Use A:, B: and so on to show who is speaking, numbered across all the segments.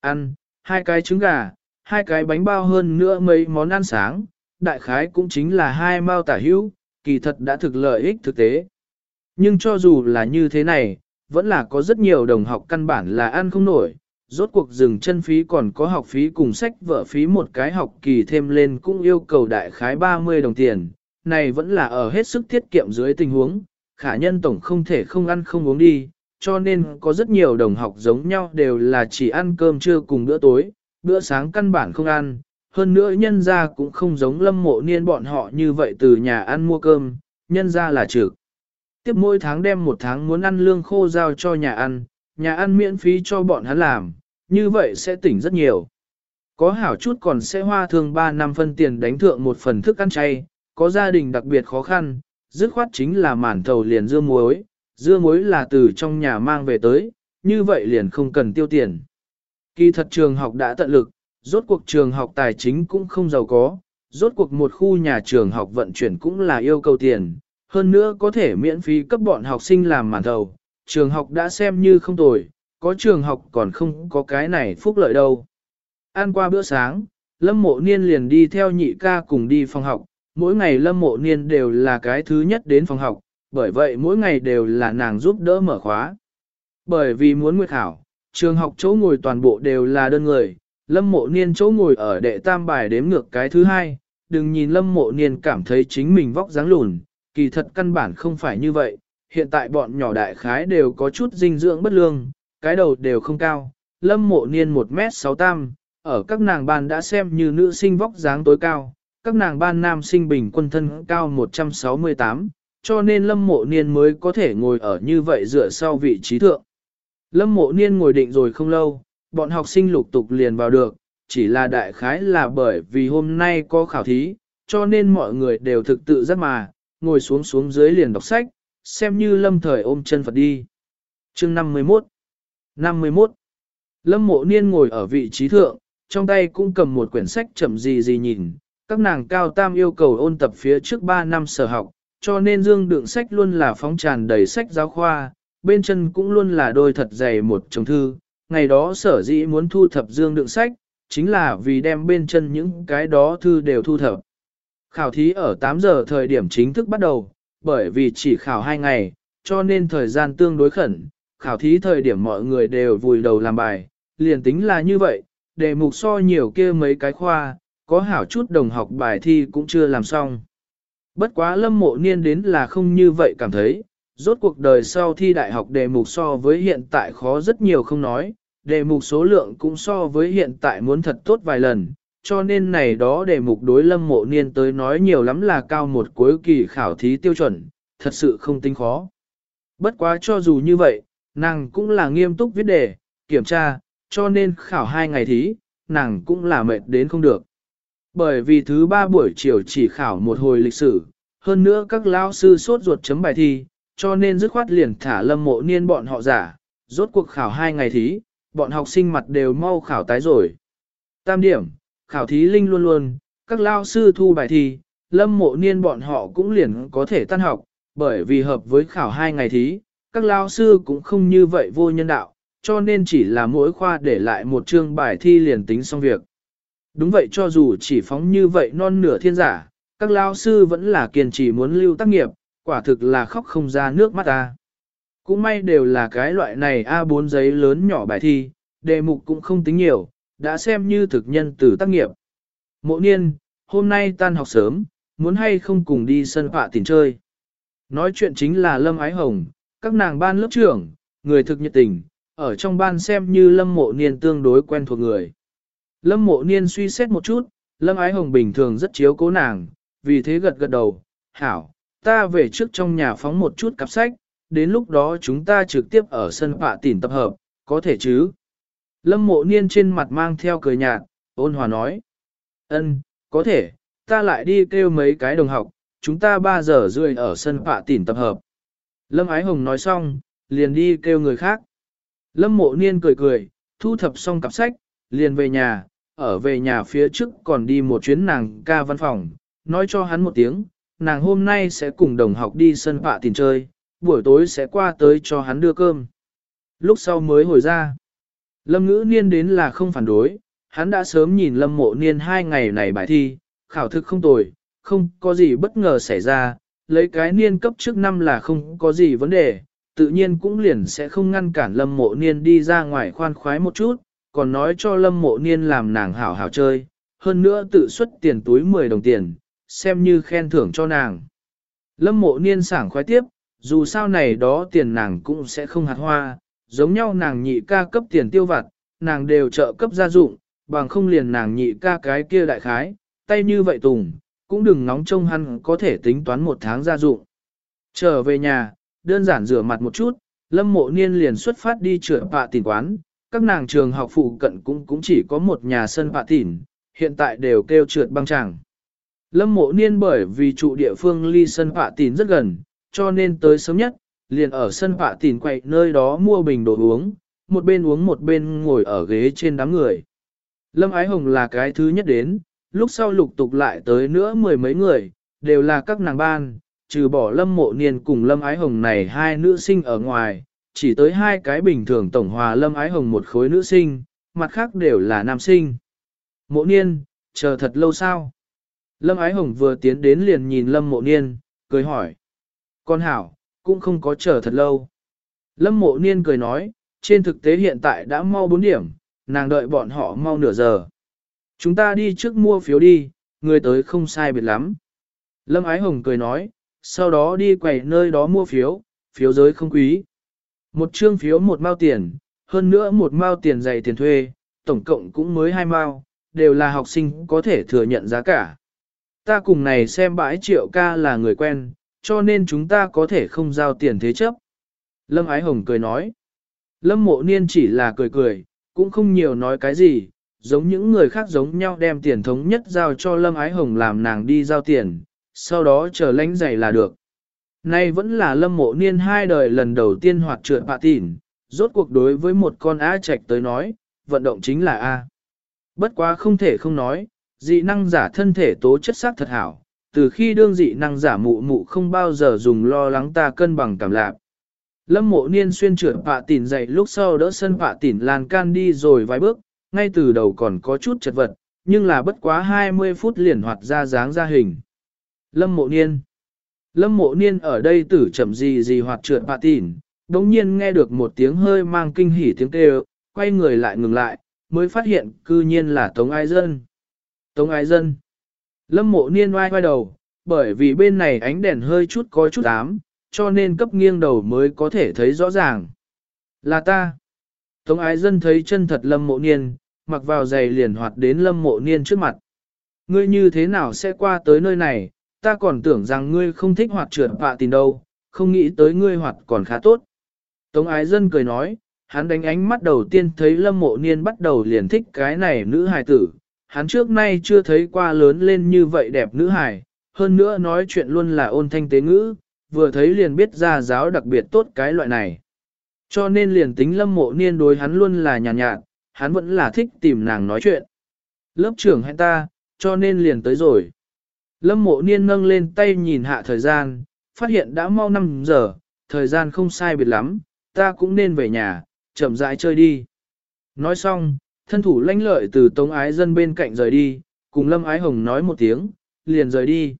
A: Ăn, hai cái trứng gà, hai cái bánh bao hơn nữa mấy món ăn sáng, đại khái cũng chính là hai mao tả hữu, kỳ thật đã thực lợi ích thực tế. Nhưng cho dù là như thế này, vẫn là có rất nhiều đồng học căn bản là ăn không nổi, rốt cuộc dừng chân phí còn có học phí cùng sách vở phí một cái học kỳ thêm lên cũng yêu cầu đại khái 30 đồng tiền, này vẫn là ở hết sức tiết kiệm dưới tình huống, khả nhân tổng không thể không ăn không uống đi, cho nên có rất nhiều đồng học giống nhau đều là chỉ ăn cơm trưa cùng bữa tối, bữa sáng căn bản không ăn, hơn nữa nhân ra cũng không giống lâm mộ niên bọn họ như vậy từ nhà ăn mua cơm, nhân ra là trực. Tiếp mỗi tháng đem một tháng muốn ăn lương khô giao cho nhà ăn, nhà ăn miễn phí cho bọn hắn làm, như vậy sẽ tỉnh rất nhiều. Có hảo chút còn sẽ hoa thường 3 năm phân tiền đánh thượng một phần thức ăn chay, có gia đình đặc biệt khó khăn, dứt khoát chính là màn thầu liền dưa muối, dưa muối là từ trong nhà mang về tới, như vậy liền không cần tiêu tiền. Kỳ thật trường học đã tận lực, rốt cuộc trường học tài chính cũng không giàu có, rốt cuộc một khu nhà trường học vận chuyển cũng là yêu cầu tiền, hơn nữa có thể miễn phí cấp bọn học sinh làm màn thầu, trường học đã xem như không tồi, có trường học còn không có cái này phúc lợi đâu. Ăn qua bữa sáng, Lâm Mộ Niên liền đi theo nhị ca cùng đi phòng học, mỗi ngày Lâm Mộ Niên đều là cái thứ nhất đến phòng học, bởi vậy mỗi ngày đều là nàng giúp đỡ mở khóa. Bởi vì muốn nguyệt khảo, trường học chỗ ngồi toàn bộ đều là đơn người, Lâm Mộ Niên chỗ ngồi ở đệ tam bài đếm ngược cái thứ hai, đừng nhìn Lâm Mộ Niên cảm thấy chính mình vóc dáng lùn, kỳ thật căn bản không phải như vậy, hiện tại bọn nhỏ đại khái đều có chút dinh dưỡng bất lương, cái đầu đều không cao, Lâm Mộ Niên 1m6 tam, ở các nàng ban đã xem như nữ sinh vóc dáng tối cao, các nàng ban nam sinh bình quân thân cao 168, cho nên lâm mộ niên mới có thể ngồi ở như vậy dựa sau vị trí thượng. Lâm mộ niên ngồi định rồi không lâu, bọn học sinh lục tục liền vào được, chỉ là đại khái là bởi vì hôm nay có khảo thí, cho nên mọi người đều thực tự rất mà, ngồi xuống xuống dưới liền đọc sách, xem như lâm thời ôm chân Phật đi. chương 51 51 Lâm mộ niên ngồi ở vị trí thượng, trong tay cũng cầm một quyển sách chậm gì gì nhìn, các nàng cao tam yêu cầu ôn tập phía trước 3 năm sở học, cho nên dương đựng sách luôn là phóng tràn đầy sách giáo khoa, bên chân cũng luôn là đôi thật dày một chồng thư. Ngày đó sở dĩ muốn thu thập dương đựng sách, chính là vì đem bên chân những cái đó thư đều thu thập. Khảo thí ở 8 giờ thời điểm chính thức bắt đầu, bởi vì chỉ khảo 2 ngày, cho nên thời gian tương đối khẩn, khảo thí thời điểm mọi người đều vùi đầu làm bài, liền tính là như vậy, đề mục so nhiều kia mấy cái khoa, có hảo chút đồng học bài thi cũng chưa làm xong. Bất quá lâm mộ niên đến là không như vậy cảm thấy, rốt cuộc đời sau thi đại học đề mục so với hiện tại khó rất nhiều không nói, đề mục số lượng cũng so với hiện tại muốn thật tốt vài lần, cho nên này đó đề mục đối lâm mộ niên tới nói nhiều lắm là cao một cuối kỳ khảo thí tiêu chuẩn, thật sự không tính khó. Bất quá cho dù như vậy, nàng cũng là nghiêm túc viết đề, kiểm tra, cho nên khảo hai ngày thí, nàng cũng là mệt đến không được. Bởi vì thứ ba buổi chiều chỉ khảo một hồi lịch sử, hơn nữa các lao sư sốt ruột chấm bài thi, cho nên dứt khoát liền thả lâm mộ niên bọn họ giả, rốt cuộc khảo hai ngày thí, bọn học sinh mặt đều mau khảo tái rồi. Tam điểm, khảo thí linh luôn luôn, các lao sư thu bài thi, lâm mộ niên bọn họ cũng liền có thể tan học, bởi vì hợp với khảo hai ngày thí, các lao sư cũng không như vậy vô nhân đạo, cho nên chỉ là mỗi khoa để lại một chương bài thi liền tính xong việc. Đúng vậy cho dù chỉ phóng như vậy non nửa thiên giả, các lao sư vẫn là kiên trì muốn lưu tác nghiệp, quả thực là khóc không ra nước mắt ta. Cũng may đều là cái loại này A4 giấy lớn nhỏ bài thi, đề mục cũng không tính nhiều, đã xem như thực nhân từ tác nghiệp. Mộ niên, hôm nay tan học sớm, muốn hay không cùng đi sân họa tìm chơi. Nói chuyện chính là Lâm Ái Hồng, các nàng ban lớp trưởng, người thực nhiệt tình, ở trong ban xem như Lâm Mộ Niên tương đối quen thuộc người. Lâm mộ niên suy xét một chút, Lâm ái hồng bình thường rất chiếu cố nàng, vì thế gật gật đầu, hảo, ta về trước trong nhà phóng một chút cặp sách, đến lúc đó chúng ta trực tiếp ở sân phạ tỉn tập hợp, có thể chứ? Lâm mộ niên trên mặt mang theo cười nhạt, ôn hòa nói, ân, có thể, ta lại đi kêu mấy cái đồng học, chúng ta 3 giờ rưỡi ở sân phạ tỉn tập hợp. Lâm ái hồng nói xong, liền đi kêu người khác. Lâm mộ niên cười cười, thu thập xong cặp sách, liền về nhà, ở về nhà phía trước còn đi một chuyến nàng ca văn phòng, nói cho hắn một tiếng, nàng hôm nay sẽ cùng đồng học đi sân họa tìm chơi, buổi tối sẽ qua tới cho hắn đưa cơm. Lúc sau mới hồi ra, Lâm ngữ niên đến là không phản đối, hắn đã sớm nhìn lâm mộ niên hai ngày này bài thi, khảo thực không tồi, không có gì bất ngờ xảy ra, lấy cái niên cấp trước năm là không có gì vấn đề, tự nhiên cũng liền sẽ không ngăn cản lâm mộ niên đi ra ngoài khoan khoái một chút, còn nói cho lâm mộ niên làm nàng hảo hảo chơi, hơn nữa tự xuất tiền túi 10 đồng tiền, xem như khen thưởng cho nàng. Lâm mộ niên sảng khoái tiếp, dù sao này đó tiền nàng cũng sẽ không hạt hoa, giống nhau nàng nhị ca cấp tiền tiêu vặt, nàng đều trợ cấp gia dụng, bằng không liền nàng nhị ca cái kia đại khái, tay như vậy tùng, cũng đừng nóng trông hắn có thể tính toán một tháng gia dụng. Trở về nhà, đơn giản rửa mặt một chút, lâm mộ niên liền xuất phát đi trượt bạ tiền quán, các nàng trường học phụ cận cũng cũng chỉ có một nhà sân bạ tỉn, hiện tại đều kêu trượt băng tràng. Lâm mộ niên bởi vì trụ địa phương ly sân bạ tỉn rất gần, cho nên tới sớm nhất, liền ở sân bạ tỉn quậy nơi đó mua bình đồ uống, một bên uống một bên ngồi ở ghế trên đám người. Lâm Ái Hồng là cái thứ nhất đến, lúc sau lục tục lại tới nữa mười mấy người, đều là các nàng ban, trừ bỏ Lâm Mộ Niên cùng Lâm Ái Hồng này hai nữ sinh ở ngoài, chỉ tới hai cái bình thường tổng hòa Lâm Ái Hồng một khối nữ sinh, mặt khác đều là nam sinh. Mộ Niên, chờ thật lâu sao? Lâm Ái Hồng vừa tiến đến liền nhìn Lâm Mộ Niên, cười hỏi. Con hảo, cũng không có chờ thật lâu. Lâm Mộ Niên cười nói, trên thực tế hiện tại đã mau 4 điểm, nàng đợi bọn họ mau nửa giờ. Chúng ta đi trước mua phiếu đi, người tới không sai biệt lắm. Lâm Ái Hồng cười nói, sau đó đi quầy nơi đó mua phiếu, phiếu giới không quý. Một trương phiếu một mao tiền, hơn nữa một mao tiền dày tiền thuê, tổng cộng cũng mới hai mao, đều là học sinh có thể thừa nhận giá cả. Ta cùng này xem bãi triệu ca là người quen, cho nên chúng ta có thể không giao tiền thế chấp. Lâm Ái Hồng cười nói. Lâm Mộ Niên chỉ là cười cười, cũng không nhiều nói cái gì, giống những người khác giống nhau đem tiền thống nhất giao cho Lâm Ái Hồng làm nàng đi giao tiền, sau đó chờ lánh giày là được. Nay vẫn là Lâm Mộ Niên hai đời lần đầu tiên hoạt trượt bạ tỉn, rốt cuộc đối với một con á trạch tới nói, vận động chính là A. Bất quá không thể không nói, dị năng giả thân thể tố chất sắc thật hảo, từ khi đương dị năng giả mụ mụ không bao giờ dùng lo lắng ta cân bằng cảm lạc. Lâm mộ niên xuyên trượt bạ tỉn dậy lúc sau đỡ sân bạ tỉn lan can đi rồi vài bước, ngay từ đầu còn có chút chật vật, nhưng là bất quá 20 phút liền hoạt ra dáng ra hình. Lâm mộ niên Lâm mộ niên ở đây tử chậm gì gì hoạt trượt bạ tỉn, đống nhiên nghe được một tiếng hơi mang kinh hỉ tiếng kêu, quay người lại ngừng lại, mới phát hiện cư nhiên là Tống Ai Dân. Tống Ai Dân Lâm mộ niên oai oai đầu, bởi vì bên này ánh đèn hơi chút có chút ám, cho nên cấp nghiêng đầu mới có thể thấy rõ ràng. Là ta. Tống ái dân thấy chân thật lâm mộ niên, mặc vào giày liền hoạt đến lâm mộ niên trước mặt. Ngươi như thế nào sẽ qua tới nơi này, ta còn tưởng rằng ngươi không thích hoạt trượt bạ tình đâu, không nghĩ tới ngươi hoạt còn khá tốt. Tống ái dân cười nói, hắn đánh ánh mắt đầu tiên thấy lâm mộ niên bắt đầu liền thích cái này nữ hài tử. Hắn trước nay chưa thấy qua lớn lên như vậy đẹp nữ hài, hơn nữa nói chuyện luôn là ôn thanh tế ngữ, vừa thấy liền biết ra giáo đặc biệt tốt cái loại này. Cho nên liền tính lâm mộ niên đối hắn luôn là nhàn nhạt, nhạt, hắn vẫn là thích tìm nàng nói chuyện. Lớp trưởng hẹn ta, cho nên liền tới rồi. Lâm mộ niên nâng lên tay nhìn hạ thời gian, phát hiện đã mau 5 giờ, thời gian không sai biệt lắm, ta cũng nên về nhà, chậm rãi chơi đi. Nói xong, thân thủ lãnh lợi từ tống ái dân bên cạnh rời đi, cùng Lâm Ái Hồng nói một tiếng, liền rời đi.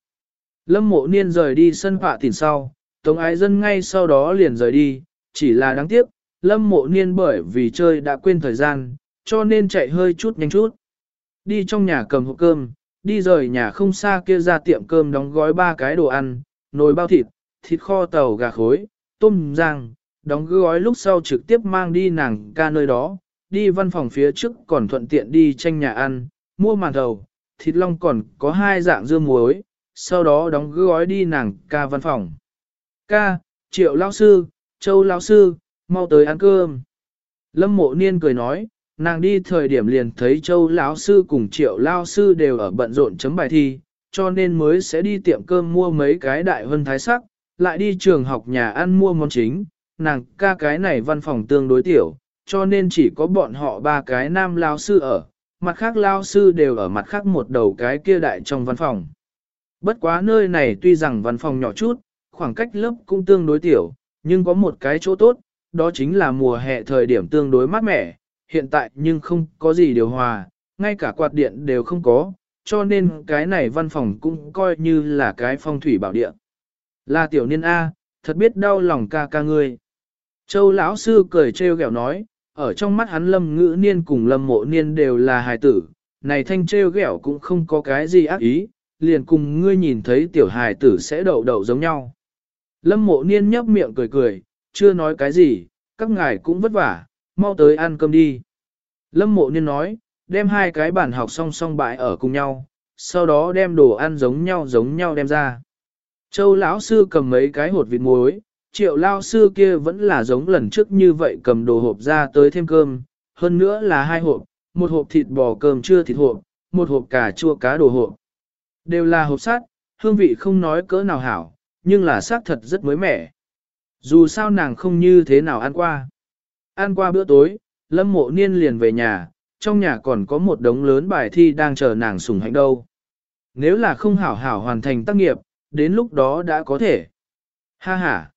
A: Lâm mộ niên rời đi sân họa tỉnh sau, Tống ái dân ngay sau đó liền rời đi, chỉ là đáng tiếc, lâm mộ niên bởi vì chơi đã quên thời gian, cho nên chạy hơi chút nhanh chút. Đi trong nhà cầm hộp cơm, đi rời nhà không xa kia ra tiệm cơm đóng gói ba cái đồ ăn, nồi bao thịt, thịt kho tàu gà khối, tôm rang, đóng gói lúc sau trực tiếp mang đi nàng ca nơi đó, đi văn phòng phía trước còn thuận tiện đi tranh nhà ăn, mua màn thầu, thịt long còn có hai dạng dưa muối, sau đó đóng gói đi nàng ca văn phòng. Ca, triệu lao sư, châu lao sư, mau tới ăn cơm. Lâm mộ niên cười nói, nàng đi thời điểm liền thấy châu lão sư cùng triệu lao sư đều ở bận rộn chấm bài thi, cho nên mới sẽ đi tiệm cơm mua mấy cái đại hân thái sắc, lại đi trường học nhà ăn mua món chính, nàng ca cái này văn phòng tương đối tiểu, cho nên chỉ có bọn họ ba cái nam lao sư ở, mặt khác lao sư đều ở mặt khác một đầu cái kia đại trong văn phòng. Bất quá nơi này tuy rằng văn phòng nhỏ chút, khoảng cách lớp cũng tương đối tiểu, nhưng có một cái chỗ tốt, đó chính là mùa hè thời điểm tương đối mát mẻ, hiện tại nhưng không có gì điều hòa, ngay cả quạt điện đều không có, cho nên cái này văn phòng cũng coi như là cái phong thủy bảo địa. Là tiểu niên A, thật biết đau lòng ca ca ngươi. Châu lão sư cười trêu ghẹo nói, ở trong mắt hắn lâm ngữ niên cùng lâm mộ niên đều là hài tử, này thanh trêu ghẹo cũng không có cái gì ác ý, liền cùng ngươi nhìn thấy tiểu hài tử sẽ đậu đậu giống nhau. Lâm mộ niên nhấp miệng cười cười, chưa nói cái gì, các ngài cũng vất vả, mau tới ăn cơm đi. Lâm mộ niên nói, đem hai cái bản học song song bãi ở cùng nhau, sau đó đem đồ ăn giống nhau giống nhau đem ra. Châu lão sư cầm mấy cái hột vịt muối, triệu lao sư kia vẫn là giống lần trước như vậy cầm đồ hộp ra tới thêm cơm, hơn nữa là hai hộp, một hộp thịt bò cơm chưa thịt hộp, một hộp cà chua cá đồ hộp. Đều là hộp sắt, hương vị không nói cỡ nào hảo, nhưng là xác thật rất mới mẻ. Dù sao nàng không như thế nào ăn qua. Ăn qua bữa tối, lâm mộ niên liền về nhà, trong nhà còn có một đống lớn bài thi đang chờ nàng sùng hạnh đâu. Nếu là không hảo hảo hoàn thành tác nghiệp, đến lúc đó đã có thể. Ha ha.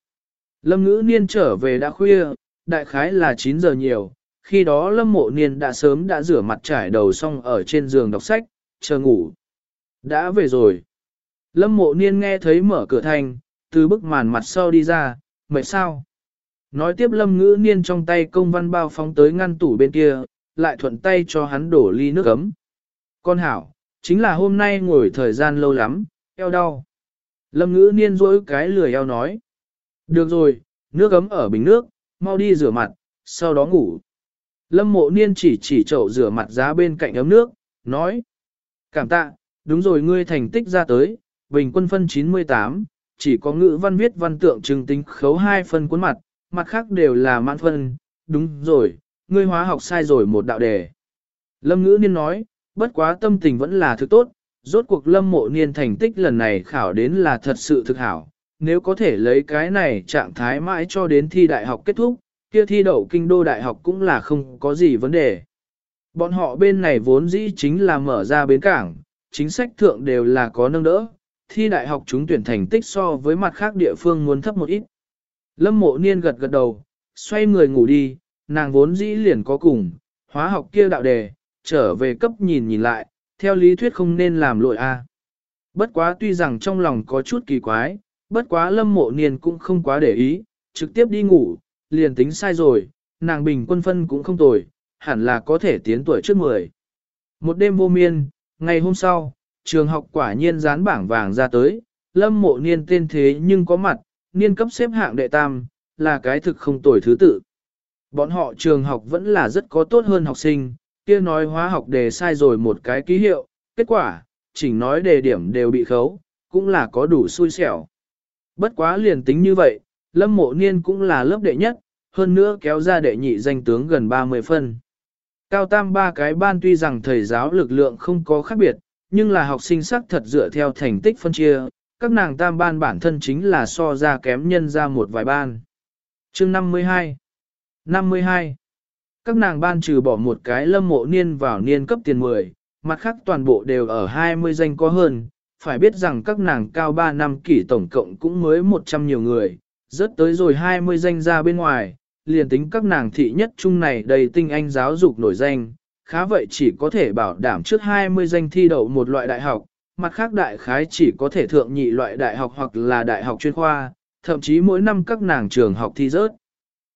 A: Lâm ngữ niên trở về đã khuya, đại khái là 9 giờ nhiều, khi đó lâm mộ niên đã sớm đã rửa mặt trải đầu xong ở trên giường đọc sách, chờ ngủ. Đã về rồi. Lâm mộ niên nghe thấy mở cửa thành, từ bức màn mặt sau đi ra, mệt sao? Nói tiếp lâm ngữ niên trong tay công văn bao phóng tới ngăn tủ bên kia, lại thuận tay cho hắn đổ ly nước ấm. Con hảo, chính là hôm nay ngồi thời gian lâu lắm, eo đau. Lâm ngữ niên rỗi cái lười eo nói. Được rồi, nước ấm ở bình nước, mau đi rửa mặt, sau đó ngủ. Lâm mộ niên chỉ chỉ chậu rửa mặt giá bên cạnh ấm nước, nói. Cảm tạ, đúng rồi ngươi thành tích ra tới, bình quân phân 98, chỉ có ngữ văn viết văn tượng trừng tính khấu hai phân cuốn mặt, mặt khác đều là mãn phân, đúng rồi, ngươi hóa học sai rồi một đạo đề. Lâm ngữ niên nói, bất quá tâm tình vẫn là thứ tốt, rốt cuộc lâm mộ niên thành tích lần này khảo đến là thật sự thực hảo, nếu có thể lấy cái này trạng thái mãi cho đến thi đại học kết thúc, kia thi đậu kinh đô đại học cũng là không có gì vấn đề. Bọn họ bên này vốn dĩ chính là mở ra bến cảng, chính sách thượng đều là có nâng đỡ, thi đại học chúng tuyển thành tích so với mặt khác địa phương muốn thấp một ít. Lâm mộ niên gật gật đầu, xoay người ngủ đi, nàng vốn dĩ liền có cùng, hóa học kia đạo đề, trở về cấp nhìn nhìn lại, theo lý thuyết không nên làm lội a. Bất quá tuy rằng trong lòng có chút kỳ quái, bất quá lâm mộ niên cũng không quá để ý, trực tiếp đi ngủ, liền tính sai rồi, nàng bình quân phân cũng không tồi, hẳn là có thể tiến tuổi trước 10. Một đêm vô miên, ngày hôm sau, trường học quả nhiên dán bảng vàng ra tới, lâm mộ niên tên thế nhưng có mặt, niên cấp xếp hạng đệ tam, là cái thực không tồi thứ tự. Bọn họ trường học vẫn là rất có tốt hơn học sinh, kia nói hóa học đề sai rồi một cái ký hiệu, kết quả, chỉnh nói đề điểm đều bị khấu, cũng là có đủ xui xẻo. Bất quá liền tính như vậy, lâm mộ niên cũng là lớp đệ nhất, hơn nữa kéo ra đệ nhị danh tướng gần 30 phân. Cao tam ba cái ban tuy rằng thầy giáo lực lượng không có khác biệt, nhưng là học sinh sắc thật dựa theo thành tích phân chia, các nàng tam ban bản thân chính là so ra kém nhân ra một vài ban. chương 52 52 Các nàng ban trừ bỏ một cái lâm mộ niên vào niên cấp tiền 10, mặt khác toàn bộ đều ở 20 danh có hơn, phải biết rằng các nàng cao 3 năm kỷ tổng cộng cũng mới 100 nhiều người, rớt tới rồi 20 danh ra bên ngoài, liền tính các nàng thị nhất chung này đầy tinh anh giáo dục nổi danh, khá vậy chỉ có thể bảo đảm trước 20 danh thi đậu một loại đại học, mặt khác đại khái chỉ có thể thượng nhị loại đại học hoặc là đại học chuyên khoa, thậm chí mỗi năm các nàng trường học thi rớt.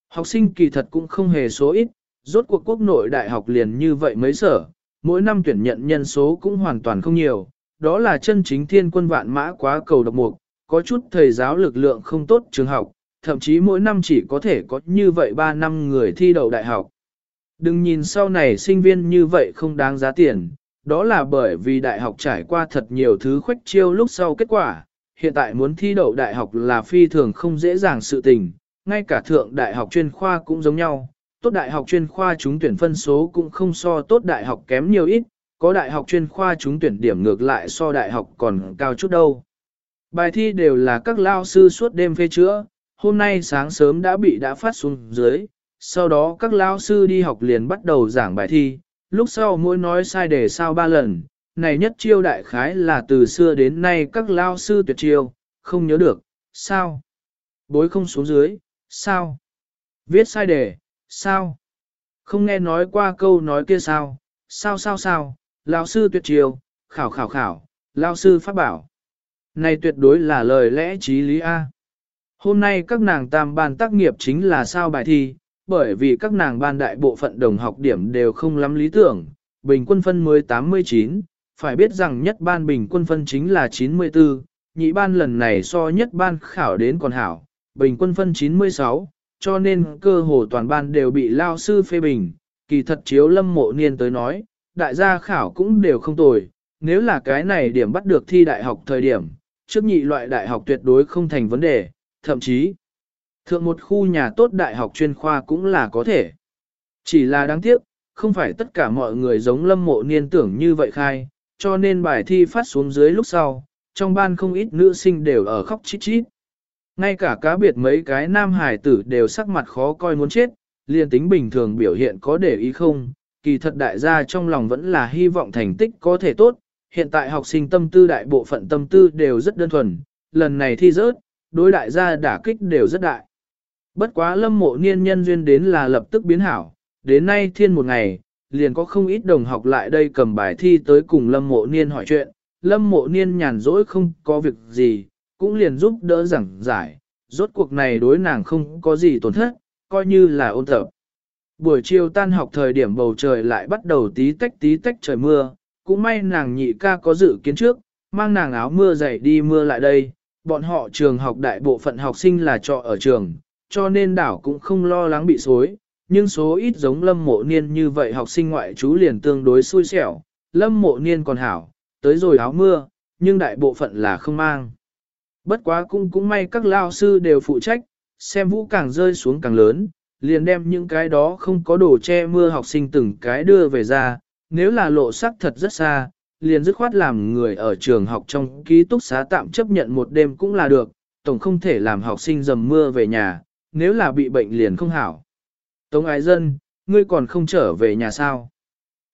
A: Học sinh kỳ thật cũng không hề số ít, rốt cuộc quốc nội đại học liền như vậy mấy sở, mỗi năm tuyển nhận nhân số cũng hoàn toàn không nhiều, đó là chân chính thiên quân vạn mã quá cầu độc mục, có chút thầy giáo lực lượng không tốt trường học, thậm chí mỗi năm chỉ có thể có như vậy 3 năm người thi đậu đại học. Đừng nhìn sau này sinh viên như vậy không đáng giá tiền, đó là bởi vì đại học trải qua thật nhiều thứ khuếch chiêu lúc sau kết quả, hiện tại muốn thi đậu đại học là phi thường không dễ dàng sự tình, ngay cả thượng đại học chuyên khoa cũng giống nhau, tốt đại học chuyên khoa chúng tuyển phân số cũng không so tốt đại học kém nhiều ít, có đại học chuyên khoa chúng tuyển điểm ngược lại so đại học còn cao chút đâu. Bài thi đều là các lao sư suốt đêm phê chữa, hôm nay sáng sớm đã bị đã phát xuống dưới, sau đó các lao sư đi học liền bắt đầu giảng bài thi, lúc sau mỗi nói sai đề sao ba lần, này nhất chiêu đại khái là từ xưa đến nay các lao sư tuyệt chiêu, không nhớ được, sao? Bối không xuống dưới, sao? Viết sai đề, sao? Không nghe nói qua câu nói kia sao, sao sao sao, lão sư tuyệt chiêu, khảo khảo khảo, lão sư phát bảo. Này tuyệt đối là lời lẽ trí lý A. Hôm nay các nàng tam bàn tác nghiệp chính là sao bài thi, bởi vì các nàng ban đại bộ phận đồng học điểm đều không lắm lý tưởng, bình quân phân mới 89, phải biết rằng nhất ban bình quân phân chính là 94, nhị ban lần này so nhất ban khảo đến còn hảo, bình quân phân 96, cho nên cơ hồ toàn ban đều bị lao sư phê bình, kỳ thật chiếu lâm mộ niên tới nói, đại gia khảo cũng đều không tồi, nếu là cái này điểm bắt được thi đại học thời điểm, trước nhị loại đại học tuyệt đối không thành vấn đề, thậm chí, thượng một khu nhà tốt đại học chuyên khoa cũng là có thể. Chỉ là đáng tiếc, không phải tất cả mọi người giống lâm mộ niên tưởng như vậy khai, cho nên bài thi phát xuống dưới lúc sau, trong ban không ít nữ sinh đều ở khóc chít chít. Ngay cả cá biệt mấy cái nam hải tử đều sắc mặt khó coi muốn chết, liền tính bình thường biểu hiện có để ý không, kỳ thật đại gia trong lòng vẫn là hy vọng thành tích có thể tốt, hiện tại học sinh tâm tư đại bộ phận tâm tư đều rất đơn thuần, lần này thi rớt, đối đại gia đả kích đều rất đại. Bất quá lâm mộ niên nhân duyên đến là lập tức biến hảo, đến nay thiên một ngày, liền có không ít đồng học lại đây cầm bài thi tới cùng lâm mộ niên hỏi chuyện, lâm mộ niên nhàn rỗi không có việc gì, cũng liền giúp đỡ giảng giải, rốt cuộc này đối nàng không có gì tổn thất, coi như là ôn tập. Buổi chiều tan học thời điểm bầu trời lại bắt đầu tí tách tí tách trời mưa, cũng may nàng nhị ca có dự kiến trước, mang nàng áo mưa dày đi mưa lại đây, bọn họ trường học đại bộ phận học sinh là trọ ở trường, cho nên đảo cũng không lo lắng bị xối, nhưng số ít giống lâm mộ niên như vậy học sinh ngoại trú liền tương đối xui xẻo, lâm mộ niên còn hảo, tới rồi áo mưa, nhưng đại bộ phận là không mang. Bất quá cũng cũng may các lao sư đều phụ trách, xem vũ càng rơi xuống càng lớn, liền đem những cái đó không có đồ che mưa học sinh từng cái đưa về ra, nếu là lộ sắc thật rất xa, liền dứt khoát làm người ở trường học trong ký túc xá tạm chấp nhận một đêm cũng là được, tổng không thể làm học sinh dầm mưa về nhà, nếu là bị bệnh liền không hảo. Tống ái dân, ngươi còn không trở về nhà sao?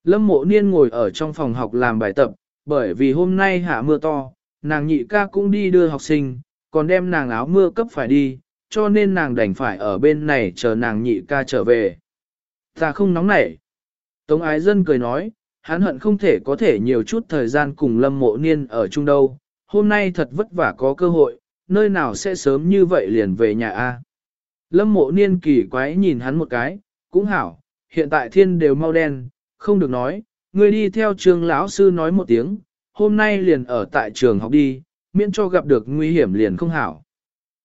A: Lâm mộ niên ngồi ở trong phòng học làm bài tập, bởi vì hôm nay hạ mưa to, nàng nhị ca cũng đi đưa học sinh, còn đem nàng áo mưa cấp phải đi, cho nên nàng đành phải ở bên này chờ nàng nhị ca trở về. Ta không nóng nảy. Tống ái dân cười nói, hắn hận không thể có thể nhiều chút thời gian cùng lâm mộ niên ở chung đâu, hôm nay thật vất vả có cơ hội, nơi nào sẽ sớm như vậy liền về nhà A. Lâm mộ niên kỳ quái nhìn hắn một cái, cũng hảo, hiện tại thiên đều mau đen, không được nói, người đi theo trường lão sư nói một tiếng, hôm nay liền ở tại trường học đi, miễn cho gặp được nguy hiểm liền không hảo.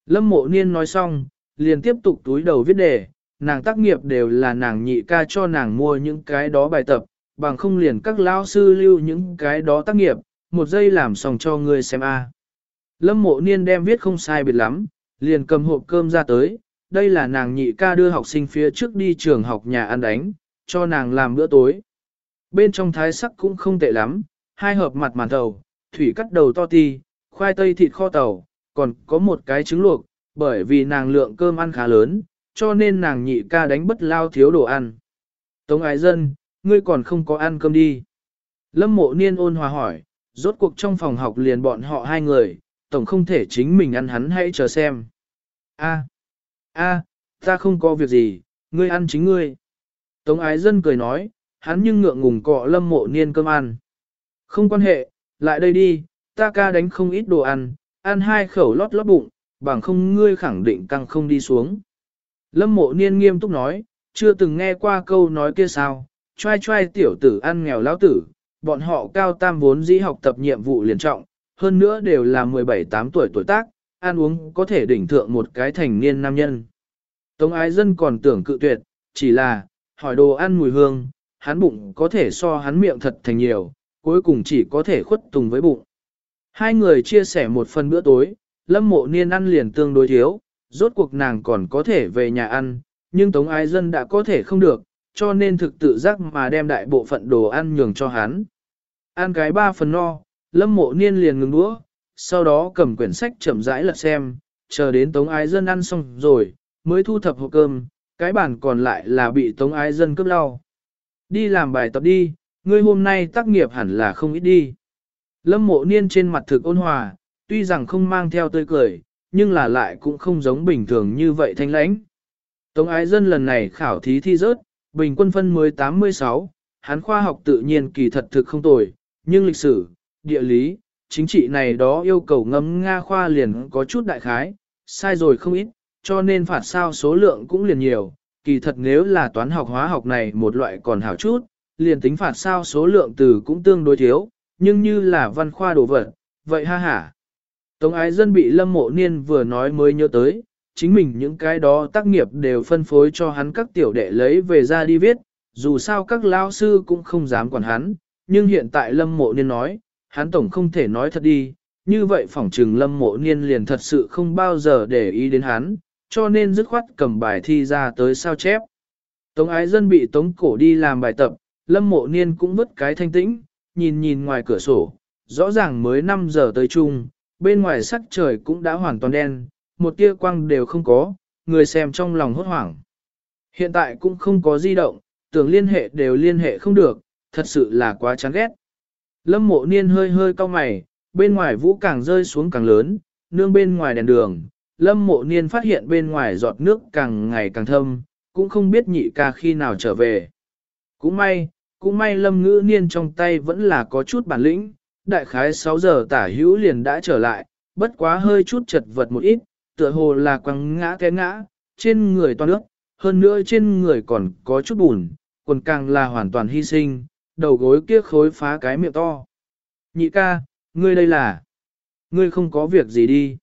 A: Lâm mộ niên nói xong, liền tiếp tục túi đầu viết đề, nàng tác nghiệp đều là nàng nhị ca cho nàng mua những cái đó bài tập, bằng không liền các lão sư lưu những cái đó tác nghiệp, một giây làm xong cho ngươi xem a. Lâm mộ niên đem viết không sai biệt lắm, liền cầm hộp cơm ra tới, đây là nàng nhị ca đưa học sinh phía trước đi trường học nhà ăn đánh, cho nàng làm bữa tối. Bên trong thái sắc cũng không tệ lắm, hai hộp mặt màn thầu, thủy cắt đầu to ti, khoai tây thịt kho tàu, còn có một cái trứng luộc, bởi vì nàng lượng cơm ăn khá lớn, cho nên nàng nhị ca đánh bất lao thiếu đồ ăn. Tống ái dân, ngươi còn không có ăn cơm đi. Lâm mộ niên ôn hòa hỏi, rốt cuộc trong phòng học liền bọn họ hai người, tổng không thể chính mình ăn hắn hãy chờ xem. A, a, ta không có việc gì, ngươi ăn chính ngươi. Tống ái dân cười nói, hắn nhưng ngượng ngùng cọ lâm mộ niên cơm ăn. Không quan hệ, lại đây đi, ta ca đánh không ít đồ ăn, ăn hai khẩu lót lót bụng, bằng không ngươi khẳng định căng không đi xuống. Lâm mộ niên nghiêm túc nói, chưa từng nghe qua câu nói kia sao, trai trai tiểu tử ăn nghèo lão tử, bọn họ cao tam vốn dĩ học tập nhiệm vụ liền trọng, hơn nữa đều là 17-8 tuổi tuổi tác, ăn uống có thể đỉnh thượng một cái thành niên nam nhân. Tống ái dân còn tưởng cự tuyệt, chỉ là, hỏi đồ ăn mùi hương, hắn bụng có thể so hắn miệng thật thành nhiều, cuối cùng chỉ có thể khuất tùng với bụng. Hai người chia sẻ một phần bữa tối, lâm mộ niên ăn liền tương đối thiếu, rốt cuộc nàng còn có thể về nhà ăn, nhưng tống ái dân đã có thể không được, cho nên thực tự giác mà đem đại bộ phận đồ ăn nhường cho hắn. Ăn cái ba phần no, lâm mộ niên liền ngừng đũa, sau đó cầm quyển sách chậm rãi lật xem, chờ đến tống ái dân ăn xong rồi, mới thu thập hộp cơm, cái bản còn lại là bị tống ái dân cướp lau. Đi làm bài tập đi, ngươi hôm nay tác nghiệp hẳn là không ít đi. Lâm mộ niên trên mặt thực ôn hòa, tuy rằng không mang theo tươi cười, nhưng là lại cũng không giống bình thường như vậy thanh lãnh. Tống ái dân lần này khảo thí thi rớt, bình quân phân mới 86, hắn khoa học tự nhiên kỳ thật thực không tồi, nhưng lịch sử, địa lý, chính trị này đó yêu cầu ngâm Nga khoa liền có chút đại khái, sai rồi không ít, cho nên phạt sao số lượng cũng liền nhiều, kỳ thật nếu là toán học hóa học này một loại còn hảo chút, liền tính phạt sao số lượng từ cũng tương đối thiếu, nhưng như là văn khoa đồ vật, vậy ha ha. Tống ái dân bị lâm mộ niên vừa nói mới nhớ tới, chính mình những cái đó tác nghiệp đều phân phối cho hắn các tiểu đệ lấy về ra đi viết, dù sao các lao sư cũng không dám quản hắn, nhưng hiện tại lâm mộ niên nói, hắn tổng không thể nói thật đi, như vậy phỏng trừng lâm mộ niên liền thật sự không bao giờ để ý đến hắn, cho nên dứt khoát cầm bài thi ra tới sao chép. Tống ái dân bị tống cổ đi làm bài tập, lâm mộ niên cũng vứt cái thanh tĩnh, nhìn nhìn ngoài cửa sổ, rõ ràng mới 5 giờ tới chung, bên ngoài sắc trời cũng đã hoàn toàn đen, một tia quang đều không có, người xem trong lòng hốt hoảng. Hiện tại cũng không có di động, tưởng liên hệ đều liên hệ không được, thật sự là quá chán ghét. Lâm mộ niên hơi hơi cau mày, bên ngoài vũ càng rơi xuống càng lớn, nương bên ngoài đèn đường, lâm mộ niên phát hiện bên ngoài giọt nước càng ngày càng thâm, cũng không biết nhị ca khi nào trở về. Cũng may, cũng may lâm ngữ niên trong tay vẫn là có chút bản lĩnh, đại khái 6 giờ tả hữu liền đã trở lại, bất quá hơi chút chật vật một ít, tựa hồ là quăng ngã té ngã, trên người toàn nước, hơn nữa trên người còn có chút bùn, quần càng là hoàn toàn hy sinh, đầu gối kia khối phá cái miệng to. Nhị ca, ngươi đây là, ngươi không có việc gì đi.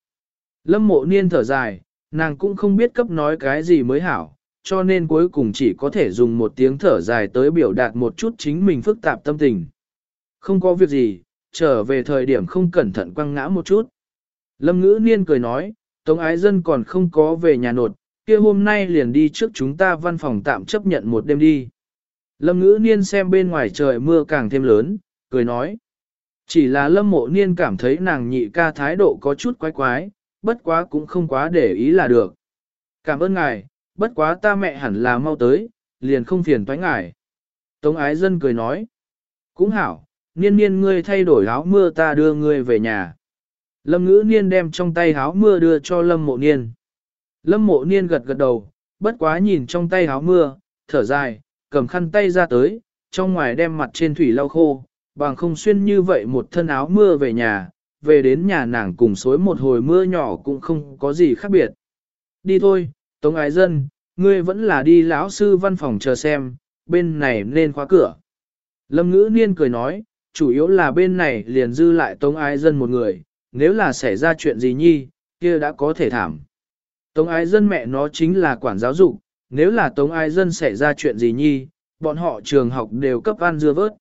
A: Lâm mộ niên thở dài, nàng cũng không biết cấp nói cái gì mới hảo, cho nên cuối cùng chỉ có thể dùng một tiếng thở dài tới biểu đạt một chút chính mình phức tạp tâm tình. Không có việc gì, trở về thời điểm không cẩn thận quăng ngã một chút. Lâm ngữ niên cười nói, Tống ái dân còn không có về nhà nột, kia hôm nay liền đi trước chúng ta văn phòng tạm chấp nhận một đêm đi. Lâm ngữ niên xem bên ngoài trời mưa càng thêm lớn, cười nói. Chỉ là lâm mộ niên cảm thấy nàng nhị ca thái độ có chút quái quái, bất quá cũng không quá để ý là được. Cảm ơn ngài, bất quá ta mẹ hẳn là mau tới, liền không phiền toái ngài. Tống ái dân cười nói. Cũng hảo, niên niên ngươi thay đổi áo mưa ta đưa ngươi về nhà. Lâm ngữ niên đem trong tay áo mưa đưa cho lâm mộ niên. Lâm mộ niên gật gật đầu, bất quá nhìn trong tay áo mưa, thở dài, cầm khăn tay ra tới, trong ngoài đem mặt trên thủy lau khô, bằng không xuyên như vậy một thân áo mưa về nhà, về đến nhà nàng cùng xối một hồi mưa nhỏ cũng không có gì khác biệt. Đi thôi, Tống Ái Dân, ngươi vẫn là đi lão sư văn phòng chờ xem, bên này nên khóa cửa. Lâm ngữ niên cười nói, chủ yếu là bên này liền dư lại Tống Ái Dân một người, nếu là xảy ra chuyện gì nhi, kia đã có thể thảm. Tống Ái Dân mẹ nó chính là quản giáo dục, nếu là Tống ai Dân xảy ra chuyện gì nhi, bọn họ trường học đều cấp ăn dưa vớt.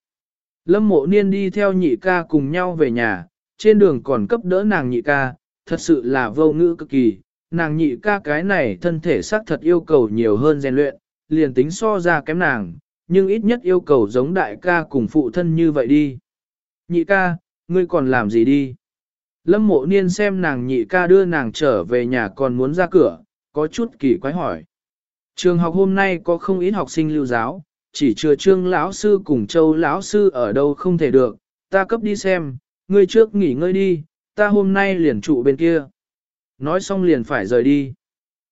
A: Lâm mộ niên đi theo nhị ca cùng nhau về nhà, trên đường còn cấp đỡ nàng nhị ca, thật sự là vô ngữ cực kỳ, nàng nhị ca cái này thân thể xác thật yêu cầu nhiều hơn rèn luyện, liền tính so ra kém nàng, nhưng ít nhất yêu cầu giống đại ca cùng phụ thân như vậy đi. Nhị ca, ngươi còn làm gì đi? Lâm mộ niên xem nàng nhị ca đưa nàng trở về nhà còn muốn ra cửa, có chút kỳ quái hỏi. Trường học hôm nay có không ít học sinh lưu giáo, chỉ chưa trương lão sư cùng châu lão sư ở đâu không thể được, ta cấp đi xem, ngươi trước nghỉ ngơi đi, ta hôm nay liền trụ bên kia. Nói xong liền phải rời đi.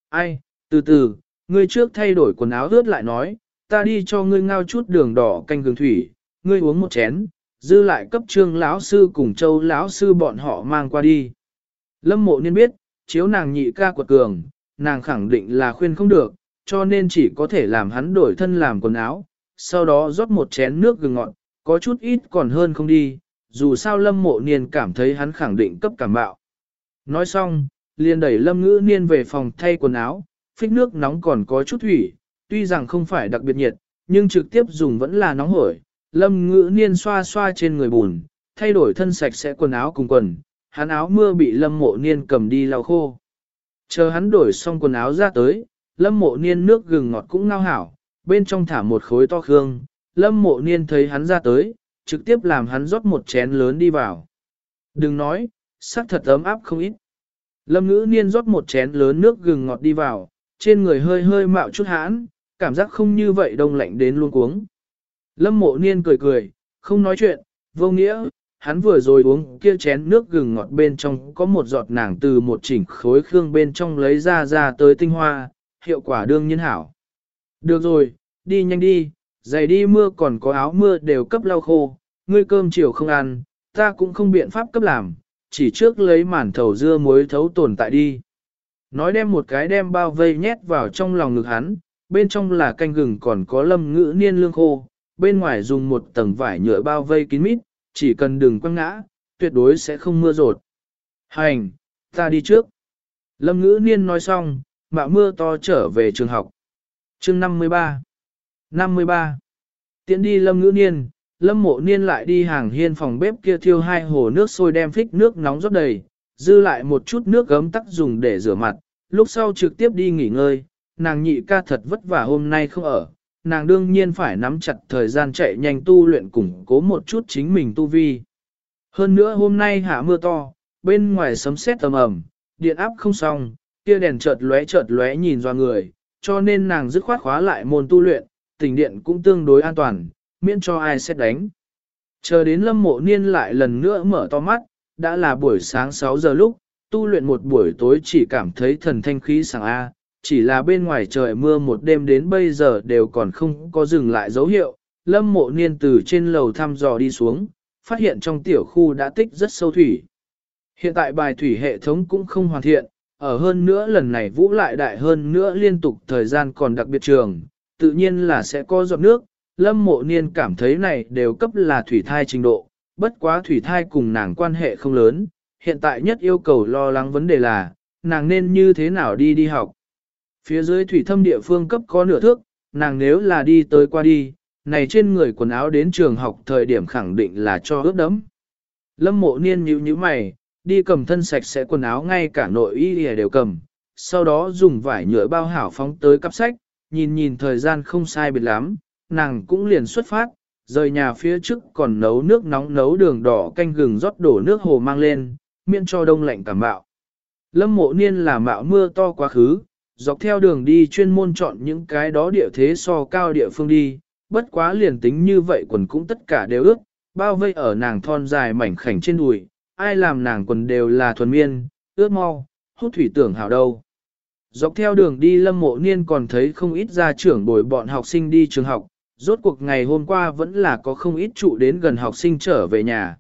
A: Ai, từ từ, ngươi trước thay đổi quần áo ướt lại nói, ta đi cho ngươi ngao chút đường đỏ canh gừng thủy, ngươi uống một chén, dư lại cấp trương lão sư cùng châu lão sư bọn họ mang qua đi. Lâm mộ niên biết, chiếu nàng nhị ca quật cường, nàng khẳng định là khuyên không được, cho nên chỉ có thể làm hắn đổi thân làm quần áo, sau đó rót một chén nước gừng ngọt, có chút ít còn hơn không đi, dù sao lâm mộ niên cảm thấy hắn khẳng định cấp cảm bạo. Nói xong, liền đẩy lâm ngữ niên về phòng thay quần áo, phích nước nóng còn có chút thủy, tuy rằng không phải đặc biệt nhiệt, nhưng trực tiếp dùng vẫn là nóng hổi. Lâm ngữ niên xoa xoa trên người bùn, thay đổi thân sạch sẽ quần áo cùng quần, hắn áo mưa bị lâm mộ niên cầm đi lau khô. Chờ hắn đổi xong quần áo ra tới, lâm mộ niên nước gừng ngọt cũng ngao hảo, bên trong thả một khối to khương, lâm mộ niên thấy hắn ra tới, trực tiếp làm hắn rót một chén lớn đi vào. Đừng nói, sắc thật ấm áp không ít. Lâm ngữ niên rót một chén lớn nước gừng ngọt đi vào, trên người hơi hơi mạo chút hãn, cảm giác không như vậy đông lạnh đến luôn cuống. Lâm mộ niên cười cười, không nói chuyện, vô nghĩa, hắn vừa rồi uống kia chén nước gừng ngọt bên trong có một giọt nàng từ một chỉnh khối khương bên trong lấy ra ra tới tinh hoa, hiệu quả đương nhiên hảo. Được rồi, đi nhanh đi, giày đi mưa còn có áo mưa đều cấp lau khô, ngươi cơm chiều không ăn, ta cũng không biện pháp cấp làm, chỉ trước lấy màn thầu dưa muối thấu tồn tại đi. Nói đem một cái đem bao vây nhét vào trong lòng ngực hắn, bên trong là canh gừng còn có lâm ngữ niên lương khô, bên ngoài dùng một tầng vải nhựa bao vây kín mít, chỉ cần đừng quăng ngã, tuyệt đối sẽ không mưa rột. Hành, ta đi trước. Lâm ngữ niên nói xong, mạo mưa to trở về trường học. chương 53 53 Tiến đi lâm ngữ niên, lâm mộ niên lại đi hàng hiên phòng bếp kia thiêu hai hồ nước sôi đem phích nước nóng rót đầy, dư lại một chút nước gấm tắc dùng để rửa mặt, lúc sau trực tiếp đi nghỉ ngơi, nàng nhị ca thật vất vả hôm nay không ở, nàng đương nhiên phải nắm chặt thời gian chạy nhanh tu luyện củng cố một chút chính mình tu vi. Hơn nữa hôm nay hạ mưa to, bên ngoài sấm sét tầm ẩm, điện áp không xong, kia đèn chợt lóe chợt lóe nhìn doa người, cho nên nàng dứt khoát khóa lại môn tu luyện, tình điện cũng tương đối an toàn, miễn cho ai xét đánh. Chờ đến lâm mộ niên lại lần nữa mở to mắt, đã là buổi sáng 6 giờ lúc, tu luyện một buổi tối chỉ cảm thấy thần thanh khí sảng A, chỉ là bên ngoài trời mưa một đêm đến bây giờ đều còn không có dừng lại dấu hiệu. Lâm mộ niên từ trên lầu thăm dò đi xuống, phát hiện trong tiểu khu đã tích rất sâu thủy. Hiện tại bài thủy hệ thống cũng không hoàn thiện, ở hơn nữa lần này vũ lại đại hơn nữa liên tục thời gian còn đặc biệt trường, tự nhiên là sẽ có giọt nước. Lâm mộ niên cảm thấy này đều cấp là thủy thai trình độ, bất quá thủy thai cùng nàng quan hệ không lớn, hiện tại nhất yêu cầu lo lắng vấn đề là, nàng nên như thế nào đi đi học. Phía dưới thủy thâm địa phương cấp có nửa thước, nàng nếu là đi tới qua đi, này trên người quần áo đến trường học thời điểm khẳng định là cho ướt đẫm. Lâm mộ niên nhíu nhíu mày, đi cầm thân sạch sẽ quần áo ngay cả nội y đều cầm, sau đó dùng vải nhựa bao hảo phóng tới cặp sách, nhìn nhìn thời gian không sai biệt lắm, nàng cũng liền xuất phát, rời nhà phía trước còn nấu nước nóng nấu đường đỏ canh gừng rót đổ nước hồ mang lên, miễn cho đông lạnh cảm bạo. Lâm mộ niên là mạo mưa to quá khứ, dọc theo đường đi chuyên môn chọn những cái đó địa thế so cao địa phương đi, bất quá liền tính như vậy quần cũng tất cả đều ước bao vây ở nàng thon dài mảnh khảnh trên đùi, ai làm nàng quần đều là thuần miên, ướt mau, hút thủy tưởng hảo đâu. Dọc theo đường đi lâm mộ niên còn thấy không ít gia trưởng bồi bọn học sinh đi trường học, rốt cuộc ngày hôm qua vẫn là có không ít trụ đến gần học sinh trở về nhà.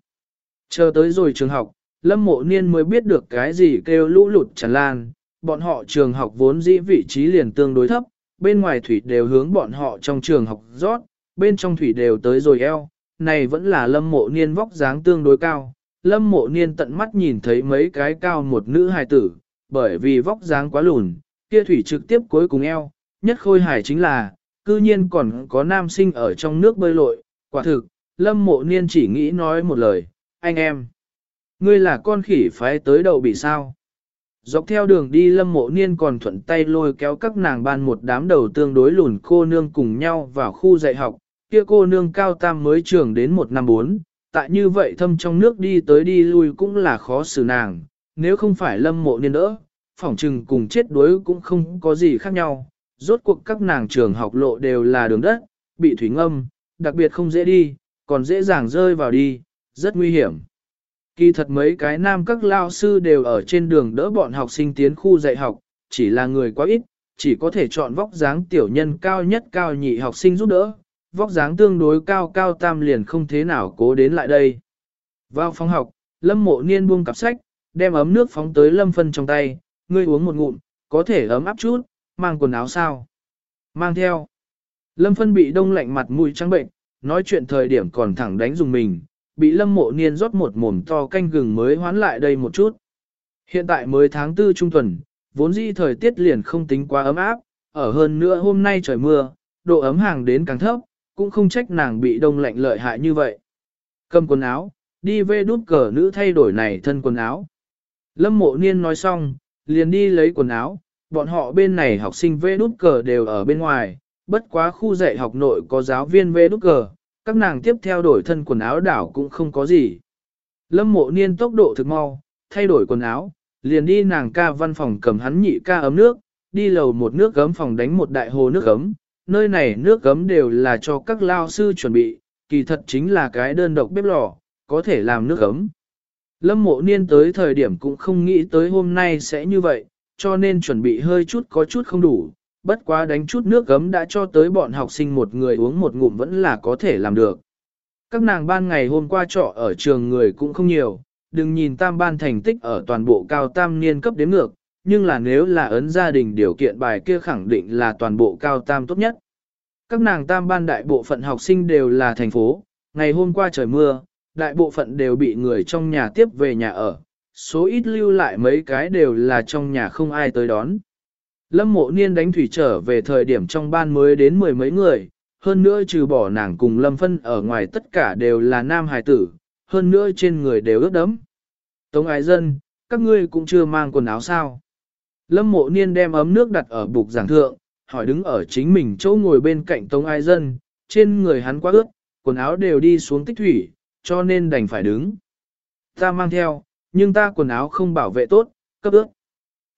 A: Chờ tới rồi trường học, lâm mộ niên mới biết được cái gì kêu lũ lụt tràn lan, bọn họ trường học vốn dĩ vị trí liền tương đối thấp, bên ngoài thủy đều hướng bọn họ trong trường học rót, bên trong thủy đều tới rồi eo, này vẫn là lâm mộ niên vóc dáng tương đối cao. Lâm mộ niên tận mắt nhìn thấy mấy cái cao một nữ hài tử, bởi vì vóc dáng quá lùn, kia thủy trực tiếp cuối cùng eo, nhất khôi hài chính là, cư nhiên còn có nam sinh ở trong nước bơi lội, quả thực, lâm mộ niên chỉ nghĩ nói một lời, anh em, ngươi là con khỉ phái tới đầu bị sao. Dọc theo đường đi lâm mộ niên còn thuận tay lôi kéo các nàng ban một đám đầu tương đối lùn cô nương cùng nhau vào khu dạy học, kia cô nương cao tam mới trường đến một năm bốn, tại như vậy thâm trong nước đi tới đi lui cũng là khó xử nàng, nếu không phải lâm mộ niên đỡ, phỏng trừng cùng chết đuối cũng không có gì khác nhau, rốt cuộc các nàng trường học lộ đều là đường đất, bị thủy ngâm, đặc biệt không dễ đi, còn dễ dàng rơi vào đi, rất nguy hiểm. Kỳ thật mấy cái nam các lao sư đều ở trên đường đỡ bọn học sinh tiến khu dạy học, chỉ là người quá ít, chỉ có thể chọn vóc dáng tiểu nhân cao nhất cao nhị học sinh giúp đỡ, vóc dáng tương đối cao cao tam liền không thế nào cố đến lại đây. Vào phòng học, Lâm Mộ Niên buông cặp sách, đem ấm nước phóng tới Lâm Phân trong tay, ngươi uống một ngụm, có thể ấm áp chút, mang quần áo sao? Mang theo. Lâm Phân bị đông lạnh mặt mũi trắng bệnh, nói chuyện thời điểm còn thẳng đánh dùng mình, bị lâm mộ niên rót một mồm to canh gừng mới hoán lại đây một chút. Hiện tại mới tháng tư trung tuần, vốn dĩ thời tiết liền không tính quá ấm áp, ở hơn nữa hôm nay trời mưa, độ ấm hàng đến càng thấp, cũng không trách nàng bị đông lạnh lợi hại như vậy. Cầm quần áo, đi về đút cờ nữ thay đổi này thân quần áo. Lâm mộ niên nói xong, liền đi lấy quần áo, bọn họ bên này học sinh vê đút cờ đều ở bên ngoài, bất quá khu dạy học nội có giáo viên vê đút cờ, các nàng tiếp theo đổi thân quần áo đảo cũng không có gì. Lâm mộ niên tốc độ thực mau, thay đổi quần áo, liền đi nàng ca văn phòng cầm hắn nhị ca ấm nước, đi lầu một nước gấm phòng đánh một đại hồ nước gấm, nơi này nước gấm đều là cho các lao sư chuẩn bị, kỳ thật chính là cái đơn độc bếp lò, có thể làm nước gấm. Lâm mộ niên tới thời điểm cũng không nghĩ tới hôm nay sẽ như vậy, cho nên chuẩn bị hơi chút có chút không đủ, bất quá đánh chút nước gấm đã cho tới bọn học sinh một người uống một ngụm vẫn là có thể làm được. Các nàng ban ngày hôm qua trọ ở trường người cũng không nhiều, đừng nhìn tam ban thành tích ở toàn bộ cao tam niên cấp đến ngược, nhưng là nếu là ấn gia đình điều kiện bài kia khẳng định là toàn bộ cao tam tốt nhất. Các nàng tam ban đại bộ phận học sinh đều là thành phố, ngày hôm qua trời mưa, đại bộ phận đều bị người trong nhà tiếp về nhà ở, số ít lưu lại mấy cái đều là trong nhà không ai tới đón. Lâm mộ niên đánh thủy trở về thời điểm trong ban mới đến mười mấy người, hơn nữa trừ bỏ nàng cùng Lâm Phân ở ngoài tất cả đều là nam hài tử, hơn nữa trên người đều ướt đẫm. Tống ái dân, các ngươi cũng chưa mang quần áo sao. Lâm mộ niên đem ấm nước đặt ở bục giảng thượng, hỏi đứng ở chính mình chỗ ngồi bên cạnh Tông Ai dân, trên người hắn quá ướt, quần áo đều đi xuống tích thủy, cho nên đành phải đứng. Ta mang theo, nhưng ta quần áo không bảo vệ tốt, cấp ướt.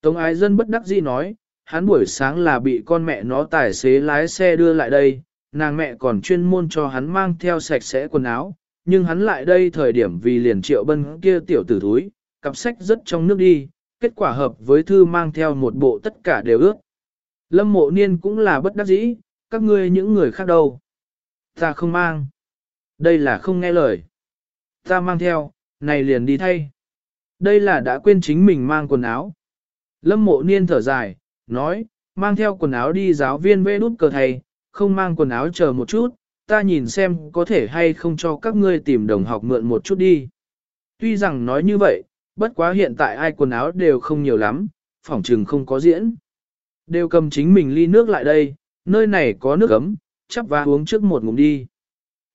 A: Tống ái dân bất đắc dĩ nói, hắn buổi sáng là bị con mẹ nó tài xế lái xe đưa lại đây, nàng mẹ còn chuyên môn cho hắn mang theo sạch sẽ quần áo, nhưng hắn lại đây thời điểm vì liền triệu bân kia tiểu tử thúi, cặp sách rất trong nước đi, kết quả hợp với thư mang theo một bộ tất cả đều ướt. Lâm mộ niên cũng là bất đắc dĩ, các ngươi những người khác đâu. Ta không mang. Đây là không nghe lời. Ta mang theo, này liền đi thay. Đây là đã quên chính mình mang quần áo. Lâm mộ niên thở dài, nói, mang theo quần áo đi giáo viên vê đút cờ thầy, không mang quần áo chờ một chút, ta nhìn xem có thể hay không cho các ngươi tìm đồng học mượn một chút đi. Tuy rằng nói như vậy, bất quá hiện tại ai quần áo đều không nhiều lắm, phỏng trừng không có diễn. Đều cầm chính mình ly nước lại đây, nơi này có nước ấm, chắp và uống trước một ngụm đi.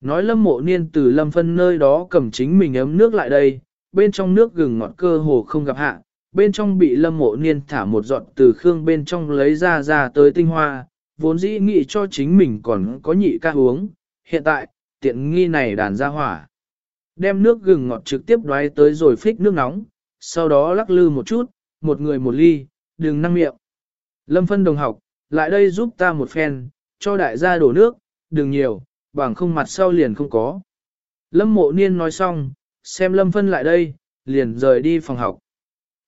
A: Nói lâm mộ niên từ lâm phân nơi đó cầm chính mình ấm nước lại đây, bên trong nước gừng ngọt cơ hồ không gặp hạ, bên trong bị lâm mộ niên thả một giọt từ khương bên trong lấy ra ra tới tinh hoa, vốn dĩ nghĩ cho chính mình còn có nhị ca uống, hiện tại, tiện nghi này đàn ra hỏa. Đem nước gừng ngọt trực tiếp đoái tới rồi phích nước nóng, sau đó lắc lư một chút, một người một ly, đừng năng miệng. Lâm phân đồng học, lại đây giúp ta một phen, cho đại gia đổ nước, đừng nhiều, bằng không mặt sau liền không có. Lâm mộ niên nói xong, xem lâm phân lại đây, liền rời đi phòng học.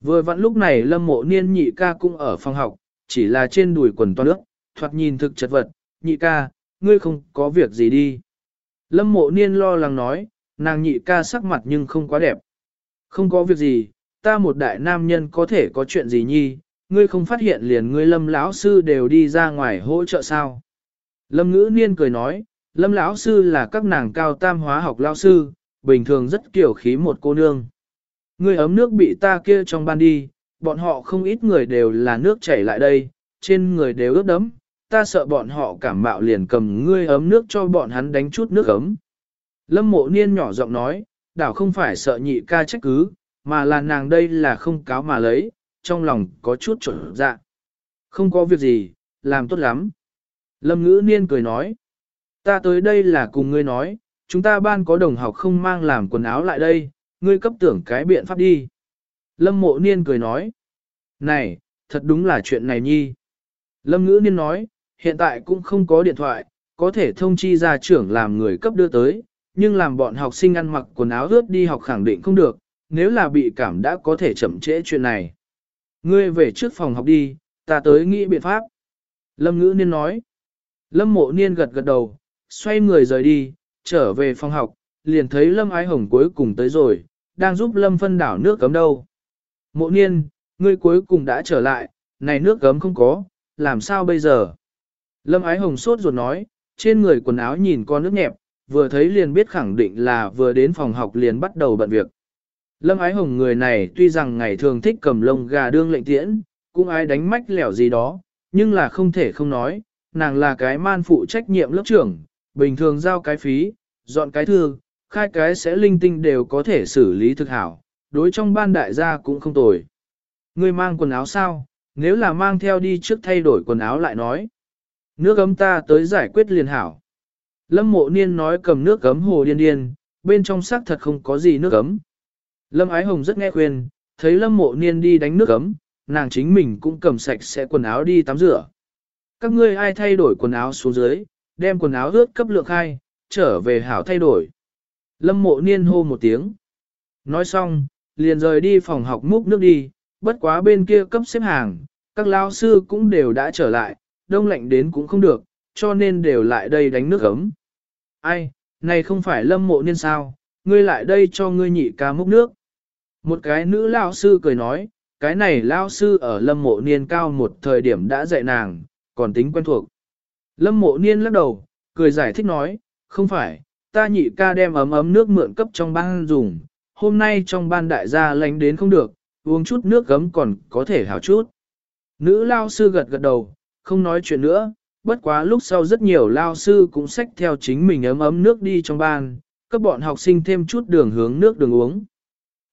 A: Vừa vặn lúc này lâm mộ niên nhị ca cũng ở phòng học, chỉ là trên đùi quần toan nước, thoạt nhìn thực chật vật, nhị ca, ngươi không có việc gì đi. Lâm mộ niên lo lắng nói, nàng nhị ca sắc mặt nhưng không quá đẹp. Không có việc gì, ta một đại nam nhân có thể có chuyện gì nhi, ngươi không phát hiện liền ngươi lâm lão sư đều đi ra ngoài hỗ trợ sao. Lâm ngữ niên cười nói, lâm lão sư là các nàng cao tam hóa học lão sư, bình thường rất kiểu khí một cô nương. Ngươi ấm nước bị ta kia trong ban đi, bọn họ không ít người đều là nước chảy lại đây, trên người đều ướt đẫm, ta sợ bọn họ cảm mạo liền cầm ngươi ấm nước cho bọn hắn đánh chút nước ấm. Lâm mộ niên nhỏ giọng nói, đảo không phải sợ nhị ca trách cứ, mà là nàng đây là không cáo mà lấy, trong lòng có chút trở dạ. Không có việc gì, làm tốt lắm. Lâm ngữ niên cười nói, ta tới đây là cùng ngươi nói, chúng ta ban có đồng học không mang làm quần áo lại đây, ngươi cấp tưởng cái biện pháp đi. Lâm mộ niên cười nói, này, thật đúng là chuyện này nhi. Lâm ngữ niên nói, hiện tại cũng không có điện thoại, có thể thông chi ra trưởng làm người cấp đưa tới, nhưng làm bọn học sinh ăn mặc quần áo ướt đi học khẳng định không được, nếu là bị cảm đã có thể chậm trễ chuyện này. Ngươi về trước phòng học đi, ta tới nghĩ biện pháp. Lâm ngữ niên nói. Lâm mộ niên gật gật đầu, xoay người rời đi, trở về phòng học, liền thấy Lâm ái hồng cuối cùng tới rồi, đang giúp Lâm phân đảo nước cấm đâu. Mộ niên, ngươi cuối cùng đã trở lại, này nước cấm không có, làm sao bây giờ? Lâm ái hồng sốt ruột nói, trên người quần áo nhìn con nước nhẹp, vừa thấy liền biết khẳng định là vừa đến phòng học liền bắt đầu bận việc. Lâm ái hồng người này tuy rằng ngày thường thích cầm lông gà đương lệnh tiễn, cũng ai đánh mách lẻo gì đó, nhưng là không thể không nói, nàng là cái man phụ trách nhiệm lớp trưởng, bình thường giao cái phí, dọn cái thư, khai cái sẽ linh tinh đều có thể xử lý thực hảo, đối trong ban đại gia cũng không tồi. Người mang quần áo sao, nếu là mang theo đi trước thay đổi quần áo lại nói. Nước ấm ta tới giải quyết liền hảo. Lâm mộ niên nói cầm nước gấm hồ điên điên, bên trong xác thật không có gì nước gấm. Lâm ái hồng rất nghe khuyên, thấy lâm mộ niên đi đánh nước gấm, nàng chính mình cũng cầm sạch sẽ quần áo đi tắm rửa. Các ngươi ai thay đổi quần áo xuống dưới, đem quần áo ướt cấp lượng khai, trở về hảo thay đổi. Lâm mộ niên hô một tiếng. Nói xong, liền rời đi phòng học múc nước đi, bất quá bên kia cấp xếp hàng, các lao sư cũng đều đã trở lại, đông lạnh đến cũng không được, cho nên đều lại đây đánh nước ấm. Ai, này không phải lâm mộ niên sao, ngươi lại đây cho ngươi nhị ca múc nước. Một cái nữ lao sư cười nói, cái này lao sư ở lâm mộ niên cao một thời điểm đã dạy nàng, còn tính quen thuộc. Lâm mộ niên lắc đầu, cười giải thích nói, không phải, ta nhị ca đem ấm ấm nước mượn cấp trong ban dùng, hôm nay trong ban đại gia lánh đến không được, uống chút nước gấm còn có thể hảo chút. Nữ lao sư gật gật đầu, không nói chuyện nữa, bất quá lúc sau rất nhiều lao sư cũng xách theo chính mình ấm ấm nước đi trong ban, các bọn học sinh thêm chút đường hướng nước đường uống.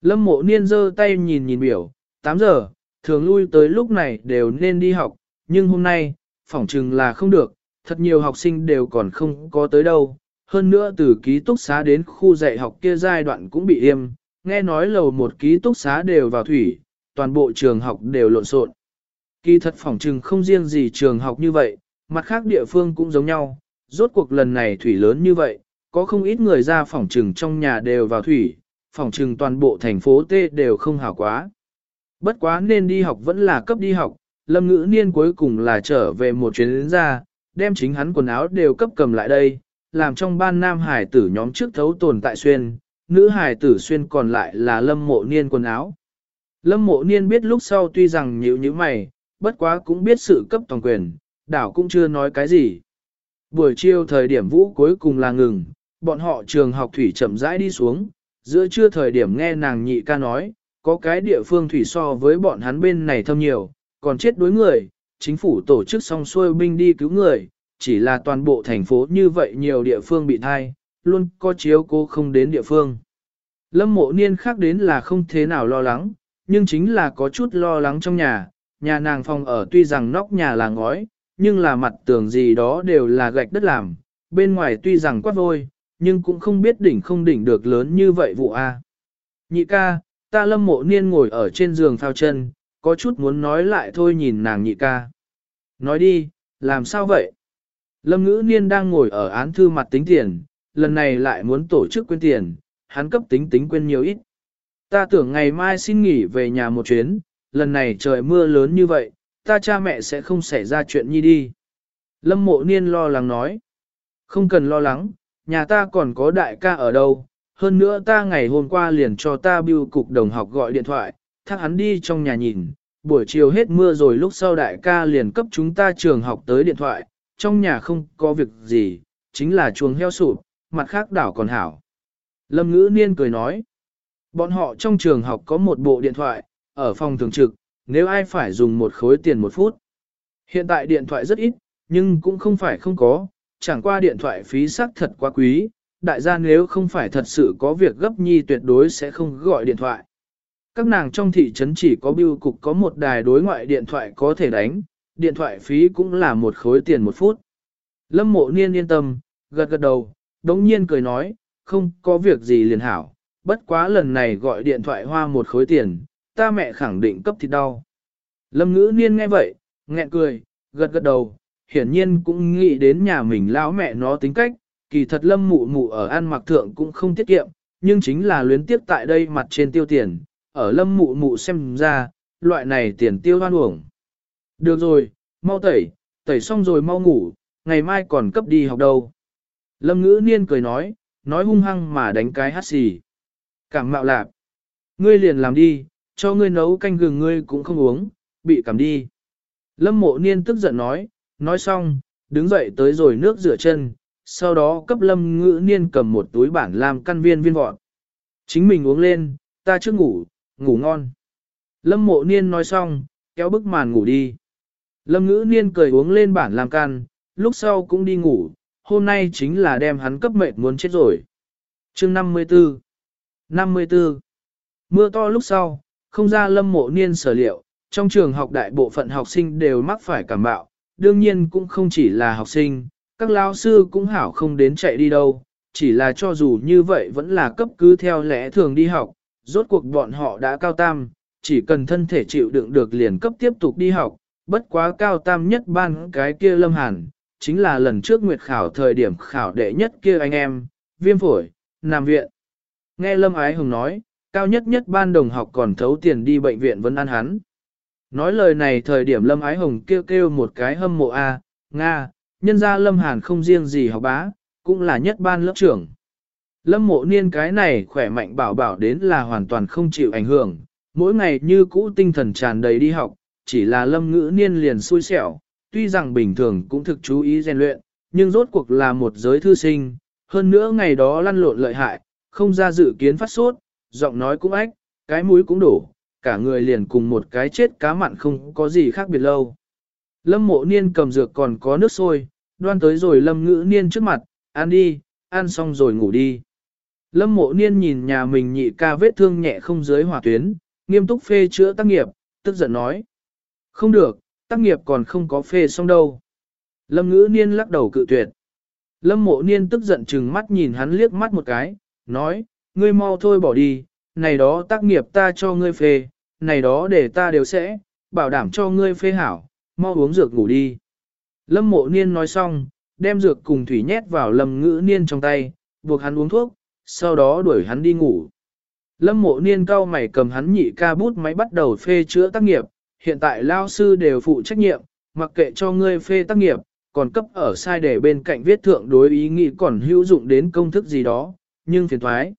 A: Lâm mộ niên giơ tay nhìn nhìn biểu, 8 giờ, thường lui tới lúc này đều nên đi học, nhưng hôm nay, phỏng chừng là không được, thật nhiều học sinh đều còn không có tới đâu. Hơn nữa từ ký túc xá đến khu dạy học kia giai đoạn cũng bị im, nghe nói lầu một ký túc xá đều vào thủy, toàn bộ trường học đều lộn xộn. Kỳ thật phỏng chừng không riêng gì trường học như vậy, mặt khác địa phương cũng giống nhau, rốt cuộc lần này thủy lớn như vậy, có không ít người ra phòng trừng trong nhà đều vào thủy, phòng trừng toàn bộ thành phố T đều không hảo quá. Bất quá nên đi học vẫn là cấp đi học, lâm ngữ niên cuối cùng là trở về một chuyến đến ra, đem chính hắn quần áo đều cấp cầm lại đây, làm trong ban nam hải tử nhóm trước thấu tồn tại xuyên, nữ hải tử xuyên còn lại là lâm mộ niên quần áo. Lâm mộ niên biết lúc sau tuy rằng nhíu như mày, bất quá cũng biết sự cấp toàn quyền, đảo cũng chưa nói cái gì. Buổi chiều thời điểm vũ cuối cùng là ngừng, bọn họ trường học thủy chậm rãi đi xuống, giữa trưa thời điểm nghe nàng nhị ca nói, có cái địa phương thủy so với bọn hắn bên này thâm nhiều, còn chết đối người, chính phủ tổ chức xong xuôi binh đi cứu người, chỉ là toàn bộ thành phố như vậy nhiều địa phương bị thai, luôn có chiếu cố không đến địa phương. Lâm mộ niên khác đến là không thế nào lo lắng, nhưng chính là có chút lo lắng trong nhà, nhà nàng phòng ở tuy rằng nóc nhà là ngói, nhưng là mặt tường gì đó đều là gạch đất làm, bên ngoài tuy rằng quát vôi, nhưng cũng không biết đỉnh không đỉnh được lớn như vậy vụ A. Nhị ca, ta lâm mộ niên ngồi ở trên giường phao chân, có chút muốn nói lại thôi nhìn nàng nhị ca. Nói đi, làm sao vậy? Lâm ngữ niên đang ngồi ở án thư mặt tính tiền, lần này lại muốn tổ chức quên tiền, hắn cấp tính tính quên nhiều ít. Ta tưởng ngày mai xin nghỉ về nhà một chuyến, lần này trời mưa lớn như vậy, ta cha mẹ sẽ không xảy ra chuyện nhi đi. Lâm mộ niên lo lắng nói. Không cần lo lắng, nhà ta còn có đại ca ở đâu, hơn nữa ta ngày hôm qua liền cho ta bưu cục đồng học gọi điện thoại, thác hắn đi trong nhà nhìn, buổi chiều hết mưa rồi lúc sau đại ca liền cấp chúng ta trường học tới điện thoại, trong nhà không có việc gì, chính là chuồng heo sụp, mặt khác đảo còn hảo. Lâm ngữ niên cười nói, bọn họ trong trường học có một bộ điện thoại, ở phòng thường trực, nếu ai phải dùng một khối tiền một phút. Hiện tại điện thoại rất ít, nhưng cũng không phải không có, chẳng qua điện thoại phí sắc thật quá quý, đại gia nếu không phải thật sự có việc gấp nhi tuyệt đối sẽ không gọi điện thoại. Các nàng trong thị trấn chỉ có bưu cục có một đài đối ngoại điện thoại có thể đánh, điện thoại phí cũng là một khối tiền một phút. Lâm mộ niên yên tâm, gật gật đầu, đống nhiên cười nói, không có việc gì liền hảo, bất quá lần này gọi điện thoại hoa một khối tiền, ta mẹ khẳng định cấp thịt đau. Lâm ngữ niên nghe vậy, nghẹn cười, gật gật đầu, hiển nhiên cũng nghĩ đến nhà mình lão mẹ nó tính cách, kỳ thật lâm mụ mụ ở ăn mặc thượng cũng không tiết kiệm, nhưng chính là luyến tiếp tại đây mặt trên tiêu tiền, ở lâm mụ mụ xem ra, loại này tiền tiêu hoan uổng. Được rồi, mau tẩy, tẩy xong rồi mau ngủ, ngày mai còn cấp đi học đâu. Lâm ngữ niên cười nói, nói hung hăng mà đánh cái hát xì. Cảm mạo lạp. Ngươi liền làm đi, cho ngươi nấu canh gừng ngươi cũng không uống, bị cảm đi. Lâm mộ niên tức giận nói, nói xong, đứng dậy tới rồi nước rửa chân, sau đó cấp lâm ngữ niên cầm một túi bản làm căn viên viên vọt. Chính mình uống lên, ta trước ngủ, ngủ ngon. Lâm mộ niên nói xong, kéo bức màn ngủ đi. Lâm ngữ niên cười uống lên bản làm căn, lúc sau cũng đi ngủ, hôm nay chính là đem hắn cấp mệt muốn chết rồi. chương 54 54 Mưa to lúc sau, không ra lâm mộ niên sở liệu, trong trường học đại bộ phận học sinh đều mắc phải cảm bạo, đương nhiên cũng không chỉ là học sinh, các lao sư cũng hảo không đến chạy đi đâu, chỉ là cho dù như vậy vẫn là cấp cứ theo lẽ thường đi học, rốt cuộc bọn họ đã cao tam, chỉ cần thân thể chịu đựng được liền cấp tiếp tục đi học, bất quá cao tam nhất ban cái kia lâm hàn, chính là lần trước nguyệt khảo thời điểm khảo đệ nhất kia anh em, viêm phổi, nằm viện. Nghe lâm ái hùng nói, cao nhất nhất ban đồng học còn thấu tiền đi bệnh viện vẫn ăn hắn. Nói lời này thời điểm lâm ái hồng kêu kêu một cái hâm mộ A, Nga, nhân gia Lâm Hàn không riêng gì học bá, cũng là nhất ban lớp trưởng. Lâm mộ niên cái này khỏe mạnh bảo bảo đến là hoàn toàn không chịu ảnh hưởng, mỗi ngày như cũ tinh thần tràn đầy đi học, chỉ là lâm ngữ niên liền xui xẻo, tuy rằng bình thường cũng thực chú ý rèn luyện, nhưng rốt cuộc là một giới thư sinh, hơn nữa ngày đó lăn lộn lợi hại, không ra dự kiến phát sốt, giọng nói cũng ách, cái mũi cũng đổ, cả người liền cùng một cái chết cá mặn không có gì khác biệt lâu. Lâm mộ niên cầm dược còn có nước sôi, đoan tới rồi lâm ngữ niên trước mặt, ăn đi, ăn xong rồi ngủ đi. Lâm mộ niên nhìn nhà mình nhị ca vết thương nhẹ không dưới hỏa tuyến, nghiêm túc phê chữa tác nghiệp, tức giận nói. Không được, tác nghiệp còn không có phê xong đâu. Lâm ngữ niên lắc đầu cự tuyệt. Lâm mộ niên tức giận chừng mắt nhìn hắn liếc mắt một cái, nói, ngươi mau thôi bỏ đi, này đó tác nghiệp ta cho ngươi phê, này đó để ta đều sẽ, bảo đảm cho ngươi phê hảo, mau uống dược ngủ đi. Lâm mộ niên nói xong, đem dược cùng thủy nhét vào lâm ngữ niên trong tay, buộc hắn uống thuốc, sau đó đuổi hắn đi ngủ. Lâm mộ niên cao mày cầm hắn nhị ca bút máy bắt đầu phê chữa tác nghiệp, hiện tại lao sư đều phụ trách nhiệm, mặc kệ cho ngươi phê tác nghiệp, còn cấp ở sai để bên cạnh viết thượng đối ý nghĩ còn hữu dụng đến công thức gì đó, nhưng phiền thoái.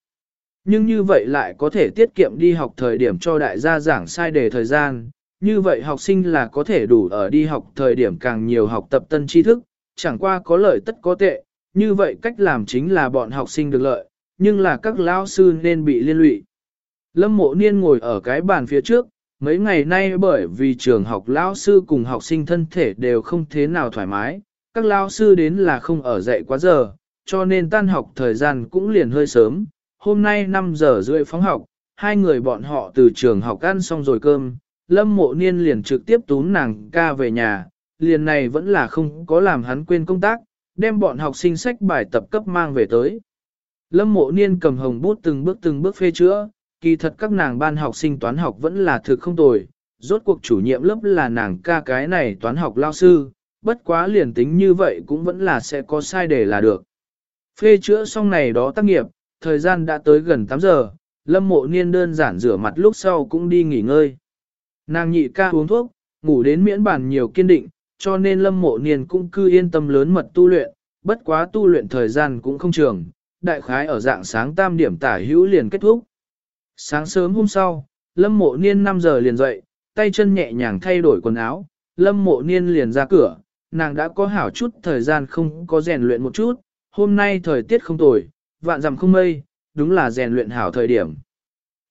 A: Nhưng như vậy lại có thể tiết kiệm đi học thời điểm cho đại gia giảng sai đề thời gian, như vậy học sinh là có thể đủ ở đi học thời điểm càng nhiều học tập tân tri thức, chẳng qua có lợi tất có tệ, như vậy cách làm chính là bọn học sinh được lợi, nhưng là các lao sư nên bị liên lụy. Lâm mộ niên ngồi ở cái bàn phía trước, mấy ngày nay bởi vì trường học lao sư cùng học sinh thân thể đều không thế nào thoải mái, các lao sư đến là không ở dạy quá giờ, cho nên tan học thời gian cũng liền hơi sớm. Hôm nay 5 giờ rưỡi phóng học, hai người bọn họ từ trường học ăn xong rồi cơm, lâm mộ niên liền trực tiếp tún nàng ca về nhà, liền này vẫn là không có làm hắn quên công tác, đem bọn học sinh sách bài tập cấp mang về tới. Lâm mộ niên cầm hồng bút từng bước từng bước phê chữa, kỳ thật các nàng ban học sinh toán học vẫn là thực không tồi, rốt cuộc chủ nhiệm lớp là nàng ca cái này toán học lao sư, bất quá liền tính như vậy cũng vẫn là sẽ có sai để là được. Phê chữa xong này đó tác nghiệp, thời gian đã tới gần 8 giờ, lâm mộ niên đơn giản rửa mặt lúc sau cũng đi nghỉ ngơi. Nàng nhị ca uống thuốc, ngủ đến miễn bản nhiều kiên định, cho nên lâm mộ niên cũng cư yên tâm lớn mật tu luyện, bất quá tu luyện thời gian cũng không trường, đại khái ở dạng sáng tam điểm tả hữu liền kết thúc. Sáng sớm hôm sau, lâm mộ niên 5 giờ liền dậy, tay chân nhẹ nhàng thay đổi quần áo, lâm mộ niên liền ra cửa, nàng đã có hảo chút thời gian không có rèn luyện một chút, hôm nay thời tiết không tồi, vạn dặm không mây, đúng là rèn luyện hảo thời điểm.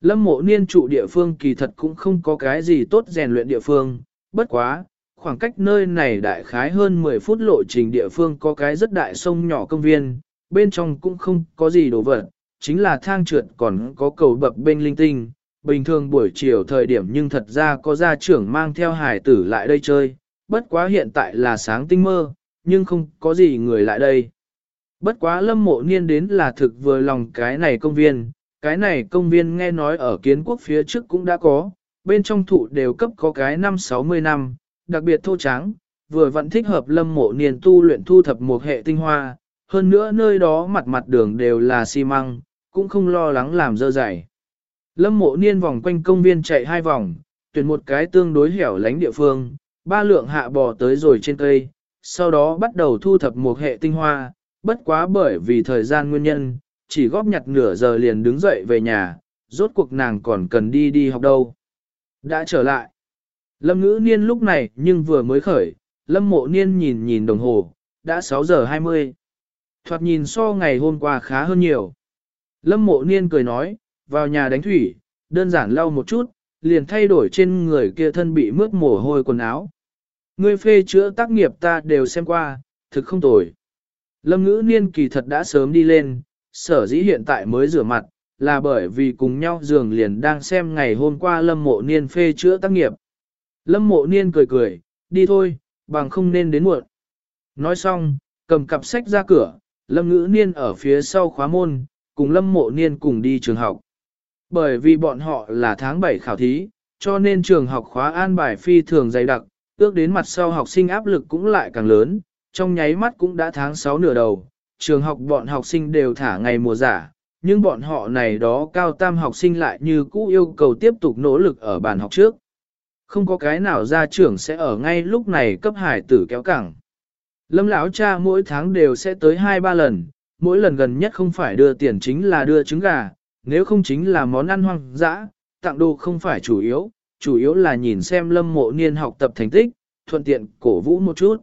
A: Lâm mộ niên trụ địa phương kỳ thật cũng không có cái gì tốt rèn luyện địa phương, bất quá, khoảng cách nơi này đại khái hơn 10 phút lộ trình địa phương có cái rất đại sông nhỏ công viên, bên trong cũng không có gì đồ vật, chính là thang trượt còn có cầu bập bên linh tinh. Bình thường buổi chiều thời điểm nhưng thật ra có gia trưởng mang theo hải tử lại đây chơi, bất quá hiện tại là sáng tinh mơ, nhưng không có gì người lại đây. Bất quá lâm mộ niên đến là thực vừa lòng cái này công viên, cái này công viên nghe nói ở kiến quốc phía trước cũng đã có, bên trong thụ đều cấp có cái năm 60 năm, đặc biệt thô trắng, vừa vẫn thích hợp lâm mộ niên tu luyện thu thập một hệ tinh hoa, hơn nữa nơi đó mặt mặt đường đều là xi măng, cũng không lo lắng làm dơ dày. Lâm mộ niên vòng quanh công viên chạy hai vòng, tuyển một cái tương đối hẻo lánh địa phương, ba lượng hạ bò tới rồi trên cây, sau đó bắt đầu thu thập một hệ tinh hoa, bất quá bởi vì thời gian nguyên nhân, chỉ góp nhặt nửa giờ liền đứng dậy về nhà, rốt cuộc nàng còn cần đi đi học đâu. Đã trở lại. Lâm ngữ niên lúc này nhưng vừa mới khởi, lâm mộ niên nhìn nhìn đồng hồ, đã 6 giờ 20. Thoạt nhìn so ngày hôm qua khá hơn nhiều. Lâm mộ niên cười nói, vào nhà đánh thủy, đơn giản lau một chút, liền thay đổi trên người kia thân bị mướt mồ hôi quần áo. Ngươi phê chữa tác nghiệp ta đều xem qua, thực không tồi. Lâm ngữ niên kỳ thật đã sớm đi lên, sở dĩ hiện tại mới rửa mặt, là bởi vì cùng nhau giường liền đang xem ngày hôm qua lâm mộ niên phê chữa tác nghiệp. Lâm mộ niên cười cười, đi thôi, bằng không nên đến muộn. Nói xong, cầm cặp sách ra cửa, lâm ngữ niên ở phía sau khóa môn, cùng lâm mộ niên cùng đi trường học. Bởi vì bọn họ là tháng 7 khảo thí, cho nên trường học khóa an bài phi thường dày đặc, ước đến mặt sau học sinh áp lực cũng lại càng lớn, trong nháy mắt cũng đã tháng 6 nửa đầu, trường học bọn học sinh đều thả ngày mùa giả, nhưng bọn họ này đó cao tam học sinh lại như cũ yêu cầu tiếp tục nỗ lực ở bàn học trước. Không có cái nào ra trưởng sẽ ở ngay lúc này cấp hải tử kéo cẳng. Lâm lão cha mỗi tháng đều sẽ tới 2-3 lần, mỗi lần gần nhất không phải đưa tiền chính là đưa trứng gà, nếu không chính là món ăn hoang dã, tặng đồ không phải chủ yếu, chủ yếu là nhìn xem lâm mộ niên học tập thành tích, thuận tiện cổ vũ một chút.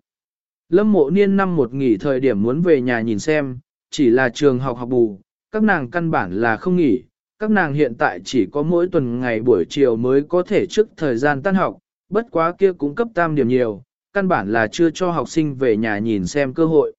A: Lâm mộ niên năm một nghỉ thời điểm muốn về nhà nhìn xem, chỉ là trường học học bù, các nàng căn bản là không nghỉ, các nàng hiện tại chỉ có mỗi tuần ngày buổi chiều mới có thể trước thời gian tan học, bất quá kia cũng cấp tam điểm nhiều, căn bản là chưa cho học sinh về nhà nhìn xem cơ hội.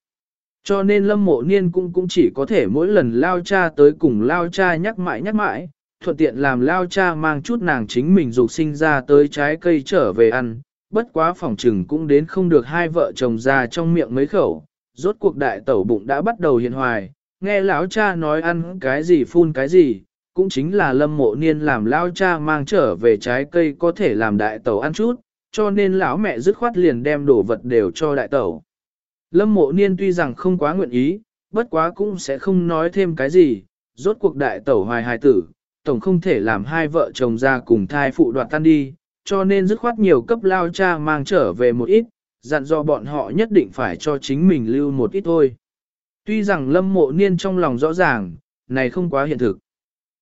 A: Cho nên lâm mộ niên cũng cũng chỉ có thể mỗi lần lao cha tới cùng lao cha nhắc mãi nhắc mãi, thuận tiện làm lao cha mang chút nàng chính mình dục sinh ra tới trái cây trở về ăn, bất quá phòng trừng cũng đến không được hai vợ chồng ra trong miệng mấy khẩu, rốt cuộc đại tẩu bụng đã bắt đầu hiện hoài, nghe lão cha nói ăn cái gì phun cái gì, cũng chính là lâm mộ niên làm lão cha mang trở về trái cây có thể làm đại tẩu ăn chút, cho nên lão mẹ dứt khoát liền đem đồ vật đều cho đại tẩu. Lâm mộ niên tuy rằng không quá nguyện ý, bất quá cũng sẽ không nói thêm cái gì, rốt cuộc đại tẩu hoài hài tử, tổng không thể làm hai vợ chồng ra cùng thai phụ đoạt tan đi, cho nên dứt khoát nhiều cấp lao cha mang trở về một ít, dặn dò bọn họ nhất định phải cho chính mình lưu một ít thôi. Tuy rằng lâm mộ niên trong lòng rõ ràng, này không quá hiện thực.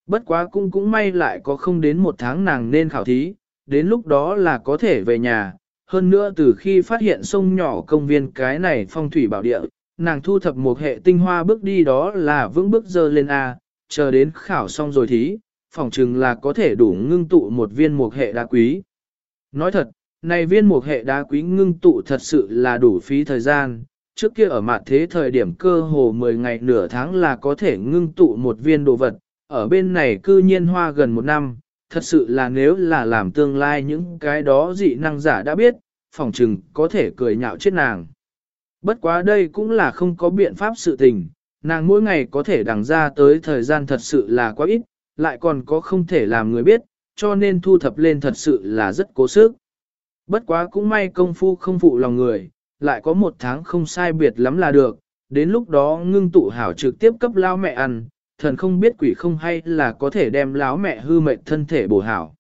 A: Bất quá cũng cũng may lại có không đến một tháng nàng nên khảo thí, đến lúc đó là có thể về nhà. Hơn nữa từ khi phát hiện sông nhỏ công viên cái này phong thủy bảo địa, nàng thu thập một hệ tinh hoa bước đi đó là vững bước dơ lên A, chờ đến khảo xong rồi thí, phỏng chừng là có thể đủ ngưng tụ một viên một hệ đá quý. Nói thật, này viên một hệ đá quý ngưng tụ thật sự là đủ phí thời gian, trước kia ở mặt thế thời điểm cơ hồ 10 ngày nửa tháng là có thể ngưng tụ một viên đồ vật, ở bên này cư nhiên hoa gần một năm, thật sự là nếu là làm tương lai những cái đó dị năng giả đã biết, phỏng chừng có thể cười nhạo chết nàng. Bất quá đây cũng là không có biện pháp sự tình, nàng mỗi ngày có thể đằng ra tới thời gian thật sự là quá ít, lại còn có không thể làm người biết, cho nên thu thập lên thật sự là rất cố sức. Bất quá cũng may công phu không phụ lòng người, lại có một tháng không sai biệt lắm là được, đến lúc đó ngưng tụ hảo trực tiếp cấp lao mẹ ăn, thần không biết quỷ không hay là có thể đem lão mẹ hư mệnh thân thể bổ hảo.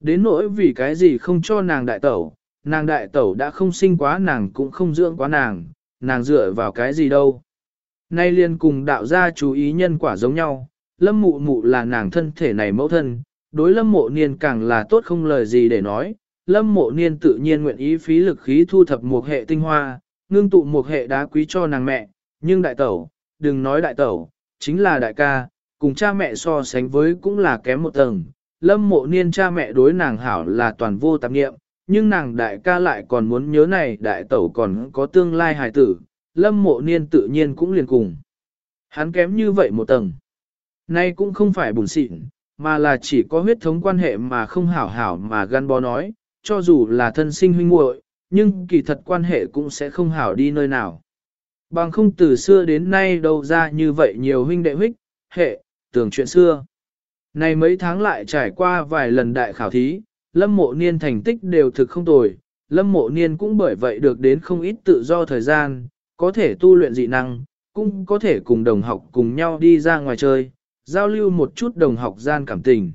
A: Đến nỗi vì cái gì không cho nàng đại tẩu, nàng đại tẩu đã không sinh quá nàng cũng không dưỡng quá nàng, nàng dựa vào cái gì đâu. Nay liền cùng đạo gia chú ý nhân quả giống nhau, lâm mụ mụ là nàng thân thể này mẫu thân, đối lâm mộ niên càng là tốt không lời gì để nói, lâm mộ niên tự nhiên nguyện ý phí lực khí thu thập một hệ tinh hoa, ngưng tụ một hệ đá quý cho nàng mẹ, nhưng đại tẩu, đừng nói đại tẩu, chính là đại ca, cùng cha mẹ so sánh với cũng là kém một tầng. Lâm mộ niên cha mẹ đối nàng hảo là toàn vô tạp nghiệm, nhưng nàng đại ca lại còn muốn nhớ này đại tẩu còn có tương lai hài tử, lâm mộ niên tự nhiên cũng liền cùng. Hắn kém như vậy một tầng. Nay cũng không phải bùn xịn, mà là chỉ có huyết thống quan hệ mà không hảo hảo mà gắn bó nói, cho dù là thân sinh huynh muội, nhưng kỳ thật quan hệ cũng sẽ không hảo đi nơi nào. Bằng không từ xưa đến nay đâu ra như vậy nhiều huynh đệ huyết, hệ, tưởng chuyện xưa. Này mấy tháng lại trải qua vài lần đại khảo thí, lâm mộ niên thành tích đều thực không tồi, lâm mộ niên cũng bởi vậy được đến không ít tự do thời gian, có thể tu luyện dị năng, cũng có thể cùng đồng học cùng nhau đi ra ngoài chơi, giao lưu một chút đồng học gian cảm tình.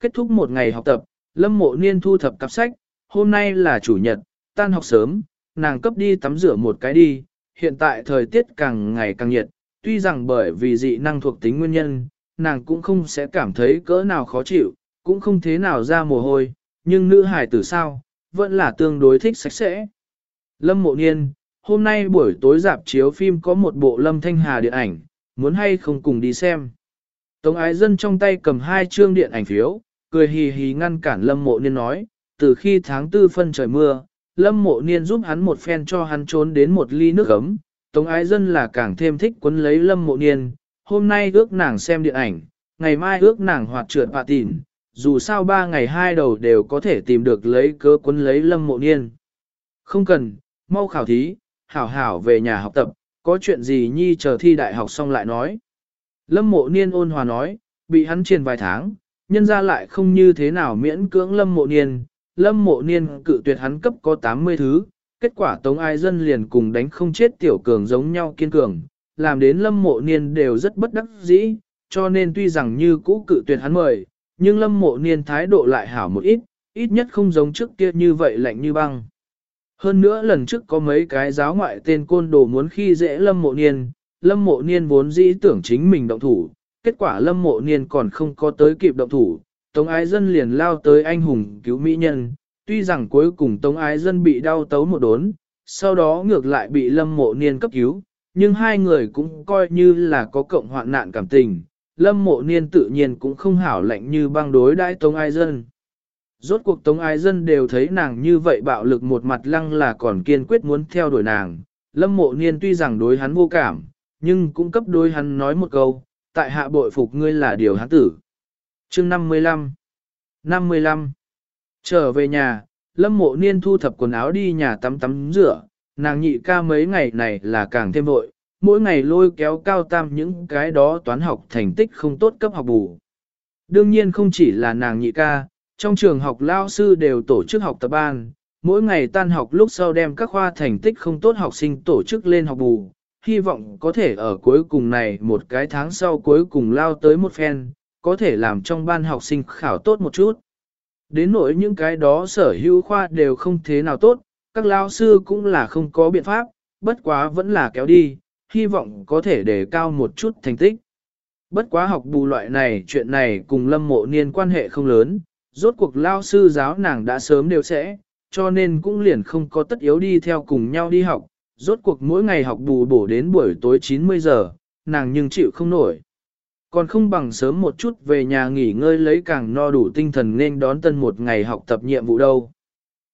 A: Kết thúc một ngày học tập, lâm mộ niên thu thập cặp sách, hôm nay là chủ nhật, tan học sớm, nàng cấp đi tắm rửa một cái đi, hiện tại thời tiết càng ngày càng nhiệt, tuy rằng bởi vì dị năng thuộc tính nguyên nhân, nàng cũng không sẽ cảm thấy cỡ nào khó chịu, cũng không thế nào ra mồ hôi, nhưng nữ hải tử sao, vẫn là tương đối thích sạch sẽ. Lâm Mộ Niên, hôm nay buổi tối dạp chiếu phim có một bộ Lâm Thanh Hà điện ảnh, muốn hay không cùng đi xem. Tống ái dân trong tay cầm hai chương điện ảnh phiếu, cười hì hì ngăn cản Lâm Mộ Niên nói, từ khi tháng tư phân trời mưa, lâm mộ niên giúp hắn một phen cho hắn trốn đến một ly nước ấm, Tống ái dân là càng thêm thích quấn lấy lâm mộ niên, hôm nay ước nàng xem điện ảnh, ngày mai ước nàng hoạt trượt bạ tỉn, dù sao ba ngày hai đầu đều có thể tìm được lấy cớ quấn lấy lâm mộ niên. Không cần, mau khảo thí, hảo hảo về nhà học tập, có chuyện gì nhi chờ thi đại học xong lại nói. Lâm mộ niên ôn hòa nói, bị hắn triền vài tháng, nhân ra lại không như thế nào miễn cưỡng lâm mộ niên, lâm mộ niên cự tuyệt hắn cấp có 80 thứ, kết quả tống ai dân liền cùng đánh không chết tiểu cường giống nhau kiên cường, làm đến lâm mộ niên đều rất bất đắc dĩ, cho nên tuy rằng như cũ cự tuyệt hắn mời, nhưng lâm mộ niên thái độ lại hảo một ít, ít nhất không giống trước kia như vậy lạnh như băng. Hơn nữa lần trước có mấy cái giáo ngoại tên côn đồ muốn khi dễ lâm mộ niên, lâm mộ niên vốn dĩ tưởng chính mình động thủ, kết quả lâm mộ niên còn không có tới kịp động thủ, Tống Ái Dân liền lao tới anh hùng cứu mỹ nhân, tuy rằng cuối cùng Tống Ái Dân bị đau tấu một đốn, sau đó ngược lại bị lâm mộ niên cấp cứu, nhưng hai người cũng coi như là có cộng hoạn nạn cảm tình, lâm mộ niên tự nhiên cũng không hảo lạnh như băng đối đãi Tống Ái Dân. Rốt cuộc Tống Ái Dân đều thấy nàng như vậy bạo lực một mặt lăng là còn kiên quyết muốn theo đuổi nàng, lâm mộ niên tuy rằng đối hắn vô cảm, nhưng cũng cấp đôi hắn nói một câu, tại hạ bội phục ngươi là điều hắn tử. Chương 55 55 Trở về nhà, Lâm Mộ Niên thu thập quần áo đi nhà tắm tắm rửa, nàng nhị ca mấy ngày này là càng thêm vội, mỗi ngày lôi kéo cao tam những cái đó toán học thành tích không tốt cấp học bù. Đương nhiên không chỉ là nàng nhị ca, trong trường học lao sư đều tổ chức học tập ban, mỗi ngày tan học lúc sau đem các khoa thành tích không tốt học sinh tổ chức lên học bù, hy vọng có thể ở cuối cùng này một cái tháng sau cuối cùng lao tới một phen, có thể làm trong ban học sinh khảo tốt một chút. Đến nỗi những cái đó sở hữu khoa đều không thế nào tốt, các lao sư cũng là không có biện pháp, bất quá vẫn là kéo đi, hy vọng có thể đề cao một chút thành tích. Bất quá học bù loại này, chuyện này cùng lâm mộ niên quan hệ không lớn, rốt cuộc lao sư giáo nàng đã sớm đều sẽ, cho nên cũng liền không có tất yếu đi theo cùng nhau đi học, rốt cuộc mỗi ngày học bù bổ đến buổi tối 90 giờ, nàng nhưng chịu không nổi. Còn không bằng sớm một chút về nhà nghỉ ngơi lấy càng no đủ tinh thần nên đón tân một ngày học tập nhiệm vụ đâu.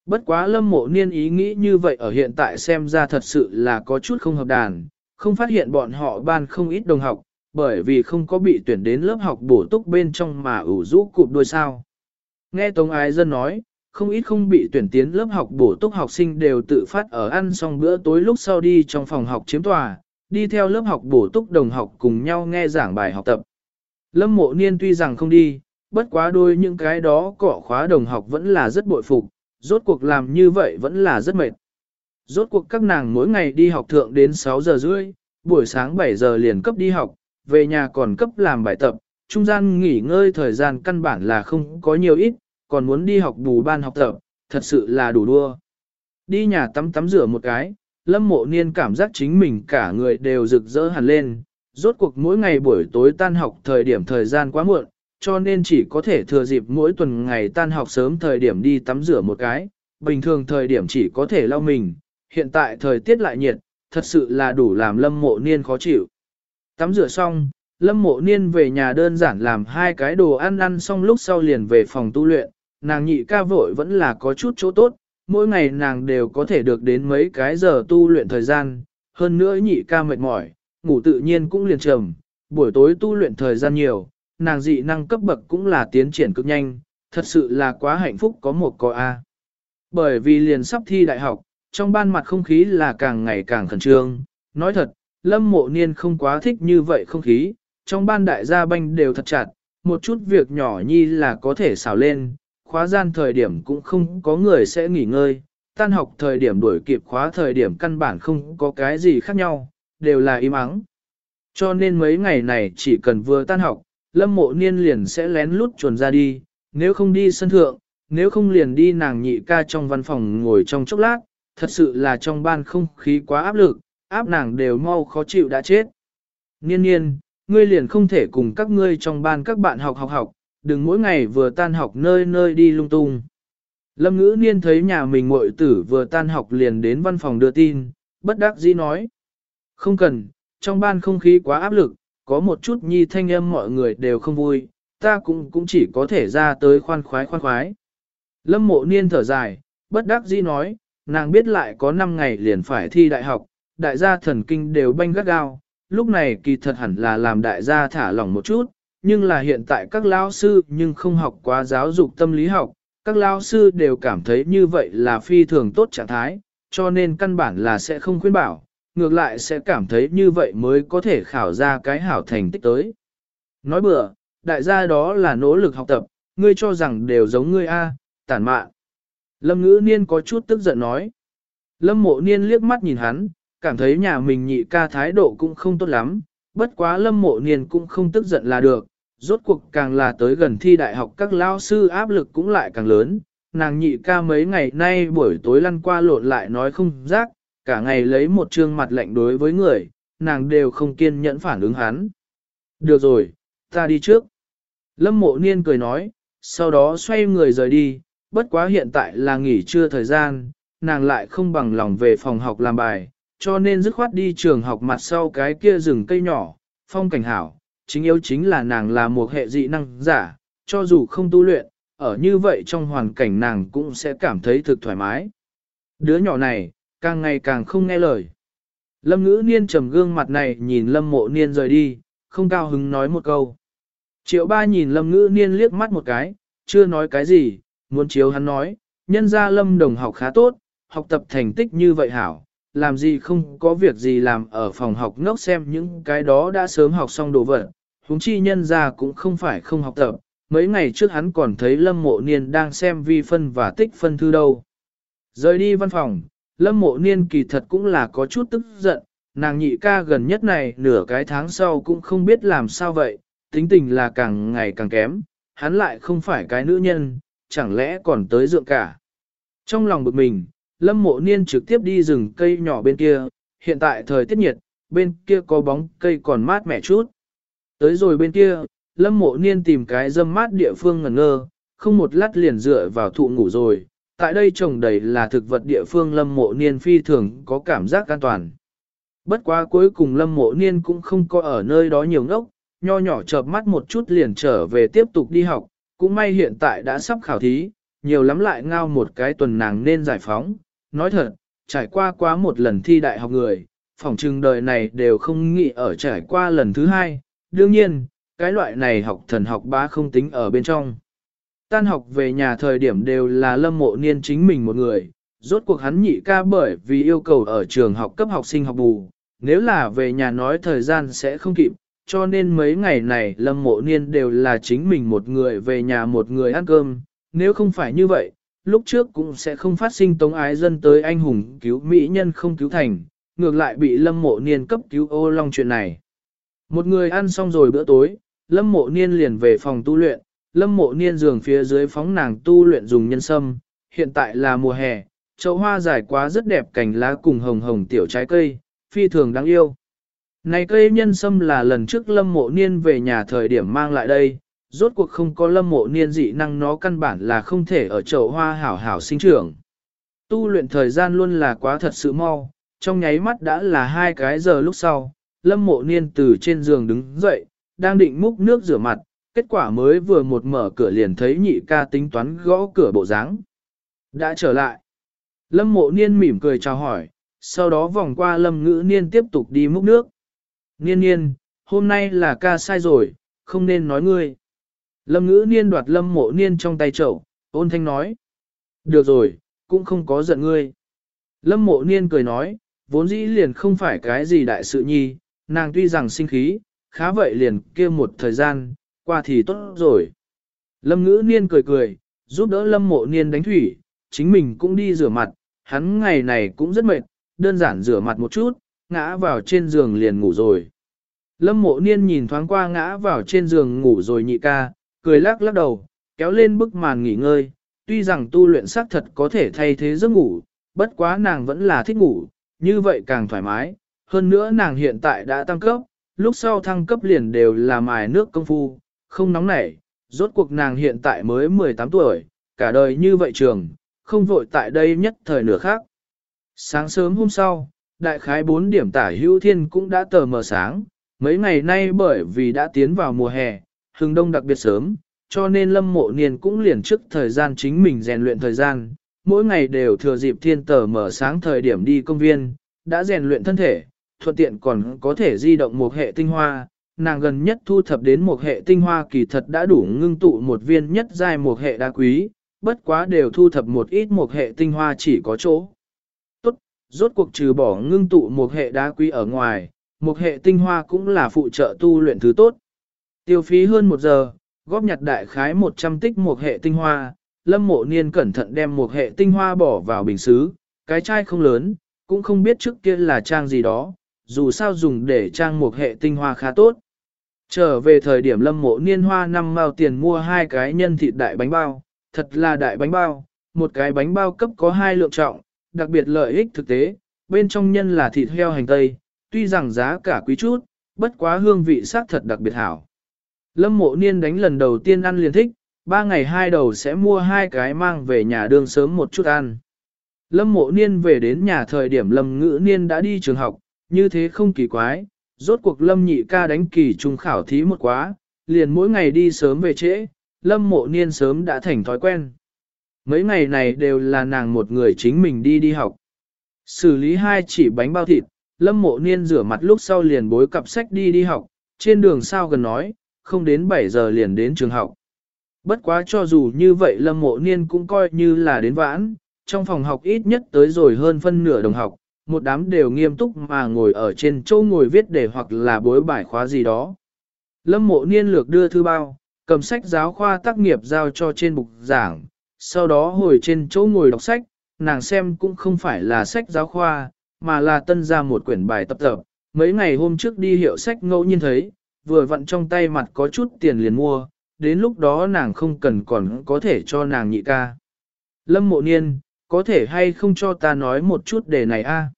A: Bất quá lâm mộ niên ý nghĩ như vậy ở hiện tại xem ra thật sự là có chút không hợp đàn, không phát hiện bọn họ ban không ít đồng học, bởi vì không có bị tuyển đến lớp học bổ túc bên trong mà ủ rũ cụp đôi sao. Nghe Tống Ái Dân nói, không ít không bị tuyển tiến lớp học bổ túc học sinh đều tự phát ở ăn xong bữa tối lúc sau đi trong phòng học chiếm tòa, đi theo lớp học bổ túc đồng học cùng nhau nghe giảng bài học tập. Lâm mộ niên tuy rằng không đi, bất quá đôi những cái đó cọ khóa đồng học vẫn là rất bội phục, rốt cuộc làm như vậy vẫn là rất mệt. Rốt cuộc các nàng mỗi ngày đi học thượng đến 6 giờ rưỡi, buổi sáng 7 giờ liền cấp đi học, về nhà còn cấp làm bài tập, trung gian nghỉ ngơi thời gian căn bản là không có nhiều ít, còn muốn đi học bù ban học tập, thật sự là đủ đua. Đi nhà tắm tắm rửa một cái, lâm mộ niên cảm giác chính mình cả người đều rực rỡ hẳn lên, rốt cuộc mỗi ngày buổi tối tan học thời điểm thời gian quá muộn, cho nên chỉ có thể thừa dịp mỗi tuần ngày tan học sớm thời điểm đi tắm rửa một cái, bình thường thời điểm chỉ có thể lau mình, hiện tại thời tiết lại nhiệt, thật sự là đủ làm lâm mộ niên khó chịu. Tắm rửa xong, lâm mộ niên về nhà đơn giản làm hai cái đồ ăn ăn xong lúc sau liền về phòng tu luyện, nàng nhị ca vội vẫn là có chút chỗ tốt, mỗi ngày nàng đều có thể được đến mấy cái giờ tu luyện thời gian, hơn nữa nhị ca mệt mỏi, ngủ tự nhiên cũng liền trầm, buổi tối tu luyện thời gian nhiều, nàng dị năng cấp bậc cũng là tiến triển cực nhanh, thật sự là quá hạnh phúc có một có A. Bởi vì liền sắp thi đại học, trong ban mặt không khí là càng ngày càng khẩn trương, nói thật, lâm mộ niên không quá thích như vậy không khí, trong ban đại gia banh đều thật chặt, một chút việc nhỏ nhi là có thể xảo lên, khóa gian thời điểm cũng không có người sẽ nghỉ ngơi, tan học thời điểm đuổi kịp khóa thời điểm căn bản không có cái gì khác nhau, đều là im ắng. Cho nên mấy ngày này chỉ cần vừa tan học, lâm mộ niên liền sẽ lén lút chuồn ra đi, nếu không đi sân thượng, nếu không liền đi nàng nhị ca trong văn phòng ngồi trong chốc lát, thật sự là trong ban không khí quá áp lực, áp nàng đều mau khó chịu đã chết. Niên niên, ngươi liền không thể cùng các ngươi trong ban các bạn học học học, đừng mỗi ngày vừa tan học nơi nơi đi lung tung. Lâm ngữ niên thấy nhà mình muội tử vừa tan học liền đến văn phòng đưa tin, bất đắc dĩ nói. Không cần, trong ban không khí quá áp lực, có một chút nhi thanh âm mọi người đều không vui, ta cũng cũng chỉ có thể ra tới khoan khoái khoan khoái. Lâm mộ niên thở dài, bất đắc dĩ nói, nàng biết lại có 5 ngày liền phải thi đại học, đại gia thần kinh đều banh gắt gao, lúc này kỳ thật hẳn là làm đại gia thả lỏng một chút, nhưng là hiện tại các lao sư nhưng không học quá giáo dục tâm lý học, các lao sư đều cảm thấy như vậy là phi thường tốt trạng thái, cho nên căn bản là sẽ không khuyên bảo, ngược lại sẽ cảm thấy như vậy mới có thể khảo ra cái hảo thành tích tới. Nói bừa, đại gia đó là nỗ lực học tập, ngươi cho rằng đều giống ngươi A, tản mạn. Lâm ngữ niên có chút tức giận nói. Lâm mộ niên liếc mắt nhìn hắn, cảm thấy nhà mình nhị ca thái độ cũng không tốt lắm, bất quá lâm mộ niên cũng không tức giận là được, rốt cuộc càng là tới gần thi đại học các lao sư áp lực cũng lại càng lớn, nàng nhị ca mấy ngày nay buổi tối lăn qua lộn lại nói không rác, cả ngày lấy một trương mặt lạnh đối với người, nàng đều không kiên nhẫn phản ứng hắn. Được rồi, ta đi trước. Lâm mộ niên cười nói, sau đó xoay người rời đi, bất quá hiện tại là nghỉ trưa thời gian, nàng lại không bằng lòng về phòng học làm bài, cho nên dứt khoát đi trường học mặt sau cái kia rừng cây nhỏ, phong cảnh hảo, chính yếu chính là nàng là một hệ dị năng giả, cho dù không tu luyện, ở như vậy trong hoàn cảnh nàng cũng sẽ cảm thấy thực thoải mái. Đứa nhỏ này, càng ngày càng không nghe lời. Lâm ngữ niên trầm gương mặt này nhìn lâm mộ niên rời đi, không cao hứng nói một câu. Triệu ba nhìn lâm ngữ niên liếc mắt một cái, chưa nói cái gì, muốn chiếu hắn nói, nhân ra lâm đồng học khá tốt, học tập thành tích như vậy hảo, làm gì không có việc gì làm ở phòng học ngốc xem những cái đó đã sớm học xong đồ vật, huống chi nhân ra cũng không phải không học tập, mấy ngày trước hắn còn thấy lâm mộ niên đang xem vi phân và tích phân thư đâu. Rời đi văn phòng, lâm mộ niên kỳ thật cũng là có chút tức giận, nàng nhị ca gần nhất này nửa cái tháng sau cũng không biết làm sao vậy, tính tình là càng ngày càng kém, hắn lại không phải cái nữ nhân, chẳng lẽ còn tới dượng cả. Trong lòng bực mình, lâm mộ niên trực tiếp đi rừng cây nhỏ bên kia, hiện tại thời tiết nhiệt, bên kia có bóng cây còn mát mẻ chút. Tới rồi bên kia, lâm mộ niên tìm cái dâm mát địa phương ngẩn ngơ, không một lát liền dựa vào thụ ngủ rồi. Tại đây trồng đầy là thực vật địa phương lâm mộ niên phi thường có cảm giác an toàn. Bất quá cuối cùng lâm mộ niên cũng không có ở nơi đó nhiều ngốc, nho nhỏ chợp mắt một chút liền trở về tiếp tục đi học, cũng may hiện tại đã sắp khảo thí, nhiều lắm lại ngao một cái tuần nàng nên giải phóng. Nói thật, trải qua quá một lần thi đại học người, phỏng trừng đời này đều không nghĩ ở trải qua lần thứ hai. Đương nhiên, cái loại này học thần học bá không tính ở bên trong. Tan học về nhà thời điểm đều là lâm mộ niên chính mình một người, rốt cuộc hắn nhị ca bởi vì yêu cầu ở trường học cấp học sinh học bù, nếu là về nhà nói thời gian sẽ không kịp, cho nên mấy ngày này lâm mộ niên đều là chính mình một người về nhà một người ăn cơm, nếu không phải như vậy, lúc trước cũng sẽ không phát sinh tống ái dân tới anh hùng cứu mỹ nhân không cứu thành, ngược lại bị lâm mộ niên cấp cứu ô long chuyện này. Một người ăn xong rồi bữa tối, lâm mộ niên liền về phòng tu luyện, lâm mộ niên giường phía dưới phóng nàng tu luyện dùng nhân sâm, hiện tại là mùa hè, chậu hoa dài quá rất đẹp cành lá cùng hồng hồng tiểu trái cây, phi thường đáng yêu. Này cây nhân sâm là lần trước lâm mộ niên về nhà thời điểm mang lại đây, rốt cuộc không có lâm mộ niên dị năng nó căn bản là không thể ở chậu hoa hảo hảo sinh trưởng. Tu luyện thời gian luôn là quá thật sự mau, trong nháy mắt đã là hai cái giờ lúc sau, lâm mộ niên từ trên giường đứng dậy, đang định múc nước rửa mặt, kết quả mới vừa một mở cửa liền thấy nhị ca tính toán gõ cửa bộ dáng Đã trở lại. Lâm mộ niên mỉm cười chào hỏi, sau đó vòng qua lâm ngữ niên tiếp tục đi múc nước. Niên niên, hôm nay là ca sai rồi, không nên nói ngươi. Lâm ngữ niên đoạt lâm mộ niên trong tay chậu, ôn thanh nói. Được rồi, cũng không có giận ngươi. Lâm mộ niên cười nói, vốn dĩ liền không phải cái gì đại sự nhi, nàng tuy rằng sinh khí, khá vậy liền kia một thời gian, qua thì tốt rồi. Lâm ngữ niên cười cười, giúp đỡ lâm mộ niên đánh thủy, chính mình cũng đi rửa mặt, hắn ngày này cũng rất mệt, đơn giản rửa mặt một chút, ngã vào trên giường liền ngủ rồi. Lâm mộ niên nhìn thoáng qua ngã vào trên giường ngủ rồi nhị ca, cười lắc lắc đầu, kéo lên bức màn nghỉ ngơi, tuy rằng tu luyện xác thật có thể thay thế giấc ngủ, bất quá nàng vẫn là thích ngủ, như vậy càng thoải mái, hơn nữa nàng hiện tại đã tăng cấp, lúc sau thăng cấp liền đều là mài nước công phu, không nóng nảy, rốt cuộc nàng hiện tại mới 18 tuổi, cả đời như vậy trường, không vội tại đây nhất thời nửa khác. Sáng sớm hôm sau, đại khái 4 điểm tả hữu thiên cũng đã tờ mờ sáng, mấy ngày nay bởi vì đã tiến vào mùa hè, hừng đông đặc biệt sớm, cho nên lâm mộ niên cũng liền trước thời gian chính mình rèn luyện thời gian, mỗi ngày đều thừa dịp thiên tờ mở sáng thời điểm đi công viên, đã rèn luyện thân thể, thuận tiện còn có thể di động một hệ tinh hoa, nàng gần nhất thu thập đến một hệ tinh hoa kỳ thật đã đủ ngưng tụ một viên nhất giai một hệ đá quý, bất quá đều thu thập một ít một hệ tinh hoa chỉ có chỗ. Tốt, rốt cuộc trừ bỏ ngưng tụ một hệ đá quý ở ngoài, một hệ tinh hoa cũng là phụ trợ tu luyện thứ tốt. Tiêu phí hơn một giờ, góp nhặt đại khái 100 tích một hệ tinh hoa, lâm mộ niên cẩn thận đem một hệ tinh hoa bỏ vào bình xứ, cái chai không lớn, cũng không biết trước kia là trang gì đó, dù sao dùng để trang một hệ tinh hoa khá tốt. Trở về thời điểm lâm mộ niên hoa năm mao tiền mua hai cái nhân thịt đại bánh bao, thật là đại bánh bao, một cái bánh bao cấp có hai lượng trọng, đặc biệt lợi ích thực tế, bên trong nhân là thịt heo hành tây, tuy rằng giá cả quý chút, bất quá hương vị sắc thật đặc biệt hảo. Lâm mộ niên đánh lần đầu tiên ăn liền thích, ba ngày hai đầu sẽ mua hai cái mang về nhà đường sớm một chút ăn. Lâm mộ niên về đến nhà thời điểm lâm ngữ niên đã đi trường học, như thế không kỳ quái, rốt cuộc lâm nhị ca đánh kỳ trung khảo thí một quá, liền mỗi ngày đi sớm về trễ, lâm mộ niên sớm đã thành thói quen. Mấy ngày này đều là nàng một người chính mình đi đi học. Xử lý hai chỉ bánh bao thịt, lâm mộ niên rửa mặt lúc sau liền bối cặp sách đi đi học, trên đường sao gần nói, không đến 7 giờ liền đến trường học. Bất quá cho dù như vậy lâm mộ niên cũng coi như là đến vãn, trong phòng học ít nhất tới rồi hơn phân nửa đồng học, một đám đều nghiêm túc mà ngồi ở trên chỗ ngồi viết để hoặc là bối bài khóa gì đó. Lâm mộ niên lược đưa thư bao, cầm sách giáo khoa tác nghiệp giao cho trên bục giảng, sau đó hồi trên chỗ ngồi đọc sách, nàng xem cũng không phải là sách giáo khoa, mà là tân ra một quyển bài tập tập. Mấy ngày hôm trước đi hiệu sách ngẫu nhiên thấy, vừa vặn trong tay mặt có chút tiền liền mua, đến lúc đó nàng không cần còn có thể cho nàng nhị ca. Lâm mộ niên, có thể hay không cho ta nói một chút đề này a?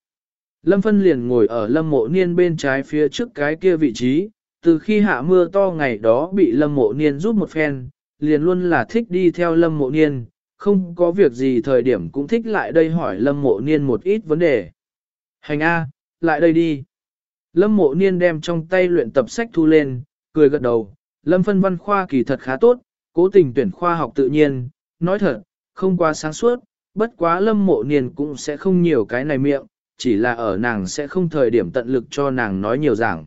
A: Lâm phân liền ngồi ở lâm mộ niên bên trái phía trước cái kia vị trí, từ khi hạ mưa to ngày đó bị lâm mộ niên giúp một phen, liền luôn là thích đi theo lâm mộ niên, không có việc gì thời điểm cũng thích lại đây hỏi lâm mộ niên một ít vấn đề. Hành A, lại đây đi. Lâm mộ niên đem trong tay luyện tập sách thu lên, cười gật đầu, lâm phân văn khoa kỳ thật khá tốt, cố tình tuyển khoa học tự nhiên, nói thật, không quá sáng suốt, bất quá lâm mộ niên cũng sẽ không nhiều cái này miệng, chỉ là ở nàng sẽ không thời điểm tận lực cho nàng nói nhiều giảng.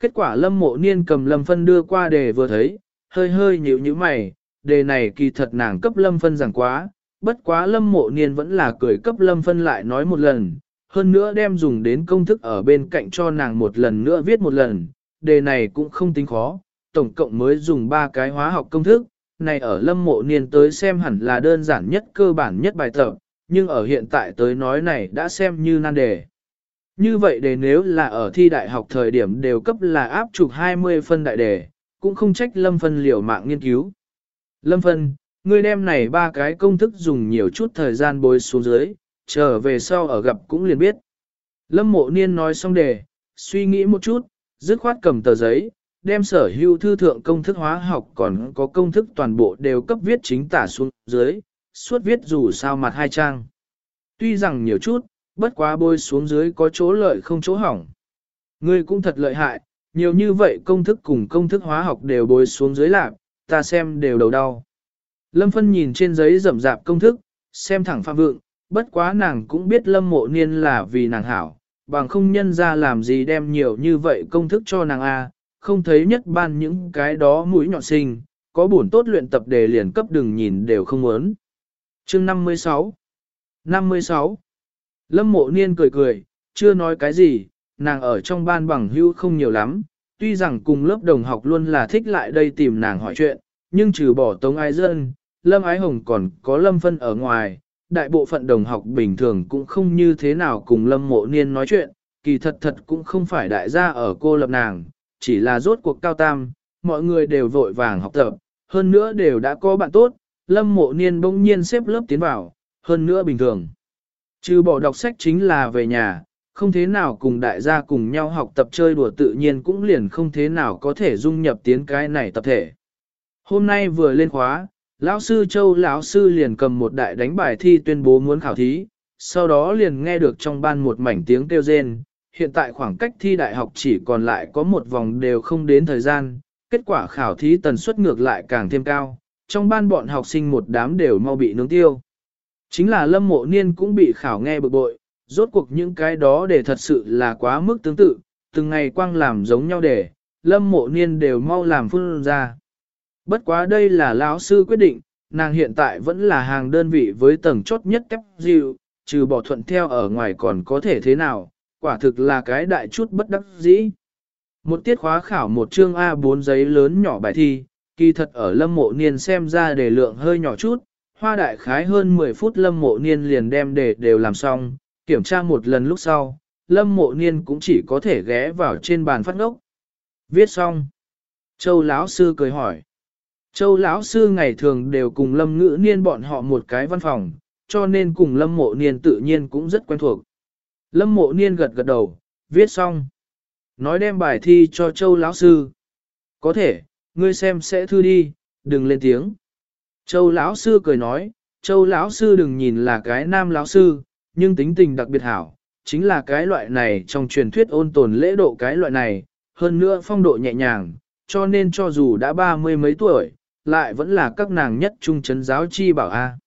A: Kết quả lâm mộ niên cầm lâm phân đưa qua đề vừa thấy, hơi hơi nhíu như mày, đề này kỳ thật nàng cấp lâm phân giảng quá, bất quá lâm mộ niên vẫn là cười cấp lâm phân lại nói một lần, hơn nữa đem dùng đến công thức ở bên cạnh cho nàng một lần nữa viết một lần, đề này cũng không tính khó, tổng cộng mới dùng ba cái hóa học công thức, này ở lâm mộ niên tới xem hẳn là đơn giản nhất cơ bản nhất bài tập, nhưng ở hiện tại tới nói này đã xem như nan đề. Như vậy để nếu là ở thi đại học thời điểm đều cấp là áp chụp 20 phân đại đề, cũng không trách lâm phân liều mạng nghiên cứu. Lâm phân, ngươi đem này ba cái công thức dùng nhiều chút thời gian bôi xuống dưới, trở về sau ở gặp cũng liền biết. Lâm mộ niên nói xong đề, suy nghĩ một chút, dứt khoát cầm tờ giấy, đem sở hữu thư thượng công thức hóa học còn có công thức toàn bộ đều cấp viết chính tả xuống dưới, suốt viết dù sao mặt hai trang. Tuy rằng nhiều chút, bất quá bôi xuống dưới có chỗ lợi không chỗ hỏng. Ngươi cũng thật lợi hại, nhiều như vậy công thức cùng công thức hóa học đều bôi xuống dưới lạc, ta xem đều đầu đau. Lâm Phân nhìn trên giấy rậm rạp công thức, xem thẳng phạm vượng, bất quá nàng cũng biết lâm mộ niên là vì nàng hảo, bằng không nhân ra làm gì đem nhiều như vậy công thức cho nàng A, không thấy nhất ban những cái đó mũi nhọn sinh, có buồn tốt luyện tập đề liền cấp đừng nhìn đều không muốn. Chương 56 56 Lâm mộ niên cười cười, chưa nói cái gì, nàng ở trong ban bằng hữu không nhiều lắm, tuy rằng cùng lớp đồng học luôn là thích lại đây tìm nàng hỏi chuyện, nhưng trừ bỏ tống ái dân, lâm ái hồng còn có lâm phân ở ngoài, đại bộ phận đồng học bình thường cũng không như thế nào cùng lâm mộ niên nói chuyện, kỳ thật thật cũng không phải đại gia ở cô lập nàng, chỉ là rốt cuộc cao tam, mọi người đều vội vàng học tập, hơn nữa đều đã có bạn tốt, lâm mộ niên bỗng nhiên xếp lớp tiến vào, hơn nữa bình thường. Trừ bỏ đọc sách chính là về nhà, không thế nào cùng đại gia cùng nhau học tập chơi đùa tự nhiên cũng liền không thế nào có thể dung nhập tiến cái này tập thể. Hôm nay vừa lên khóa, lão sư Châu lão sư liền cầm một đại đánh bài thi tuyên bố muốn khảo thí, sau đó liền nghe được trong ban một mảnh tiếng kêu rên, hiện tại khoảng cách thi đại học chỉ còn lại có một vòng đều không đến thời gian, kết quả khảo thí tần suất ngược lại càng thêm cao, trong ban bọn học sinh một đám đều mau bị nướng tiêu. Chính là lâm mộ niên cũng bị khảo nghe bực bội, rốt cuộc những cái đó để thật sự là quá mức tương tự, từng ngày quang làm giống nhau để, lâm mộ niên đều mau làm phun ra. Bất quá đây là lão sư quyết định, nàng hiện tại vẫn là hàng đơn vị với tầng chốt nhất kép dịu, trừ bỏ thuận theo ở ngoài còn có thể thế nào, quả thực là cái đại chút bất đắc dĩ. Một tiết khóa khảo một chương A4 giấy lớn nhỏ bài thi, kỳ thật ở lâm mộ niên xem ra đề lượng hơi nhỏ chút, hoa đại khái hơn 10 phút lâm mộ niên liền đem đề đều làm xong, kiểm tra một lần lúc sau, lâm mộ niên cũng chỉ có thể ghé vào trên bàn phát ngốc. Viết xong. Châu lão sư cười hỏi. Châu lão sư ngày thường đều cùng lâm ngữ niên bọn họ một cái văn phòng, cho nên cùng lâm mộ niên tự nhiên cũng rất quen thuộc. Lâm mộ niên gật gật đầu, viết xong. Nói đem bài thi cho châu lão sư. Có thể, ngươi xem sẽ thư đi, đừng lên tiếng. Châu lão sư cười nói, châu lão sư đừng nhìn là cái nam lão sư, nhưng tính tình đặc biệt hảo, chính là cái loại này trong truyền thuyết ôn tồn lễ độ cái loại này, hơn nữa phong độ nhẹ nhàng, cho nên cho dù đã ba mươi mấy tuổi, lại vẫn là các nàng nhất trung chấn giáo chi bảo A.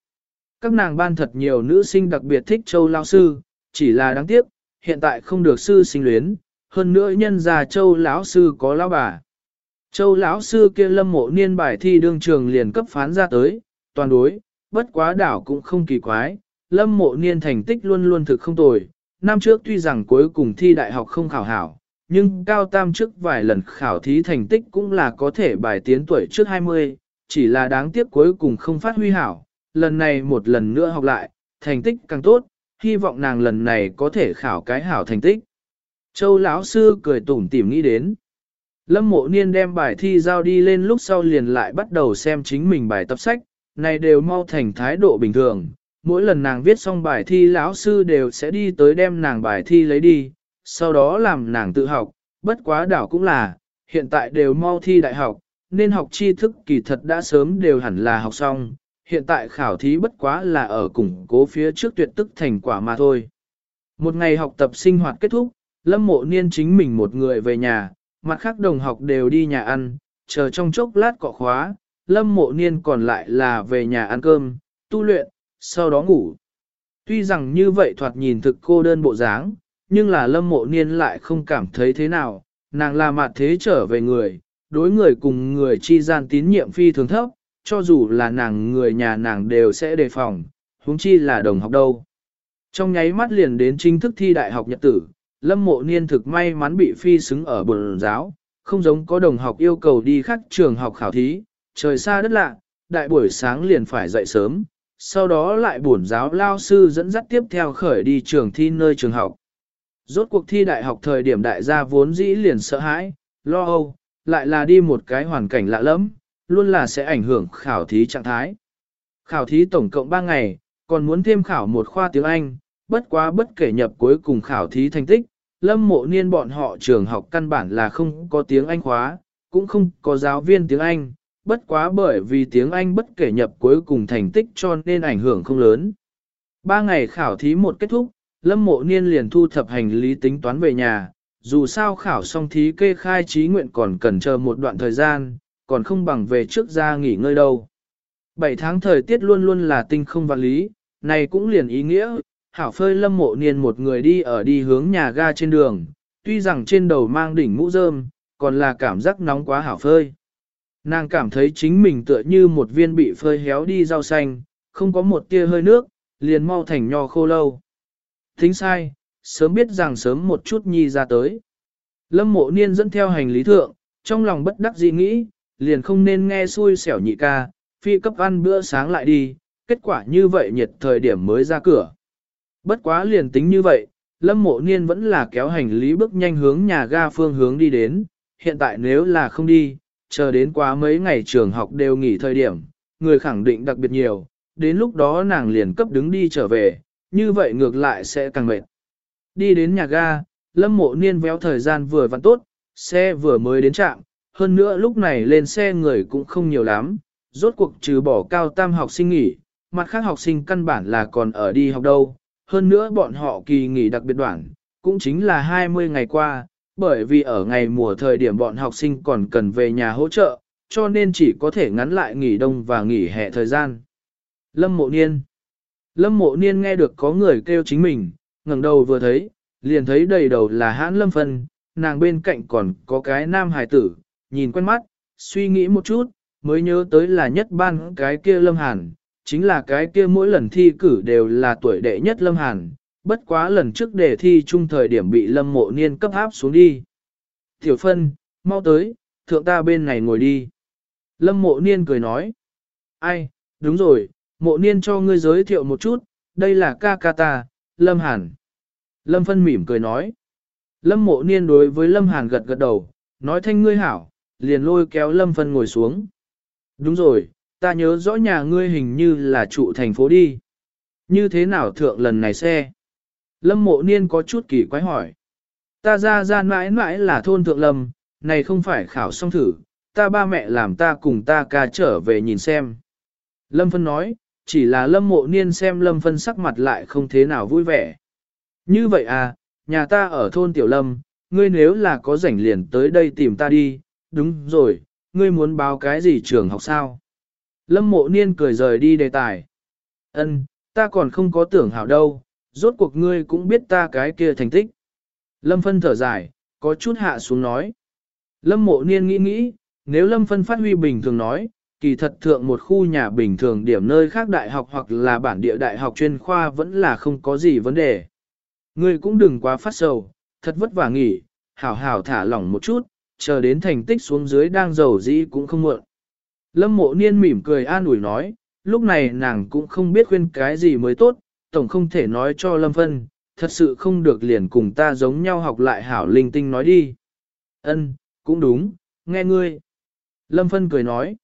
A: Các nàng ban thật nhiều nữ sinh đặc biệt thích châu lão sư, chỉ là đáng tiếc, hiện tại không được sư sinh luyến, hơn nữa nhân già châu lão sư có lão bà. Châu lão sư kia lâm mộ niên bài thi đương trường liền cấp phán ra tới, toàn đối, bất quá đảo cũng không kỳ quái, lâm mộ niên thành tích luôn luôn thực không tồi, năm trước tuy rằng cuối cùng thi đại học không khảo hảo, nhưng cao tam trước vài lần khảo thí thành tích cũng là có thể bài tiến tuổi trước 20, chỉ là đáng tiếc cuối cùng không phát huy hảo, lần này một lần nữa học lại, thành tích càng tốt, hy vọng nàng lần này có thể khảo cái hảo thành tích. Châu lão sư cười tủm tỉm nghĩ đến. Lâm mộ niên đem bài thi giao đi lên lúc sau liền lại bắt đầu xem chính mình bài tập sách, này đều mau thành thái độ bình thường. Mỗi lần nàng viết xong bài thi lão sư đều sẽ đi tới đem nàng bài thi lấy đi, sau đó làm nàng tự học, bất quá đảo cũng là, hiện tại đều mau thi đại học, nên học tri thức kỳ thật đã sớm đều hẳn là học xong, hiện tại khảo thí bất quá là ở củng cố phía trước tuyệt tức thành quả mà thôi. Một ngày học tập sinh hoạt kết thúc, Lâm Mộ Niên chính mình một người về nhà, mặt khác đồng học đều đi nhà ăn, chờ trong chốc lát cọ khóa, Lâm Mộ Niên còn lại là về nhà ăn cơm, tu luyện, sau đó ngủ. Tuy rằng như vậy thoạt nhìn thực cô đơn bộ dáng, nhưng là Lâm Mộ Niên lại không cảm thấy thế nào, nàng là mặt thế trở về người, đối người cùng người chi gian tín nhiệm phi thường thấp, cho dù là nàng người nhà nàng đều sẽ đề phòng, huống chi là đồng học đâu. Trong nháy mắt liền đến chính thức thi đại học nhật tử, Lâm mộ niên thực may mắn bị phi xứng ở bồn giáo, không giống có đồng học yêu cầu đi khắc trường học khảo thí, trời xa đất lạ, đại buổi sáng liền phải dậy sớm, sau đó lại bổn giáo lao sư dẫn dắt tiếp theo khởi đi trường thi nơi trường học. Rốt cuộc thi đại học thời điểm đại gia vốn dĩ liền sợ hãi, lo âu, lại là đi một cái hoàn cảnh lạ lẫm, luôn là sẽ ảnh hưởng khảo thí trạng thái. Khảo thí tổng cộng 3 ngày, còn muốn thêm khảo một khoa tiếng Anh, bất quá bất kể nhập cuối cùng khảo thí thành tích, lâm mộ niên bọn họ trường học căn bản là không có tiếng Anh khóa, cũng không có giáo viên tiếng Anh, bất quá bởi vì tiếng Anh bất kể nhập cuối cùng thành tích cho nên ảnh hưởng không lớn. Ba ngày khảo thí một kết thúc, lâm mộ niên liền thu thập hành lý tính toán về nhà, dù sao khảo xong thí kê khai trí nguyện còn cần chờ một đoạn thời gian, còn không bằng về trước ra nghỉ ngơi đâu. Bảy tháng thời tiết luôn luôn là tinh không vạn lý, này cũng liền ý nghĩa, hảo phơi lâm mộ niên một người đi ở đi hướng nhà ga trên đường, tuy rằng trên đầu mang đỉnh mũ rơm, còn là cảm giác nóng quá hảo phơi. Nàng cảm thấy chính mình tựa như một viên bị phơi héo đi rau xanh, không có một tia hơi nước, liền mau thành nho khô lâu. Thính sai, sớm biết rằng sớm một chút nhi ra tới. Lâm mộ niên dẫn theo hành lý thượng, trong lòng bất đắc dĩ nghĩ, liền không nên nghe xui xẻo nhị ca, phi cấp ăn bữa sáng lại đi, kết quả như vậy nhiệt thời điểm mới ra cửa. Bất quá liền tính như vậy, Lâm Mộ Niên vẫn là kéo hành lý bước nhanh hướng nhà ga phương hướng đi đến, hiện tại nếu là không đi, chờ đến quá mấy ngày trường học đều nghỉ thời điểm, người khẳng định đặc biệt nhiều, đến lúc đó nàng liền cấp đứng đi trở về, như vậy ngược lại sẽ càng mệt. Đi đến nhà ga, Lâm Mộ Niên véo thời gian vừa vặn tốt, xe vừa mới đến trạm, hơn nữa lúc này lên xe người cũng không nhiều lắm, rốt cuộc trừ bỏ cao tam học sinh nghỉ, mặt khác học sinh căn bản là còn ở đi học đâu, hơn nữa bọn họ kỳ nghỉ đặc biệt đoạn, cũng chính là 20 ngày qua, bởi vì ở ngày mùa thời điểm bọn học sinh còn cần về nhà hỗ trợ, cho nên chỉ có thể ngắn lại nghỉ đông và nghỉ hè thời gian. Lâm Mộ Niên Lâm Mộ Niên nghe được có người kêu chính mình, ngẩng đầu vừa thấy, liền thấy đầy đầu là hãn Lâm Phân, nàng bên cạnh còn có cái nam hài tử, nhìn quen mắt, suy nghĩ một chút, mới nhớ tới là nhất ban cái kia Lâm Hàn, chính là cái kia mỗi lần thi cử đều là tuổi đệ nhất Lâm Hàn, bất quá lần trước đề thi chung thời điểm bị Lâm Mộ Niên cấp áp xuống đi. Tiểu Phân, mau tới, thượng ta bên này ngồi đi. Lâm Mộ Niên cười nói. Ai, đúng rồi, Mộ Niên cho ngươi giới thiệu một chút, đây là ca ca ta, Lâm Hàn. Lâm Phân mỉm cười nói. Lâm Mộ Niên đối với Lâm Hàn gật gật đầu, nói thanh ngươi hảo, liền lôi kéo Lâm Phân ngồi xuống. Đúng rồi, ta nhớ rõ nhà ngươi hình như là trụ thành phố đi. Như thế nào thượng lần này xe? Lâm mộ niên có chút kỳ quái hỏi. Ta ra ra mãi mãi là thôn thượng lâm, này không phải khảo xong thử, ta ba mẹ làm ta cùng ta ca trở về nhìn xem. Lâm Phân nói, chỉ là Lâm mộ niên xem Lâm Phân sắc mặt lại không thế nào vui vẻ. Như vậy à, nhà ta ở thôn Tiểu Lâm, ngươi nếu là có rảnh liền tới đây tìm ta đi, đúng rồi, ngươi muốn báo cái gì trường học sao? Lâm mộ niên cười rời đi đề tài. Ân, ta còn không có tưởng hảo đâu, rốt cuộc ngươi cũng biết ta cái kia thành tích. Lâm phân thở dài, có chút hạ xuống nói. Lâm mộ niên nghĩ nghĩ, nếu Lâm phân phát huy bình thường nói, kỳ thật thượng một khu nhà bình thường điểm nơi khác đại học hoặc là bản địa đại học chuyên khoa vẫn là không có gì vấn đề. Ngươi cũng đừng quá phát sầu, thật vất vả nghỉ, hảo hảo thả lỏng một chút, chờ đến thành tích xuống dưới đang giàu dĩ cũng không muộn. Lâm mộ niên mỉm cười an ủi nói, lúc này nàng cũng không biết khuyên cái gì mới tốt, tổng không thể nói cho Lâm Phân, thật sự không được liền cùng ta giống nhau học lại hảo linh tinh nói đi. Ân, cũng đúng, nghe ngươi. Lâm Phân cười nói,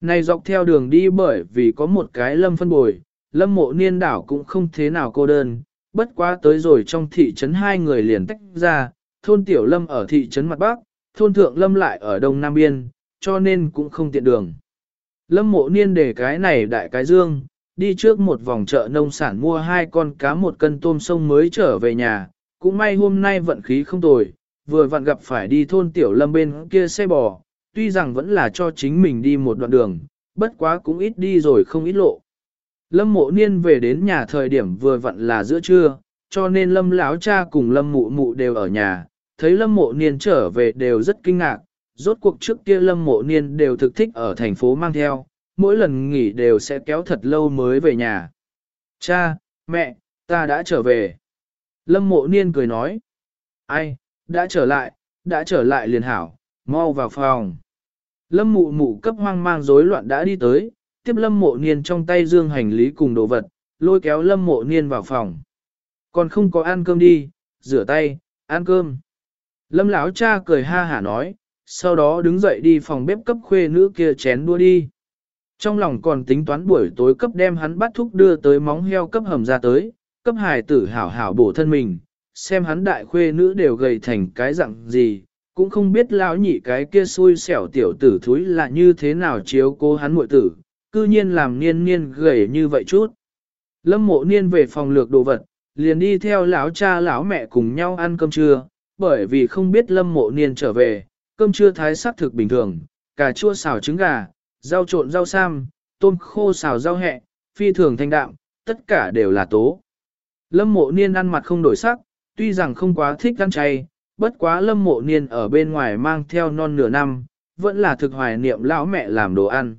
A: này dọc theo đường đi bởi vì có một cái Lâm Phân bồi, Lâm mộ niên đảo cũng không thế nào cô đơn, bất quá tới rồi trong thị trấn hai người liền tách ra, thôn Tiểu Lâm ở thị trấn mặt Bắc, thôn Thượng Lâm lại ở Đông Nam Biên, cho nên cũng không tiện đường. Lâm mộ niên để cái này đại cái dương, đi trước một vòng chợ nông sản mua hai con cá một cân tôm sông mới trở về nhà, cũng may hôm nay vận khí không tồi, vừa vặn gặp phải đi thôn Tiểu Lâm bên kia xe bò, tuy rằng vẫn là cho chính mình đi một đoạn đường, bất quá cũng ít đi rồi không ít lộ. Lâm mộ niên về đến nhà thời điểm vừa vặn là giữa trưa, cho nên lâm lão cha cùng lâm mụ mụ đều ở nhà, thấy lâm mộ niên trở về đều rất kinh ngạc, rốt cuộc trước kia lâm mộ niên đều thực thích ở thành phố mang theo, mỗi lần nghỉ đều sẽ kéo thật lâu mới về nhà. Cha, mẹ, ta đã trở về. Lâm mộ niên cười nói. Ai, đã trở lại, đã trở lại liền hảo, mau vào phòng. Lâm mụ mụ cấp hoang mang rối loạn đã đi tới, tiếp lâm mộ niên trong tay dương hành lý cùng đồ vật, lôi kéo lâm mộ niên vào phòng. Còn không có ăn cơm đi, rửa tay, ăn cơm. Lâm lão cha cười ha hả nói, sau đó đứng dậy đi phòng bếp cấp khuê nữ kia chén đua đi. Trong lòng còn tính toán buổi tối cấp đem hắn bắt thúc đưa tới móng heo cấp hầm ra tới, cấp hài tử hảo hảo bổ thân mình, xem hắn đại khuê nữ đều gầy thành cái dạng gì, cũng không biết lão nhị cái kia xui xẻo tiểu tử thúi là như thế nào chiếu cố hắn muội tử, cư nhiên làm niên niên gầy như vậy chút. Lâm mộ niên về phòng lược đồ vật, liền đi theo lão cha lão mẹ cùng nhau ăn cơm trưa, bởi vì không biết lâm mộ niên trở về, cơm trưa thái sắc thực bình thường, cà chua xào trứng gà, rau trộn rau sam, tôm khô xào rau hẹ, phi thường thanh đạm, tất cả đều là tố. Lâm mộ niên ăn mặt không đổi sắc, tuy rằng không quá thích ăn chay, bất quá lâm mộ niên ở bên ngoài mang theo non nửa năm, vẫn là thực hoài niệm lão mẹ làm đồ ăn.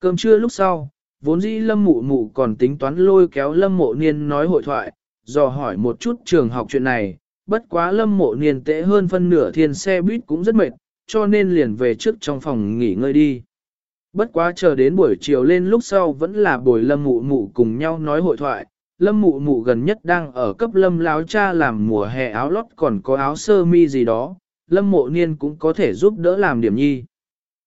A: Cơm trưa lúc sau, vốn dĩ lâm mụ mụ còn tính toán lôi kéo lâm mộ niên nói hội thoại, dò hỏi một chút trường học chuyện này, bất quá lâm mộ niên tệ hơn phân nửa thiên xe buýt cũng rất mệt, cho nên liền về trước trong phòng nghỉ ngơi đi. Bất quá chờ đến buổi chiều lên lúc sau vẫn là buổi lâm mụ mụ cùng nhau nói hội thoại, lâm mụ mụ gần nhất đang ở cấp lâm láo cha làm mùa hè áo lót còn có áo sơ mi gì đó, lâm mộ niên cũng có thể giúp đỡ làm điểm nhi.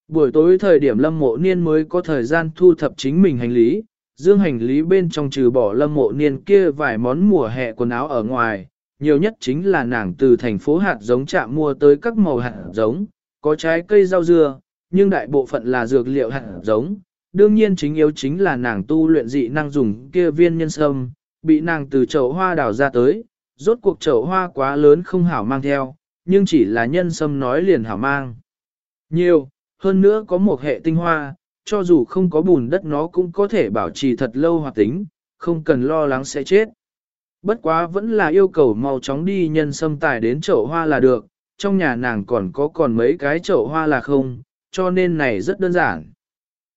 A: Buổi tối thời điểm lâm mộ niên mới có thời gian thu thập chính mình hành lý, dương hành lý bên trong trừ bỏ lâm mộ niên kia vài món mùa hè quần áo ở ngoài, nhiều nhất chính là nàng từ thành phố hạt giống chạm mua tới các màu hạt giống, có trái cây rau dưa, nhưng đại bộ phận là dược liệu hạt giống. Đương nhiên chính yếu chính là nàng tu luyện dị năng dùng kia viên nhân sâm, bị nàng từ chậu hoa đào ra tới, rốt cuộc chậu hoa quá lớn không hảo mang theo, nhưng chỉ là nhân sâm nói liền hảo mang. Nhiều, hơn nữa có một hệ tinh hoa, cho dù không có bùn đất nó cũng có thể bảo trì thật lâu hoạt tính, không cần lo lắng sẽ chết. Bất quá vẫn là yêu cầu mau chóng đi nhân sâm tài đến chậu hoa là được, trong nhà nàng còn có còn mấy cái chậu hoa là không, cho nên này rất đơn giản.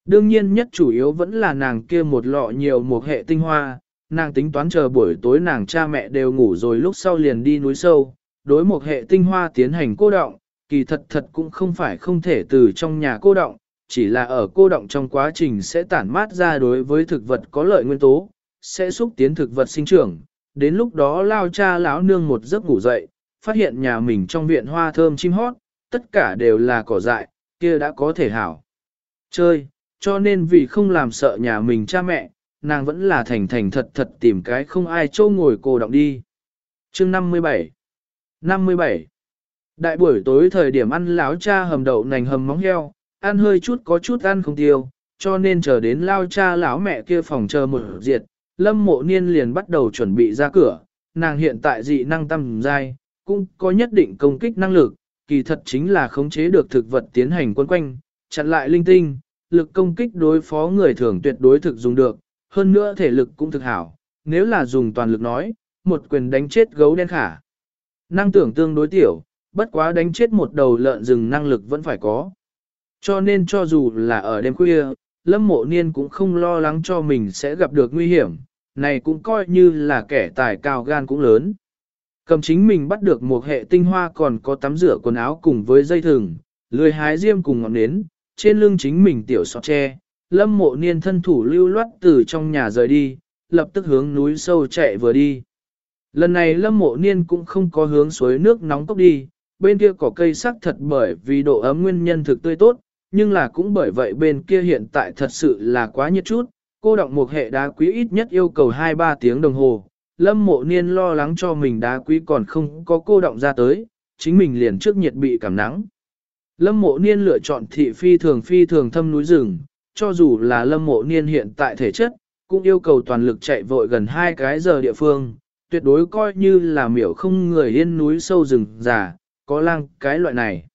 A: Đương nhiên nhất chủ yếu vẫn là nàng kia một lọ nhiều một hệ tinh hoa, nàng tính toán chờ buổi tối nàng cha mẹ đều ngủ rồi lúc sau liền đi núi sâu, đối một hệ tinh hoa tiến hành cô động, kỳ thật thật cũng không phải không thể từ trong nhà cô động, chỉ là ở cô động trong quá trình sẽ tản mát ra đối với thực vật có lợi nguyên tố, sẽ xúc tiến thực vật sinh trưởng, đến lúc đó lao cha lão nương một giấc ngủ dậy, phát hiện nhà mình trong viện hoa thơm chim hót, tất cả đều là cỏ dại, kia đã có thể hảo. Chơi, cho nên vì không làm sợ nhà mình cha mẹ, nàng vẫn là thành thành thật thật tìm cái không ai châu ngồi cô động đi. Chương 57 57 Đại buổi tối thời điểm ăn láo cha hầm đậu nành hầm móng heo, ăn hơi chút có chút ăn không tiêu, cho nên chờ đến lao cha lão mẹ kia phòng chờ một diệt, lâm mộ niên liền bắt đầu chuẩn bị ra cửa, nàng hiện tại dị năng tâm dai, cũng có nhất định công kích năng lực, kỳ thật chính là khống chế được thực vật tiến hành quân quanh, chặn lại linh tinh, lực công kích đối phó người thường tuyệt đối thực dùng được, hơn nữa thể lực cũng thực hảo, nếu là dùng toàn lực nói, một quyền đánh chết gấu đen khả. Năng tưởng tương đối tiểu, bất quá đánh chết một đầu lợn rừng năng lực vẫn phải có. Cho nên cho dù là ở đêm khuya, Lâm Mộ Niên cũng không lo lắng cho mình sẽ gặp được nguy hiểm, này cũng coi như là kẻ tài cao gan cũng lớn. Cầm chính mình bắt được một hệ tinh hoa còn có tắm rửa quần áo cùng với dây thừng, lười hái diêm cùng ngọn nến, trên lưng chính mình tiểu sọt tre, lâm mộ niên thân thủ lưu loát từ trong nhà rời đi, lập tức hướng núi sâu chạy vừa đi. Lần này lâm mộ niên cũng không có hướng suối nước nóng cốc đi, bên kia có cây sắc thật bởi vì độ ấm nguyên nhân thực tươi tốt, nhưng là cũng bởi vậy bên kia hiện tại thật sự là quá nhiệt chút, cô động một hệ đá quý ít nhất yêu cầu 2-3 tiếng đồng hồ. Lâm mộ niên lo lắng cho mình đá quý còn không có cô động ra tới, chính mình liền trước nhiệt bị cảm nắng. Lâm mộ niên lựa chọn thị phi thường phi thường thâm núi rừng, cho dù là lâm mộ niên hiện tại thể chất, cũng yêu cầu toàn lực chạy vội gần hai cái giờ địa phương, tuyệt đối coi như là miểu không người yên núi sâu rừng già, có lang cái loại này.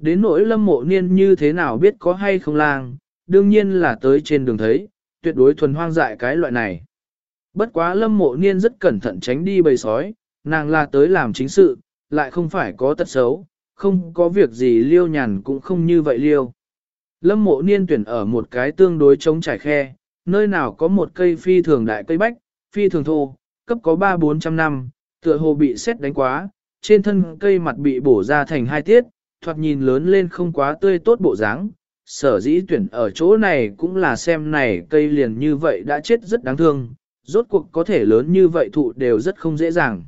A: Đến nỗi lâm mộ niên như thế nào biết có hay không lang, đương nhiên là tới trên đường thấy, tuyệt đối thuần hoang dại cái loại này. Bất quá lâm mộ niên rất cẩn thận tránh đi bầy sói, nàng là tới làm chính sự, lại không phải có tật xấu, không có việc gì liêu nhàn cũng không như vậy liêu. Lâm mộ niên tuyển ở một cái tương đối trống trải khe, nơi nào có một cây phi thường đại cây bách, phi thường thô, cấp có 3-400 năm, tựa hồ bị xét đánh quá, trên thân cây mặt bị bổ ra thành hai tiết, thoạt nhìn lớn lên không quá tươi tốt bộ dáng. Sở dĩ tuyển ở chỗ này cũng là xem này cây liền như vậy đã chết rất đáng thương, rốt cuộc có thể lớn như vậy thụ đều rất không dễ dàng.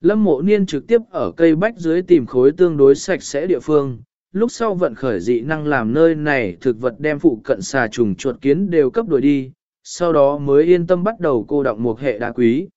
A: Lâm mộ niên trực tiếp ở cây bách dưới tìm khối tương đối sạch sẽ địa phương, lúc sau vận khởi dị năng làm nơi này thực vật đem phụ cận xà trùng chuột kiến đều cấp đuổi đi, sau đó mới yên tâm bắt đầu cô động một hệ đá quý.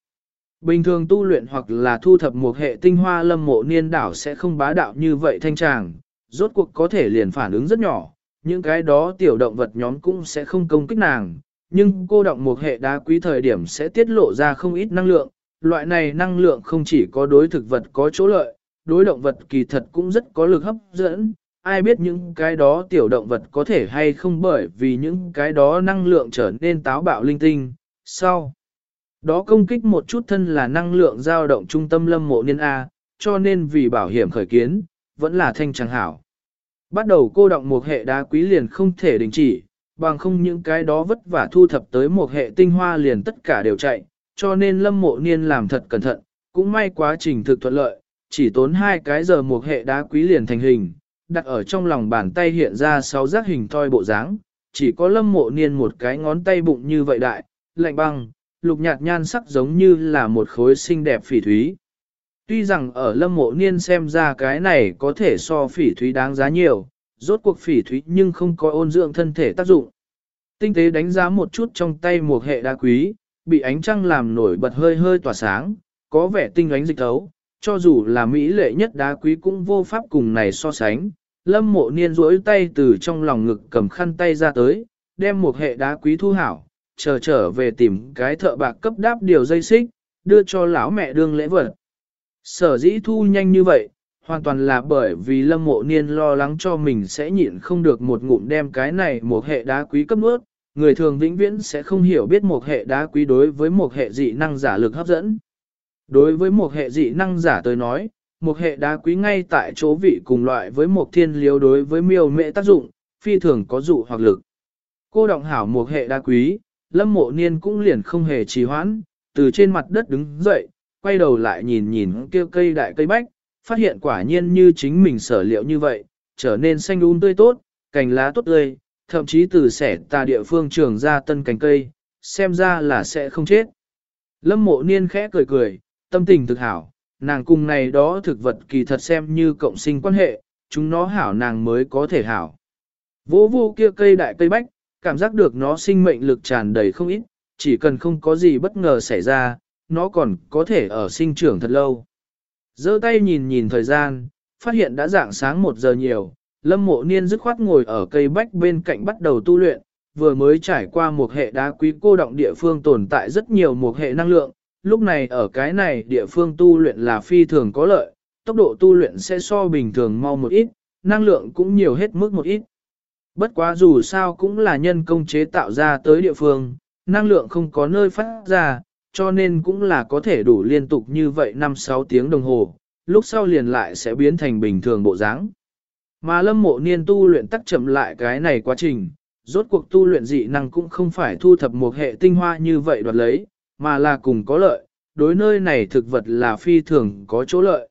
A: Bình thường tu luyện hoặc là thu thập một hệ tinh hoa lâm mộ niên đảo sẽ không bá đạo như vậy thanh tràng, rốt cuộc có thể liền phản ứng rất nhỏ, những cái đó tiểu động vật nhóm cũng sẽ không công kích nàng, nhưng cô động một hệ đá quý thời điểm sẽ tiết lộ ra không ít năng lượng, loại này năng lượng không chỉ có đối thực vật có chỗ lợi, đối động vật kỳ thật cũng rất có lực hấp dẫn, ai biết những cái đó tiểu động vật có thể hay không bởi vì những cái đó năng lượng trở nên táo bạo linh tinh, sau. Đó công kích một chút thân là năng lượng dao động trung tâm lâm mộ niên A, cho nên vì bảo hiểm khởi kiến, vẫn là thanh chẳng hảo. Bắt đầu cô động một hệ đá quý liền không thể đình chỉ, bằng không những cái đó vất vả thu thập tới một hệ tinh hoa liền tất cả đều chạy, cho nên lâm mộ niên làm thật cẩn thận, cũng may quá trình thực thuận lợi, chỉ tốn hai cái giờ một hệ đá quý liền thành hình, đặt ở trong lòng bàn tay hiện ra sáu giác hình thoi bộ dáng, chỉ có lâm mộ niên một cái ngón tay bụng như vậy đại, lạnh băng, lục nhạt nhan sắc giống như là một khối xinh đẹp phỉ thúy. Tuy rằng ở lâm mộ niên xem ra cái này có thể so phỉ thúy đáng giá nhiều, rốt cuộc phỉ thúy nhưng không có ôn dưỡng thân thể tác dụng. Tinh tế đánh giá một chút trong tay một hệ đá quý, bị ánh trăng làm nổi bật hơi hơi tỏa sáng, có vẻ tinh ánh dịch thấu, cho dù là mỹ lệ nhất đá quý cũng vô pháp cùng này so sánh. Lâm mộ niên rỗi tay từ trong lòng ngực cầm khăn tay ra tới, đem một hệ đá quý thu hảo, chờ trở về tìm cái thợ bạc cấp đáp điều dây xích, đưa cho lão mẹ đương lễ vật. Sở dĩ thu nhanh như vậy, hoàn toàn là bởi vì lâm mộ niên lo lắng cho mình sẽ nhịn không được một ngụm đem cái này một hệ đá quý cấp nước, người thường vĩnh viễn sẽ không hiểu biết một hệ đá quý đối với một hệ dị năng giả lực hấp dẫn. Đối với một hệ dị năng giả tôi nói, một hệ đá quý ngay tại chỗ vị cùng loại với một thiên liếu đối với miêu mệ tác dụng, phi thường có dụ hoặc lực. Cô động hảo một hệ đá quý, lâm mộ niên cũng liền không hề trì hoãn, từ trên mặt đất đứng dậy, quay đầu lại nhìn nhìn kia cây đại cây bách, phát hiện quả nhiên như chính mình sở liệu như vậy, trở nên xanh um tươi tốt, cành lá tốt tươi, thậm chí từ sẻ tà địa phương trường ra tân cành cây, xem ra là sẽ không chết. Lâm mộ niên khẽ cười cười, tâm tình thực hảo, nàng cùng này đó thực vật kỳ thật xem như cộng sinh quan hệ, chúng nó hảo nàng mới có thể hảo. Vô vô kia cây đại cây bách, cảm giác được nó sinh mệnh lực tràn đầy không ít, chỉ cần không có gì bất ngờ xảy ra, nó còn có thể ở sinh trưởng thật lâu. giơ tay nhìn nhìn thời gian, phát hiện đã dạng sáng một giờ nhiều, lâm mộ niên dứt khoát ngồi ở cây bách bên cạnh bắt đầu tu luyện, vừa mới trải qua một hệ đá quý cô động địa phương tồn tại rất nhiều một hệ năng lượng, lúc này ở cái này địa phương tu luyện là phi thường có lợi, tốc độ tu luyện sẽ so bình thường mau một ít, năng lượng cũng nhiều hết mức một ít. Bất quá dù sao cũng là nhân công chế tạo ra tới địa phương, năng lượng không có nơi phát ra, cho nên cũng là có thể đủ liên tục như vậy 5-6 tiếng đồng hồ, lúc sau liền lại sẽ biến thành bình thường bộ dáng. Mà lâm mộ niên tu luyện tắc chậm lại cái này quá trình, rốt cuộc tu luyện dị năng cũng không phải thu thập một hệ tinh hoa như vậy đoạt lấy, mà là cùng có lợi, đối nơi này thực vật là phi thường có chỗ lợi.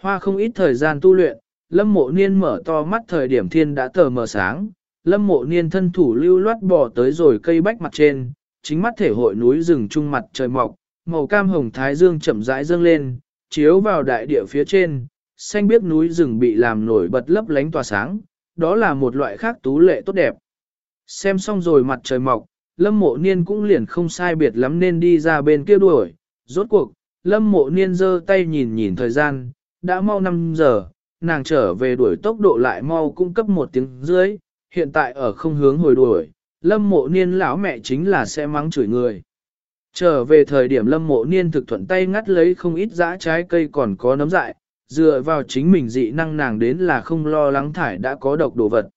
A: Hoa không ít thời gian tu luyện, lâm mộ niên mở to mắt thời điểm thiên đã tờ mờ sáng, lâm mộ niên thân thủ lưu loát bò tới rồi cây bách mặt trên, chính mắt thể hội núi rừng trung mặt trời mọc, màu cam hồng thái dương chậm rãi dâng lên, chiếu vào đại địa phía trên, xanh biếc núi rừng bị làm nổi bật lấp lánh tỏa sáng, đó là một loại khác tú lệ tốt đẹp. Xem xong rồi mặt trời mọc, lâm mộ niên cũng liền không sai biệt lắm nên đi ra bên kia đuổi, rốt cuộc, lâm mộ niên giơ tay nhìn nhìn thời gian, đã mau 5 giờ, nàng trở về đuổi tốc độ lại mau cung cấp một tiếng dưới, hiện tại ở không hướng hồi đuổi, lâm mộ niên lão mẹ chính là sẽ mắng chửi người. Trở về thời điểm lâm mộ niên thực thuận tay ngắt lấy không ít dã trái cây còn có nấm dại, dựa vào chính mình dị năng nàng đến là không lo lắng thải đã có độc đồ vật.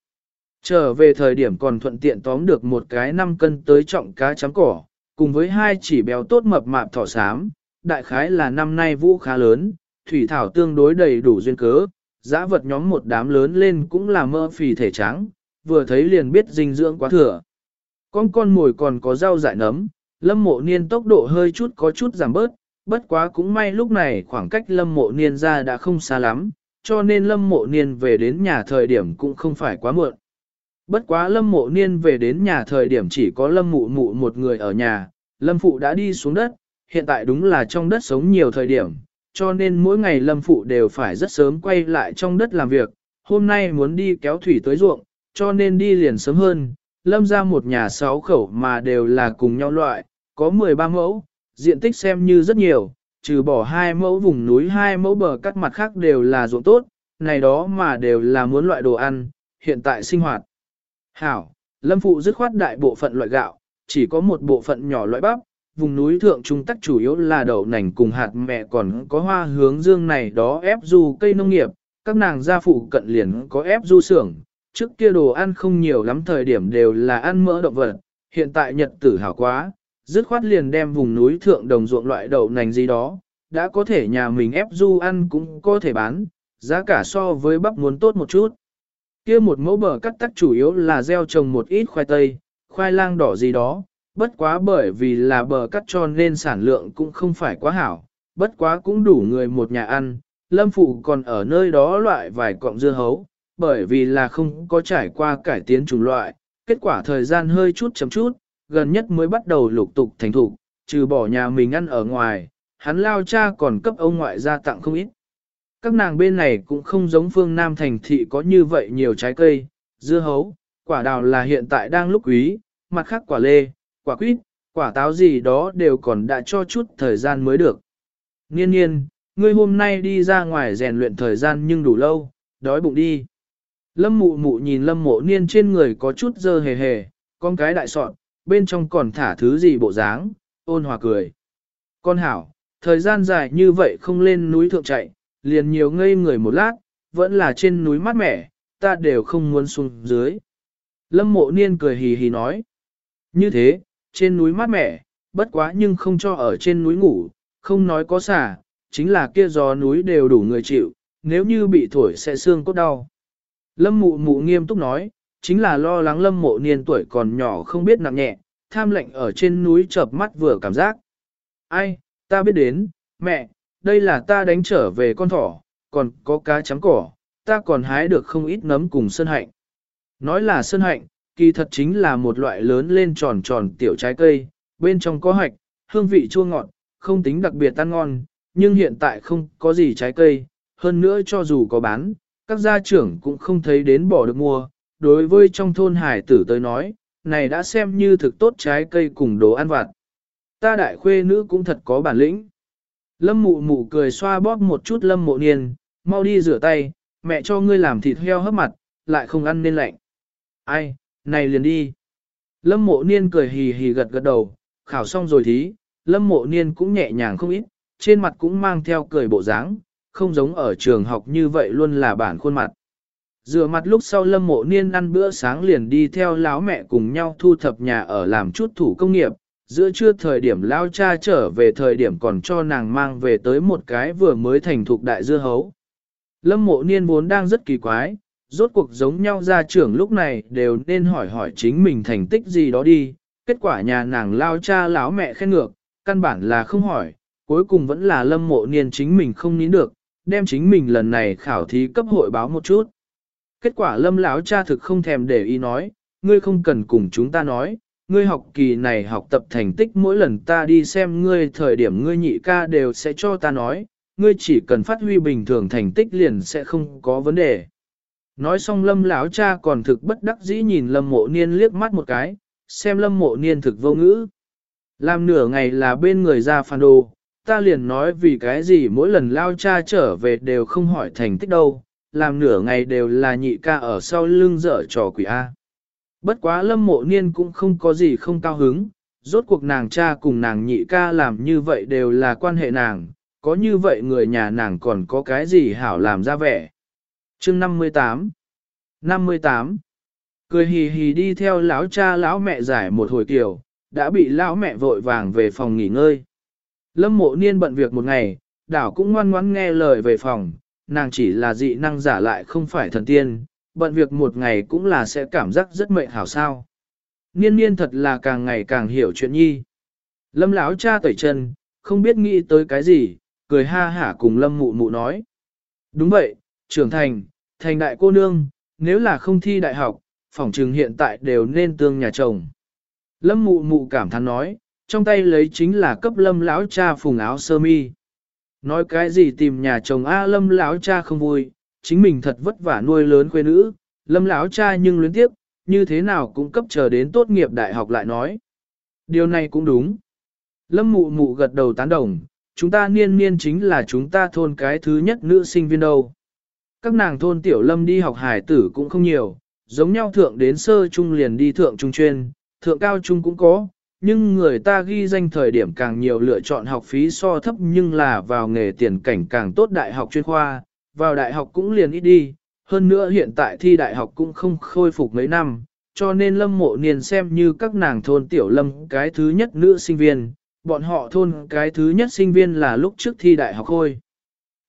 A: Trở về thời điểm còn thuận tiện tóm được một cái 5 cân tới trọng cá chấm cỏ, cùng với hai chỉ béo tốt mập mạp thỏ xám, đại khái là năm nay vũ khá lớn, thủy thảo tương đối đầy đủ duyên cớ, giã vật nhóm một đám lớn lên cũng là mơ phì thể trắng, vừa thấy liền biết dinh dưỡng quá thừa. Con con mồi còn có rau dại nấm, lâm mộ niên tốc độ hơi chút có chút giảm bớt, bất quá cũng may lúc này khoảng cách lâm mộ niên ra đã không xa lắm, cho nên lâm mộ niên về đến nhà thời điểm cũng không phải quá muộn. Bất quá lâm mộ niên về đến nhà thời điểm chỉ có lâm mụ mụ một người ở nhà, lâm phụ đã đi xuống đất, hiện tại đúng là trong đất sống nhiều thời điểm, cho nên mỗi ngày lâm phụ đều phải rất sớm quay lại trong đất làm việc, hôm nay muốn đi kéo thủy tới ruộng, cho nên đi liền sớm hơn, lâm ra một nhà sáu khẩu mà đều là cùng nhau loại, có 13 mẫu, diện tích xem như rất nhiều, trừ bỏ hai mẫu vùng núi hai mẫu bờ các mặt khác đều là ruộng tốt, này đó mà đều là muốn loại đồ ăn, hiện tại sinh hoạt. Hảo, lâm phụ dứt khoát đại bộ phận loại gạo, chỉ có một bộ phận nhỏ loại bắp, vùng núi thượng trung tắc chủ yếu là đậu nành cùng hạt mẹ còn có hoa hướng dương này đó ép du cây nông nghiệp, các nàng gia phụ cận liền có ép du xưởng, trước kia đồ ăn không nhiều lắm thời điểm đều là ăn mỡ động vật, hiện tại nhật tử hảo quá, dứt khoát liền đem vùng núi thượng đồng ruộng loại đậu nành gì đó, đã có thể nhà mình ép du ăn cũng có thể bán, giá cả so với bắp muốn tốt một chút. Kia một mẫu bờ cắt tắc chủ yếu là gieo trồng một ít khoai tây, khoai lang đỏ gì đó, bất quá bởi vì là bờ cắt cho nên sản lượng cũng không phải quá hảo, bất quá cũng đủ người một nhà ăn, lâm phụ còn ở nơi đó loại vài cọng dưa hấu, bởi vì là không có trải qua cải tiến chủng loại, kết quả thời gian hơi chút chấm chút, gần nhất mới bắt đầu lục tục thành thục, trừ bỏ nhà mình ăn ở ngoài, hắn lao cha còn cấp ông ngoại gia tặng không ít. Các nàng bên này cũng không giống phương Nam thành thị có như vậy nhiều trái cây, dưa hấu, quả đào là hiện tại đang lúc quý, mặt khác quả lê, quả quýt, quả táo gì đó đều còn đã cho chút thời gian mới được. Niên niên, ngươi hôm nay đi ra ngoài rèn luyện thời gian nhưng đủ lâu, đói bụng đi. Lâm mụ mụ nhìn lâm mộ niên trên người có chút dơ hề hề, con cái đại sọn, bên trong còn thả thứ gì bộ dáng, ôn hòa cười. Con hảo, thời gian dài như vậy không lên núi thượng chạy, liền nhiều ngây người một lát, vẫn là trên núi mát mẻ, ta đều không muốn xuống dưới. Lâm mộ niên cười hì hì nói. Như thế, trên núi mát mẻ, bất quá nhưng không cho ở trên núi ngủ, không nói có xả, chính là kia gió núi đều đủ người chịu, nếu như bị thổi sẽ xương cốt đau. Lâm mụ mụ nghiêm túc nói, chính là lo lắng lâm mộ niên tuổi còn nhỏ không biết nặng nhẹ, tham lệnh ở trên núi chợp mắt vừa cảm giác. Ai, ta biết đến, mẹ, đây là ta đánh trở về con thỏ, còn có cá chấm cỏ, ta còn hái được không ít nấm cùng sơn hạnh. Nói là sơn hạnh, kỳ thật chính là một loại lớn lên tròn tròn tiểu trái cây, bên trong có hạch, hương vị chua ngọt, không tính đặc biệt ăn ngon, nhưng hiện tại không có gì trái cây, hơn nữa cho dù có bán, các gia trưởng cũng không thấy đến bỏ được mua. Đối với trong thôn hải tử tới nói, này đã xem như thực tốt trái cây cùng đồ ăn vặt. Ta đại khuê nữ cũng thật có bản lĩnh. Lâm mụ mụ cười xoa bóp một chút lâm mộ niên, mau đi rửa tay, mẹ cho ngươi làm thịt heo hấp mặt, lại không ăn nên lạnh. Ai, này liền đi. Lâm mộ niên cười hì hì gật gật đầu, khảo xong rồi thí, lâm mộ niên cũng nhẹ nhàng không ít, trên mặt cũng mang theo cười bộ dáng, không giống ở trường học như vậy luôn là bản khuôn mặt. Rửa mặt lúc sau lâm mộ niên ăn bữa sáng liền đi theo lão mẹ cùng nhau thu thập nhà ở làm chút thủ công nghiệp, giữa trưa thời điểm lao cha trở về thời điểm còn cho nàng mang về tới một cái vừa mới thành thục đại dưa hấu. Lâm mộ niên vốn đang rất kỳ quái, rốt cuộc giống nhau ra trưởng lúc này đều nên hỏi hỏi chính mình thành tích gì đó đi, kết quả nhà nàng lao cha lão mẹ khen ngược, căn bản là không hỏi, cuối cùng vẫn là lâm mộ niên chính mình không nín được, đem chính mình lần này khảo thí cấp hội báo một chút. Kết quả lâm lão cha thực không thèm để ý nói, ngươi không cần cùng chúng ta nói, ngươi học kỳ này học tập thành tích mỗi lần ta đi xem ngươi thời điểm ngươi nhị ca đều sẽ cho ta nói, ngươi chỉ cần phát huy bình thường thành tích liền sẽ không có vấn đề. Nói xong lâm lão cha còn thực bất đắc dĩ nhìn lâm mộ niên liếc mắt một cái, xem lâm mộ niên thực vô ngữ. Làm nửa ngày là bên người ra phản đồ, ta liền nói vì cái gì mỗi lần lao cha trở về đều không hỏi thành tích đâu, làm nửa ngày đều là nhị ca ở sau lưng dở trò quỷ A. Bất quá lâm mộ niên cũng không có gì không cao hứng, rốt cuộc nàng cha cùng nàng nhị ca làm như vậy đều là quan hệ nàng, có như vậy người nhà nàng còn có cái gì hảo làm ra vẻ. Chương 58 58 Cười hì hì đi theo lão cha lão mẹ giải một hồi kiểu, đã bị lão mẹ vội vàng về phòng nghỉ ngơi. Lâm mộ niên bận việc một ngày, đảo cũng ngoan ngoãn nghe lời về phòng, nàng chỉ là dị năng giả lại không phải thần tiên, bận việc một ngày cũng là sẽ cảm giác rất mệt hảo sao. Niên niên thật là càng ngày càng hiểu chuyện nhi. Lâm lão cha tẩy chân, không biết nghĩ tới cái gì, cười ha hả cùng lâm mụ mụ nói. Đúng vậy, trưởng thành, thành đại cô nương, nếu là không thi đại học, phỏng trừng hiện tại đều nên tương nhà chồng. Lâm mụ mụ cảm thán nói, trong tay lấy chính là cấp lâm lão cha phùng áo sơ mi. Nói cái gì tìm nhà chồng A lâm lão cha không vui, chính mình thật vất vả nuôi lớn quê nữ, lâm lão cha nhưng luyến tiếp, như thế nào cũng cấp chờ đến tốt nghiệp đại học lại nói. Điều này cũng đúng. Lâm mụ mụ gật đầu tán đồng, chúng ta niên niên chính là chúng ta thôn cái thứ nhất nữ sinh viên đâu. Các nàng thôn tiểu lâm đi học hải tử cũng không nhiều, giống nhau thượng đến sơ trung liền đi thượng trung chuyên, thượng cao trung cũng có, nhưng người ta ghi danh thời điểm càng nhiều lựa chọn học phí so thấp nhưng là vào nghề tiền cảnh càng tốt đại học chuyên khoa, vào đại học cũng liền ít đi, hơn nữa hiện tại thi đại học cũng không khôi phục mấy năm, cho nên lâm mộ niên xem như các nàng thôn tiểu lâm cái thứ nhất nữ sinh viên, bọn họ thôn cái thứ nhất sinh viên là lúc trước thi đại học khôi.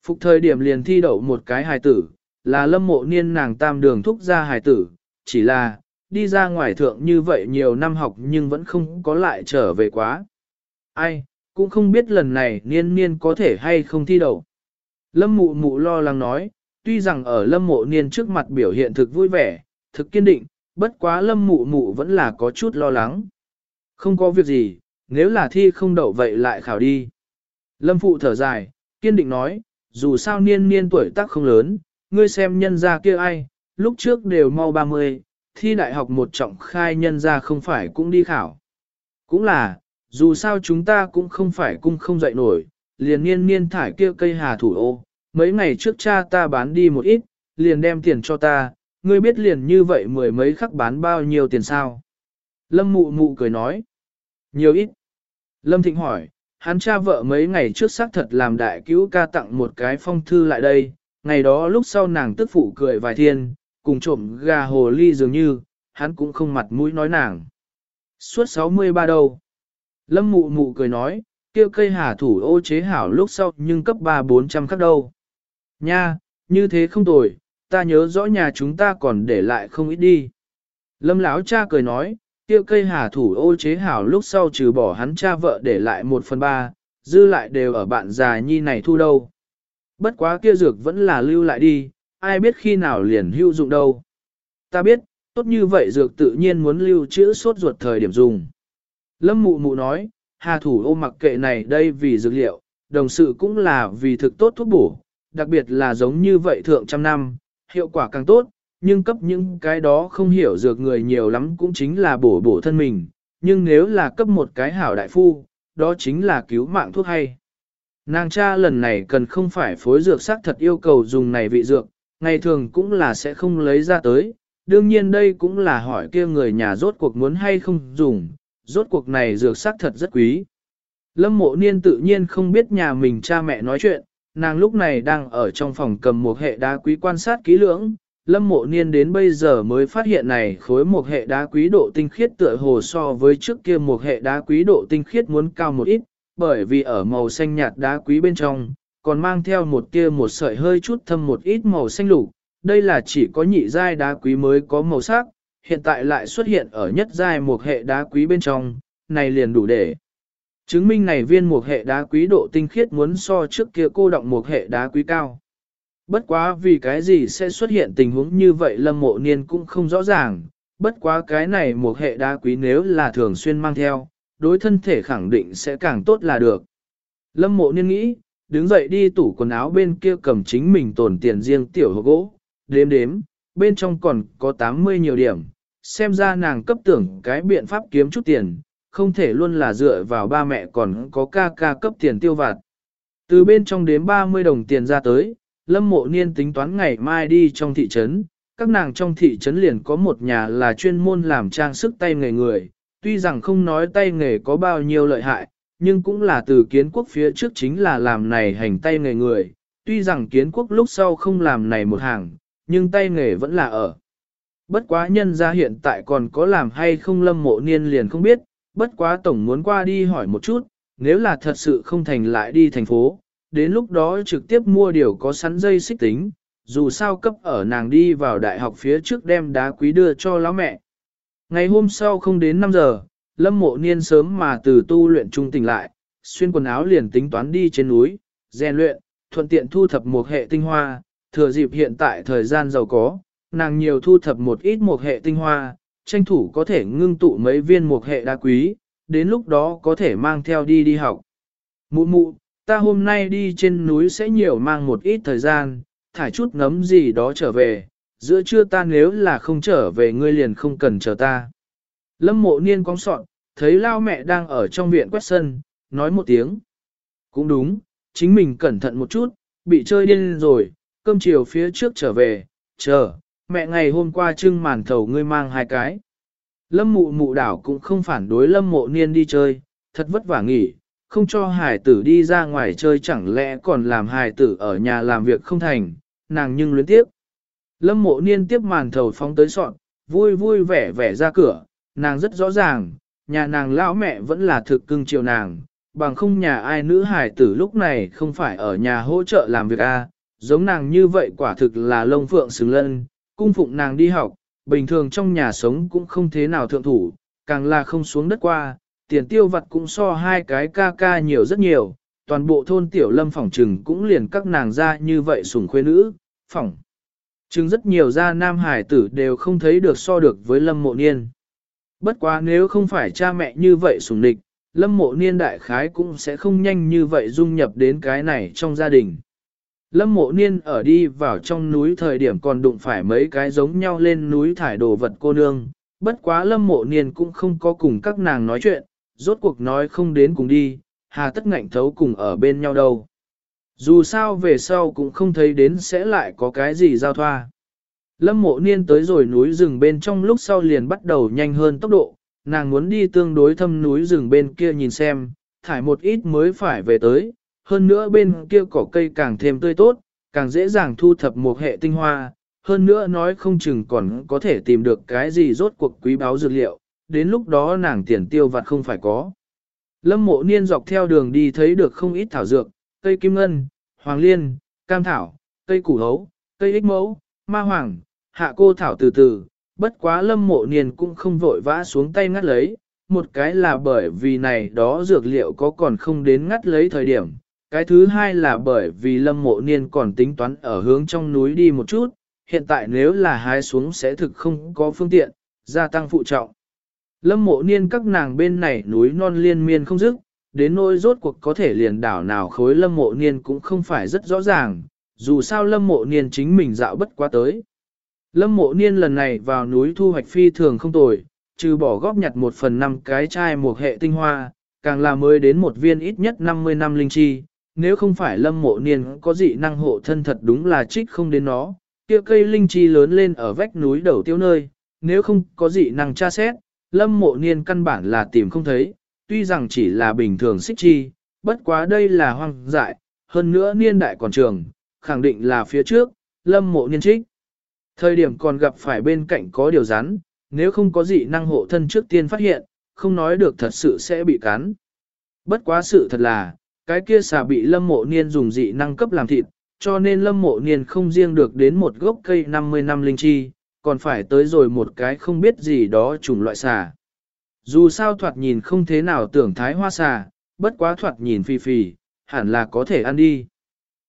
A: Phục thời điểm liền thi đậu một cái hài tử, là lâm mộ niên nàng tam đường thúc ra hài tử, chỉ là, đi ra ngoài thượng như vậy nhiều năm học nhưng vẫn không có lại trở về quá. Ai, cũng không biết lần này niên niên có thể hay không thi đậu. Lâm mụ mụ lo lắng nói, tuy rằng ở lâm mộ niên trước mặt biểu hiện thực vui vẻ, thực kiên định, bất quá lâm mụ mụ vẫn là có chút lo lắng. Không có việc gì, nếu là thi không đậu vậy lại khảo đi. Lâm phụ thở dài, kiên định nói, dù sao niên niên tuổi tác không lớn, ngươi xem nhân gia kia ai, lúc trước đều mau 30, thi đại học một trọng khai nhân gia không phải cũng đi khảo. Cũng là, dù sao chúng ta cũng không phải cung không dậy nổi, liền niên niên thải kia cây hà thủ ô, mấy ngày trước cha ta bán đi một ít, liền đem tiền cho ta, ngươi biết liền như vậy mười mấy khắc bán bao nhiêu tiền sao. Lâm mụ mụ cười nói, nhiều ít. Lâm Thịnh hỏi, hắn cha vợ mấy ngày trước xác thật làm đại cứu ca tặng một cái phong thư lại đây, ngày đó lúc sau nàng tức phụ cười vài thiên, cùng trộm gà hồ ly dường như, hắn cũng không mặt mũi nói nàng. Suốt 63 đâu. Lâm mụ mụ cười nói, kêu cây hà thủ ô chế hảo lúc sau nhưng cấp 3-400 khắc đâu. Nha, như thế không tồi, ta nhớ rõ nhà chúng ta còn để lại không ít đi. Lâm lão cha cười nói, kia cây hà thủ ô chế hảo lúc sau trừ bỏ hắn cha vợ để lại một phần ba, dư lại đều ở bạn già nhi này thu đâu. Bất quá kia dược vẫn là lưu lại đi, ai biết khi nào liền hữu dụng đâu. Ta biết, tốt như vậy dược tự nhiên muốn lưu trữ sốt ruột thời điểm dùng. Lâm mụ mụ nói, hà thủ ô mặc kệ này đây vì dược liệu, đồng sự cũng là vì thực tốt thuốc bổ, đặc biệt là giống như vậy thượng trăm năm, hiệu quả càng tốt, nhưng cấp những cái đó không hiểu dược người nhiều lắm cũng chính là bổ bổ thân mình, nhưng nếu là cấp một cái hảo đại phu, đó chính là cứu mạng thuốc hay. Nàng cha lần này cần không phải phối dược sắc thật yêu cầu dùng này vị dược, ngày thường cũng là sẽ không lấy ra tới, đương nhiên đây cũng là hỏi kia người nhà rốt cuộc muốn hay không dùng, rốt cuộc này dược sắc thật rất quý. Lâm mộ niên tự nhiên không biết nhà mình cha mẹ nói chuyện, nàng lúc này đang ở trong phòng cầm một hệ đá quý quan sát kỹ lưỡng, lâm mộ niên đến bây giờ mới phát hiện này khối một hệ đá quý độ tinh khiết tựa hồ so với trước kia một hệ đá quý độ tinh khiết muốn cao một ít, bởi vì ở màu xanh nhạt đá quý bên trong, còn mang theo một tia một sợi hơi chút thâm một ít màu xanh lục, đây là chỉ có nhị giai đá quý mới có màu sắc, hiện tại lại xuất hiện ở nhất giai một hệ đá quý bên trong, này liền đủ để. Chứng minh này viên một hệ đá quý độ tinh khiết muốn so trước kia cô động một hệ đá quý cao. Bất quá vì cái gì sẽ xuất hiện tình huống như vậy lâm mộ niên cũng không rõ ràng, bất quá cái này một hệ đá quý nếu là thường xuyên mang theo, đối thân thể khẳng định sẽ càng tốt là được. Lâm mộ niên nghĩ, đứng dậy đi tủ quần áo bên kia cầm chính mình tổn tiền riêng tiểu hộp gỗ, đếm đếm, bên trong còn có 80 nhiều điểm, xem ra nàng cấp tưởng cái biện pháp kiếm chút tiền, không thể luôn là dựa vào ba mẹ còn có ca ca cấp tiền tiêu vặt. Từ bên trong đếm 30 đồng tiền ra tới, Lâm Mộ Niên tính toán ngày mai đi trong thị trấn, các nàng trong thị trấn liền có một nhà là chuyên môn làm trang sức tay nghề người, tuy rằng không nói tay nghề có bao nhiêu lợi hại, nhưng cũng là từ kiến quốc phía trước chính là làm này hành tay nghề người, tuy rằng kiến quốc lúc sau không làm này một hàng, nhưng tay nghề vẫn là ở. Bất quá nhân ra hiện tại còn có làm hay không lâm mộ niên liền không biết, bất quá tổng muốn qua đi hỏi một chút, nếu là thật sự không thành lại đi thành phố, đến lúc đó trực tiếp mua điều có sắn dây xích tính, dù sao cấp ở nàng đi vào đại học phía trước đem đá quý đưa cho lão mẹ. Ngày hôm sau không đến 5 giờ, lâm mộ niên sớm mà từ tu luyện trung tỉnh lại, xuyên quần áo liền tính toán đi trên núi, rèn luyện, thuận tiện thu thập một hệ tinh hoa, thừa dịp hiện tại thời gian giàu có, nàng nhiều thu thập một ít một hệ tinh hoa, tranh thủ có thể ngưng tụ mấy viên một hệ đá quý, đến lúc đó có thể mang theo đi đi học. Mụ mụ, ta hôm nay đi trên núi sẽ nhiều mang một ít thời gian, thải chút ngấm gì đó trở về, giữa trưa ta nếu là không trở về ngươi liền không cần chờ ta. Lâm mộ niên cong sọn, thấy lao mẹ đang ở trong viện quét sân, nói một tiếng. Cũng đúng, chính mình cẩn thận một chút, bị chơi điên rồi, cơm chiều phía trước trở về, chờ, mẹ ngày hôm qua trưng màn thầu ngươi mang hai cái. Lâm mụ mụ đảo cũng không phản đối lâm mộ niên đi chơi, thật vất vả nghỉ, không cho hải tử đi ra ngoài chơi chẳng lẽ còn làm hải tử ở nhà làm việc không thành, nàng nhưng luyến tiếp. Lâm mộ niên tiếp màn thầu phóng tới sọn, vui vui vẻ vẻ ra cửa, nàng rất rõ ràng, nhà nàng lão mẹ vẫn là thực cưng chiều nàng, bằng không nhà ai nữ hải tử lúc này không phải ở nhà hỗ trợ làm việc a giống nàng như vậy quả thực là lông phượng xứng lân, cung phụng nàng đi học, bình thường trong nhà sống cũng không thế nào thượng thủ, càng là không xuống đất qua, tiền tiêu vặt cũng so hai cái ca ca nhiều rất nhiều, toàn bộ thôn tiểu lâm phỏng trừng cũng liền các nàng ra như vậy sủng khuê nữ, phỏng. Trừng rất nhiều gia nam hải tử đều không thấy được so được với lâm mộ niên. Bất quá nếu không phải cha mẹ như vậy sủng địch, lâm mộ niên đại khái cũng sẽ không nhanh như vậy dung nhập đến cái này trong gia đình. Lâm mộ niên ở đi vào trong núi thời điểm còn đụng phải mấy cái giống nhau lên núi thải đồ vật cô nương, bất quá lâm mộ niên cũng không có cùng các nàng nói chuyện, rốt cuộc nói không đến cùng đi, hà tất ngạnh thấu cùng ở bên nhau đâu. Dù sao về sau cũng không thấy đến sẽ lại có cái gì giao thoa. Lâm mộ niên tới rồi núi rừng bên trong lúc sau liền bắt đầu nhanh hơn tốc độ, nàng muốn đi tương đối thâm núi rừng bên kia nhìn xem, thải một ít mới phải về tới, hơn nữa bên kia cỏ cây càng thêm tươi tốt, càng dễ dàng thu thập một hệ tinh hoa, hơn nữa nói không chừng còn có thể tìm được cái gì rốt cuộc quý báo dược liệu, đến lúc đó nàng tiền tiêu vặt không phải có. Lâm mộ niên dọc theo đường đi thấy được không ít thảo dược, cây kim ngân, hoàng liên, cam thảo, cây củ hấu, cây ích mẫu, ma hoàng, hạ cô thảo từ từ, bất quá lâm mộ niên cũng không vội vã xuống tay ngắt lấy, một cái là bởi vì này đó dược liệu có còn không đến ngắt lấy thời điểm, cái thứ hai là bởi vì lâm mộ niên còn tính toán ở hướng trong núi đi một chút, hiện tại nếu là hái xuống sẽ thực không có phương tiện, gia tăng phụ trọng. Lâm mộ niên các nàng bên này núi non liên miên không dứt, đến nỗi rốt cuộc có thể liền đảo nào khối lâm mộ niên cũng không phải rất rõ ràng, dù sao lâm mộ niên chính mình dạo bất quá tới. Lâm mộ niên lần này vào núi thu hoạch phi thường không tồi, trừ bỏ góp nhặt một phần năm cái chai một hệ tinh hoa, càng là mới đến một viên ít nhất 50 năm linh chi. Nếu không phải lâm mộ niên có dị năng hộ thân thật đúng là trích không đến nó, kia cây linh chi lớn lên ở vách núi đầu tiêu nơi, nếu không có dị năng tra xét, lâm mộ niên căn bản là tìm không thấy, tuy rằng chỉ là bình thường xích chi, bất quá đây là hoang dại, hơn nữa niên đại còn trường, khẳng định là phía trước, lâm mộ niên trích. Thời điểm còn gặp phải bên cạnh có điều rắn, nếu không có dị năng hộ thân trước tiên phát hiện, không nói được thật sự sẽ bị cắn. Bất quá sự thật là, cái kia xà bị lâm mộ niên dùng dị năng cấp làm thịt, cho nên lâm mộ niên không riêng được đến một gốc cây 50 năm linh chi, còn phải tới rồi một cái không biết gì đó chủng loại xà. Dù sao thoạt nhìn không thế nào tưởng thái hoa xà, bất quá thoạt nhìn phì phì, hẳn là có thể ăn đi.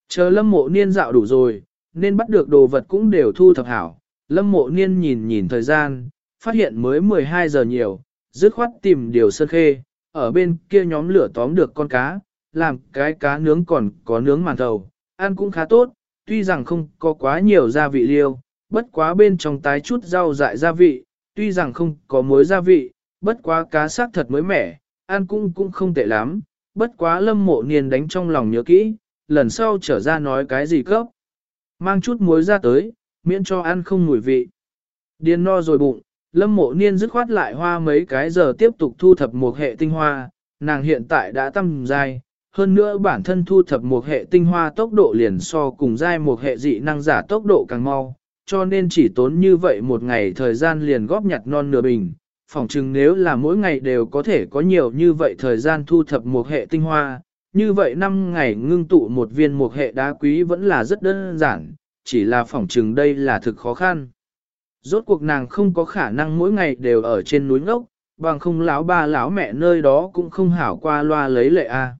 A: Chờ lâm mộ niên dạo đủ rồi, nên bắt được đồ vật cũng đều thu thập hảo. Lâm mộ niên nhìn nhìn thời gian, phát hiện mới 12 giờ nhiều, dứt khoát tìm điều sơn khê, ở bên kia nhóm lửa tóm được con cá, làm cái cá nướng còn có nướng màn thầu, ăn cũng khá tốt, tuy rằng không có quá nhiều gia vị liêu, bất quá bên trong tái chút rau dại gia vị, tuy rằng không có muối gia vị, bất quá cá xác thật mới mẻ, ăn cũng cũng không tệ lắm, bất quá lâm mộ niên đánh trong lòng nhớ kỹ, lần sau trở ra nói cái gì cấp. Mang chút muối ra tới, miễn cho ăn không mùi vị. Điên no rồi bụng, lâm mộ niên dứt khoát lại hoa mấy cái giờ tiếp tục thu thập một hệ tinh hoa, nàng hiện tại đã tâm dài, hơn nữa bản thân thu thập một hệ tinh hoa tốc độ liền so cùng dai một hệ dị năng giả tốc độ càng mau, cho nên chỉ tốn như vậy một ngày thời gian liền góp nhặt non nửa bình. Phỏng chừng nếu là mỗi ngày đều có thể có nhiều như vậy thời gian thu thập một hệ tinh hoa, như vậy 5 ngày ngưng tụ một viên một hệ đá quý vẫn là rất đơn giản, chỉ là phỏng chừng đây là thực khó khăn. Rốt cuộc nàng không có khả năng mỗi ngày đều ở trên núi ngốc, bằng không lão ba lão mẹ nơi đó cũng không hảo qua loa lấy lệ a.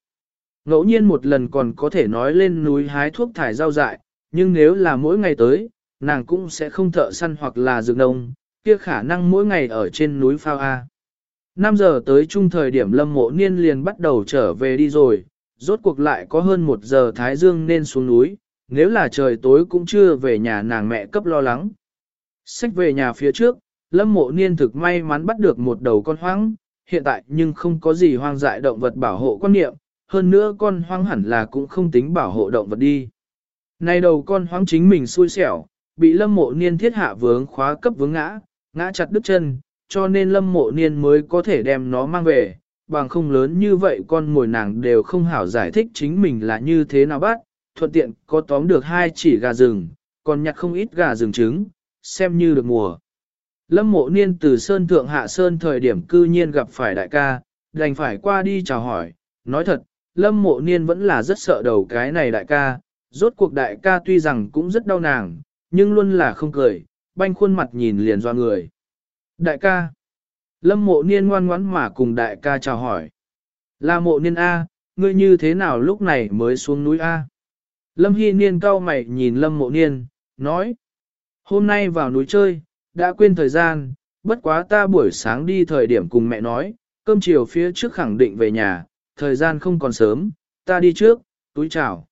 A: Ngẫu nhiên một lần còn có thể nói lên núi hái thuốc thải rau dại, nhưng nếu là mỗi ngày tới, nàng cũng sẽ không thợ săn hoặc là dược nông, kia khả năng mỗi ngày ở trên núi phao A. 5 giờ tới trung thời điểm lâm mộ niên liền bắt đầu trở về đi rồi, rốt cuộc lại có hơn một giờ Thái Dương nên xuống núi, nếu là trời tối cũng chưa về nhà nàng mẹ cấp lo lắng. xách về nhà phía trước, lâm mộ niên thực may mắn bắt được một đầu con hoang, hiện tại nhưng không có gì hoang dại động vật bảo hộ quan niệm, hơn nữa con hoang hẳn là cũng không tính bảo hộ động vật đi. Này đầu con hoang chính mình xui xẻo, bị lâm mộ niên thiết hạ vướng khóa cấp vướng ngã, ngã chặt đứt chân, cho nên lâm mộ niên mới có thể đem nó mang về, bằng không lớn như vậy con mồi nàng đều không hảo giải thích chính mình là như thế nào bắt, thuận tiện có tóm được hai chỉ gà rừng, còn nhặt không ít gà rừng trứng, xem như được mùa. Lâm mộ niên từ Sơn Thượng Hạ Sơn thời điểm cư nhiên gặp phải đại ca, đành phải qua đi chào hỏi, nói thật, Lâm mộ niên vẫn là rất sợ đầu cái này đại ca, rốt cuộc đại ca tuy rằng cũng rất đau nàng, nhưng luôn là không cười, banh khuôn mặt nhìn liền doa người. Đại ca, Lâm mộ niên ngoan ngoãn mà cùng đại ca chào hỏi. Là mộ niên A, ngươi như thế nào lúc này mới xuống núi A? Lâm Hy Niên cau mày nhìn Lâm mộ niên, nói. Hôm nay vào núi chơi, đã quên thời gian, bất quá ta buổi sáng đi thời điểm cùng mẹ nói, cơm chiều phía trước khẳng định về nhà, thời gian không còn sớm, ta đi trước, túi chào.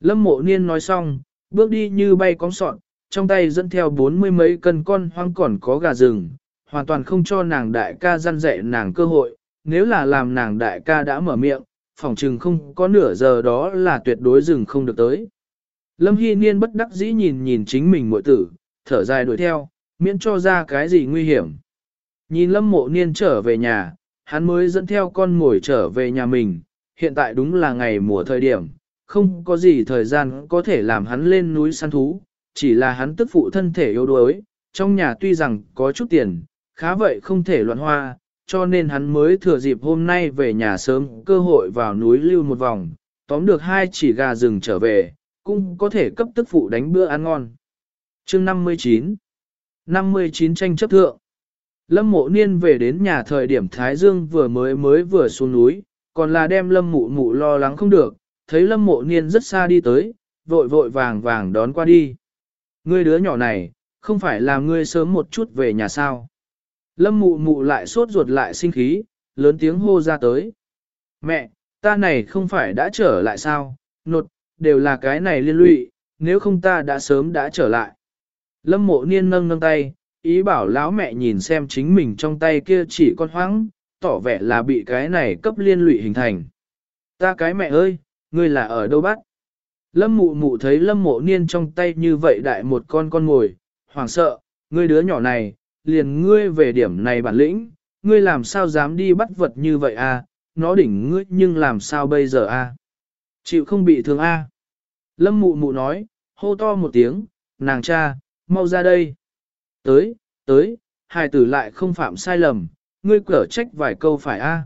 A: Lâm mộ niên nói xong, bước đi như bay cong sọn, trong tay dẫn theo bốn mươi mấy cân con hoang còn có gà rừng, hoàn toàn không cho nàng đại ca gian dạy nàng cơ hội, nếu là làm nàng đại ca đã mở miệng, phòng trừng không có nửa giờ đó là tuyệt đối rừng không được tới. Lâm Hy Niên bất đắc dĩ nhìn nhìn chính mình muội tử, thở dài đuổi theo, miễn cho ra cái gì nguy hiểm. Nhìn Lâm Mộ Niên trở về nhà, hắn mới dẫn theo con ngồi trở về nhà mình, hiện tại đúng là ngày mùa thời điểm, không có gì thời gian có thể làm hắn lên núi săn thú, chỉ là hắn tức phụ thân thể yếu đuối, trong nhà tuy rằng có chút tiền, khá vậy không thể loạn hoa, cho nên hắn mới thừa dịp hôm nay về nhà sớm cơ hội vào núi lưu một vòng, tóm được hai chỉ gà rừng trở về, cũng có thể cấp tức phụ đánh bữa ăn ngon. chương 59 59 tranh chấp thượng Lâm mộ niên về đến nhà thời điểm Thái Dương vừa mới mới vừa xuống núi, còn là đem lâm mụ mụ lo lắng không được, thấy lâm mộ niên rất xa đi tới, vội vội vàng vàng đón qua đi. Ngươi đứa nhỏ này, không phải là ngươi sớm một chút về nhà sao. Lâm mụ mụ lại sốt ruột lại sinh khí, lớn tiếng hô ra tới. Mẹ, ta này không phải đã trở lại sao, nột, đều là cái này liên lụy, nếu không ta đã sớm đã trở lại. Lâm mộ niên nâng nâng tay, ý bảo lão mẹ nhìn xem chính mình trong tay kia chỉ con hoáng, tỏ vẻ là bị cái này cấp liên lụy hình thành. Ta cái mẹ ơi, ngươi là ở đâu bắt? Lâm mụ mụ thấy lâm mộ niên trong tay như vậy đại một con con ngồi, hoảng sợ, ngươi đứa nhỏ này, liền ngươi về điểm này bản lĩnh, ngươi làm sao dám đi bắt vật như vậy à, nó đỉnh ngươi nhưng làm sao bây giờ à? Chịu không bị thương à? Lâm mụ mụ nói, hô to một tiếng, nàng cha, mau ra đây. Tới, tới, hài tử lại không phạm sai lầm, ngươi cở trách vài câu phải a.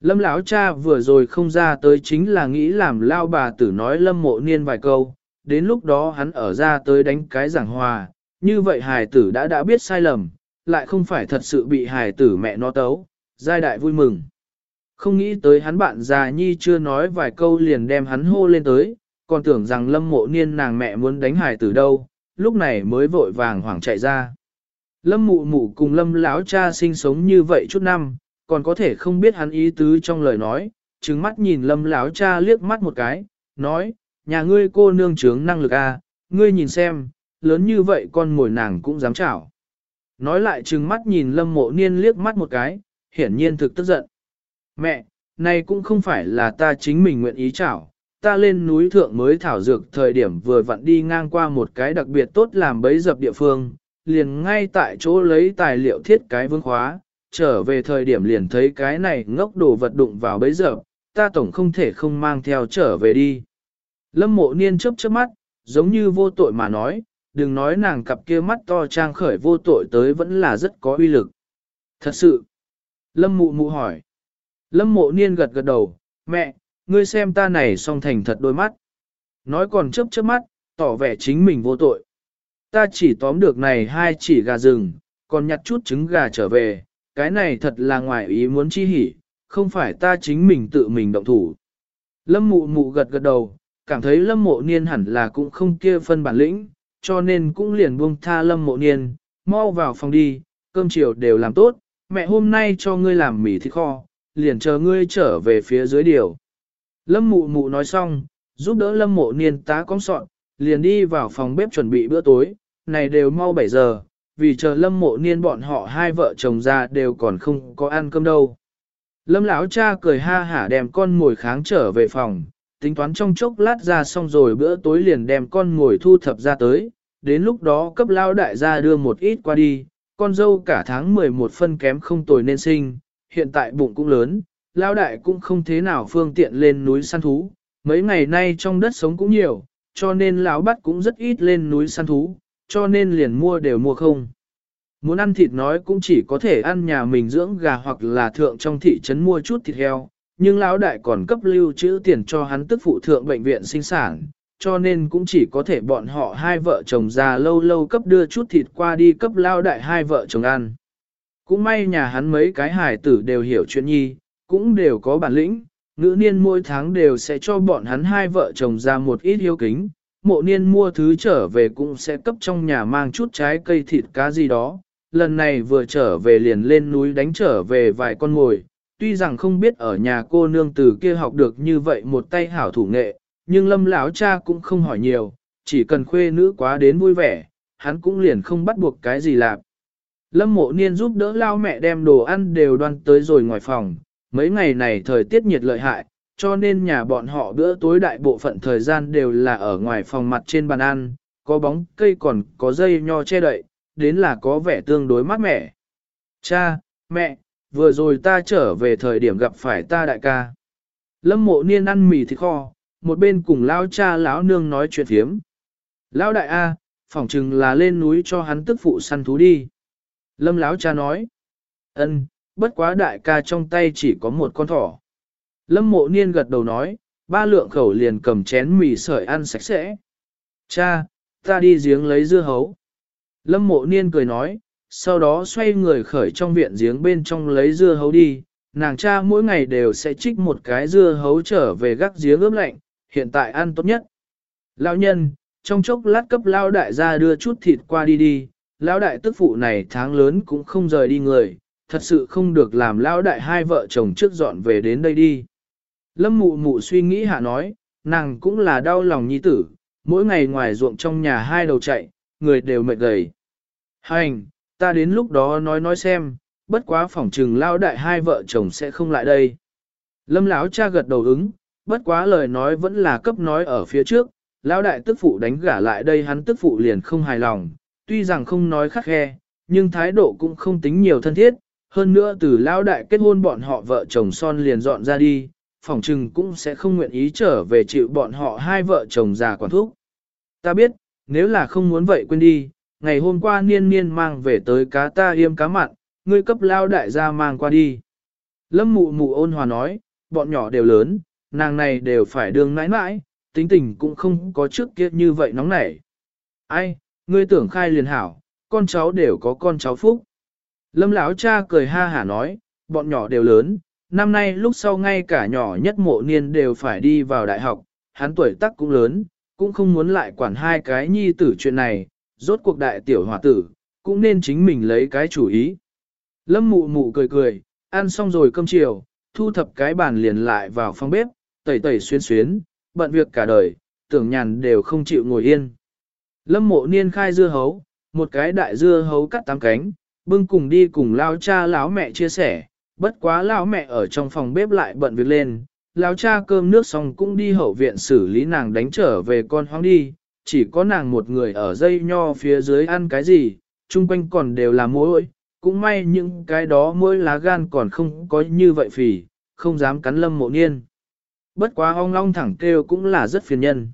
A: Lâm lão cha vừa rồi không ra tới chính là nghĩ làm lao bà tử nói lâm mộ niên vài câu, đến lúc đó hắn ở ra tới đánh cái giảng hòa, như vậy hài tử đã đã biết sai lầm, lại không phải thật sự bị hài tử mẹ nó tấu, giai đại vui mừng. Không nghĩ tới hắn bạn già nhi chưa nói vài câu liền đem hắn hô lên tới, còn tưởng rằng lâm mộ niên nàng mẹ muốn đánh hài tử đâu, lúc này mới vội vàng hoảng chạy ra. Lâm mụ mụ cùng lâm lão cha sinh sống như vậy chút năm, còn có thể không biết hắn ý tứ trong lời nói, trừng mắt nhìn lâm lão cha liếc mắt một cái, nói, nhà ngươi cô nương trướng năng lực à, ngươi nhìn xem, lớn như vậy con ngồi nàng cũng dám chảo. Nói lại trừng mắt nhìn lâm mộ niên liếc mắt một cái, hiển nhiên thực tức giận. Mẹ, này cũng không phải là ta chính mình nguyện ý chảo, ta lên núi thượng mới thảo dược thời điểm vừa vặn đi ngang qua một cái đặc biệt tốt làm bấy dập địa phương, liền ngay tại chỗ lấy tài liệu thiết cái vương khóa, trở về thời điểm liền thấy cái này ngốc đồ vật đụng vào bấy giờ ta tổng không thể không mang theo trở về đi. Lâm mộ niên chớp chớp mắt, giống như vô tội mà nói, đừng nói nàng cặp kia mắt to trang khởi vô tội tới vẫn là rất có uy lực. Thật sự. Lâm mụ mụ hỏi. Lâm mộ niên gật gật đầu, mẹ, ngươi xem ta này song thành thật đôi mắt. Nói còn chớp chớp mắt, tỏ vẻ chính mình vô tội. Ta chỉ tóm được này hai chỉ gà rừng, còn nhặt chút trứng gà trở về, cái này thật là ngoài ý muốn chi hỉ, không phải ta chính mình tự mình động thủ. Lâm mụ mụ gật gật đầu, cảm thấy lâm mộ niên hẳn là cũng không kia phân bản lĩnh, cho nên cũng liền buông tha lâm mộ niên, mau vào phòng đi, cơm chiều đều làm tốt, mẹ hôm nay cho ngươi làm mì thịt kho, liền chờ ngươi trở về phía dưới điều. Lâm mụ mụ nói xong, giúp đỡ lâm mộ niên tá cong sọn, liền đi vào phòng bếp chuẩn bị bữa tối, này đều mau 7 giờ, vì chờ lâm mộ niên bọn họ hai vợ chồng ra đều còn không có ăn cơm đâu. Lâm lão cha cười ha hả đem con ngồi kháng trở về phòng, tính toán trong chốc lát ra xong rồi bữa tối liền đem con ngồi thu thập ra tới, đến lúc đó cấp lao đại gia đưa một ít qua đi, con dâu cả tháng 11 phân kém không tồi nên sinh, hiện tại bụng cũng lớn, lao đại cũng không thế nào phương tiện lên núi săn thú, mấy ngày nay trong đất sống cũng nhiều, cho nên lão bắt cũng rất ít lên núi săn thú, cho nên liền mua đều mua không. Muốn ăn thịt nói cũng chỉ có thể ăn nhà mình dưỡng gà hoặc là thượng trong thị trấn mua chút thịt heo, nhưng lão đại còn cấp lưu trữ tiền cho hắn tức phụ thượng bệnh viện sinh sản, cho nên cũng chỉ có thể bọn họ hai vợ chồng già lâu lâu cấp đưa chút thịt qua đi cấp lao đại hai vợ chồng ăn. Cũng may nhà hắn mấy cái hải tử đều hiểu chuyện nhi, cũng đều có bản lĩnh, ngữ niên mỗi tháng đều sẽ cho bọn hắn hai vợ chồng ra một ít hiếu kính, mộ niên mua thứ trở về cũng sẽ cấp trong nhà mang chút trái cây thịt cá gì đó. Lần này vừa trở về liền lên núi đánh trở về vài con mồi, tuy rằng không biết ở nhà cô nương từ kia học được như vậy một tay hảo thủ nghệ, nhưng lâm lão cha cũng không hỏi nhiều, chỉ cần khuê nữ quá đến vui vẻ, hắn cũng liền không bắt buộc cái gì làm. Lâm mộ niên giúp đỡ lao mẹ đem đồ ăn đều đoan tới rồi ngoài phòng, mấy ngày này thời tiết nhiệt lợi hại, cho nên nhà bọn họ bữa tối đại bộ phận thời gian đều là ở ngoài phòng mặt trên bàn ăn, có bóng cây còn có dây nho che đậy, đến là có vẻ tương đối mát mẻ. Cha, mẹ, vừa rồi ta trở về thời điểm gặp phải ta đại ca. Lâm mộ niên ăn mì thịt kho, một bên cùng lão cha lão nương nói chuyện thiếm. Lão đại A, phỏng chừng là lên núi cho hắn tức phụ săn thú đi. Lâm lão cha nói. ân, bất quá đại ca trong tay chỉ có một con thỏ. Lâm mộ niên gật đầu nói, ba lượng khẩu liền cầm chén mì sợi ăn sạch sẽ. Cha, ta đi giếng lấy dưa hấu. Lâm mộ niên cười nói, sau đó xoay người khởi trong viện giếng bên trong lấy dưa hấu đi, nàng cha mỗi ngày đều sẽ trích một cái dưa hấu trở về gác giếng ướp lạnh, hiện tại ăn tốt nhất. Lão nhân, trong chốc lát cấp lao đại ra đưa chút thịt qua đi đi, lão đại tức phụ này tháng lớn cũng không rời đi người, thật sự không được làm lão đại hai vợ chồng trước dọn về đến đây đi. Lâm mụ mụ suy nghĩ hạ nói, nàng cũng là đau lòng nhi tử, mỗi ngày ngoài ruộng trong nhà hai đầu chạy, người đều mệt gầy. Hành, ta đến lúc đó nói nói xem, bất quá phỏng trừng lao đại hai vợ chồng sẽ không lại đây. Lâm lão cha gật đầu ứng, bất quá lời nói vẫn là cấp nói ở phía trước, lão đại tức phụ đánh gả lại đây hắn tức phụ liền không hài lòng, tuy rằng không nói khắc khe, nhưng thái độ cũng không tính nhiều thân thiết, hơn nữa từ lão đại kết hôn bọn họ vợ chồng son liền dọn ra đi, phỏng trừng cũng sẽ không nguyện ý trở về chịu bọn họ hai vợ chồng già quản thúc. Ta biết, nếu là không muốn vậy quên đi, ngày hôm qua niên niên mang về tới cá ta yêm cá mặn, ngươi cấp lao đại gia mang qua đi. Lâm mụ mụ ôn hòa nói, bọn nhỏ đều lớn, nàng này đều phải đường nãi nãi, tính tình cũng không có trước kia như vậy nóng nảy. Ai, ngươi tưởng khai liền hảo, con cháu đều có con cháu phúc. Lâm lão cha cười ha hả nói, bọn nhỏ đều lớn, năm nay lúc sau ngay cả nhỏ nhất mộ niên đều phải đi vào đại học, hắn tuổi tác cũng lớn, cũng không muốn lại quản hai cái nhi tử chuyện này, rốt cuộc đại tiểu hòa tử, cũng nên chính mình lấy cái chủ ý. Lâm mụ mụ cười cười, ăn xong rồi cơm chiều, thu thập cái bàn liền lại vào phòng bếp, tẩy tẩy xuyên xuyến, bận việc cả đời, tưởng nhàn đều không chịu ngồi yên. Lâm mộ niên khai dưa hấu, một cái đại dưa hấu cắt tám cánh, bưng cùng đi cùng lao cha lão mẹ chia sẻ, bất quá lão mẹ ở trong phòng bếp lại bận việc lên, lão cha cơm nước xong cũng đi hậu viện xử lý nàng đánh trở về con hoang đi, chỉ có nàng một người ở dây nho phía dưới ăn cái gì, chung quanh còn đều là muỗi, cũng may những cái đó muỗi lá gan còn không có như vậy phì, không dám cắn lâm mộ niên. Bất quá ong long thẳng kêu cũng là rất phiền nhân.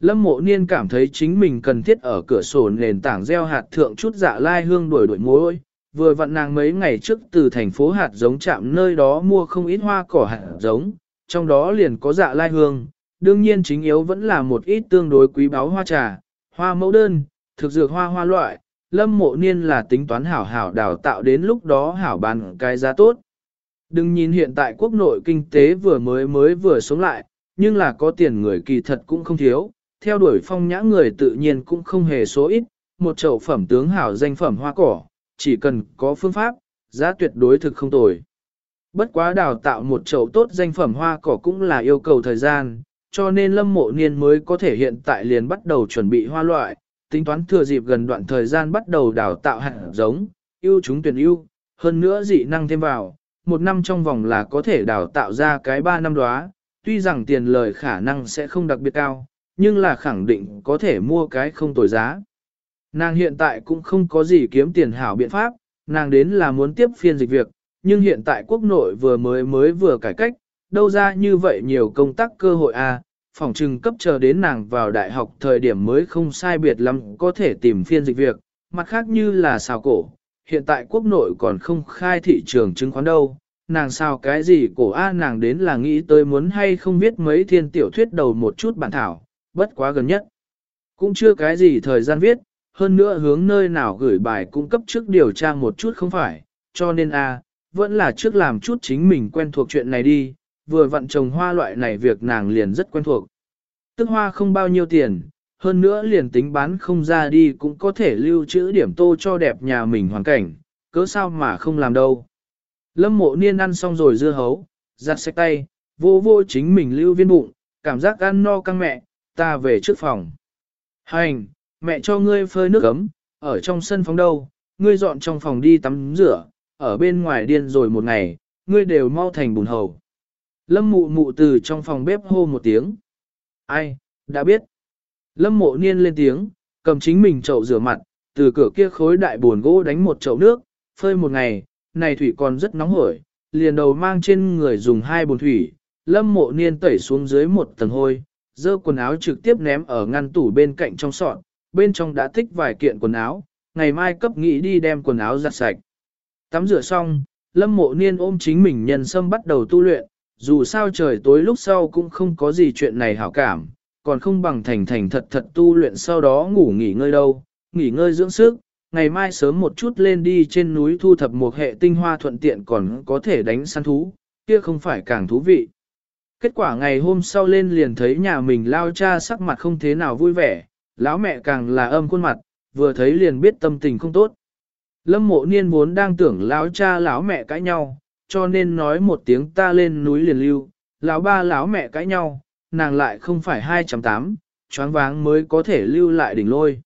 A: Lâm mộ niên cảm thấy chính mình cần thiết ở cửa sổ nền tảng gieo hạt thượng chút dạ lai hương đuổi đuổi muối, vừa vặn nàng mấy ngày trước từ thành phố hạt giống chạm nơi đó mua không ít hoa cỏ hạt giống, trong đó liền có dạ lai hương, đương nhiên chính yếu vẫn là một ít tương đối quý báu hoa trà, hoa mẫu đơn, thực dược hoa hoa loại, lâm mộ niên là tính toán hảo hảo đào tạo đến lúc đó hảo bàn cái giá tốt. Đừng nhìn hiện tại quốc nội kinh tế vừa mới mới vừa sống lại, nhưng là có tiền người kỳ thật cũng không thiếu, theo đuổi phong nhã người tự nhiên cũng không hề số ít, một chậu phẩm tướng hảo danh phẩm hoa cỏ, chỉ cần có phương pháp, giá tuyệt đối thực không tồi. Bất quá đào tạo một chậu tốt danh phẩm hoa cỏ cũng là yêu cầu thời gian, cho nên lâm mộ niên mới có thể hiện tại liền bắt đầu chuẩn bị hoa loại, tính toán thừa dịp gần đoạn thời gian bắt đầu đào tạo hạt giống, yêu chúng tuyển yêu. hơn nữa dị năng thêm vào, một năm trong vòng là có thể đào tạo ra cái ba năm đóa, tuy rằng tiền lời khả năng sẽ không đặc biệt cao, nhưng là khẳng định có thể mua cái không tồi giá. Nàng hiện tại cũng không có gì kiếm tiền hảo biện pháp, nàng đến là muốn tiếp phiên dịch việc, nhưng hiện tại quốc nội vừa mới mới vừa cải cách, đâu ra như vậy nhiều công tác cơ hội a à, phòng trừng cấp chờ đến nàng vào đại học thời điểm mới không sai biệt lắm có thể tìm phiên dịch việc, mặt khác như là xào cổ, hiện tại quốc nội còn không khai thị trường chứng khoán đâu, nàng sao cái gì cổ a nàng đến là nghĩ tới muốn hay không biết mấy thiên tiểu thuyết đầu một chút bản thảo, bất quá gần nhất. Cũng chưa cái gì thời gian viết, hơn nữa hướng nơi nào gửi bài cung cấp trước điều tra một chút không phải, cho nên a vẫn là trước làm chút chính mình quen thuộc chuyện này đi, vừa vặn trồng hoa loại này việc nàng liền rất quen thuộc. Tức hoa không bao nhiêu tiền, hơn nữa liền tính bán không ra đi cũng có thể lưu trữ điểm tô cho đẹp nhà mình hoàn cảnh, cớ sao mà không làm đâu. Lâm mộ niên ăn xong rồi dưa hấu, giặt sạch tay, vô vô chính mình lưu viên bụng, cảm giác ăn no căng mẹ, ta về trước phòng. Hành, mẹ cho ngươi phơi nước ấm, ở trong sân phóng đâu, ngươi dọn trong phòng đi tắm rửa, ở bên ngoài điên rồi một ngày, ngươi đều mau thành bùn hầu. Lâm mụ mụ từ trong phòng bếp hô một tiếng. Ai, đã biết. Lâm mộ niên lên tiếng, cầm chính mình chậu rửa mặt, từ cửa kia khối đại buồn gỗ đánh một chậu nước, phơi một ngày, này thủy còn rất nóng hổi, liền đầu mang trên người dùng hai bồn thủy, lâm mộ niên tẩy xuống dưới một tầng hôi, dơ quần áo trực tiếp ném ở ngăn tủ bên cạnh trong sọt, bên trong đã thích vài kiện quần áo, ngày mai cấp nghĩ đi đem quần áo giặt sạch. Tắm rửa xong, lâm mộ niên ôm chính mình nhân sâm bắt đầu tu luyện, dù sao trời tối lúc sau cũng không có gì chuyện này hảo cảm, còn không bằng thành thành thật thật tu luyện sau đó ngủ nghỉ ngơi đâu, nghỉ ngơi dưỡng sức, ngày mai sớm một chút lên đi trên núi thu thập một hệ tinh hoa thuận tiện còn có thể đánh săn thú, kia không phải càng thú vị. Kết quả ngày hôm sau lên liền thấy nhà mình lao cha sắc mặt không thế nào vui vẻ, lão mẹ càng là âm khuôn mặt, vừa thấy liền biết tâm tình không tốt. Lâm mộ niên vốn đang tưởng lão cha lão mẹ cãi nhau, cho nên nói một tiếng ta lên núi liền lưu, lão ba lão mẹ cãi nhau, nàng lại không phải 208, choáng váng mới có thể lưu lại đỉnh lôi.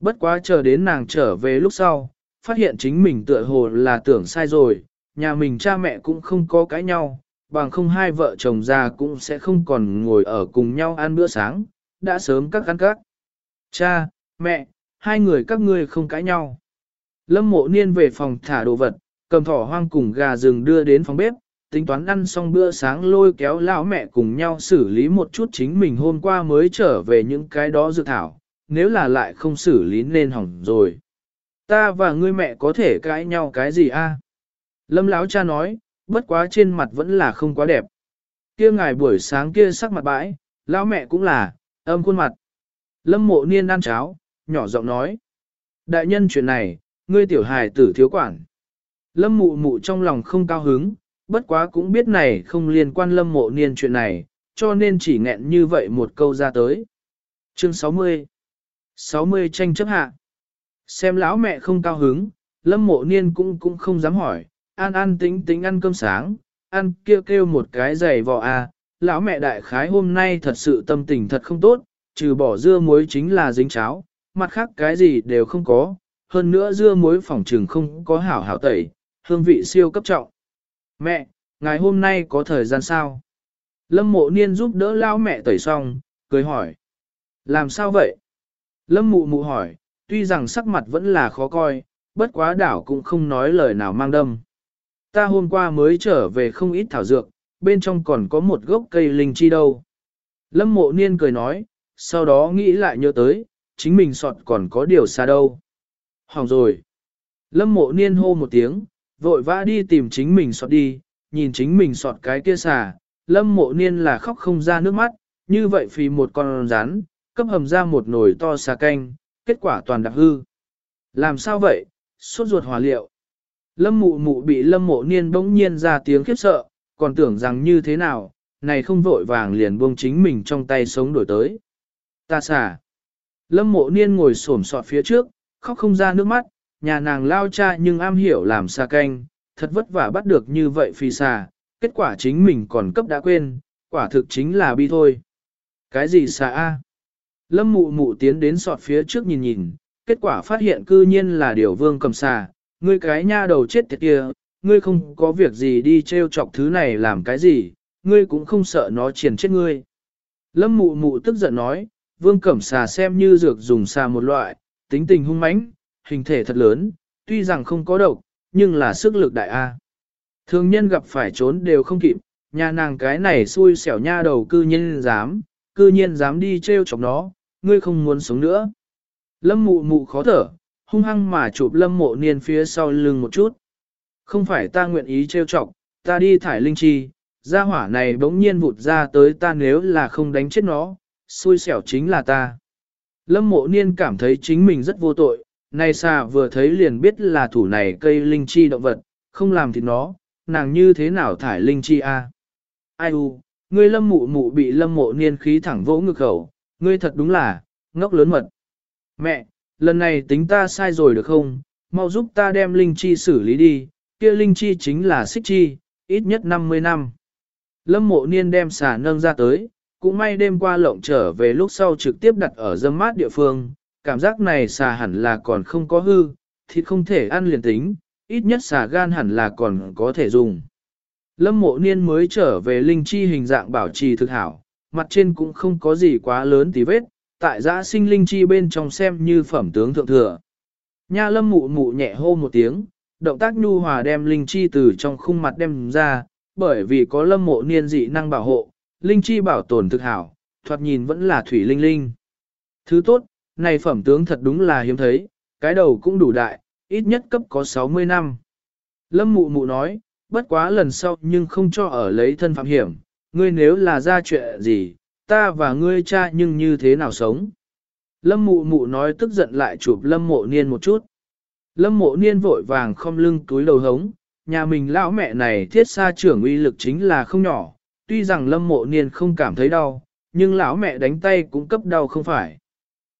A: Bất quá chờ đến nàng trở về lúc sau, phát hiện chính mình tựa hồ là tưởng sai rồi, nhà mình cha mẹ cũng không có cãi nhau, bằng không hai vợ chồng già cũng sẽ không còn ngồi ở cùng nhau ăn bữa sáng, đã sớm các ăn các. Cha, mẹ, hai người các ngươi không cãi nhau. Lâm mộ niên về phòng thả đồ vật, cầm thỏ hoang cùng gà rừng đưa đến phòng bếp, tính toán ăn xong bữa sáng lôi kéo lão mẹ cùng nhau xử lý một chút chính mình hôm qua mới trở về những cái đó dự thảo, nếu là lại không xử lý nên hỏng rồi. Ta và ngươi mẹ có thể cãi nhau cái gì a? Lâm lão cha nói, bất quá trên mặt vẫn là không quá đẹp. Kia ngài buổi sáng kia sắc mặt bãi, lão mẹ cũng là, âm khuôn mặt. Lâm mộ niên ăn cháo, nhỏ giọng nói. Đại nhân chuyện này, ngươi tiểu hài tử thiếu quản. Lâm mụ mụ trong lòng không cao hứng, bất quá cũng biết này không liên quan lâm mộ niên chuyện này, cho nên chỉ nghẹn như vậy một câu ra tới. Chương 60 60 tranh chấp hạ. Xem lão mẹ không cao hứng, lâm mộ niên cũng cũng không dám hỏi, an an tính tính ăn cơm sáng, ăn kêu kêu một cái giày vò à, lão mẹ đại khái hôm nay thật sự tâm tình thật không tốt, trừ bỏ dưa muối chính là dính cháo, mặt khác cái gì đều không có, hơn nữa dưa muối phòng trừng không có hảo hảo tẩy, hương vị siêu cấp trọng. Mẹ, ngày hôm nay có thời gian sao? Lâm mộ niên giúp đỡ lao mẹ tẩy xong, cười hỏi. Làm sao vậy? Lâm mụ mụ hỏi, tuy rằng sắc mặt vẫn là khó coi, bất quá đảo cũng không nói lời nào mang đâm. Ta hôm qua mới trở về không ít thảo dược, bên trong còn có một gốc cây linh chi đâu. Lâm mộ niên cười nói, sau đó nghĩ lại nhớ tới, chính mình sọt còn có điều xa đâu. Hỏng rồi. Lâm mộ niên hô một tiếng, vội vã đi tìm chính mình sọt đi, nhìn chính mình sọt cái kia xà, lâm mộ niên là khóc không ra nước mắt, như vậy vì một con rắn, cấp hầm ra một nồi to xà canh, kết quả toàn đặc hư. Làm sao vậy? Suốt ruột hòa liệu. Lâm mụ mụ bị lâm mộ niên bỗng nhiên ra tiếng khiếp sợ, còn tưởng rằng như thế nào, này không vội vàng liền buông chính mình trong tay sống đổi tới. Ta xả. Lâm mộ niên ngồi xổm sọt phía trước, khóc không ra nước mắt, nhà nàng lao cha nhưng am hiểu làm xà canh, thật vất vả bắt được như vậy phi xà, kết quả chính mình còn cấp đã quên, quả thực chính là bi thôi. Cái gì xà a? Lâm mụ mụ tiến đến sọt phía trước nhìn nhìn, kết quả phát hiện cư nhiên là điều vương cầm xà, ngươi cái nha đầu chết tiệt kia, ngươi không có việc gì đi treo chọc thứ này làm cái gì, ngươi cũng không sợ nó triền chết ngươi. Lâm mụ mụ tức giận nói, vương cẩm xà xem như dược dùng xà một loại, tính tình hung mãnh, hình thể thật lớn, tuy rằng không có độc, nhưng là sức lực đại A. Thường nhân gặp phải trốn đều không kịp, nhà nàng cái này xui xẻo nha đầu cư nhiên dám, cư nhiên dám đi treo chọc nó, ngươi không muốn sống nữa. Lâm mụ mụ khó thở, hung hăng mà chụp lâm mộ niên phía sau lưng một chút. Không phải ta nguyện ý trêu chọc, ta đi thải linh chi, gia hỏa này bỗng nhiên vụt ra tới ta nếu là không đánh chết nó, xui xẻo chính là ta. Lâm mộ niên cảm thấy chính mình rất vô tội, nay xa vừa thấy liền biết là thủ này cây linh chi động vật, không làm thì nó, nàng như thế nào thải linh chi a? Ai u, ngươi lâm mụ mụ bị lâm mộ niên khí thẳng vỗ ngực khẩu, ngươi thật đúng là, ngốc lớn mật. Mẹ, lần này tính ta sai rồi được không, mau giúp ta đem linh chi xử lý đi, kia linh chi chính là xích chi, ít nhất 50 năm. Lâm mộ niên đem xà nâng ra tới, cũng may đêm qua lộng trở về lúc sau trực tiếp đặt ở dâm mát địa phương, cảm giác này xà hẳn là còn không có hư, thịt không thể ăn liền tính, ít nhất xà gan hẳn là còn có thể dùng. Lâm mộ niên mới trở về linh chi hình dạng bảo trì thực hảo, mặt trên cũng không có gì quá lớn tí vết, tại giã sinh linh chi bên trong xem như phẩm tướng thượng thừa. Nha lâm mụ mụ nhẹ hô một tiếng, động tác nhu hòa đem linh chi từ trong khung mặt đem ra, bởi vì có lâm mộ niên dị năng bảo hộ, linh chi bảo tồn thực hảo, thoạt nhìn vẫn là thủy linh linh. Thứ tốt, này phẩm tướng thật đúng là hiếm thấy, cái đầu cũng đủ đại, ít nhất cấp có 60 năm. Lâm mụ mụ nói, bất quá lần sau nhưng không cho ở lấy thân phạm hiểm, ngươi nếu là ra chuyện gì, ta và ngươi cha nhưng như thế nào sống. Lâm mụ mụ nói tức giận lại chụp lâm mộ niên một chút. Lâm mộ niên vội vàng không lưng túi đầu hống, nhà mình lão mẹ này thiết xa trưởng uy lực chính là không nhỏ, tuy rằng lâm mộ niên không cảm thấy đau, nhưng lão mẹ đánh tay cũng cấp đau không phải.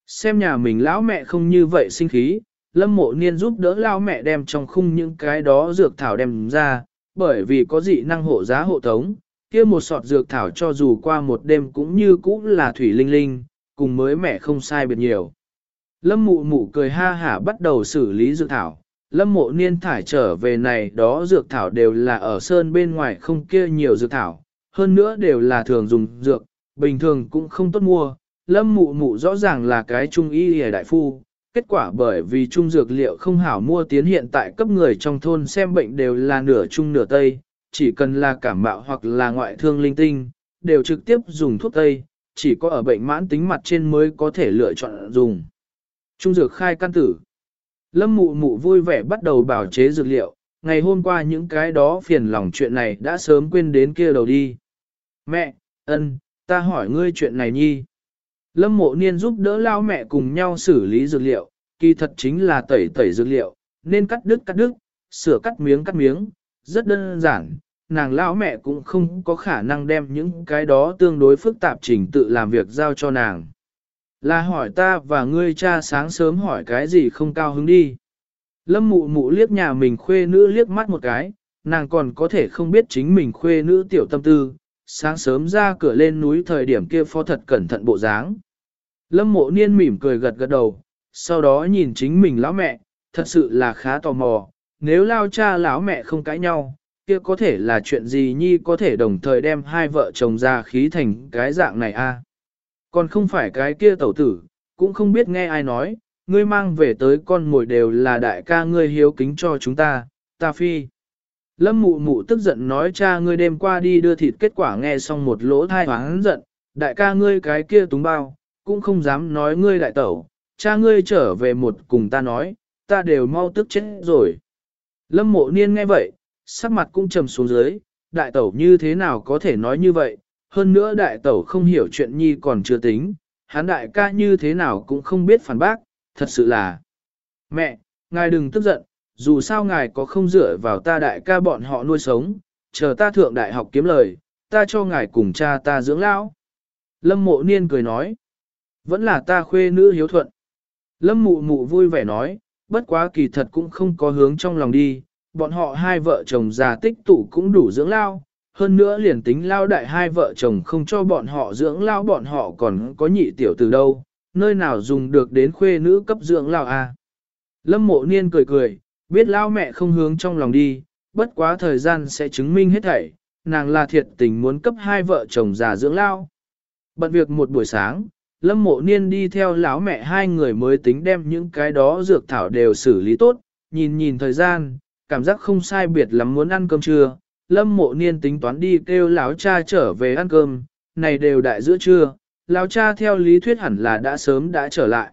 A: Xem nhà mình lão mẹ không như vậy sinh khí, lâm mộ niên giúp đỡ lão mẹ đem trong khung những cái đó dược thảo đem ra, bởi vì có dị năng hộ giá hộ tống, kia một sọt dược thảo cho dù qua một đêm cũng như cũ là thủy linh linh, cùng mới mẹ không sai biệt nhiều. Lâm mụ mụ cười ha hả bắt đầu xử lý dược thảo. Lâm mộ niên thải trở về này đó dược thảo đều là ở sơn bên ngoài không kia nhiều dược thảo, hơn nữa đều là thường dùng dược, bình thường cũng không tốt mua. Lâm mụ mụ rõ ràng là cái trung y hề đại phu, kết quả bởi vì trung dược liệu không hảo mua tiến hiện tại cấp người trong thôn xem bệnh đều là nửa trung nửa tây, chỉ cần là cảm mạo hoặc là ngoại thương linh tinh, đều trực tiếp dùng thuốc tây, chỉ có ở bệnh mãn tính mặt trên mới có thể lựa chọn dùng. Trung dược khai căn tử. Lâm mụ mụ vui vẻ bắt đầu bảo chế dược liệu, ngày hôm qua những cái đó phiền lòng chuyện này đã sớm quên đến kia đầu đi. Mẹ, ân, ta hỏi ngươi chuyện này nhi. Lâm mộ niên giúp đỡ lao mẹ cùng nhau xử lý dược liệu, kỳ thật chính là tẩy tẩy dược liệu, nên cắt đứt cắt đứt, sửa cắt miếng cắt miếng, rất đơn giản. Nàng lão mẹ cũng không có khả năng đem những cái đó tương đối phức tạp trình tự làm việc giao cho nàng. Là hỏi ta và ngươi cha sáng sớm hỏi cái gì không cao hứng đi. Lâm mụ mụ liếc nhà mình khuê nữ liếc mắt một cái, nàng còn có thể không biết chính mình khuê nữ tiểu tâm tư, sáng sớm ra cửa lên núi thời điểm kia phó thật cẩn thận bộ dáng. Lâm mộ niên mỉm cười gật gật đầu, sau đó nhìn chính mình lão mẹ, thật sự là khá tò mò, nếu lao cha lão mẹ không cãi nhau, kia có thể là chuyện gì nhi có thể đồng thời đem hai vợ chồng ra khí thành cái dạng này a à? Còn không phải cái kia tẩu tử, cũng không biết nghe ai nói, ngươi mang về tới con mồi đều là đại ca ngươi hiếu kính cho chúng ta, ta phi. Lâm mụ mụ tức giận nói cha ngươi đêm qua đi đưa thịt kết quả nghe xong một lỗ thai hoáng giận, đại ca ngươi cái kia túng bao, cũng không dám nói ngươi đại tẩu, cha ngươi trở về một cùng ta nói, ta đều mau tức chết rồi. Lâm mộ niên nghe vậy, sắc mặt cũng trầm xuống dưới, đại tẩu như thế nào có thể nói như vậy, hơn nữa đại tẩu không hiểu chuyện nhi còn chưa tính, hắn đại ca như thế nào cũng không biết phản bác, thật sự là. Mẹ, ngài đừng tức giận, dù sao ngài có không dựa vào ta đại ca bọn họ nuôi sống, chờ ta thượng đại học kiếm lời, ta cho ngài cùng cha ta dưỡng lão. Lâm mộ niên cười nói, vẫn là ta khuê nữ hiếu thuận. Lâm mụ mụ vui vẻ nói, bất quá kỳ thật cũng không có hướng trong lòng đi, bọn họ hai vợ chồng già tích tụ cũng đủ dưỡng lao, hơn nữa liền tính lao đại hai vợ chồng không cho bọn họ dưỡng lao bọn họ còn có nhị tiểu từ đâu, nơi nào dùng được đến khuê nữ cấp dưỡng lao à. Lâm mộ niên cười cười, biết lao mẹ không hướng trong lòng đi, bất quá thời gian sẽ chứng minh hết thảy, nàng là thiệt tình muốn cấp hai vợ chồng già dưỡng lao. Bận việc một buổi sáng, Lâm mộ niên đi theo lão mẹ hai người mới tính đem những cái đó dược thảo đều xử lý tốt, nhìn nhìn thời gian, cảm giác không sai biệt lắm muốn ăn cơm trưa. Lâm mộ niên tính toán đi kêu lão cha trở về ăn cơm, này đều đại giữa trưa, lão cha theo lý thuyết hẳn là đã sớm đã trở lại.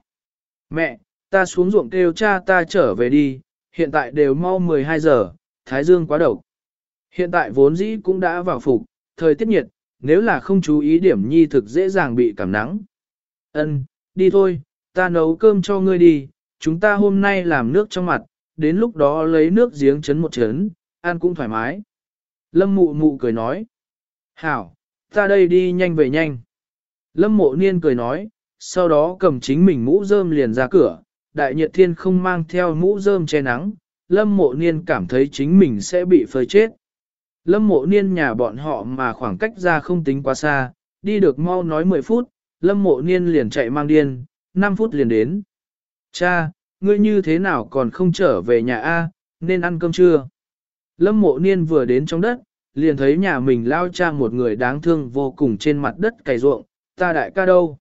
A: Mẹ, ta xuống ruộng kêu cha ta trở về đi, hiện tại đều mau 12 giờ, thái dương quá độc. Hiện tại vốn dĩ cũng đã vào phục, thời tiết nhiệt, nếu là không chú ý điểm nhi thực dễ dàng bị cảm nắng. Ân, đi thôi, ta nấu cơm cho ngươi đi, chúng ta hôm nay làm nước trong mặt, đến lúc đó lấy nước giếng chấn một chấn, ăn cũng thoải mái. Lâm mụ mụ cười nói. Hảo, ta đây đi nhanh về nhanh. Lâm mộ niên cười nói, sau đó cầm chính mình mũ rơm liền ra cửa, đại nhiệt thiên không mang theo mũ rơm che nắng, lâm mộ niên cảm thấy chính mình sẽ bị phơi chết. Lâm mộ niên nhà bọn họ mà khoảng cách ra không tính quá xa, đi được mau nói 10 phút, lâm mộ niên liền chạy mang điên, 5 phút liền đến. Cha, ngươi như thế nào còn không trở về nhà A, nên ăn cơm trưa? Lâm mộ niên vừa đến trong đất, liền thấy nhà mình lao cha một người đáng thương vô cùng trên mặt đất cày ruộng, ta đại ca đâu?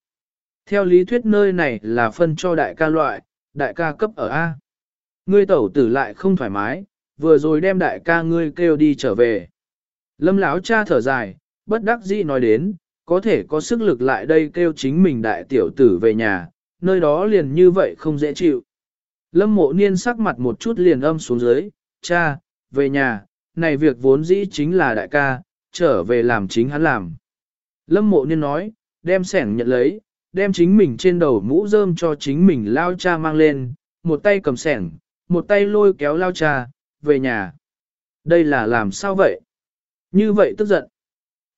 A: Theo lý thuyết nơi này là phân cho đại ca loại, đại ca cấp ở A. Ngươi tẩu tử lại không thoải mái, vừa rồi đem đại ca ngươi kêu đi trở về. Lâm lão cha thở dài, bất đắc dĩ nói đến, có thể có sức lực lại đây kêu chính mình đại tiểu tử về nhà, nơi đó liền như vậy không dễ chịu. Lâm mộ niên sắc mặt một chút liền âm xuống dưới, cha, về nhà, này việc vốn dĩ chính là đại ca, trở về làm chính hắn làm. Lâm mộ niên nói, đem sẻng nhận lấy, đem chính mình trên đầu mũ rơm cho chính mình lao cha mang lên, một tay cầm sẻng, một tay lôi kéo lao cha, về nhà. Đây là làm sao vậy? Như vậy tức giận.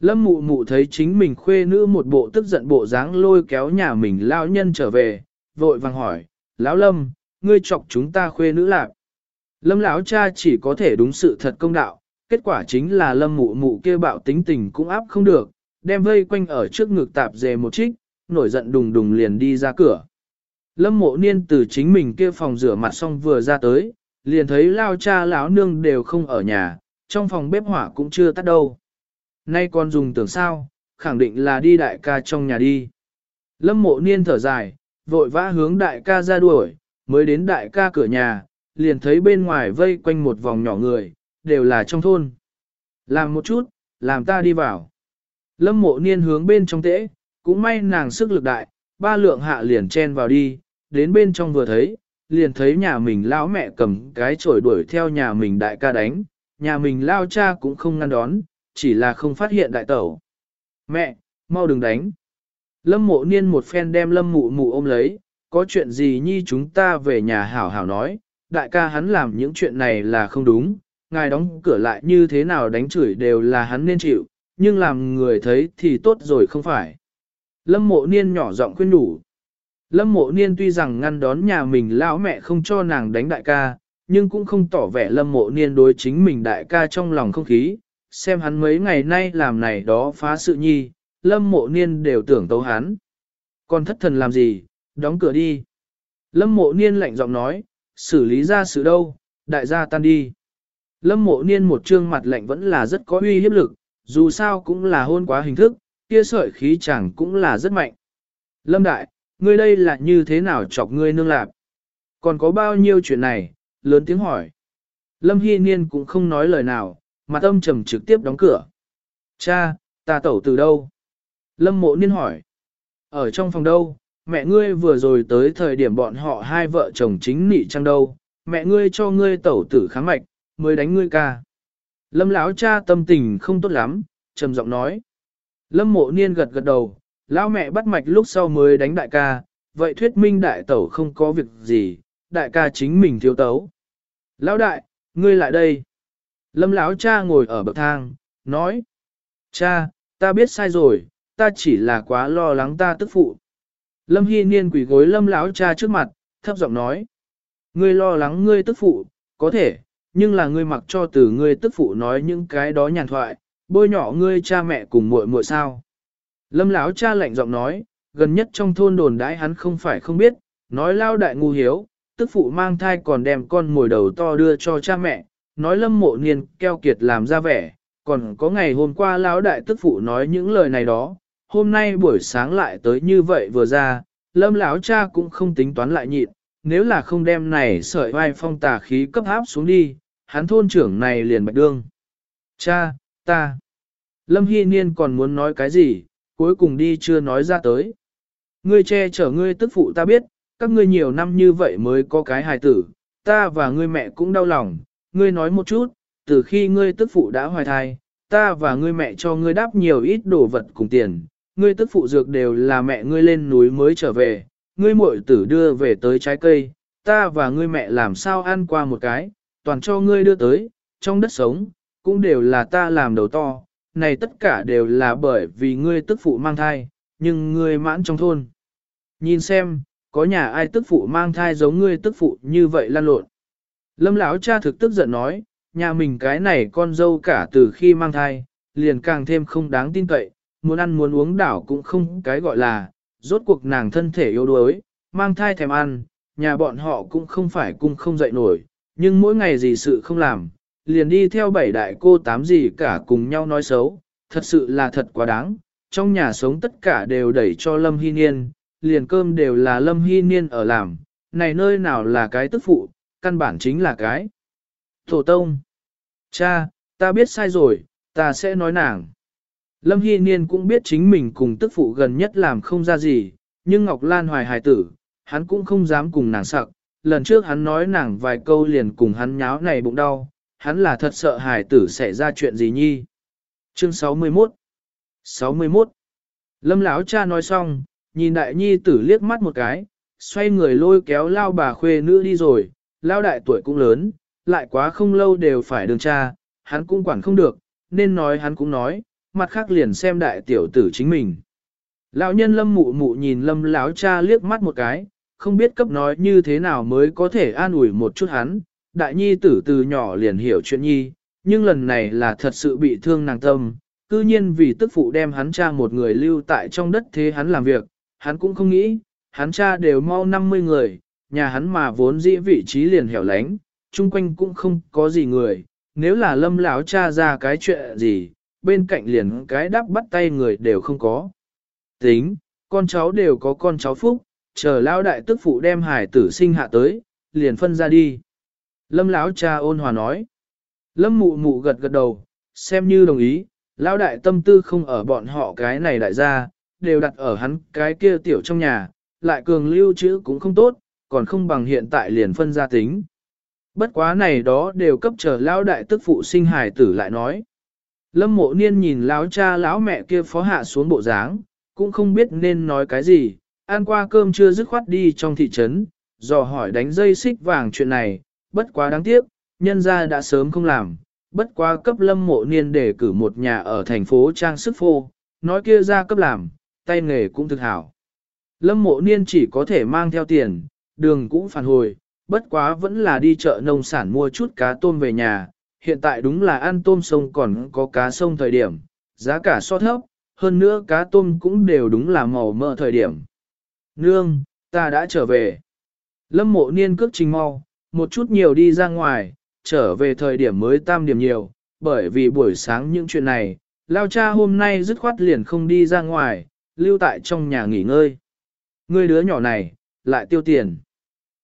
A: Lâm mụ mụ thấy chính mình khuê nữ một bộ tức giận bộ dáng lôi kéo nhà mình lao nhân trở về, vội vàng hỏi, lão lâm, ngươi chọc chúng ta khuê nữ lạc. Lâm lão cha chỉ có thể đúng sự thật công đạo, kết quả chính là lâm mụ mụ kia bạo tính tình cũng áp không được, đem vây quanh ở trước ngực tạp dề một trích, nổi giận đùng đùng liền đi ra cửa. Lâm mộ niên từ chính mình kia phòng rửa mặt xong vừa ra tới, liền thấy lao cha lão nương đều không ở nhà, trong phòng bếp hỏa cũng chưa tắt đâu. Nay con dùng tưởng sao, khẳng định là đi đại ca trong nhà đi. Lâm mộ niên thở dài, vội vã hướng đại ca ra đuổi, mới đến đại ca cửa nhà, liền thấy bên ngoài vây quanh một vòng nhỏ người, đều là trong thôn. Làm một chút, làm ta đi vào. Lâm mộ niên hướng bên trong tễ, cũng may nàng sức lực đại, ba lượng hạ liền chen vào đi, đến bên trong vừa thấy, liền thấy nhà mình lão mẹ cầm cái chổi đuổi theo nhà mình đại ca đánh, nhà mình lao cha cũng không ngăn đón, chỉ là không phát hiện đại tẩu. Mẹ, mau đừng đánh. Lâm mộ niên một phen đem lâm mụ mụ ôm lấy, có chuyện gì nhi chúng ta về nhà hảo hảo nói, đại ca hắn làm những chuyện này là không đúng, ngài đóng cửa lại như thế nào đánh chửi đều là hắn nên chịu, nhưng làm người thấy thì tốt rồi không phải. Lâm mộ niên nhỏ giọng khuyên đủ. Lâm mộ niên tuy rằng ngăn đón nhà mình lão mẹ không cho nàng đánh đại ca, nhưng cũng không tỏ vẻ lâm mộ niên đối chính mình đại ca trong lòng không khí, xem hắn mấy ngày nay làm này đó phá sự nhi, lâm mộ niên đều tưởng tấu hắn. Còn thất thần làm gì, đóng cửa đi. Lâm mộ niên lạnh giọng nói, xử lý ra sự đâu, đại gia tan đi. Lâm mộ niên một trương mặt lạnh vẫn là rất có uy hiếp lực, dù sao cũng là hôn quá hình thức, kia sợi khí chẳng cũng là rất mạnh. Lâm đại, ngươi đây là như thế nào chọc ngươi nương lạp? Còn có bao nhiêu chuyện này, lớn tiếng hỏi. Lâm Hy Niên cũng không nói lời nào, mặt âm trầm trực tiếp đóng cửa. Cha, ta tẩu từ đâu? Lâm mộ niên hỏi. Ở trong phòng đâu, mẹ ngươi vừa rồi tới thời điểm bọn họ hai vợ chồng chính nị trăng đâu, mẹ ngươi cho ngươi tẩu tử kháng mạch, mới đánh ngươi ca. Lâm lão cha tâm tình không tốt lắm, trầm giọng nói. Lâm mộ niên gật gật đầu, lão mẹ bắt mạch lúc sau mới đánh đại ca, vậy thuyết minh đại tẩu không có việc gì, đại ca chính mình thiếu tấu. Lão đại, ngươi lại đây. Lâm lão cha ngồi ở bậc thang, nói. Cha, ta biết sai rồi, ta chỉ là quá lo lắng ta tức phụ. Lâm Hy Niên quỷ gối lâm lão cha trước mặt, thấp giọng nói. Ngươi lo lắng ngươi tức phụ, có thể, nhưng là ngươi mặc cho từ ngươi tức phụ nói những cái đó nhàn thoại, bôi nhỏ ngươi cha mẹ cùng muội muội sao. Lâm lão cha lạnh giọng nói, gần nhất trong thôn đồn đãi hắn không phải không biết, nói lao đại ngu hiếu, tức phụ mang thai còn đem con mồi đầu to đưa cho cha mẹ, nói lâm mộ niên keo kiệt làm ra vẻ, còn có ngày hôm qua lão đại tức phụ nói những lời này đó, hôm nay buổi sáng lại tới như vậy vừa ra, lâm lão cha cũng không tính toán lại nhịn, nếu là không đem này sợi vai phong tà khí cấp áp xuống đi, hắn thôn trưởng này liền bạch đương. Cha, ta. Lâm Hy Niên còn muốn nói cái gì, cuối cùng đi chưa nói ra tới. Ngươi che chở ngươi tức phụ ta biết, các ngươi nhiều năm như vậy mới có cái hài tử, ta và ngươi mẹ cũng đau lòng, ngươi nói một chút, từ khi ngươi tức phụ đã hoài thai, ta và ngươi mẹ cho ngươi đáp nhiều ít đồ vật cùng tiền, ngươi tức phụ dược đều là mẹ ngươi lên núi mới trở về, ngươi muội tử đưa về tới trái cây, ta và ngươi mẹ làm sao ăn qua một cái, toàn cho ngươi đưa tới, trong đất sống, cũng đều là ta làm đầu to, này tất cả đều là bởi vì ngươi tức phụ mang thai, nhưng ngươi mãn trong thôn. Nhìn xem, có nhà ai tức phụ mang thai giống ngươi tức phụ như vậy lan lộn. Lâm lão cha thực tức giận nói, nhà mình cái này con dâu cả từ khi mang thai, liền càng thêm không đáng tin cậy, muốn ăn muốn uống đảo cũng không cái gọi là, rốt cuộc nàng thân thể yếu đuối, mang thai thèm ăn, nhà bọn họ cũng không phải cung không dậy nổi, nhưng mỗi ngày gì sự không làm, liền đi theo bảy đại cô tám gì cả cùng nhau nói xấu, thật sự là thật quá đáng, trong nhà sống tất cả đều đẩy cho Lâm Hy Niên, liền cơm đều là Lâm Hy Niên ở làm, này nơi nào là cái tức phụ, căn bản chính là cái. thổ tông, cha, ta biết sai rồi, ta sẽ nói nàng. Lâm Hy Niên cũng biết chính mình cùng tức phụ gần nhất làm không ra gì, nhưng Ngọc Lan hoài hài tử, hắn cũng không dám cùng nàng sặc. Lần trước hắn nói nàng vài câu liền cùng hắn nháo này bụng đau, hắn là thật sợ hải tử sẽ ra chuyện gì nhi. Chương 61 61 Lâm lão cha nói xong, nhìn đại nhi tử liếc mắt một cái, xoay người lôi kéo lao bà khuê nữ đi rồi, lao đại tuổi cũng lớn, lại quá không lâu đều phải đường cha, hắn cũng quản không được, nên nói hắn cũng nói, mặt khác liền xem đại tiểu tử chính mình. Lão nhân lâm mụ mụ nhìn lâm lão cha liếc mắt một cái, không biết cấp nói như thế nào mới có thể an ủi một chút hắn, đại nhi tử từ nhỏ liền hiểu chuyện nhi, nhưng lần này là thật sự bị thương nàng tâm, cư nhiên vì tức phụ đem hắn cha một người lưu tại trong đất thế hắn làm việc, hắn cũng không nghĩ, hắn cha đều mau 50 người, nhà hắn mà vốn dĩ vị trí liền hẻo lánh, chung quanh cũng không có gì người, nếu là lâm lão cha ra cái chuyện gì, bên cạnh liền cái đắp bắt tay người đều không có. Tính, con cháu đều có con cháu phúc, chờ lão đại tức phụ đem hải tử sinh hạ tới, liền phân ra đi. Lâm lão cha ôn hòa nói. Lâm mụ mụ gật gật đầu, xem như đồng ý, lão đại tâm tư không ở bọn họ cái này đại gia, đều đặt ở hắn cái kia tiểu trong nhà, lại cường lưu chữ cũng không tốt, còn không bằng hiện tại liền phân gia tính. Bất quá này đó đều cấp trở lão đại tức phụ sinh hài tử lại nói. Lâm mộ niên nhìn lão cha lão mẹ kia phó hạ xuống bộ dáng, cũng không biết nên nói cái gì, ăn qua cơm chưa dứt khoát đi trong thị trấn, dò hỏi đánh dây xích vàng chuyện này, bất quá đáng tiếc, nhân gia đã sớm không làm, bất quá cấp lâm mộ niên để cử một nhà ở thành phố Trang Sức Phô, nói kia ra cấp làm, tay nghề cũng thực hảo. Lâm mộ niên chỉ có thể mang theo tiền, đường cũng phản hồi, bất quá vẫn là đi chợ nông sản mua chút cá tôm về nhà, hiện tại đúng là ăn tôm sông còn có cá sông thời điểm, giá cả so thấp, hơn nữa cá tôm cũng đều đúng là màu mỡ thời điểm. Nương, ta đã trở về. Lâm mộ niên cước trình mau, một chút nhiều đi ra ngoài, trở về thời điểm mới tam điểm nhiều, bởi vì buổi sáng những chuyện này, lao cha hôm nay dứt khoát liền không đi ra ngoài, lưu tại trong nhà nghỉ ngơi. Người đứa nhỏ này, lại tiêu tiền.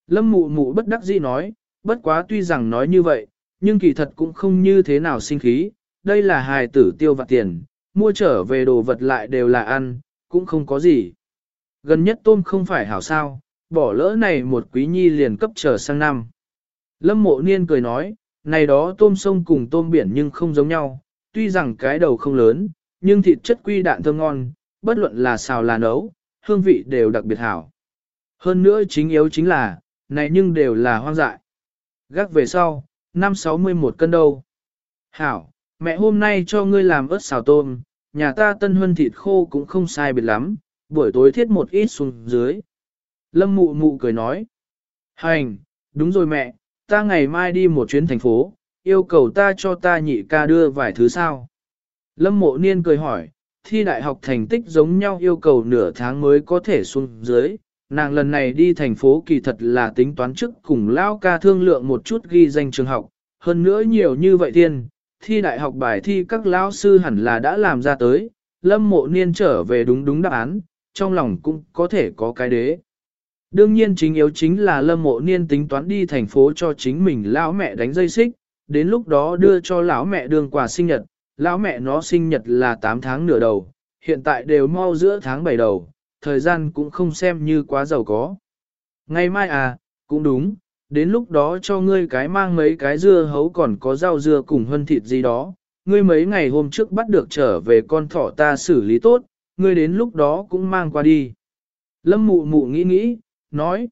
A: Lâm mụ mụ bất đắc dĩ nói, bất quá tuy rằng nói như vậy, nhưng kỳ thật cũng không như thế nào sinh khí, đây là hài tử tiêu vặt tiền, mua trở về đồ vật lại đều là ăn, cũng không có gì. Gần nhất tôm không phải hảo sao, bỏ lỡ này một quý nhi liền cấp trở sang năm. Lâm mộ niên cười nói, này đó tôm sông cùng tôm biển nhưng không giống nhau, tuy rằng cái đầu không lớn, nhưng thịt chất quy đạn thơm ngon, bất luận là xào là nấu, hương vị đều đặc biệt hảo. Hơn nữa chính yếu chính là, này nhưng đều là hoang dại. Gác về sau, năm sáu mươi một cân đâu. Hảo, mẹ hôm nay cho ngươi làm ớt xào tôm, nhà ta tân huân thịt khô cũng không sai biệt lắm, buổi tối thiết một ít xuống dưới. Lâm mụ mụ cười nói. Hành, đúng rồi mẹ, ta ngày mai đi một chuyến thành phố, yêu cầu ta cho ta nhị ca đưa vài thứ sao. Lâm mộ niên cười hỏi, thi đại học thành tích giống nhau yêu cầu nửa tháng mới có thể xuống dưới, nàng lần này đi thành phố kỳ thật là tính toán trước cùng lao ca thương lượng một chút ghi danh trường học, hơn nữa nhiều như vậy thiên, thi đại học bài thi các lao sư hẳn là đã làm ra tới, lâm mộ niên trở về đúng đúng đáp án, trong lòng cũng có thể có cái đế. Đương nhiên chính yếu chính là lâm mộ niên tính toán đi thành phố cho chính mình lão mẹ đánh dây xích, đến lúc đó đưa cho lão mẹ đường quà sinh nhật, lão mẹ nó sinh nhật là 8 tháng nửa đầu, hiện tại đều mau giữa tháng 7 đầu, thời gian cũng không xem như quá giàu có. Ngày mai à, cũng đúng, đến lúc đó cho ngươi cái mang mấy cái dưa hấu còn có rau dưa cùng hân thịt gì đó, ngươi mấy ngày hôm trước bắt được trở về con thỏ ta xử lý tốt, ngươi đến lúc đó cũng mang qua đi. Lâm mụ mụ nghĩ nghĩ, nói.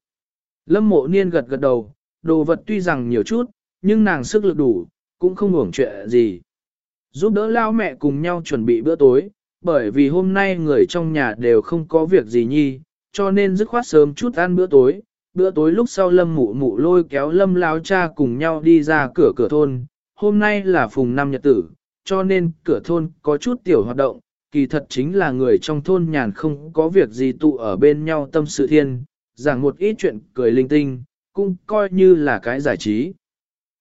A: Lâm mộ niên gật gật đầu, đồ vật tuy rằng nhiều chút, nhưng nàng sức lực đủ, cũng không hưởng chuyện gì. Giúp đỡ lao mẹ cùng nhau chuẩn bị bữa tối, bởi vì hôm nay người trong nhà đều không có việc gì nhi, cho nên dứt khoát sớm chút ăn bữa tối. Bữa tối lúc sau lâm mụ mụ lôi kéo lâm lao cha cùng nhau đi ra cửa cửa thôn. Hôm nay là phùng năm nhật tử, cho nên cửa thôn có chút tiểu hoạt động, kỳ thật chính là người trong thôn nhàn không có việc gì tụ ở bên nhau tâm sự thiên, giảng một ít chuyện cười linh tinh, cũng coi như là cái giải trí.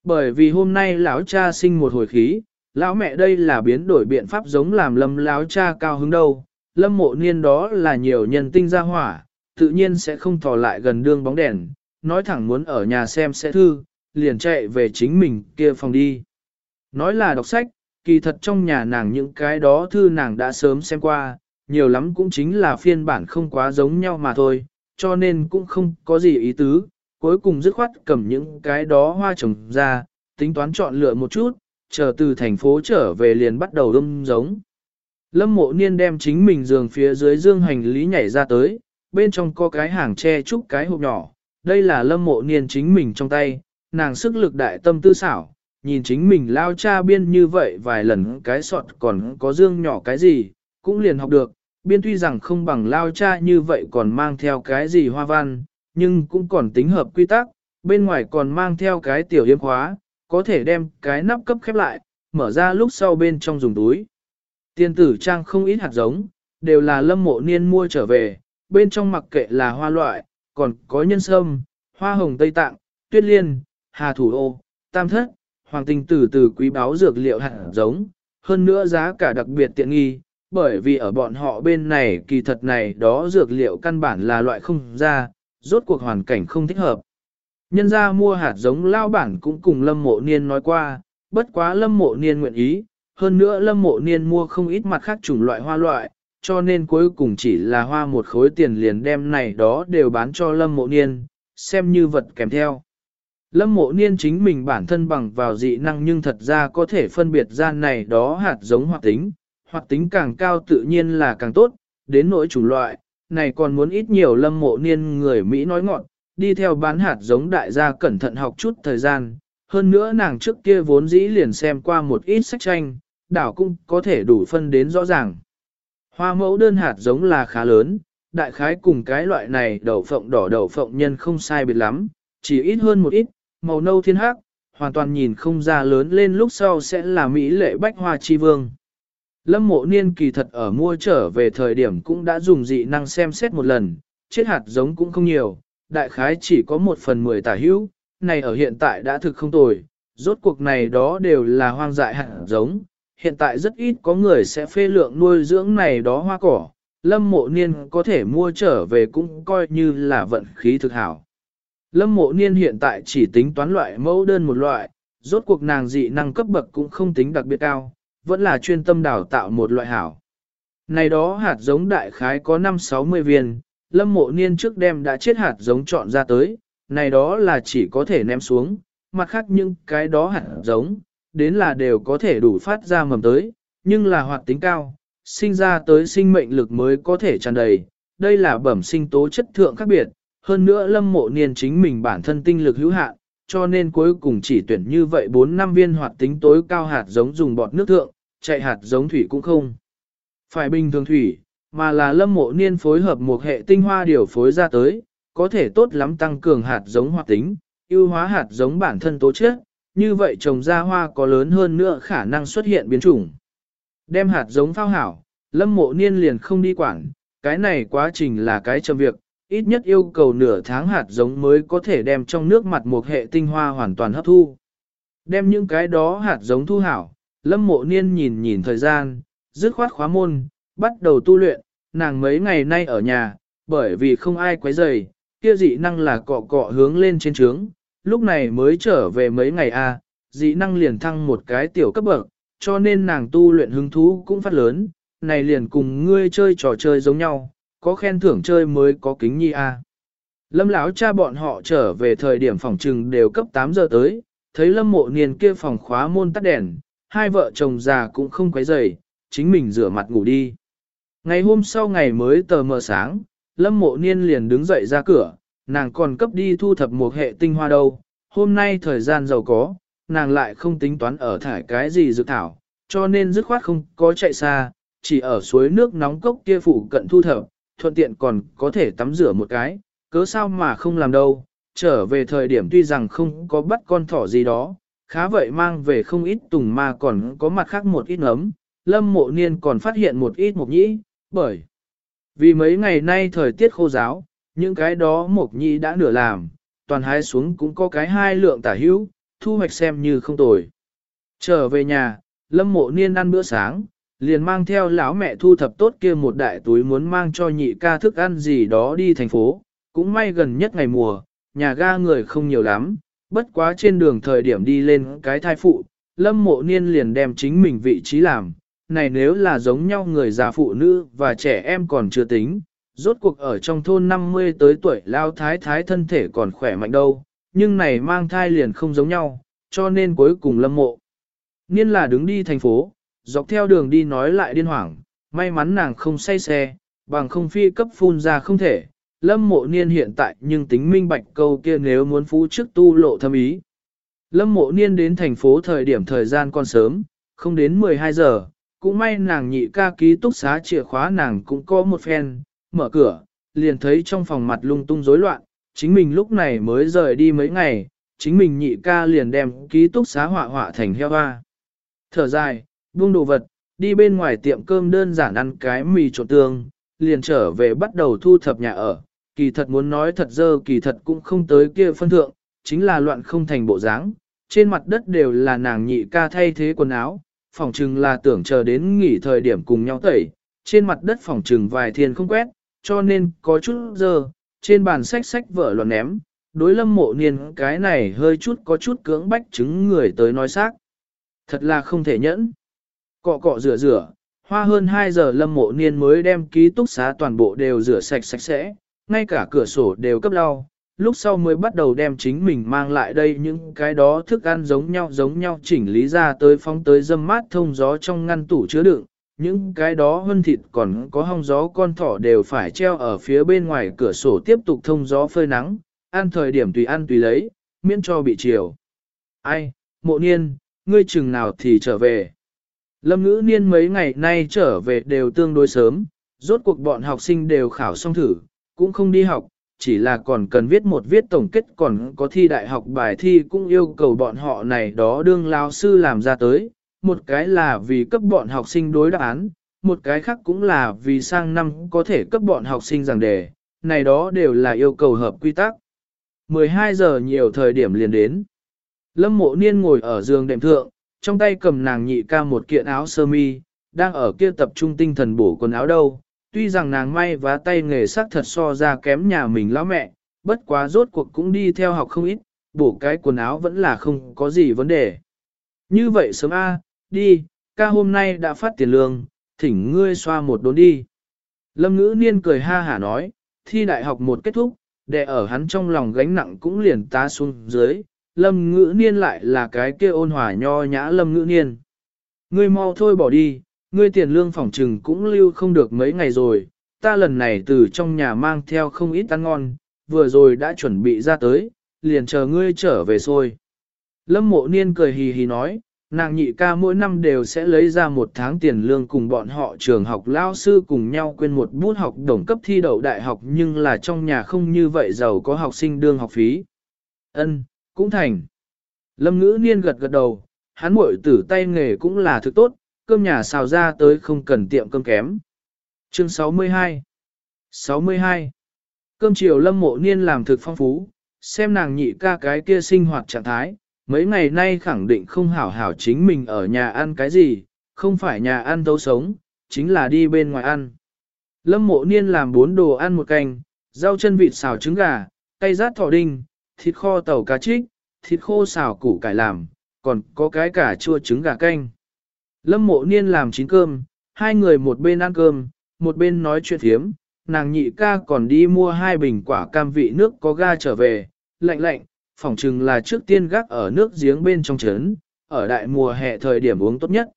A: Bởi vì hôm nay lão cha sinh một hồi khí, lão mẹ đây là biến đổi biện pháp giống làm lâm lão cha cao hứng đâu, lâm mộ niên đó là nhiều nhân tinh ra hỏa, tự nhiên sẽ không thò lại gần đương bóng đèn, nói thẳng muốn ở nhà xem sẽ thư, liền chạy về chính mình kia phòng đi. Nói là đọc sách, kỳ thật trong nhà nàng những cái đó thư nàng đã sớm xem qua, nhiều lắm cũng chính là phiên bản không quá giống nhau mà thôi, cho nên cũng không có gì ý tứ, cuối cùng dứt khoát cầm những cái đó hoa trồng ra, tính toán chọn lựa một chút, chờ từ thành phố trở về liền bắt đầu đâm giống. Lâm mộ niên đem chính mình giường phía dưới dương hành lý nhảy ra tới, bên trong có cái hàng tre trúc cái hộp nhỏ, đây là lâm mộ niên chính mình trong tay, nàng sức lực đại tâm tư xảo, nhìn chính mình lao cha biên như vậy vài lần cái sọt còn có dương nhỏ cái gì, cũng liền học được, biên tuy rằng không bằng lao cha như vậy còn mang theo cái gì hoa văn, nhưng cũng còn tính hợp quy tắc, bên ngoài còn mang theo cái tiểu yếm khóa, có thể đem cái nắp cấp khép lại, mở ra lúc sau bên trong dùng túi. Tiên tử trang không ít hạt giống, đều là lâm mộ niên mua trở về, bên trong mặc kệ là hoa loại, còn có nhân sâm, hoa hồng Tây Tạng, tuyết liên, hà thủ ô, tam thất, hoàng tinh tử từ quý báo dược liệu hạt giống, hơn nữa giá cả đặc biệt tiện nghi, bởi vì ở bọn họ bên này kỳ thật này đó dược liệu căn bản là loại không ra, rốt cuộc hoàn cảnh không thích hợp. Nhân ra mua hạt giống lao bản cũng cùng lâm mộ niên nói qua, bất quá lâm mộ niên nguyện ý, hơn nữa lâm mộ niên mua không ít mặt khác chủng loại hoa loại, cho nên cuối cùng chỉ là hoa một khối tiền liền đem này đó đều bán cho lâm mộ niên, xem như vật kèm theo. Lâm mộ niên chính mình bản thân bằng vào dị năng nhưng thật ra có thể phân biệt ra này đó hạt giống hoạt tính, hoạt tính càng cao tự nhiên là càng tốt, đến nỗi chủng loại, này còn muốn ít nhiều lâm mộ niên người Mỹ nói ngọn, đi theo bán hạt giống đại gia cẩn thận học chút thời gian, hơn nữa nàng trước kia vốn dĩ liền xem qua một ít sách tranh, đảo cũng có thể đủ phân đến rõ ràng. Hoa mẫu đơn hạt giống là khá lớn, đại khái cùng cái loại này đậu phộng đỏ đậu phộng nhân không sai biệt lắm, chỉ ít hơn một ít, màu nâu thiên hắc, hoàn toàn nhìn không ra lớn lên lúc sau sẽ là mỹ lệ bách hoa chi vương. Lâm mộ niên kỳ thật ở mua trở về thời điểm cũng đã dùng dị năng xem xét một lần, chết hạt giống cũng không nhiều, đại khái chỉ có một phần mười tả hữu, này ở hiện tại đã thực không tồi, rốt cuộc này đó đều là hoang dại hạt giống, hiện tại rất ít có người sẽ phê lượng nuôi dưỡng này đó hoa cỏ, lâm mộ niên có thể mua trở về cũng coi như là vận khí thực hảo. Lâm mộ niên hiện tại chỉ tính toán loại mẫu đơn một loại, rốt cuộc nàng dị năng cấp bậc cũng không tính đặc biệt cao, vẫn là chuyên tâm đào tạo một loại hảo. Này đó hạt giống đại khái có 5-60 viên, lâm mộ niên trước đêm đã chết hạt giống chọn ra tới, này đó là chỉ có thể ném xuống, mặt khác những cái đó hạt giống, đến là đều có thể đủ phát ra mầm tới, nhưng là hoạt tính cao, sinh ra tới sinh mệnh lực mới có thể tràn đầy, đây là bẩm sinh tố chất thượng khác biệt, hơn nữa lâm mộ niên chính mình bản thân tinh lực hữu hạn, cho nên cuối cùng chỉ tuyển như vậy 4 năm viên hoạt tính tối cao hạt giống dùng bọt nước thượng, chạy hạt giống thủy cũng không. Phải bình thường thủy, mà là lâm mộ niên phối hợp một hệ tinh hoa điều phối ra tới, có thể tốt lắm tăng cường hạt giống hoạt tính, ưu hóa hạt giống bản thân tố chất, như vậy trồng ra hoa có lớn hơn nữa khả năng xuất hiện biến chủng. Đem hạt giống phao hảo, lâm mộ niên liền không đi quản, cái này quá trình là cái chậm việc, ít nhất yêu cầu nửa tháng hạt giống mới có thể đem trong nước mặt một hệ tinh hoa hoàn toàn hấp thu. Đem những cái đó hạt giống thu hảo, lâm mộ niên nhìn nhìn thời gian, dứt khoát khóa môn, bắt đầu tu luyện, nàng mấy ngày nay ở nhà, bởi vì không ai quấy rầy, kia dị năng là cọ cọ hướng lên trên trướng, lúc này mới trở về mấy ngày a, dị năng liền thăng một cái tiểu cấp bậc, cho nên nàng tu luyện hứng thú cũng phát lớn, này liền cùng ngươi chơi trò chơi giống nhau, có khen thưởng chơi mới có kính nhi a. Lâm lão cha bọn họ trở về thời điểm phòng trừng đều cấp 8 giờ tới, thấy lâm mộ niên kia phòng khóa môn tắt đèn, hai vợ chồng già cũng không quấy rầy, chính mình rửa mặt ngủ đi. Ngày hôm sau ngày mới tờ mờ sáng, lâm mộ niên liền đứng dậy ra cửa, nàng còn cấp đi thu thập một hệ tinh hoa đâu, hôm nay thời gian giàu có, nàng lại không tính toán ở thải cái gì dự thảo, cho nên dứt khoát không có chạy xa, chỉ ở suối nước nóng cốc kia phụ cận thu thập, thuận tiện còn có thể tắm rửa một cái, cớ sao mà không làm đâu, trở về thời điểm tuy rằng không có bắt con thỏ gì đó, khá vậy mang về không ít tùng ma còn có mặt khác một ít nấm, lâm mộ niên còn phát hiện một ít mộc nhĩ, bởi vì mấy ngày nay thời tiết khô giáo, những cái đó mộc nhĩ đã nửa làm, toàn hái xuống cũng có cái hai lượng tả hữu, thu hoạch xem như không tồi. Trở về nhà, lâm mộ niên ăn bữa sáng, liền mang theo lão mẹ thu thập tốt kia một đại túi muốn mang cho nhị ca thức ăn gì đó đi thành phố, cũng may gần nhất ngày mùa, nhà ga người không nhiều lắm, bất quá trên đường thời điểm đi lên cái thai phụ, lâm mộ niên liền đem chính mình vị trí làm, này nếu là giống nhau người già phụ nữ và trẻ em còn chưa tính, rốt cuộc ở trong thôn 50 tới tuổi lao thái thái thân thể còn khỏe mạnh đâu, nhưng này mang thai liền không giống nhau, cho nên cuối cùng lâm mộ. Niên là đứng đi thành phố, dọc theo đường đi nói lại điên hoảng, may mắn nàng không say xe, bằng không phi cấp phun ra không thể. Lâm mộ niên hiện tại nhưng tính minh bạch câu kia nếu muốn phú trước tu lộ thâm ý. Lâm mộ niên đến thành phố thời điểm thời gian còn sớm, không đến 12 giờ, cũng may nàng nhị ca ký túc xá chìa khóa nàng cũng có một phen, mở cửa, liền thấy trong phòng mặt lung tung rối loạn, chính mình lúc này mới rời đi mấy ngày, chính mình nhị ca liền đem ký túc xá họa họa thành heo hoa. Thở dài, buông đồ vật, đi bên ngoài tiệm cơm đơn giản ăn cái mì trộn tương, liền trở về bắt đầu thu thập nhà ở, kỳ thật muốn nói thật dơ kỳ thật cũng không tới kia phân thượng, chính là loạn không thành bộ dáng. trên mặt đất đều là nàng nhị ca thay thế quần áo, phòng trừng là tưởng chờ đến nghỉ thời điểm cùng nhau tẩy, trên mặt đất phòng trừng vài thiên không quét, cho nên có chút dơ, trên bàn sách sách vợ loạn ném, đối lâm mộ niên cái này hơi chút có chút cưỡng bách chứng người tới nói xác. Thật là không thể nhẫn. Cọ cọ rửa rửa, hoa hơn 2 giờ lâm mộ niên mới đem ký túc xá toàn bộ đều rửa sạch sạch sẽ, ngay cả cửa sổ đều cấp lau. Lúc sau mới bắt đầu đem chính mình mang lại đây những cái đó thức ăn giống nhau giống nhau chỉnh lý ra tới phóng tới dâm mát thông gió trong ngăn tủ chứa đựng, những cái đó hơn thịt còn có hong gió con thỏ đều phải treo ở phía bên ngoài cửa sổ tiếp tục thông gió phơi nắng, ăn thời điểm tùy ăn tùy lấy, miễn cho bị chiều. Ai, mộ niên, ngươi chừng nào thì trở về. Lâm ngữ niên mấy ngày nay trở về đều tương đối sớm, rốt cuộc bọn học sinh đều khảo xong thử, cũng không đi học, chỉ là còn cần viết một viết tổng kết còn có thi đại học bài thi cũng yêu cầu bọn họ này đó đương lao sư làm ra tới, một cái là vì cấp bọn học sinh đối đáp án, một cái khác cũng là vì sang năm có thể cấp bọn học sinh giảng đề, này đó đều là yêu cầu hợp quy tắc. 12 giờ nhiều thời điểm liền đến. Lâm mộ niên ngồi ở giường đệm thượng, trong tay cầm nàng nhị ca một kiện áo sơ mi, đang ở kia tập trung tinh thần bổ quần áo đâu. Tuy rằng nàng may vá tay nghề sắc thật so ra kém nhà mình lão mẹ, bất quá rốt cuộc cũng đi theo học không ít, bổ cái quần áo vẫn là không có gì vấn đề. Như vậy sớm a, đi, ca hôm nay đã phát tiền lương, thỉnh ngươi xoa một đốn đi. Lâm ngữ niên cười ha hả nói, thi đại học một kết thúc, để ở hắn trong lòng gánh nặng cũng liền tá xuống dưới, lâm ngữ niên lại là cái kia ôn hòa nho nhã lâm ngữ niên. Ngươi mau thôi bỏ đi, ngươi tiền lương phòng trừng cũng lưu không được mấy ngày rồi, ta lần này từ trong nhà mang theo không ít ăn ngon, vừa rồi đã chuẩn bị ra tới, liền chờ ngươi trở về xôi. Lâm mộ niên cười hì hì nói, nàng nhị ca mỗi năm đều sẽ lấy ra một tháng tiền lương cùng bọn họ trường học lao sư cùng nhau quên một bút học đồng cấp thi đậu đại học nhưng là trong nhà không như vậy giàu có học sinh đương học phí. Ân, cũng thành. Lâm ngữ niên gật gật đầu, hắn muội tử tay nghề cũng là thứ tốt, cơm nhà xào ra tới không cần tiệm cơm kém. Chương 62 62 Cơm chiều lâm mộ niên làm thực phong phú, xem nàng nhị ca cái kia sinh hoạt trạng thái, mấy ngày nay khẳng định không hảo hảo chính mình ở nhà ăn cái gì, không phải nhà ăn tấu sống, chính là đi bên ngoài ăn. Lâm mộ niên làm bốn đồ ăn một canh, rau chân vịt xào trứng gà, cây rát thỏ đinh, thịt kho tàu cá trích, thịt khô xào củ cải làm, còn có cái cả chua trứng gà canh. Lâm mộ niên làm chín cơm, hai người một bên ăn cơm, một bên nói chuyện thiếm, nàng nhị ca còn đi mua hai bình quả cam vị nước có ga trở về, lạnh lạnh, phỏng chừng là trước tiên gác ở nước giếng bên trong trấn, ở đại mùa hè thời điểm uống tốt nhất.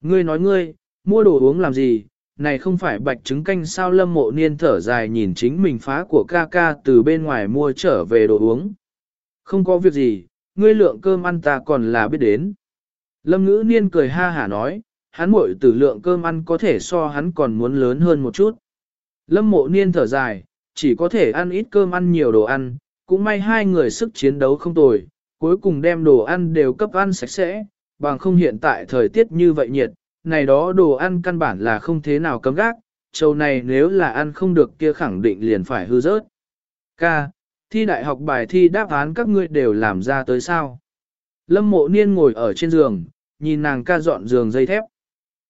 A: Ngươi nói ngươi, mua đồ uống làm gì, này không phải bạch trứng canh sao lâm mộ niên thở dài nhìn chính mình phá của ca ca từ bên ngoài mua trở về đồ uống. Không có việc gì, ngươi lượng cơm ăn ta còn là biết đến. Lâm ngữ niên cười ha hả nói, hắn muội tử lượng cơm ăn có thể so hắn còn muốn lớn hơn một chút. Lâm mộ niên thở dài, chỉ có thể ăn ít cơm ăn nhiều đồ ăn, cũng may hai người sức chiến đấu không tồi, cuối cùng đem đồ ăn đều cấp ăn sạch sẽ, bằng không hiện tại thời tiết như vậy nhiệt, này đó đồ ăn căn bản là không thế nào cấm gác, châu này nếu là ăn không được kia khẳng định liền phải hư rớt. Ca, thi đại học bài thi đáp án các ngươi đều làm ra tới sao? Lâm mộ niên ngồi ở trên giường, nhìn nàng ca dọn giường dây thép.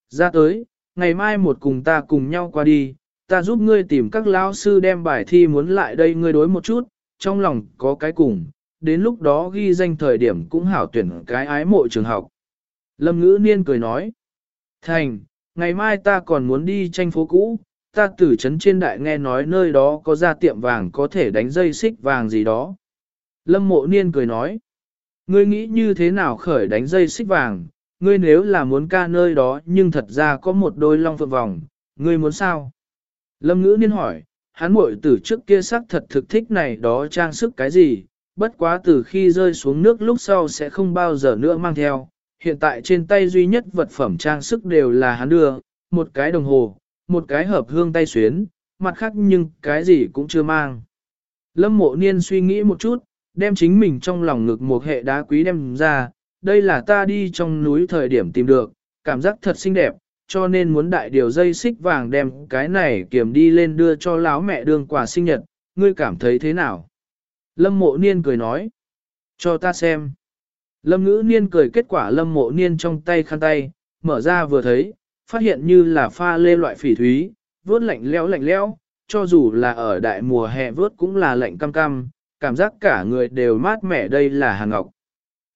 A: Ra tới, ngày mai một cùng ta cùng nhau qua đi, ta giúp ngươi tìm các lão sư đem bài thi muốn lại đây ngươi đối một chút, trong lòng có cái cùng, đến lúc đó ghi danh thời điểm cũng hảo tuyển cái ái mộ trường học. Lâm ngữ niên cười nói, Thành, ngày mai ta còn muốn đi tranh phố cũ, ta từ trấn trên đại nghe nói nơi đó có ra tiệm vàng có thể đánh dây xích vàng gì đó. Lâm mộ niên cười nói, ngươi nghĩ như thế nào khởi đánh dây xích vàng, ngươi nếu là muốn ca nơi đó nhưng thật ra có một đôi long phượng vòng, ngươi muốn sao? Lâm ngữ niên hỏi, hắn muội từ trước kia sắc thật thực thích này đó trang sức cái gì, bất quá từ khi rơi xuống nước lúc sau sẽ không bao giờ nữa mang theo. Hiện tại trên tay duy nhất vật phẩm trang sức đều là hắn đưa, một cái đồng hồ, một cái hợp hương tay xuyến, mặt khác nhưng cái gì cũng chưa mang. Lâm mộ niên suy nghĩ một chút, đem chính mình trong lòng ngực một hệ đá quý đem ra, đây là ta đi trong núi thời điểm tìm được, cảm giác thật xinh đẹp, cho nên muốn đại điều dây xích vàng đem cái này kiểm đi lên đưa cho lão mẹ đương quà sinh nhật, ngươi cảm thấy thế nào? Lâm mộ niên cười nói, cho ta xem. Lâm ngữ niên cười kết quả lâm mộ niên trong tay khăn tay, mở ra vừa thấy, phát hiện như là pha lê loại phỉ thúy, vớt lạnh lẽo lạnh lẽo, cho dù là ở đại mùa hè vớt cũng là lạnh cam cam, cảm giác cả người đều mát mẻ đây là hàng ngọc.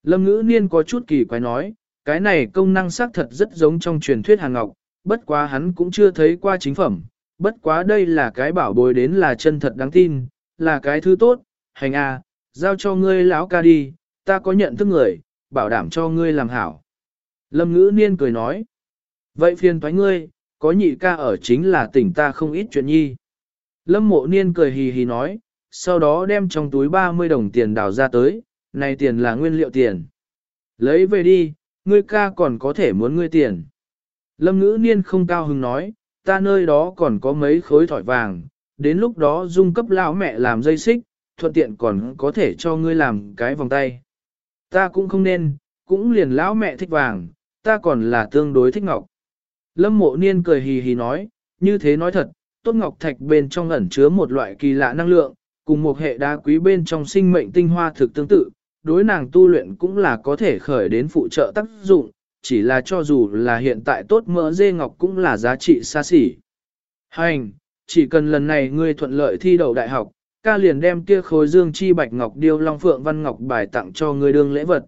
A: Lâm ngữ niên có chút kỳ quái nói, cái này công năng xác thật rất giống trong truyền thuyết hàng ngọc, bất quá hắn cũng chưa thấy qua chính phẩm, bất quá đây là cái bảo bối đến là chân thật đáng tin, là cái thứ tốt, hành a, à, giao cho ngươi lão ca đi, ta có nhận thức người, bảo đảm cho ngươi làm hảo. Lâm ngữ niên cười nói, vậy phiền thoái ngươi, có nhị ca ở chính là tỉnh ta không ít chuyện nhi. Lâm mộ niên cười hì hì nói, sau đó đem trong túi 30 đồng tiền đào ra tới, này tiền là nguyên liệu tiền. Lấy về đi, ngươi ca còn có thể muốn ngươi tiền. Lâm ngữ niên không cao hứng nói, ta nơi đó còn có mấy khối thỏi vàng, đến lúc đó dung cấp lão mẹ làm dây xích, thuận tiện còn có thể cho ngươi làm cái vòng tay. Ta cũng không nên, cũng liền lão mẹ thích vàng, ta còn là tương đối thích ngọc. Lâm mộ niên cười hì hì nói, như thế nói thật, tốt ngọc thạch bên trong ẩn chứa một loại kỳ lạ năng lượng, cùng một hệ đá quý bên trong sinh mệnh tinh hoa thực tương tự, đối nàng tu luyện cũng là có thể khởi đến phụ trợ tác dụng, chỉ là cho dù là hiện tại tốt mỡ dê ngọc cũng là giá trị xa xỉ. Hành, chỉ cần lần này ngươi thuận lợi thi đậu đại học, ca liền đem kia khối dương chi bạch ngọc điêu long phượng văn ngọc bài tặng cho ngươi đương lễ vật.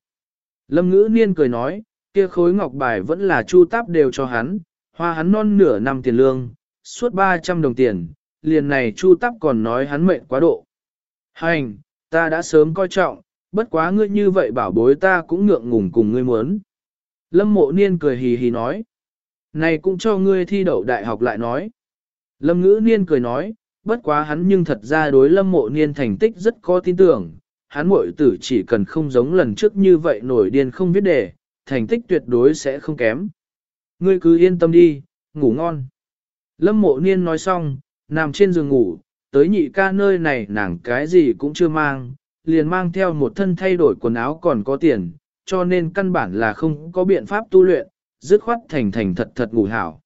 A: Lâm ngữ niên cười nói, kia khối ngọc bài vẫn là chu táp đều cho hắn, hoa hắn non nửa năm tiền lương, suốt 300 đồng tiền, liền này chu Tắc còn nói hắn mệnh quá độ. Hành, ta đã sớm coi trọng, bất quá ngươi như vậy bảo bối ta cũng ngượng ngùng cùng ngươi muốn. Lâm mộ niên cười hì hì nói. Này cũng cho ngươi thi đậu đại học lại nói. Lâm ngữ niên cười nói, bất quá hắn nhưng thật ra đối lâm mộ niên thành tích rất có tin tưởng. Hắn mội tử chỉ cần không giống lần trước như vậy nổi điên không viết đề, thành tích tuyệt đối sẽ không kém. Ngươi cứ yên tâm đi, ngủ ngon. Lâm mộ niên nói xong, nằm trên giường ngủ, tới nhị ca nơi này nàng cái gì cũng chưa mang, liền mang theo một thân thay đổi quần áo còn có tiền, cho nên căn bản là không có biện pháp tu luyện, dứt khoát thành thành thật thật ngủ hảo.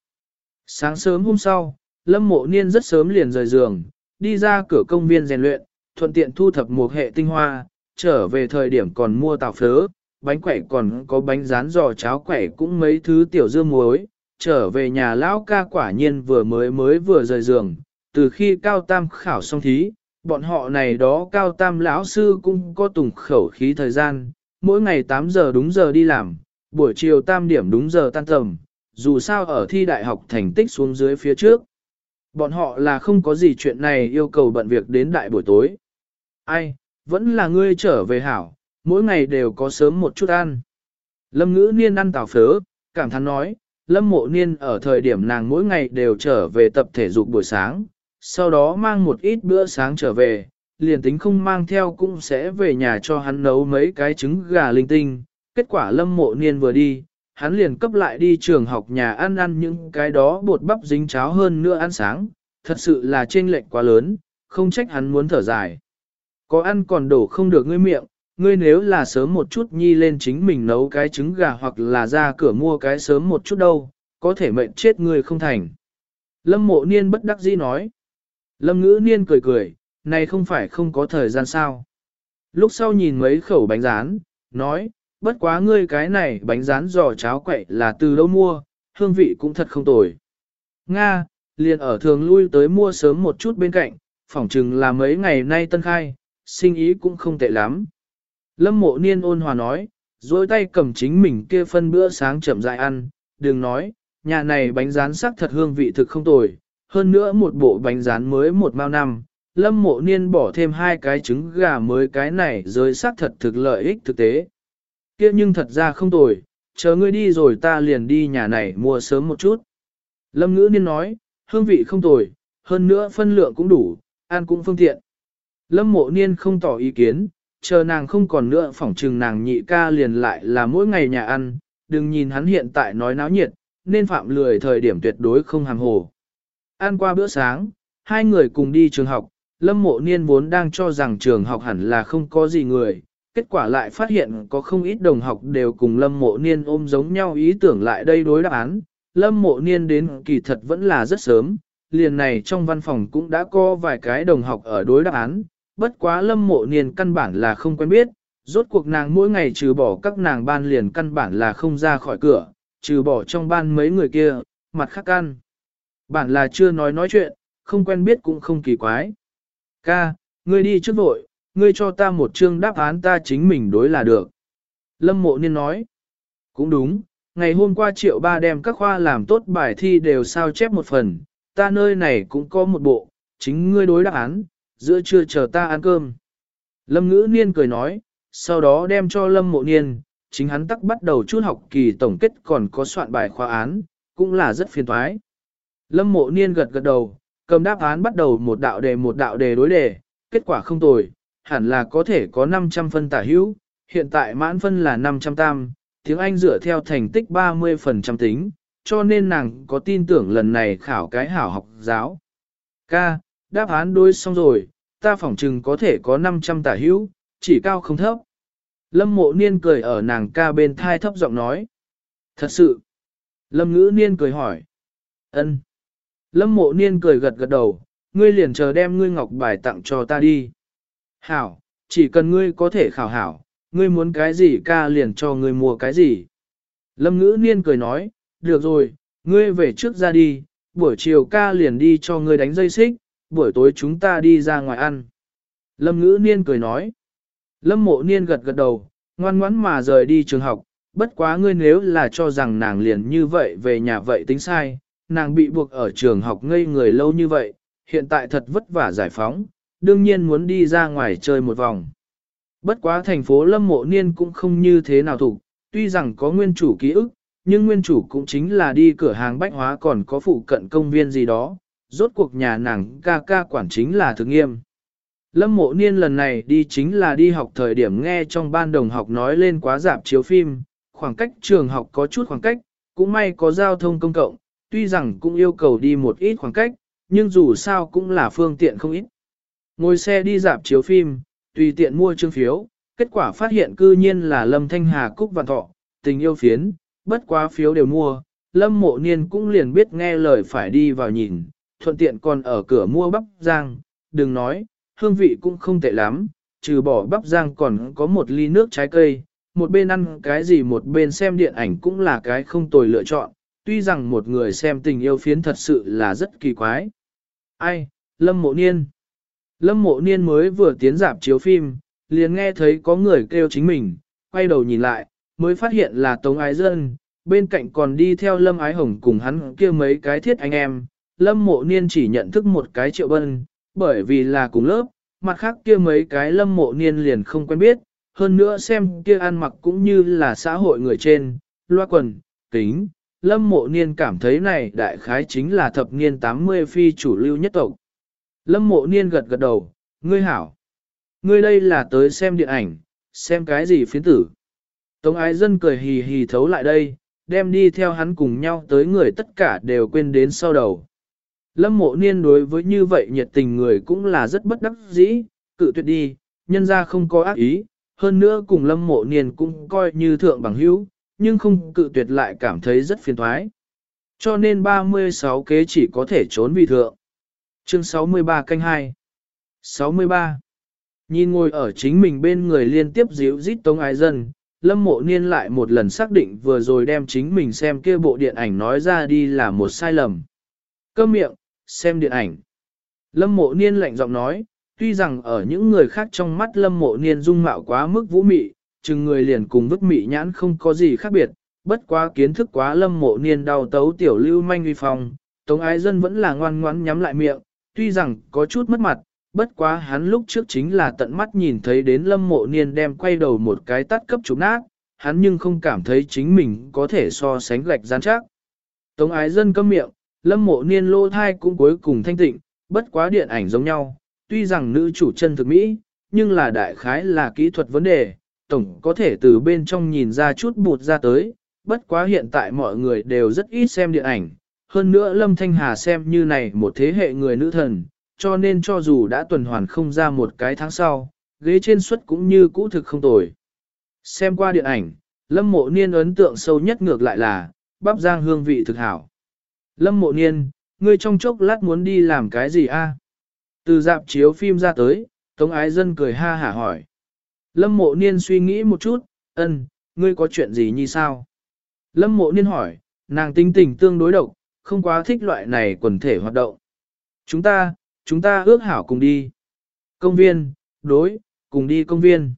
A: Sáng sớm hôm sau, Lâm Mộ Niên rất sớm liền rời giường, đi ra cửa công viên rèn luyện, thuận tiện thu thập một hệ tinh hoa, trở về thời điểm còn mua tàu phớ, bánh quẩy còn có bánh rán giò cháo quẩy cũng mấy thứ tiểu dưa muối, trở về nhà lão ca quả nhiên vừa mới mới vừa rời giường, từ khi cao tam khảo xong thí, bọn họ này đó cao tam lão sư cũng có tùng khẩu khí thời gian, mỗi ngày 8 giờ đúng giờ đi làm, buổi chiều tam điểm đúng giờ tan tầm, dù sao ở thi đại học thành tích xuống dưới phía trước. Bọn họ là không có gì chuyện này yêu cầu bận việc đến đại buổi tối. Ai, vẫn là ngươi trở về hảo, mỗi ngày đều có sớm một chút ăn. Lâm ngữ niên ăn tào phớ, cảm thán nói, lâm mộ niên ở thời điểm nàng mỗi ngày đều trở về tập thể dục buổi sáng, sau đó mang một ít bữa sáng trở về, liền tính không mang theo cũng sẽ về nhà cho hắn nấu mấy cái trứng gà linh tinh. Kết quả lâm mộ niên vừa đi, hắn liền cấp lại đi trường học nhà ăn ăn những cái đó bột bắp dính cháo hơn nữa ăn sáng, thật sự là chênh lệch quá lớn, không trách hắn muốn thở dài. Có ăn còn đổ không được ngươi miệng, ngươi nếu là sớm một chút nhi lên chính mình nấu cái trứng gà hoặc là ra cửa mua cái sớm một chút đâu, có thể mệnh chết ngươi không thành. Lâm mộ niên bất đắc dĩ nói. Lâm ngữ niên cười cười, này không phải không có thời gian sao. Lúc sau nhìn mấy khẩu bánh rán, nói, bất quá ngươi cái này bánh rán giò cháo quậy là từ đâu mua, hương vị cũng thật không tồi. Nga, liền ở thường lui tới mua sớm một chút bên cạnh, phỏng chừng là mấy ngày nay tân khai, sinh ý cũng không tệ lắm. Lâm mộ niên ôn hòa nói, dối tay cầm chính mình kia phân bữa sáng chậm dại ăn, đừng nói, nhà này bánh rán sắc thật hương vị thực không tồi, hơn nữa một bộ bánh rán mới một mao năm, lâm mộ niên bỏ thêm hai cái trứng gà mới cái này giới xác thật thực lợi ích thực tế. kia nhưng thật ra không tồi, chờ ngươi đi rồi ta liền đi nhà này mua sớm một chút. Lâm ngữ niên nói, hương vị không tồi, hơn nữa phân lượng cũng đủ, ăn cũng phương tiện. Lâm mộ niên không tỏ ý kiến, chờ nàng không còn nữa phỏng trừng nàng nhị ca liền lại là mỗi ngày nhà ăn, đừng nhìn hắn hiện tại nói náo nhiệt, nên phạm lười thời điểm tuyệt đối không hàm hồ. Ăn qua bữa sáng, hai người cùng đi trường học, Lâm Mộ Niên vốn đang cho rằng trường học hẳn là không có gì người, kết quả lại phát hiện có không ít đồng học đều cùng Lâm Mộ Niên ôm giống nhau ý tưởng lại đây đối đáp án, lâm mộ niên đến kỳ thật vẫn là rất sớm, liền này trong văn phòng cũng đã có vài cái đồng học ở đối đáp án, bất quá lâm mộ niên căn bản là không quen biết, rốt cuộc nàng mỗi ngày trừ bỏ các nàng ban liền căn bản là không ra khỏi cửa, trừ bỏ trong ban mấy người kia, mặt khác ăn. Bản là chưa nói nói chuyện, không quen biết cũng không kỳ quái. Ca, ngươi đi trước vội, ngươi cho ta một chương đáp án ta chính mình đối là được. Lâm mộ niên nói. Cũng đúng, ngày hôm qua triệu ba đem các khoa làm tốt bài thi đều sao chép một phần, ta nơi này cũng có một bộ, chính ngươi đối đáp án, giữa trưa chờ ta ăn cơm. Lâm ngữ niên cười nói, sau đó đem cho lâm mộ niên, chính hắn tắc bắt đầu chút học kỳ tổng kết còn có soạn bài khoa án, cũng là rất phiền toái. Lâm mộ niên gật gật đầu, cầm đáp án bắt đầu một đạo đề một đạo đề đối đề, kết quả không tồi, hẳn là có thể có 500 phân tả hữu, hiện tại mãn phân là 500 tam, tiếng Anh dựa theo thành tích 30% tính, cho nên nàng có tin tưởng lần này khảo cái hảo học giáo. Ca, đáp án đối xong rồi, ta phỏng chừng có thể có 500 tả hữu, chỉ cao không thấp. Lâm mộ niên cười ở nàng ca bên thai thấp giọng nói. Thật sự. Lâm ngữ niên cười hỏi. ân. Lâm mộ niên cười gật gật đầu, ngươi liền chờ đem ngươi ngọc bài tặng cho ta đi. Hảo, chỉ cần ngươi có thể khảo hảo, ngươi muốn cái gì ca liền cho ngươi mua cái gì. Lâm ngữ niên cười nói, được rồi, ngươi về trước ra đi, buổi chiều ca liền đi cho ngươi đánh dây xích, buổi tối chúng ta đi ra ngoài ăn. Lâm ngữ niên cười nói, Lâm mộ niên gật gật đầu, ngoan ngoãn mà rời đi trường học, bất quá ngươi nếu là cho rằng nàng liền như vậy về nhà vậy tính sai, nàng bị buộc ở trường học ngây người lâu như vậy, hiện tại thật vất vả giải phóng, đương nhiên muốn đi ra ngoài chơi một vòng. Bất quá thành phố Lâm Mộ Niên cũng không như thế nào thủ, tuy rằng có nguyên chủ ký ức, nhưng nguyên chủ cũng chính là đi cửa hàng bách hóa còn có phụ cận công viên gì đó, rốt cuộc nhà nàng ca ca quản chính là thực nghiêm. Lâm mộ niên lần này đi chính là đi học thời điểm nghe trong ban đồng học nói lên quá giảm chiếu phim, khoảng cách trường học có chút khoảng cách, cũng may có giao thông công cộng, tuy rằng cũng yêu cầu đi một ít khoảng cách, nhưng dù sao cũng là phương tiện không ít. Ngồi xe đi dạp chiếu phim, tùy tiện mua chương phiếu, kết quả phát hiện cư nhiên là Lâm Thanh Hà Cúc Vạn Thọ, tình yêu phiến, bất quá phiếu đều mua, Lâm Mộ Niên cũng liền biết nghe lời phải đi vào nhìn, thuận tiện còn ở cửa mua bắp giang, đừng nói, hương vị cũng không tệ lắm, trừ bỏ bắp giang còn có một ly nước trái cây, một bên ăn cái gì một bên xem điện ảnh cũng là cái không tồi lựa chọn, tuy rằng một người xem tình yêu phiến thật sự là rất kỳ quái. Ai, Lâm Mộ Niên Lâm Mộ Niên mới vừa tiến dạp chiếu phim, liền nghe thấy có người kêu chính mình, quay đầu nhìn lại, mới phát hiện là Tống Ái Dân, bên cạnh còn đi theo Lâm Ái Hồng cùng hắn kia mấy cái thiết anh em. Lâm Mộ Niên chỉ nhận thức một cái triệu bân, bởi vì là cùng lớp, mặt khác kia mấy cái lâm mộ niên liền không quen biết, hơn nữa xem kia ăn mặc cũng như là xã hội người trên, loa quần, kính, lâm mộ niên cảm thấy này đại khái chính là thập niên 80 phi chủ lưu nhất tộc. Lâm mộ niên gật gật đầu, ngươi hảo. Ngươi đây là tới xem điện ảnh, xem cái gì phiến tử. Tống ái dân cười hì hì thấu lại đây, đem đi theo hắn cùng nhau tới người tất cả đều quên đến sau đầu. Lâm mộ niên đối với như vậy nhiệt tình người cũng là rất bất đắc dĩ, cự tuyệt đi, nhân ra không có ác ý, hơn nữa cùng lâm mộ niên cũng coi như thượng bằng hữu, nhưng không cự tuyệt lại cảm thấy rất phiền thoái. Cho nên 36 kế chỉ có thể trốn vì thượng. Chương 63 canh 2 63 Nhìn ngồi ở chính mình bên người liên tiếp díu dít tống ái dân, lâm mộ niên lại một lần xác định vừa rồi đem chính mình xem kia bộ điện ảnh nói ra đi là một sai lầm. Cơ miệng, xem điện ảnh. Lâm mộ niên lạnh giọng nói, tuy rằng ở những người khác trong mắt lâm mộ niên dung mạo quá mức vũ mị, chừng người liền cùng vứt mị nhãn không có gì khác biệt, bất quá kiến thức quá lâm mộ niên đau tấu tiểu lưu manh uy phong, tống ái dân vẫn là ngoan ngoãn nhắm lại miệng, tuy rằng có chút mất mặt, bất quá hắn lúc trước chính là tận mắt nhìn thấy đến lâm mộ niên đem quay đầu một cái tắt cấp chụp nát, hắn nhưng không cảm thấy chính mình có thể so sánh gạch gian chắc. Tống ái dân câm miệng, lâm mộ niên lô thai cũng cuối cùng thanh tịnh, bất quá điện ảnh giống nhau, tuy rằng nữ chủ chân thực Mỹ, nhưng là đại khái là kỹ thuật vấn đề, tổng có thể từ bên trong nhìn ra chút bụt ra tới, bất quá hiện tại mọi người đều rất ít xem điện ảnh, hơn nữa Lâm Thanh Hà xem như này một thế hệ người nữ thần, cho nên cho dù đã tuần hoàn không ra một cái tháng sau, ghế trên suất cũng như cũ thực không tồi. Xem qua điện ảnh, Lâm Mộ Niên ấn tượng sâu nhất ngược lại là, bắp rang hương vị thực hảo. Lâm mộ niên, ngươi trong chốc lát muốn đi làm cái gì a? Từ dạp chiếu phim ra tới, Tống Ái Dân cười ha hả hỏi. Lâm mộ niên suy nghĩ một chút, ân, ngươi có chuyện gì như sao? Lâm mộ niên hỏi, nàng tính tình tương đối độc, không quá thích loại này quần thể hoạt động. Chúng ta, chúng ta ước hảo cùng đi. Công viên, đối, cùng đi công viên.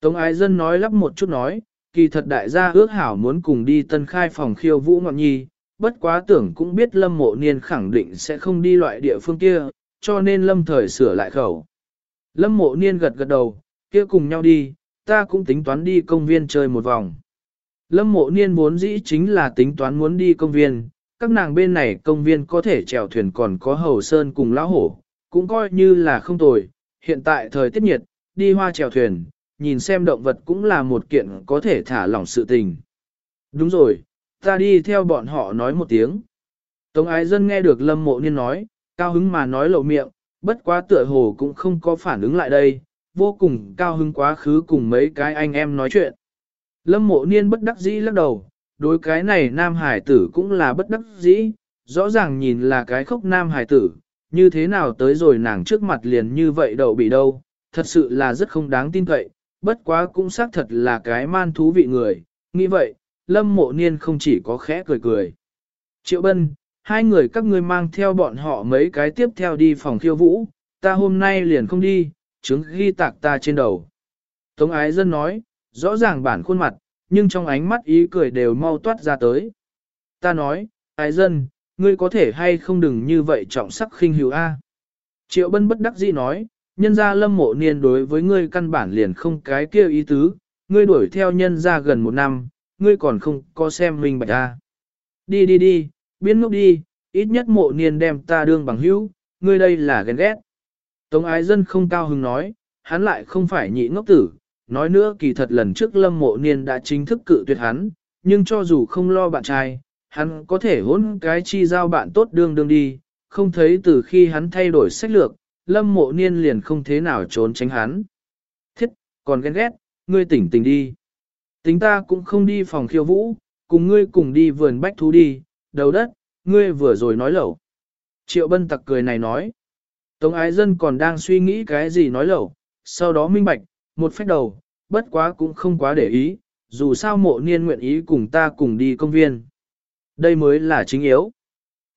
A: Tống ái dân nói lắp một chút nói, kỳ thật đại gia ước hảo muốn cùng đi tân khai phòng khiêu vũ ngọn nhi, bất quá tưởng cũng biết lâm mộ niên khẳng định sẽ không đi loại địa phương kia, cho nên lâm thời sửa lại khẩu. Lâm mộ niên gật gật đầu, kia cùng nhau đi, ta cũng tính toán đi công viên chơi một vòng. Lâm mộ niên muốn dĩ chính là tính toán muốn đi công viên, các nàng bên này công viên có thể chèo thuyền còn có hầu sơn cùng lão hổ, cũng coi như là không tồi, hiện tại thời tiết nhiệt, đi hoa chèo thuyền, nhìn xem động vật cũng là một kiện có thể thả lỏng sự tình. Đúng rồi, ta đi theo bọn họ nói một tiếng. Tống ái dân nghe được lâm mộ niên nói, cao hứng mà nói lộ miệng, bất quá tựa hồ cũng không có phản ứng lại đây, vô cùng cao hứng quá khứ cùng mấy cái anh em nói chuyện. Lâm mộ niên bất đắc dĩ lắc đầu, đối cái này nam hải tử cũng là bất đắc dĩ, rõ ràng nhìn là cái khốc nam hải tử, như thế nào tới rồi nàng trước mặt liền như vậy đậu bị đâu, thật sự là rất không đáng tin cậy, bất quá cũng xác thật là cái man thú vị người, nghĩ vậy, lâm mộ niên không chỉ có khẽ cười cười. Triệu bân, hai người các ngươi mang theo bọn họ mấy cái tiếp theo đi phòng khiêu vũ, ta hôm nay liền không đi, chứng ghi tạc ta trên đầu. Tống ái dân nói, rõ ràng bản khuôn mặt, nhưng trong ánh mắt ý cười đều mau toát ra tới. Ta nói, ái dân, ngươi có thể hay không đừng như vậy trọng sắc khinh hữu A. Triệu bân bất đắc dĩ nói, nhân gia lâm mộ niên đối với ngươi căn bản liền không cái kia ý tứ, ngươi đuổi theo nhân gia gần một năm, ngươi còn không có xem mình bạch A. Đi đi đi, biến ngốc đi, ít nhất mộ niên đem ta đương bằng hữu, ngươi đây là ghen ghét. Tống ái dân không cao hứng nói, hắn lại không phải nhị ngốc tử, nói nữa kỳ thật lần trước lâm mộ niên đã chính thức cự tuyệt hắn, nhưng cho dù không lo bạn trai, hắn có thể hỗn cái chi giao bạn tốt đương đương đi, không thấy từ khi hắn thay đổi sách lược, lâm mộ niên liền không thế nào trốn tránh hắn. Thiết, còn ghen ghét, ngươi tỉnh tỉnh đi. Tính ta cũng không đi phòng khiêu vũ, cùng ngươi cùng đi vườn bách thú đi, đầu đất, ngươi vừa rồi nói lẩu. Triệu bân tặc cười này nói. Tống ái dân còn đang suy nghĩ cái gì nói lẩu, sau đó minh bạch, một phép đầu, bất quá cũng không quá để ý, dù sao mộ niên nguyện ý cùng ta cùng đi công viên. Đây mới là chính yếu.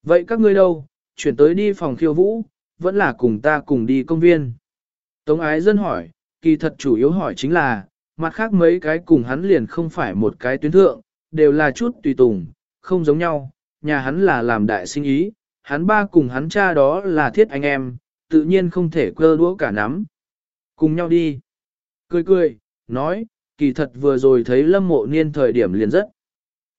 A: Vậy các ngươi đâu, chuyển tới đi phòng khiêu vũ, vẫn là cùng ta cùng đi công viên. Tống ái dân hỏi, kỳ thật chủ yếu hỏi chính là, mặt khác mấy cái cùng hắn liền không phải một cái tuyến thượng, đều là chút tùy tùng, không giống nhau, nhà hắn là làm đại sinh ý, hắn ba cùng hắn cha đó là thiết anh em, tự nhiên không thể cơ đũa cả nắm. Cùng nhau đi. Cười cười, nói, kỳ thật vừa rồi thấy lâm mộ niên thời điểm liền rất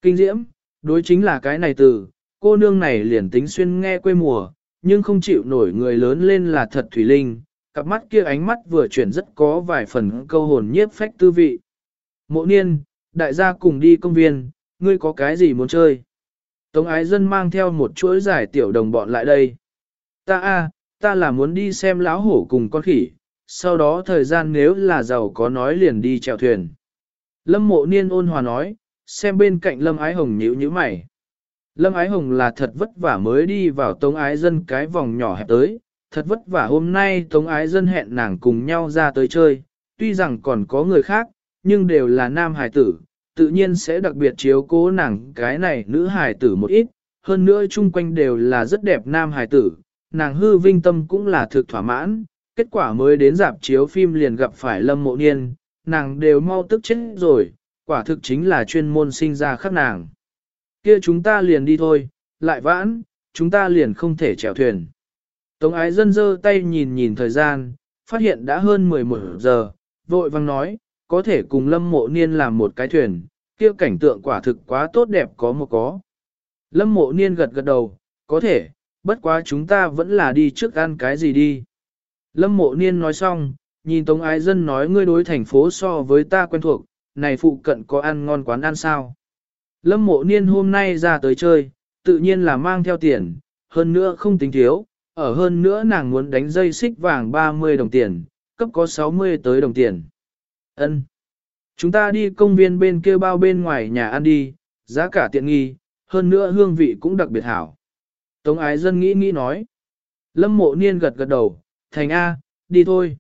A: kinh diễm, đối chính là cái này từ, cô nương này liền tính xuyên nghe quê mùa, nhưng không chịu nổi người lớn lên là thật thủy linh, cặp mắt kia ánh mắt vừa chuyển rất có vài phần câu hồn nhiếp phách tư vị. Mộ niên, đại gia cùng đi công viên, ngươi có cái gì muốn chơi? Tống ái dân mang theo một chuỗi giải tiểu đồng bọn lại đây. Ta a, ta là muốn đi xem lão hổ cùng con khỉ, sau đó thời gian nếu là giàu có nói liền đi chèo thuyền. Lâm mộ niên ôn hòa nói, xem bên cạnh Lâm Ái Hồng nhíu nhíu mày. Lâm Ái Hồng là thật vất vả mới đi vào Tống Ái Dân cái vòng nhỏ hẹp tới, thật vất vả hôm nay Tống Ái Dân hẹn nàng cùng nhau ra tới chơi, tuy rằng còn có người khác, nhưng đều là nam hài tử, tự nhiên sẽ đặc biệt chiếu cố nàng cái này nữ hài tử một ít, hơn nữa chung quanh đều là rất đẹp nam hài tử, nàng hư vinh tâm cũng là thực thỏa mãn, kết quả mới đến dạp chiếu phim liền gặp phải lâm mộ niên, nàng đều mau tức chết rồi, quả thực chính là chuyên môn sinh ra khắc nàng. Kia chúng ta liền đi thôi, lại vãn, chúng ta liền không thể chèo thuyền. Tống ái dân dơ tay nhìn nhìn thời gian, phát hiện đã hơn 11 giờ, vội vang nói, có thể cùng lâm mộ niên làm một cái thuyền, kia cảnh tượng quả thực quá tốt đẹp có một có. Lâm mộ niên gật gật đầu, có thể, bất quá chúng ta vẫn là đi trước ăn cái gì đi. Lâm mộ niên nói xong, nhìn Tống Ái Dân nói ngươi đối thành phố so với ta quen thuộc, này phụ cận có ăn ngon quán ăn sao. Lâm mộ niên hôm nay ra tới chơi, tự nhiên là mang theo tiền, hơn nữa không tính thiếu, ở hơn nữa nàng muốn đánh dây xích vàng 30 đồng tiền, cấp có 60 tới đồng tiền. Ân, Chúng ta đi công viên bên kia bao bên ngoài nhà ăn đi, giá cả tiện nghi, hơn nữa hương vị cũng đặc biệt hảo. Tống ái dân nghĩ nghĩ nói. Lâm mộ niên gật gật đầu, thành A, đi thôi.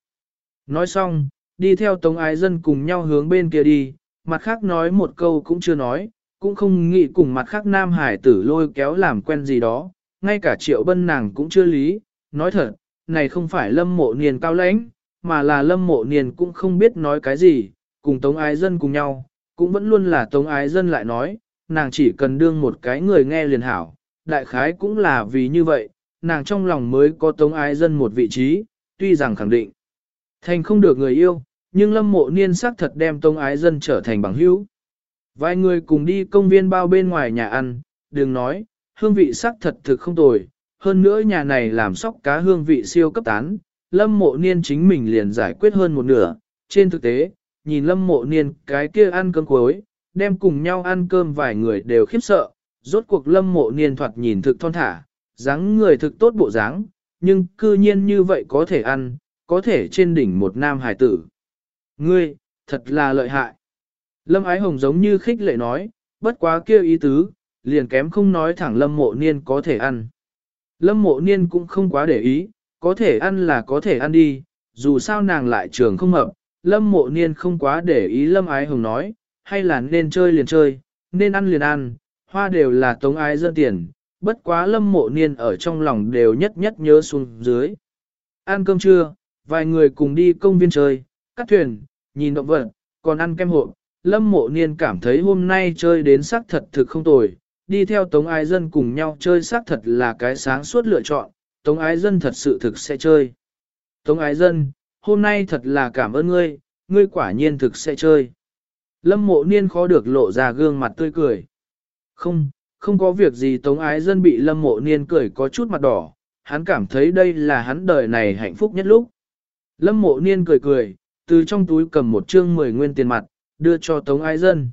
A: Nói xong, đi theo tống ái dân cùng nhau hướng bên kia đi, mặt khác nói một câu cũng chưa nói, cũng không nghĩ cùng mặt khác nam hải tử lôi kéo làm quen gì đó, ngay cả triệu bân nàng cũng chưa lý, nói thật, này không phải lâm mộ niên cao lãnh, mà là lâm mộ niên cũng không biết nói cái gì, cùng tống ái dân cùng nhau, cũng vẫn luôn là tống ái dân lại nói, nàng chỉ cần đương một cái người nghe liền hảo, đại khái cũng là vì như vậy, nàng trong lòng mới có tống ái dân một vị trí, tuy rằng khẳng định, thành không được người yêu, nhưng lâm mộ niên sắc thật đem tống ái dân trở thành bằng hữu. Vài người cùng đi công viên bao bên ngoài nhà ăn, đừng nói, hương vị sắc thật thực không tồi, hơn nữa nhà này làm sóc cá hương vị siêu cấp tán, lâm mộ niên chính mình liền giải quyết hơn một nửa, trên thực tế, nhìn lâm mộ niên cái kia ăn cơm cuối, đem cùng nhau ăn cơm vài người đều khiếp sợ, rốt cuộc lâm mộ niên thoạt nhìn thực thon thả, dáng người thực tốt bộ dáng, nhưng cư nhiên như vậy có thể ăn, có thể trên đỉnh một nam hải tử. Ngươi, thật là lợi hại. Lâm ái hồng giống như khích lệ nói, bất quá kia ý tứ, liền kém không nói thẳng lâm mộ niên có thể ăn. Lâm mộ niên cũng không quá để ý, có thể ăn là có thể ăn đi, dù sao nàng lại trường không hợp, lâm mộ niên không quá để ý lâm ái hồng nói, hay là nên chơi liền chơi, nên ăn liền ăn, hoa đều là tống ái dân tiền, bất quá lâm mộ niên ở trong lòng đều nhất nhất nhớ xuống dưới. Ăn cơm trưa, vài người cùng đi công viên chơi, cắt thuyền, nhìn động vật, còn ăn kem hộp, lâm mộ niên cảm thấy hôm nay chơi đến sắc thật thực không tồi, đi theo tống ái dân cùng nhau chơi sắc thật là cái sáng suốt lựa chọn, tống ái dân thật sự thực sẽ chơi. Tống ái dân, hôm nay thật là cảm ơn ngươi, ngươi quả nhiên thực sẽ chơi. Lâm mộ niên khó được lộ ra gương mặt tươi cười. Không, không có việc gì tống ái dân bị lâm mộ niên cười có chút mặt đỏ, hắn cảm thấy đây là hắn đời này hạnh phúc nhất lúc. Lâm mộ niên cười cười, từ trong túi cầm một chương mười nguyên tiền mặt, đưa cho tống ái dân.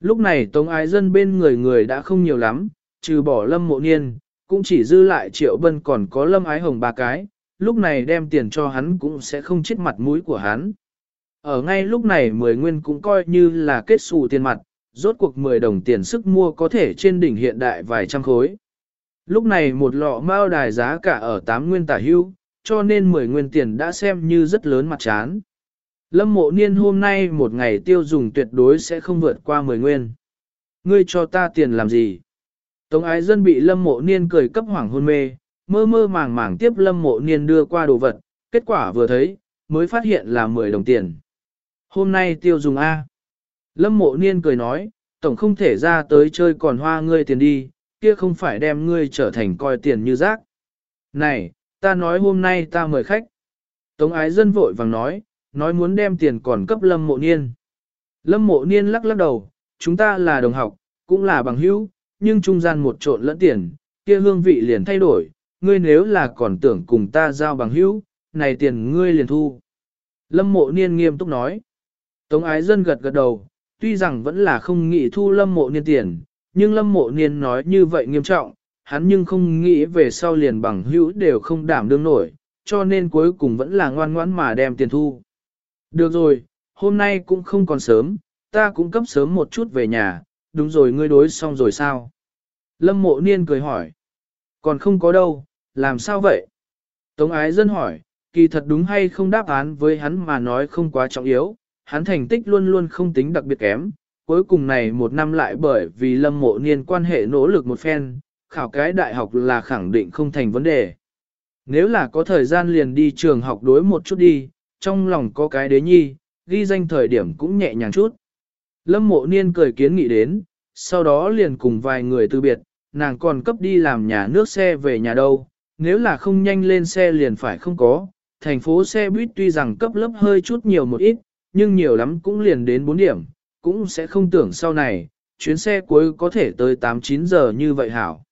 A: Lúc này tống ái dân bên người người đã không nhiều lắm, trừ bỏ lâm mộ niên, cũng chỉ dư lại triệu bân còn có lâm ái hồng ba cái, lúc này đem tiền cho hắn cũng sẽ không chết mặt mũi của hắn. Ở ngay lúc này 10 nguyên cũng coi như là kết xù tiền mặt, rốt cuộc 10 đồng tiền sức mua có thể trên đỉnh hiện đại vài trăm khối. Lúc này một lọ mao đài giá cả ở 8 nguyên tả hưu, cho nên 10 nguyên tiền đã xem như rất lớn mặt chán. Lâm mộ niên hôm nay một ngày tiêu dùng tuyệt đối sẽ không vượt qua 10 nguyên. Ngươi cho ta tiền làm gì? Tống ái dân bị lâm mộ niên cười cấp hoảng hôn mê, mơ mơ màng màng tiếp lâm mộ niên đưa qua đồ vật, kết quả vừa thấy, mới phát hiện là 10 đồng tiền. Hôm nay tiêu dùng A. Lâm mộ niên cười nói, tổng không thể ra tới chơi còn hoa ngươi tiền đi, kia không phải đem ngươi trở thành coi tiền như rác. Này, ta nói hôm nay ta mời khách. Tống ái dân vội vàng nói, nói muốn đem tiền còn cấp lâm mộ niên. Lâm mộ niên lắc lắc đầu, chúng ta là đồng học, cũng là bằng hữu, nhưng trung gian một trộn lẫn tiền, kia hương vị liền thay đổi, ngươi nếu là còn tưởng cùng ta giao bằng hữu, này tiền ngươi liền thu. Lâm mộ niên nghiêm túc nói. Tống ái dân gật gật đầu, tuy rằng vẫn là không nghĩ thu lâm mộ niên tiền, nhưng lâm mộ niên nói như vậy nghiêm trọng, hắn nhưng không nghĩ về sau liền bằng hữu đều không đảm đương nổi, cho nên cuối cùng vẫn là ngoan ngoãn mà đem tiền thu. Được rồi, hôm nay cũng không còn sớm, ta cũng cấp sớm một chút về nhà, đúng rồi ngươi đối xong rồi sao? Lâm mộ niên cười hỏi. Còn không có đâu, làm sao vậy? Tống ái dân hỏi, kỳ thật đúng hay không đáp án với hắn mà nói không quá trọng yếu, hắn thành tích luôn luôn không tính đặc biệt kém, cuối cùng này một năm lại bởi vì lâm mộ niên quan hệ nỗ lực một phen, khảo cái đại học là khẳng định không thành vấn đề. Nếu là có thời gian liền đi trường học đối một chút đi, trong lòng có cái đế nhi, ghi danh thời điểm cũng nhẹ nhàng chút. Lâm mộ niên cười kiến nghị đến, sau đó liền cùng vài người từ biệt, nàng còn cấp đi làm nhà nước xe về nhà đâu, nếu là không nhanh lên xe liền phải không có, thành phố xe buýt tuy rằng cấp lớp hơi chút nhiều một ít, nhưng nhiều lắm cũng liền đến 4 điểm, cũng sẽ không tưởng sau này, chuyến xe cuối có thể tới 8-9 giờ như vậy hảo.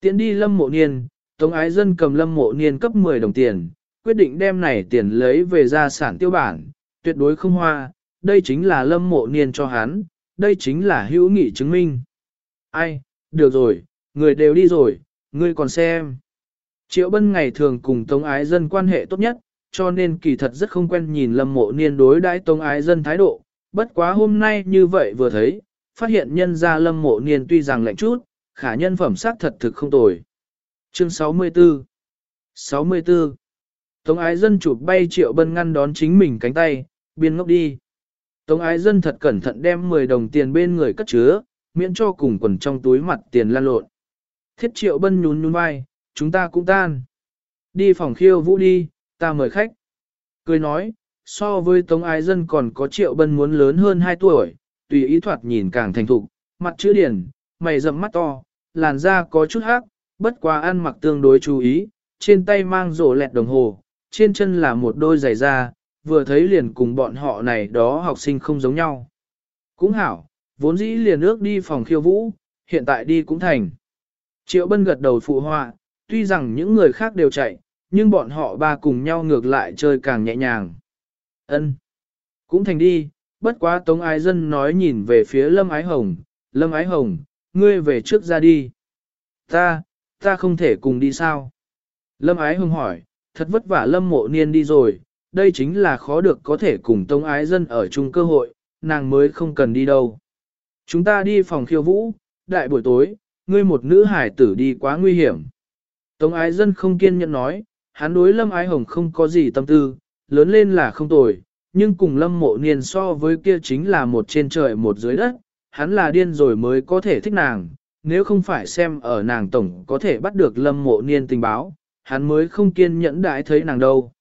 A: Tiến đi lâm mộ niên, Tống Ái Dân cầm lâm mộ niên cấp 10 đồng tiền, quyết định đem này tiền lấy về gia sản tiêu bản, tuyệt đối không hoa, đây chính là lâm mộ niên cho hắn, đây chính là hữu nghị chứng minh. Ai, được rồi, người đều đi rồi, ngươi còn xem. Triệu Bân ngày thường cùng Tống Ái Dân quan hệ tốt nhất, cho nên kỳ thật rất không quen nhìn lâm mộ niên đối đãi tông Ái Dân thái độ, bất quá hôm nay như vậy vừa thấy, phát hiện nhân ra lâm mộ niên tuy rằng lạnh chút, khả nhân phẩm sắc thật thực không tồi. Chương 64 64 Tống ái dân chụp bay triệu bân ngăn đón chính mình cánh tay, biên ngốc đi. Tống ái dân thật cẩn thận đem 10 đồng tiền bên người cất chứa, miễn cho cùng quần trong túi mặt tiền lan lộn. Thiết triệu bân nhún nhún vai, chúng ta cũng tan. Đi phòng khiêu vũ đi, ta mời khách. Cười nói, so với tống ái dân còn có triệu bân muốn lớn hơn 2 tuổi, tùy ý thoạt nhìn càng thành thục, mặt chữ điển, mày rậm mắt to, làn da có chút hắc, bất quá ăn mặc tương đối chú ý, trên tay mang rổ lẹt đồng hồ, trên chân là một đôi giày da, vừa thấy liền cùng bọn họ này đó học sinh không giống nhau. Cũng hảo, vốn dĩ liền ước đi phòng khiêu vũ, hiện tại đi cũng thành. Triệu Bân gật đầu phụ họa, tuy rằng những người khác đều chạy, nhưng bọn họ ba cùng nhau ngược lại chơi càng nhẹ nhàng. Ân, Cũng thành đi, bất quá Tống Ái Dân nói nhìn về phía Lâm Ái Hồng, Lâm Ái Hồng, ngươi về trước ra đi. Ta, ta không thể cùng đi sao? Lâm Ái Hồng hỏi, thật vất vả Lâm Mộ Niên đi rồi, đây chính là khó được có thể cùng Tống Ái Dân ở chung cơ hội, nàng mới không cần đi đâu. Chúng ta đi phòng khiêu vũ, đại buổi tối, ngươi một nữ hải tử đi quá nguy hiểm. Tống Ái Dân không kiên nhẫn nói, hắn đối Lâm Ái Hồng không có gì tâm tư, lớn lên là không tồi, nhưng cùng Lâm Mộ Niên so với kia chính là một trên trời một dưới đất, hắn là điên rồi mới có thể thích nàng, nếu không phải xem ở nàng tổng có thể bắt được Lâm Mộ Niên tình báo, hắn mới không kiên nhẫn đãi thấy nàng đâu.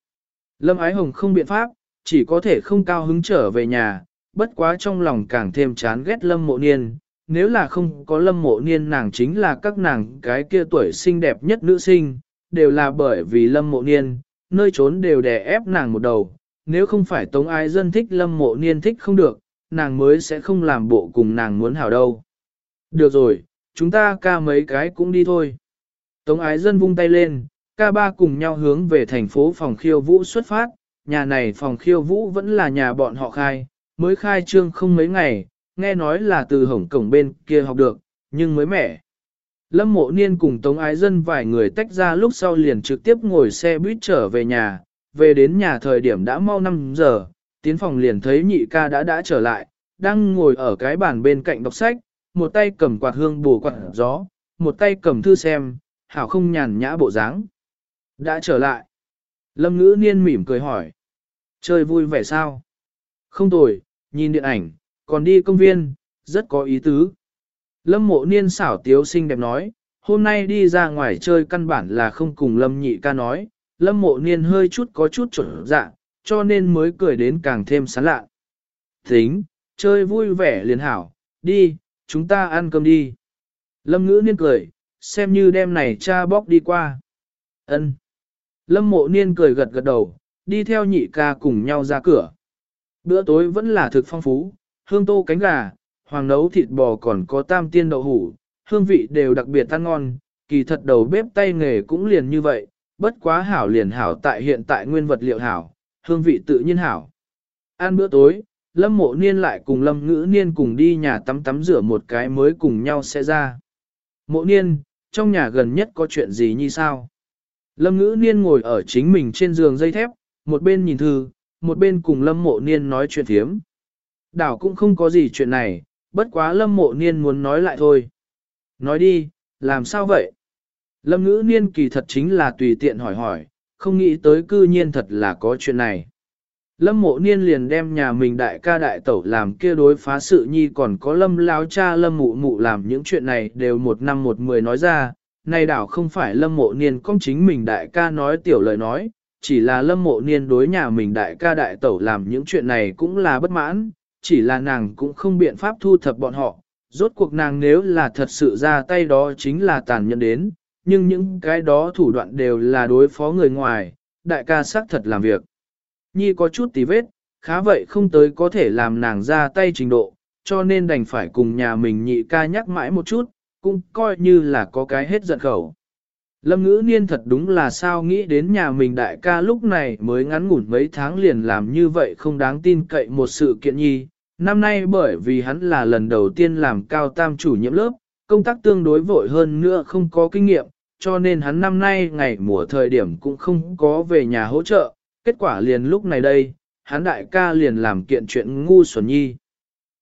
A: Lâm Ái Hồng không biện pháp, chỉ có thể không cao hứng trở về nhà, bất quá trong lòng càng thêm chán ghét Lâm Mộ Niên. Nếu là không có Lâm Mộ Niên nàng chính là các nàng cái kia tuổi xinh đẹp nhất nữ sinh, đều là bởi vì Lâm Mộ Niên, nơi trốn đều đè ép nàng một đầu. Nếu không phải Tống Ái Dân thích Lâm Mộ Niên thích không được, nàng mới sẽ không làm bộ cùng nàng muốn hảo đâu. Được rồi, chúng ta ca mấy cái cũng đi thôi. Tống Ái Dân vung tay lên, ca ba cùng nhau hướng về thành phố phòng khiêu vũ xuất phát, nhà này phòng khiêu vũ vẫn là nhà bọn họ khai, mới khai trương không mấy ngày, nghe nói là từ hổng cổng bên kia học được, nhưng mới mẻ. Lâm mộ niên cùng Tống Ái Dân vài người tách ra lúc sau liền trực tiếp ngồi xe buýt trở về nhà, về đến nhà thời điểm đã mau 5 giờ, tiến phòng liền thấy nhị ca đã đã trở lại, đang ngồi ở cái bàn bên cạnh đọc sách, một tay cầm quạt hương bù quạt gió, một tay cầm thư xem, hảo không nhàn nhã bộ dáng. Đã trở lại. Lâm ngữ niên mỉm cười hỏi. Chơi vui vẻ sao? Không tồi, nhìn điện ảnh, còn đi công viên, rất có ý tứ. Lâm mộ niên xảo tiếu xinh đẹp nói, hôm nay đi ra ngoài chơi căn bản là không cùng Lâm nhị ca nói, Lâm mộ niên hơi chút có chút trở dạ, cho nên mới cười đến càng thêm sán lạ. Tính, chơi vui vẻ liền hảo, đi, chúng ta ăn cơm đi. Lâm ngữ niên cười, xem như đêm này cha bóc đi qua. ân Lâm mộ niên cười gật gật đầu, đi theo nhị ca cùng nhau ra cửa. Bữa tối vẫn là thực phong phú, hương tô cánh gà, hoàng nấu thịt bò còn có tam tiên đậu hủ, hương vị đều đặc biệt ăn ngon, kỳ thật đầu bếp tay nghề cũng liền như vậy, bất quá hảo liền hảo tại hiện tại nguyên vật liệu hảo, hương vị tự nhiên hảo. Ăn bữa tối, Lâm mộ niên lại cùng Lâm ngữ niên cùng đi nhà tắm tắm rửa một cái mới cùng nhau sẽ ra. Mộ niên, trong nhà gần nhất có chuyện gì như sao? Lâm ngữ niên ngồi ở chính mình trên giường dây thép, một bên nhìn thư, một bên cùng lâm mộ niên nói chuyện thiếm. Đảo cũng không có gì chuyện này, bất quá lâm mộ niên muốn nói lại thôi. Nói đi, làm sao vậy? Lâm ngữ niên kỳ thật chính là tùy tiện hỏi hỏi, không nghĩ tới cư nhiên thật là có chuyện này. Lâm mộ niên liền đem nhà mình đại ca đại tẩu làm kia đối phá sự nhi còn có lâm lao cha lâm mụ mụ làm những chuyện này đều một năm một mười nói ra, này đảo không phải lâm mộ niên công chính mình đại ca nói tiểu lời nói, chỉ là lâm mộ niên đối nhà mình đại ca đại tẩu làm những chuyện này cũng là bất mãn, chỉ là nàng cũng không biện pháp thu thập bọn họ, rốt cuộc nàng nếu là thật sự ra tay đó chính là tàn nhẫn đến, nhưng những cái đó thủ đoạn đều là đối phó người ngoài, đại ca xác thật làm việc. Nhi có chút tí vết, khá vậy không tới có thể làm nàng ra tay trình độ, cho nên đành phải cùng nhà mình nhị ca nhắc mãi một chút, cũng coi như là có cái hết giận khẩu. Lâm ngữ niên thật đúng là sao nghĩ đến nhà mình đại ca lúc này mới ngắn ngủn mấy tháng liền làm như vậy không đáng tin cậy một sự kiện nhi. Năm nay bởi vì hắn là lần đầu tiên làm cao tam chủ nhiệm lớp, công tác tương đối vội hơn nữa không có kinh nghiệm, cho nên hắn năm nay ngày mùa thời điểm cũng không có về nhà hỗ trợ. Kết quả liền lúc này đây, hắn đại ca liền làm kiện chuyện ngu xuẩn nhi.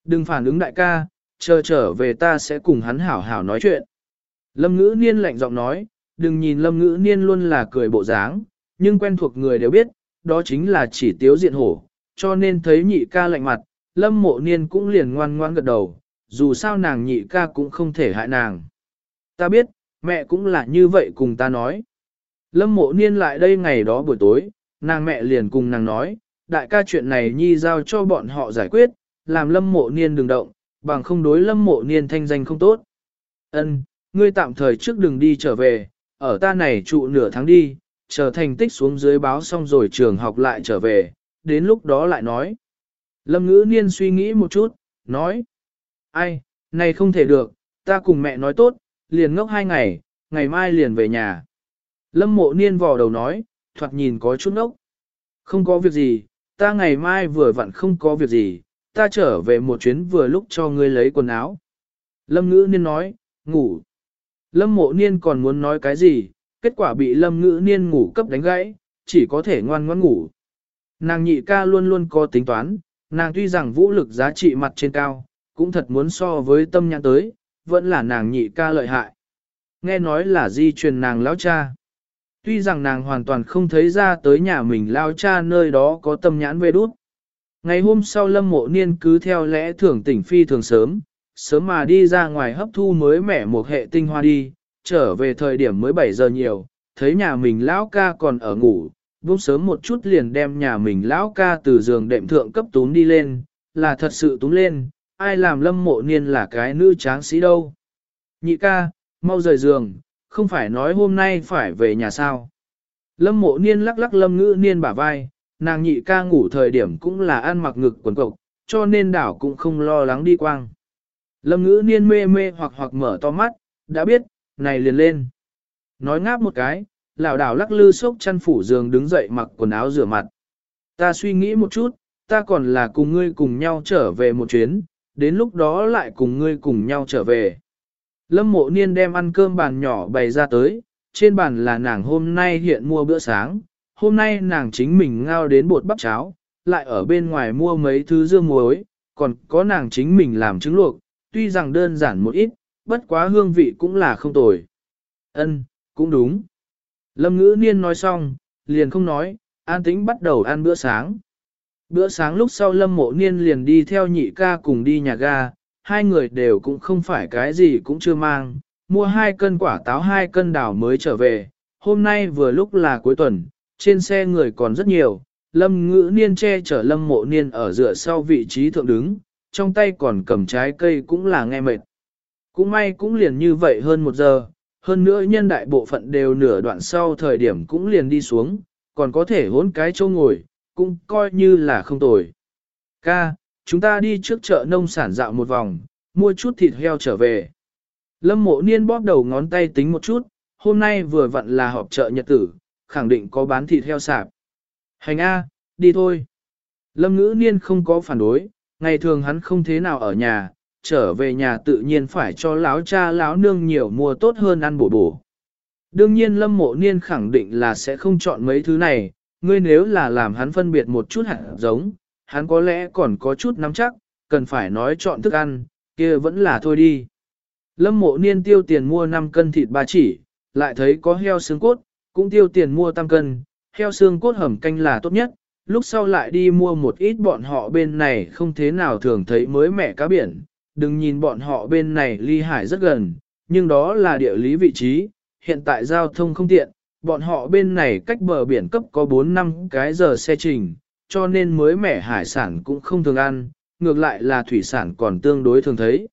A: Đừng phản ứng đại ca, chờ trở về ta sẽ cùng hắn hảo hảo nói chuyện. Lâm ngữ niên lạnh giọng nói, đừng nhìn lâm ngữ niên luôn là cười bộ dáng, nhưng quen thuộc người đều biết, đó chính là chỉ tiếu diện hổ, cho nên thấy nhị ca lạnh mặt, lâm mộ niên cũng liền ngoan ngoan gật đầu, dù sao nàng nhị ca cũng không thể hại nàng. Ta biết, mẹ cũng là như vậy cùng ta nói. Lâm mộ niên lại đây ngày đó buổi tối, nàng mẹ liền cùng nàng nói, đại ca chuyện này nhi giao cho bọn họ giải quyết, làm lâm mộ niên đừng động, bằng không đối lâm mộ niên thanh danh không tốt. Ân, ngươi tạm thời trước đừng đi trở về, ở ta này trụ nửa tháng đi, chờ thành tích xuống dưới báo xong rồi trường học lại trở về, đến lúc đó lại nói. Lâm ngữ niên suy nghĩ một chút, nói. Ai, này không thể được, ta cùng mẹ nói tốt, liền ngốc hai ngày, ngày mai liền về nhà. Lâm mộ niên vò đầu nói, thoạt nhìn có chút ngốc. Không có việc gì, ta ngày mai vừa vặn không có việc gì, ta trở về một chuyến vừa lúc cho ngươi lấy quần áo. Lâm ngữ niên nói, ngủ. Lâm mộ niên còn muốn nói cái gì, kết quả bị lâm ngữ niên ngủ cấp đánh gãy, chỉ có thể ngoan ngoan ngủ. Nàng nhị ca luôn luôn có tính toán, nàng tuy rằng vũ lực giá trị mặt trên cao, cũng thật muốn so với tâm nhãn tới, vẫn là nàng nhị ca lợi hại. Nghe nói là di truyền nàng lão cha. Tuy rằng nàng hoàn toàn không thấy ra tới nhà mình lao cha nơi đó có tâm nhãn về đút. Ngày hôm sau lâm mộ niên cứ theo lẽ thưởng tỉnh phi thường sớm, sớm mà đi ra ngoài hấp thu mới mẻ một hệ tinh hoa đi, trở về thời điểm mới 7 giờ nhiều, thấy nhà mình lão ca còn ở ngủ, buông sớm một chút liền đem nhà mình lão ca từ giường đệm thượng cấp túm đi lên, là thật sự túm lên, ai làm lâm mộ niên là cái nữ tráng sĩ đâu. Nhị ca, mau rời giường, không phải nói hôm nay phải về nhà sao. Lâm mộ niên lắc lắc lâm ngữ niên bả vai, nàng nhị ca ngủ thời điểm cũng là ăn mặc ngực quần cộc, cho nên đảo cũng không lo lắng đi quang. Lâm ngữ niên mê mê hoặc hoặc mở to mắt, đã biết, này liền lên. Nói ngáp một cái, lảo đảo lắc lư sốc chăn phủ giường đứng dậy mặc quần áo rửa mặt. Ta suy nghĩ một chút, ta còn là cùng ngươi cùng nhau trở về một chuyến, đến lúc đó lại cùng ngươi cùng nhau trở về. Lâm mộ niên đem ăn cơm bàn nhỏ bày ra tới, trên bàn là nàng hôm nay hiện mua bữa sáng, hôm nay nàng chính mình ngao đến bột bắp cháo, lại ở bên ngoài mua mấy thứ dưa muối, còn có nàng chính mình làm trứng luộc, tuy rằng đơn giản một ít, bất quá hương vị cũng là không tồi. Ân, cũng đúng. Lâm ngữ niên nói xong, liền không nói, an tĩnh bắt đầu ăn bữa sáng. Bữa sáng lúc sau lâm mộ niên liền đi theo nhị ca cùng đi nhà ga, hai người đều cũng không phải cái gì cũng chưa mang, mua hai cân quả táo hai cân đào mới trở về, hôm nay vừa lúc là cuối tuần, trên xe người còn rất nhiều, lâm ngữ niên che chở lâm mộ niên ở dựa sau vị trí thượng đứng, trong tay còn cầm trái cây cũng là nghe mệt. Cũng may cũng liền như vậy hơn một giờ, hơn nữa nhân đại bộ phận đều nửa đoạn sau thời điểm cũng liền đi xuống, còn có thể hốn cái châu ngồi, cũng coi như là không tồi. Ca, chúng ta đi trước chợ nông sản dạo một vòng, mua chút thịt heo trở về. Lâm mộ niên bóp đầu ngón tay tính một chút, hôm nay vừa vặn là họp chợ nhật tử, khẳng định có bán thịt heo sạp. Hành A, đi thôi. Lâm ngữ niên không có phản đối, ngày thường hắn không thế nào ở nhà, trở về nhà tự nhiên phải cho lão cha lão nương nhiều mua tốt hơn ăn bổ bổ. Đương nhiên lâm mộ niên khẳng định là sẽ không chọn mấy thứ này, ngươi nếu là làm hắn phân biệt một chút hạt giống, hắn có lẽ còn có chút nắm chắc, cần phải nói chọn thức ăn, kia vẫn là thôi đi. Lâm mộ niên tiêu tiền mua 5 cân thịt ba chỉ, lại thấy có heo xương cốt, cũng tiêu tiền mua tam cân, heo xương cốt hầm canh là tốt nhất, lúc sau lại đi mua một ít bọn họ bên này không thế nào thường thấy mới mẻ cá biển, đừng nhìn bọn họ bên này ly hải rất gần, nhưng đó là địa lý vị trí, hiện tại giao thông không tiện, bọn họ bên này cách bờ biển cấp có 4 năm cái giờ xe trình, cho nên mới mẻ hải sản cũng không thường ăn, ngược lại là thủy sản còn tương đối thường thấy.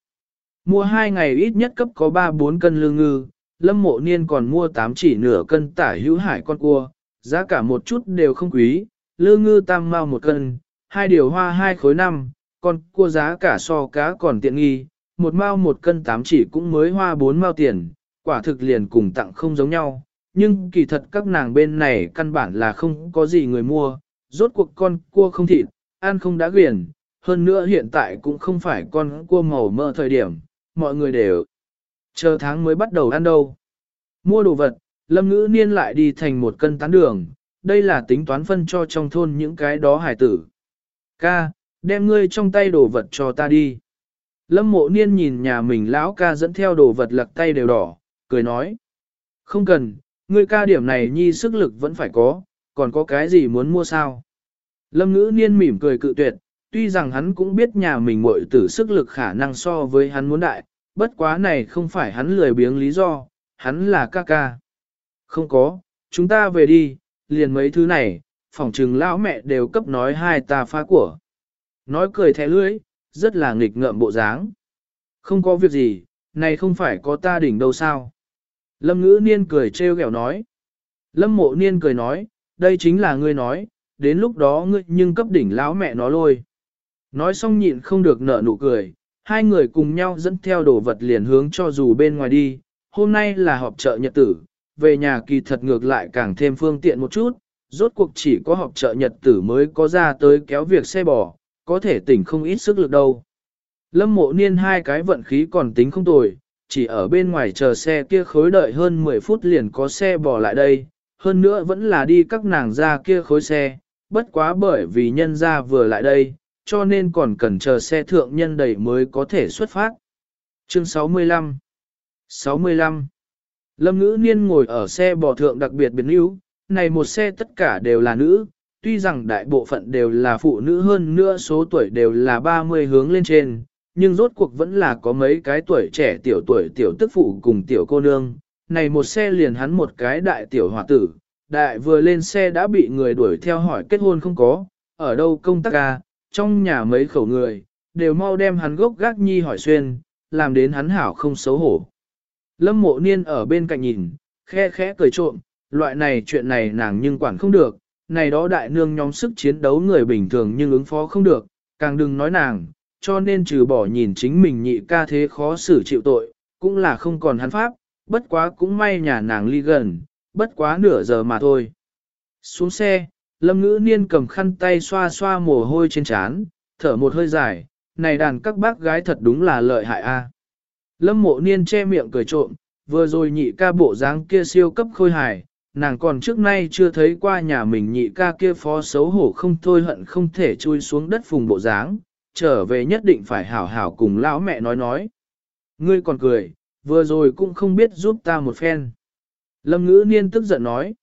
A: Mua hai ngày ít nhất cấp có 3-4 cân lương ngư, lâm mộ niên còn mua 8 chỉ nửa cân tả hữu hải con cua, giá cả một chút đều không quý, lương ngư tam mau một cân, hai điều hoa hai khối năm, con cua giá cả so cá còn tiện nghi, một mao một cân tám chỉ cũng mới hoa bốn mao tiền, quả thực liền cùng tặng không giống nhau, nhưng kỳ thật các nàng bên này căn bản là không có gì người mua, rốt cuộc con cua không thịt, ăn không đã quyển, hơn nữa hiện tại cũng không phải con cua màu mỡ thời điểm, mọi người đều chờ tháng mới bắt đầu ăn đâu. Mua đồ vật, lâm ngữ niên lại đi thành một cân tán đường, đây là tính toán phân cho trong thôn những cái đó hải tử. Ca, đem ngươi trong tay đồ vật cho ta đi. Lâm mộ niên nhìn nhà mình lão ca dẫn theo đồ vật lặc tay đều đỏ, cười nói. Không cần, ngươi ca điểm này nhi sức lực vẫn phải có, còn có cái gì muốn mua sao? Lâm ngữ niên mỉm cười cự tuyệt, tuy rằng hắn cũng biết nhà mình muội tử sức lực khả năng so với hắn muốn đại, bất quá này không phải hắn lười biếng lý do, hắn là ca ca. Không có, chúng ta về đi, liền mấy thứ này, phỏng trừng lão mẹ đều cấp nói hai ta phá của. Nói cười thẻ lưỡi, rất là nghịch ngợm bộ dáng. Không có việc gì, này không phải có ta đỉnh đâu sao. Lâm ngữ niên cười trêu ghẹo nói. Lâm mộ niên cười nói, đây chính là ngươi nói, đến lúc đó ngươi nhưng cấp đỉnh lão mẹ nó lôi. Nói xong nhịn không được nở nụ cười, hai người cùng nhau dẫn theo đồ vật liền hướng cho dù bên ngoài đi. Hôm nay là họp chợ nhật tử, về nhà kỳ thật ngược lại càng thêm phương tiện một chút, rốt cuộc chỉ có họp chợ nhật tử mới có ra tới kéo việc xe bò, có thể tỉnh không ít sức lực đâu. Lâm mộ niên hai cái vận khí còn tính không tồi, chỉ ở bên ngoài chờ xe kia khối đợi hơn 10 phút liền có xe bỏ lại đây, hơn nữa vẫn là đi các nàng ra kia khối xe, bất quá bởi vì nhân ra vừa lại đây, cho nên còn cần chờ xe thượng nhân đầy mới có thể xuất phát. Chương 65 65 Lâm ngữ niên ngồi ở xe bò thượng đặc biệt biến yếu, này một xe tất cả đều là nữ, tuy rằng đại bộ phận đều là phụ nữ hơn nữa số tuổi đều là 30 hướng lên trên, nhưng rốt cuộc vẫn là có mấy cái tuổi trẻ tiểu tuổi tiểu tức phụ cùng tiểu cô nương. Này một xe liền hắn một cái đại tiểu hòa tử, đại vừa lên xe đã bị người đuổi theo hỏi kết hôn không có, ở đâu công tác ca, trong nhà mấy khẩu người, đều mau đem hắn gốc gác nhi hỏi xuyên, làm đến hắn hảo không xấu hổ. Lâm mộ niên ở bên cạnh nhìn, khe khẽ cười trộm, loại này chuyện này nàng nhưng quản không được, này đó đại nương nhóm sức chiến đấu người bình thường nhưng ứng phó không được, càng đừng nói nàng, cho nên trừ bỏ nhìn chính mình nhị ca thế khó xử chịu tội, cũng là không còn hắn pháp, bất quá cũng may nhà nàng ly gần, bất quá nửa giờ mà thôi. Xuống xe, lâm ngữ niên cầm khăn tay xoa xoa mồ hôi trên trán, thở một hơi dài, này đàn các bác gái thật đúng là lợi hại a. Lâm mộ niên che miệng cười trộm, vừa rồi nhị ca bộ dáng kia siêu cấp khôi hài, nàng còn trước nay chưa thấy qua nhà mình nhị ca kia phó xấu hổ không thôi hận không thể chui xuống đất phùng bộ dáng, trở về nhất định phải hảo hảo cùng lão mẹ nói nói. Ngươi còn cười, vừa rồi cũng không biết giúp ta một phen. Lâm ngữ niên tức giận nói.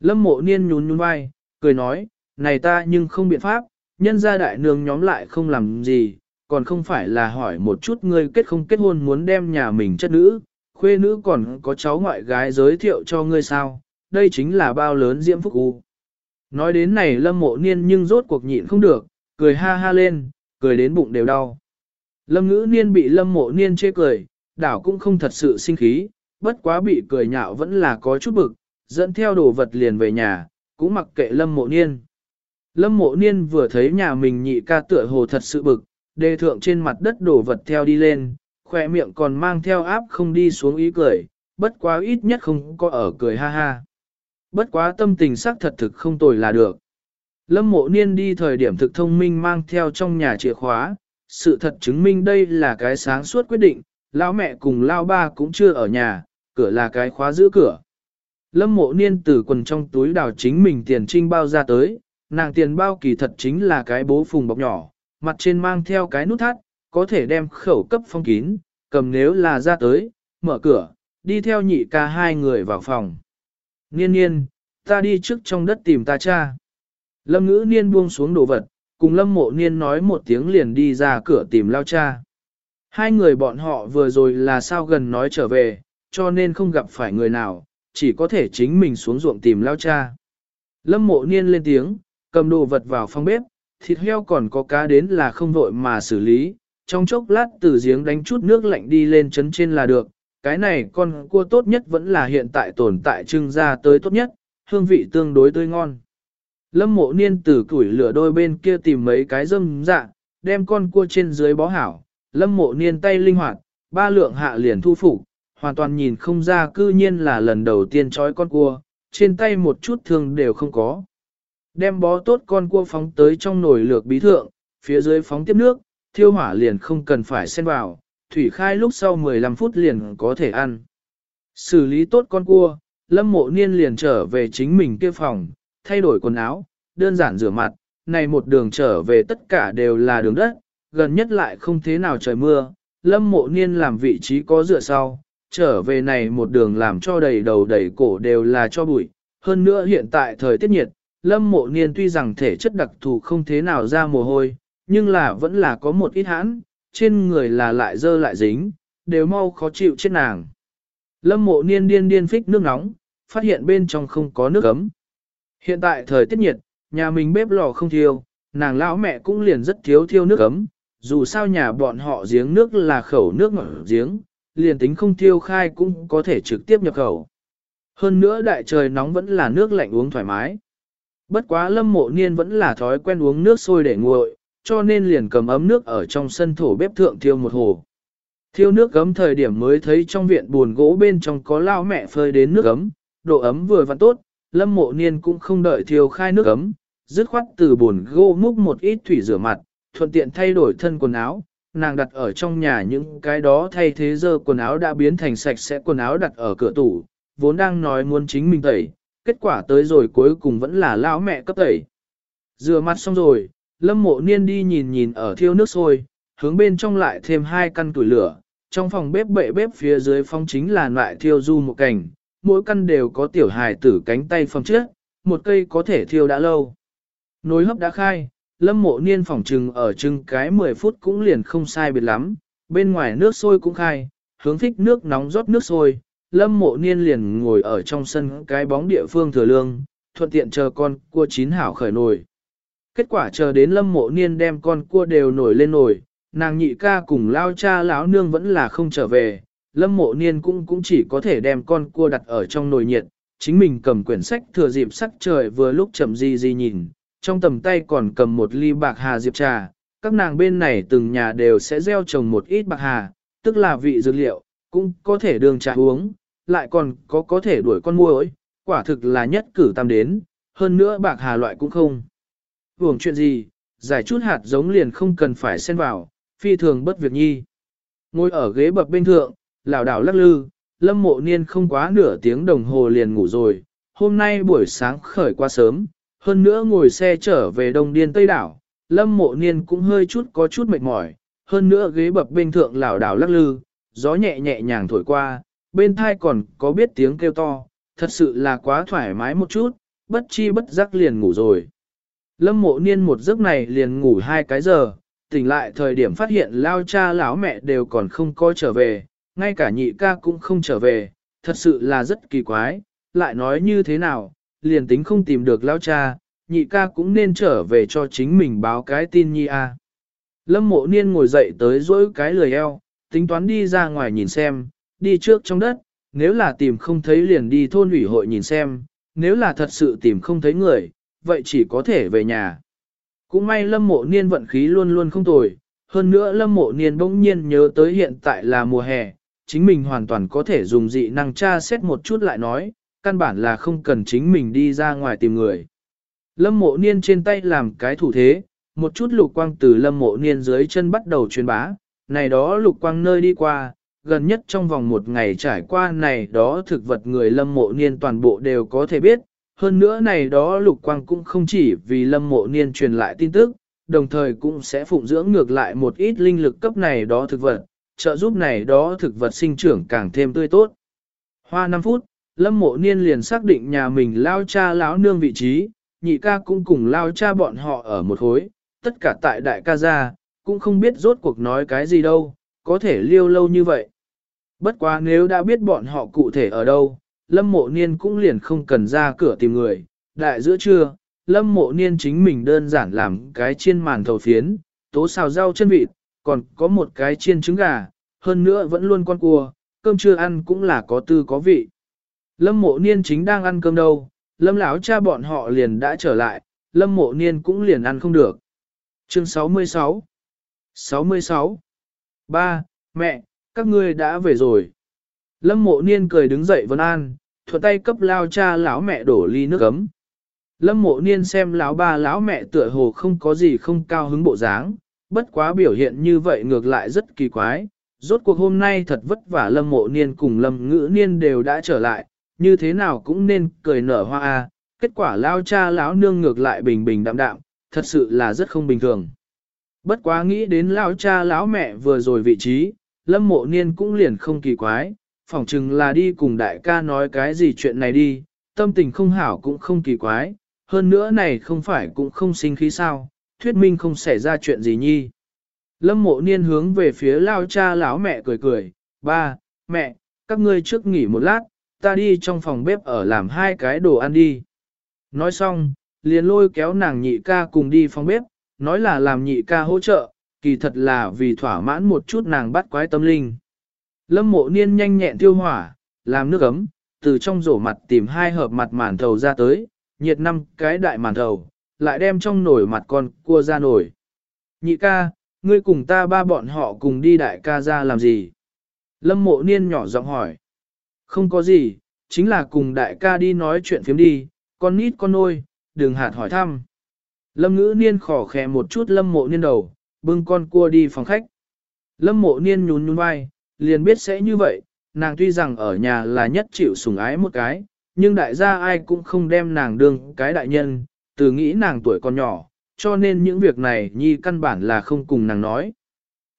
A: Lâm mộ niên nhún nhún vai, cười nói, này ta nhưng không biện pháp, nhân gia đại nương nhóm lại không làm gì, còn không phải là hỏi một chút ngươi kết không kết hôn muốn đem nhà mình chất nữ, khuê nữ còn có cháu ngoại gái giới thiệu cho ngươi sao, đây chính là bao lớn diễm phúc u. Nói đến này lâm mộ niên nhưng rốt cuộc nhịn không được, cười ha ha lên, cười đến bụng đều đau. Lâm ngữ niên bị lâm mộ niên chê cười, đảo cũng không thật sự sinh khí, bất quá bị cười nhạo vẫn là có chút bực, dẫn theo đồ vật liền về nhà, cũng mặc kệ lâm mộ niên. Lâm mộ niên vừa thấy nhà mình nhị ca tựa hồ thật sự bực, đề thượng trên mặt đất đổ vật theo đi lên, khỏe miệng còn mang theo áp không đi xuống ý cười, bất quá ít nhất không có ở cười ha ha. Bất quá tâm tình xác thật thực không tồi là được. Lâm mộ niên đi thời điểm thực thông minh mang theo trong nhà chìa khóa, sự thật chứng minh đây là cái sáng suốt quyết định, lão mẹ cùng lao ba cũng chưa ở nhà, cửa là cái khóa giữ cửa. Lâm mộ niên từ quần trong túi đào chính mình tiền trinh bao ra tới, nàng tiền bao kỳ thật chính là cái bố phùng bọc nhỏ, mặt trên mang theo cái nút thắt, có thể đem khẩu cấp phong kín, cầm nếu là ra tới, mở cửa, đi theo nhị ca hai người vào phòng. Niên niên, ta đi trước trong đất tìm ta cha. Lâm ngữ niên buông xuống đồ vật, cùng lâm mộ niên nói một tiếng liền đi ra cửa tìm lao cha. Hai người bọn họ vừa rồi là sao gần nói trở về, cho nên không gặp phải người nào, chỉ có thể chính mình xuống ruộng tìm lao cha. Lâm mộ niên lên tiếng, cầm đồ vật vào phòng bếp, thịt heo còn có cá đến là không vội mà xử lý, trong chốc lát từ giếng đánh chút nước lạnh đi lên chấn trên là được, cái này con cua tốt nhất vẫn là hiện tại tồn tại trưng ra tới tốt nhất, hương vị tương đối tươi ngon. Lâm mộ niên từ củi lửa đôi bên kia tìm mấy cái dâm dạ, đem con cua trên dưới bó hảo, lâm mộ niên tay linh hoạt, ba lượng hạ liền thu phục, hoàn toàn nhìn không ra cư nhiên là lần đầu tiên trói con cua, trên tay một chút thương đều không có. Đem bó tốt con cua phóng tới trong nồi lược bí thượng, phía dưới phóng tiếp nước, thiêu hỏa liền không cần phải xen vào, thủy khai lúc sau 15 phút liền có thể ăn. Xử lý tốt con cua, lâm mộ niên liền trở về chính mình kia phòng, thay đổi quần áo, đơn giản rửa mặt, này một đường trở về tất cả đều là đường đất, gần nhất lại không thế nào trời mưa, lâm mộ niên làm vị trí có dựa sau, trở về này một đường làm cho đầy đầu đầy cổ đều là cho bụi. Hơn nữa hiện tại thời tiết nhiệt, lâm mộ niên tuy rằng thể chất đặc thù không thế nào ra mồ hôi, nhưng là vẫn là có một ít hãn, trên người là lại dơ lại dính, đều mau khó chịu chết nàng. Lâm mộ niên điên điên phích nước nóng, phát hiện bên trong không có nước ấm. Hiện tại thời tiết nhiệt, nhà mình bếp lò không thiêu, nàng lão mẹ cũng liền rất thiếu thiêu nước ấm, dù sao nhà bọn họ giếng nước là khẩu nước ngọt giếng, liền tính không thiêu khai cũng có thể trực tiếp nhập khẩu. Hơn nữa đại trời nóng vẫn là nước lạnh uống thoải mái. Bất quá lâm mộ niên vẫn là thói quen uống nước sôi để nguội, cho nên liền cầm ấm nước ở trong sân thổ bếp thượng thiêu một hồ. Thiêu nước gấm thời điểm mới thấy trong viện buồn gỗ bên trong có lao mẹ phơi đến nước gấm, độ ấm vừa vặn tốt, lâm mộ niên cũng không đợi thiêu khai nước gấm, dứt khoát từ buồn gỗ múc một ít thủy rửa mặt, thuận tiện thay đổi thân quần áo, nàng đặt ở trong nhà những cái đó thay thế giờ quần áo đã biến thành sạch sẽ quần áo đặt ở cửa tủ, vốn đang nói muốn chính mình tẩy, kết quả tới rồi cuối cùng vẫn là lão mẹ cấp tẩy. Rửa mặt xong rồi, lâm mộ niên đi nhìn nhìn ở thiêu nước sôi, hướng bên trong lại thêm hai căn tuổi lửa, trong phòng bếp bệ bếp phía dưới phong chính là loại thiêu du một cảnh, mỗi căn đều có tiểu hài tử cánh tay phòng trước, một cây có thể thiêu đã lâu. Nồi hấp đã khai, lâm mộ niên phòng trừng ở trưng cái 10 phút cũng liền không sai biệt lắm, bên ngoài nước sôi cũng khai, hướng thích nước nóng rót nước sôi, lâm mộ niên liền ngồi ở trong sân cái bóng địa phương thừa lương, thuận tiện chờ con cua chín hảo khởi nồi. Kết quả chờ đến lâm mộ niên đem con cua đều nổi lên nồi, nàng nhị ca cùng lao cha lão nương vẫn là không trở về, lâm mộ niên cũng cũng chỉ có thể đem con cua đặt ở trong nồi nhiệt, chính mình cầm quyển sách thừa dịp sắc trời vừa lúc chậm di di nhìn, trong tầm tay còn cầm một ly bạc hà diệp trà, các nàng bên này từng nhà đều sẽ gieo trồng một ít bạc hà, tức là vị dược liệu, cũng có thể đường trà uống, lại còn có có thể đuổi con muỗi, quả thực là nhất cử tam đến, hơn nữa bạc hà loại cũng không uổng chuyện gì, giải chút hạt giống liền không cần phải xen vào, phi thường bất việc nhi. Ngồi ở ghế bập bên thượng, lảo đảo lắc lư, lâm mộ niên không quá nửa tiếng đồng hồ liền ngủ rồi, hôm nay buổi sáng khởi qua sớm, hơn nữa ngồi xe trở về Đông Điên Tây Đảo, Lâm Mộ Niên cũng hơi chút có chút mệt mỏi, hơn nữa ghế bập bên thượng lảo đảo lắc lư, gió nhẹ nhẹ nhàng thổi qua, bên thai còn có biết tiếng kêu to, thật sự là quá thoải mái một chút, bất chi bất giác liền ngủ rồi. Lâm Mộ Niên một giấc này liền ngủ hai cái giờ, tỉnh lại thời điểm phát hiện lao cha lão mẹ đều còn không coi trở về, ngay cả nhị ca cũng không trở về, thật sự là rất kỳ quái, lại nói như thế nào, liền tính không tìm được lao cha, nhị ca cũng nên trở về cho chính mình báo cái tin nhi a. Lâm mộ niên ngồi dậy tới dỗi cái lười eo, tính toán đi ra ngoài nhìn xem, đi trước trong đất, nếu là tìm không thấy liền đi thôn ủy hội nhìn xem, nếu là thật sự tìm không thấy người, vậy chỉ có thể về nhà. Cũng may lâm mộ niên vận khí luôn luôn không tồi, hơn nữa lâm mộ niên bỗng nhiên nhớ tới hiện tại là mùa hè, chính mình hoàn toàn có thể dùng dị năng tra xét một chút lại nói, căn bản là không cần chính mình đi ra ngoài tìm người. Lâm mộ niên trên tay làm cái thủ thế, một chút lục quang từ lâm mộ niên dưới chân bắt đầu truyền bá, này đó lục quang nơi đi qua, gần nhất trong vòng một ngày trải qua này đó thực vật người lâm mộ niên toàn bộ đều có thể biết, hơn nữa này đó lục quang cũng không chỉ vì lâm mộ niên truyền lại tin tức, đồng thời cũng sẽ phụng dưỡng ngược lại một ít linh lực cấp này đó thực vật, trợ giúp này đó thực vật sinh trưởng càng thêm tươi tốt. Hoa 5 phút, Lâm mộ niên liền xác định nhà mình lao cha lão nương vị trí, nhị ca cũng cùng lao cha bọn họ ở một hối, tất cả tại đại ca gia, cũng không biết rốt cuộc nói cái gì đâu, có thể liêu lâu như vậy. Bất quá nếu đã biết bọn họ cụ thể ở đâu, lâm mộ niên cũng liền không cần ra cửa tìm người, đại giữa trưa, lâm mộ niên chính mình đơn giản làm cái chiên màn thầu phiến, tố xào rau chân vịt, còn có một cái chiên trứng gà, hơn nữa vẫn luôn con cua, cơm trưa ăn cũng là có tư có vị. Lâm mộ niên chính đang ăn cơm đâu, lâm lão cha bọn họ liền đã trở lại, lâm mộ niên cũng liền ăn không được. Chương 66 66 Ba, mẹ, các ngươi đã về rồi. Lâm mộ niên cười đứng dậy vân an, thuận tay cấp lao cha lão mẹ đổ ly nước ấm. Lâm mộ niên xem lão ba lão mẹ tựa hồ không có gì không cao hứng bộ dáng, bất quá biểu hiện như vậy ngược lại rất kỳ quái. Rốt cuộc hôm nay thật vất vả lâm mộ niên cùng lâm ngữ niên đều đã trở lại, như thế nào cũng nên cười nở hoa a. kết quả lao cha lão nương ngược lại bình bình đạm đạm, thật sự là rất không bình thường. Bất quá nghĩ đến lao cha lão mẹ vừa rồi vị trí, lâm mộ niên cũng liền không kỳ quái, phỏng chừng là đi cùng đại ca nói cái gì chuyện này đi, tâm tình không hảo cũng không kỳ quái, hơn nữa này không phải cũng không sinh khí sao, thuyết minh không xảy ra chuyện gì nhi. Lâm mộ niên hướng về phía lao cha lão mẹ cười cười, ba, mẹ, các ngươi trước nghỉ một lát, ta đi trong phòng bếp ở làm hai cái đồ ăn đi. Nói xong, liền lôi kéo nàng nhị ca cùng đi phòng bếp, nói là làm nhị ca hỗ trợ, kỳ thật là vì thỏa mãn một chút nàng bắt quái tâm linh. Lâm mộ niên nhanh nhẹn tiêu hỏa, làm nước ấm, từ trong rổ mặt tìm hai hộp mặt màn thầu ra tới, nhiệt năm cái đại màn thầu, lại đem trong nồi mặt con cua ra nồi. Nhị ca, ngươi cùng ta ba bọn họ cùng đi đại ca ra làm gì? Lâm mộ niên nhỏ giọng hỏi. Không có gì, chính là cùng đại ca đi nói chuyện phiếm đi, con nít con nôi, đừng hạt hỏi thăm. Lâm ngữ niên khỏ khẽ một chút lâm mộ niên đầu, bưng con cua đi phòng khách. Lâm mộ niên nhún nhún vai, liền biết sẽ như vậy, nàng tuy rằng ở nhà là nhất chịu sủng ái một cái, nhưng đại gia ai cũng không đem nàng đương cái đại nhân, từ nghĩ nàng tuổi còn nhỏ, cho nên những việc này nhi căn bản là không cùng nàng nói.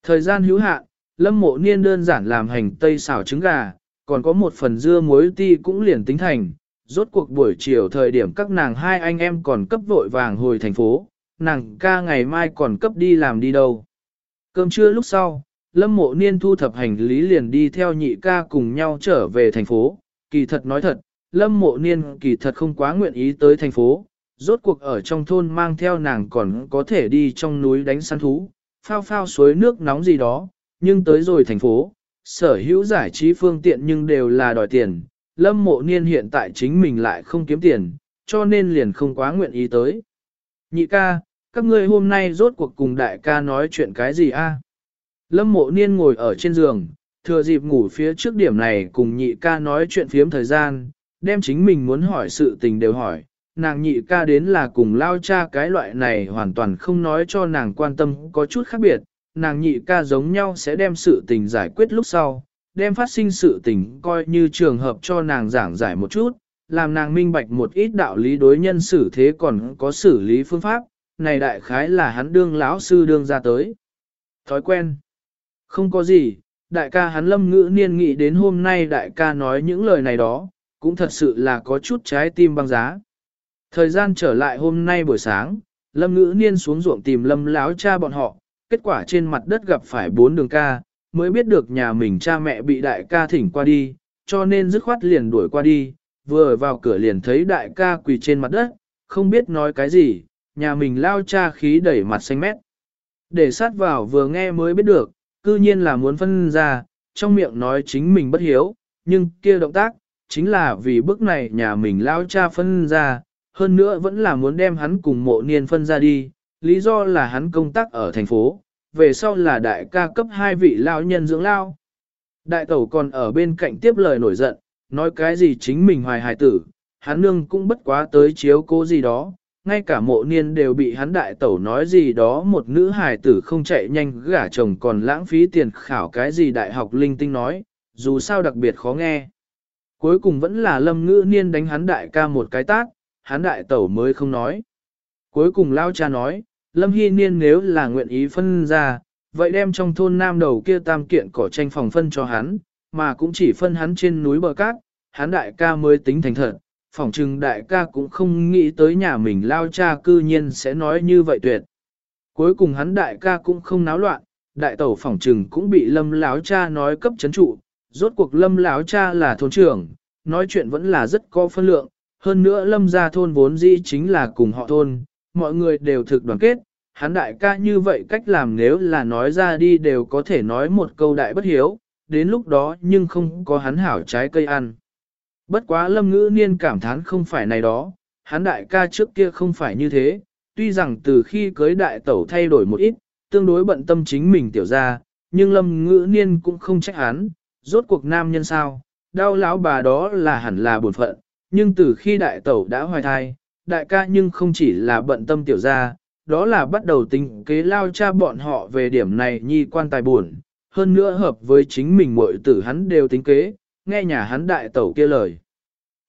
A: Thời gian hữu hạn, lâm mộ niên đơn giản làm hành tây xào trứng gà, còn có một phần dưa muối ti cũng liền tính thành. Rốt cuộc buổi chiều thời điểm các nàng hai anh em còn cấp vội vàng hồi thành phố, nàng ca ngày mai còn cấp đi làm đi đâu. Cơm trưa lúc sau, Lâm Mộ Niên thu thập hành lý liền đi theo nhị ca cùng nhau trở về thành phố. Kỳ thật nói thật, Lâm Mộ Niên kỳ thật không quá nguyện ý tới thành phố. Rốt cuộc ở trong thôn mang theo nàng còn có thể đi trong núi đánh săn thú, phao phao suối nước nóng gì đó, nhưng tới rồi thành phố, sở hữu giải trí phương tiện nhưng đều là đòi tiền. Lâm Mộ Niên hiện tại chính mình lại không kiếm tiền, cho nên liền không quá nguyện ý tới. Nhị ca, các ngươi hôm nay rốt cuộc cùng đại ca nói chuyện cái gì a? Lâm mộ niên ngồi ở trên giường, thừa dịp ngủ phía trước điểm này cùng nhị ca nói chuyện phiếm thời gian, đem chính mình muốn hỏi sự tình đều hỏi. Nàng nhị ca đến là cùng lao cha cái loại này hoàn toàn không nói cho nàng quan tâm có chút khác biệt, nàng nhị ca giống nhau sẽ đem sự tình giải quyết lúc sau, đem phát sinh sự tình coi như trường hợp cho nàng giảng giải một chút, làm nàng minh bạch một ít đạo lý đối nhân xử thế còn có xử lý phương pháp, này đại khái là hắn đương lão sư đương ra tới. Thói quen. Không có gì, đại ca hắn lâm ngữ niên nghĩ đến hôm nay đại ca nói những lời này đó, cũng thật sự là có chút trái tim băng giá. Thời gian trở lại hôm nay buổi sáng, lâm ngữ niên xuống ruộng tìm lâm láo cha bọn họ, kết quả trên mặt đất gặp phải bốn đường ca, mới biết được nhà mình cha mẹ bị đại ca thỉnh qua đi, cho nên dứt khoát liền đuổi qua đi, vừa vào cửa liền thấy đại ca quỳ trên mặt đất, không biết nói cái gì, nhà mình lao cha khí đẩy mặt xanh mét. Để sát vào vừa nghe mới biết được, cư nhiên là muốn phân ra, trong miệng nói chính mình bất hiếu, nhưng kia động tác, chính là vì bước này nhà mình lao cha phân ra, hơn nữa vẫn là muốn đem hắn cùng mộ niên phân ra đi, lý do là hắn công tác ở thành phố, về sau là đại ca cấp hai vị lao nhân dưỡng lao. Đại tẩu còn ở bên cạnh tiếp lời nổi giận, nói cái gì chính mình hoài hài tử, hắn nương cũng bất quá tới chiếu cố gì đó, ngay cả mộ niên đều bị hắn đại tẩu nói gì đó một nữ hài tử không chạy nhanh gả chồng còn lãng phí tiền khảo cái gì đại học linh tinh nói, dù sao đặc biệt khó nghe. Cuối cùng vẫn là lâm ngữ niên đánh hắn đại ca một cái tát, hắn đại tẩu mới không nói. Cuối cùng lao cha nói, lâm hy niên nếu là nguyện ý phân ra, vậy đem trong thôn nam đầu kia tam kiện cỏ tranh phòng phân cho hắn, mà cũng chỉ phân hắn trên núi bờ cát, hắn đại ca mới tính thành thật, phỏng chừng đại ca cũng không nghĩ tới nhà mình lao cha cư nhiên sẽ nói như vậy tuyệt. Cuối cùng hắn đại ca cũng không náo loạn, đại tẩu phỏng chừng cũng bị lâm láo cha nói cấp chấn trụ, rốt cuộc lâm láo cha là thôn trưởng, nói chuyện vẫn là rất có phân lượng, hơn nữa lâm gia thôn vốn dĩ chính là cùng họ thôn, mọi người đều thực đoàn kết, hắn đại ca như vậy cách làm nếu là nói ra đi đều có thể nói một câu đại bất hiếu, đến lúc đó nhưng không có hắn hảo trái cây ăn. Bất quá lâm ngữ niên cảm thán không phải này đó, hắn đại ca trước kia không phải như thế, tuy rằng từ khi cưới đại tẩu thay đổi một ít, tương đối bận tâm chính mình tiểu ra, nhưng lâm ngữ niên cũng không trách hắn, rốt cuộc nam nhân sao, đau lão bà đó là hẳn là buồn phận, nhưng từ khi đại tẩu đã hoài thai, đại ca nhưng không chỉ là bận tâm tiểu ra, đó là bắt đầu tính kế lao cha bọn họ về điểm này nhi quan tài buồn, hơn nữa hợp với chính mình muội tử hắn đều tính kế, nghe nhà hắn đại tẩu kia lời.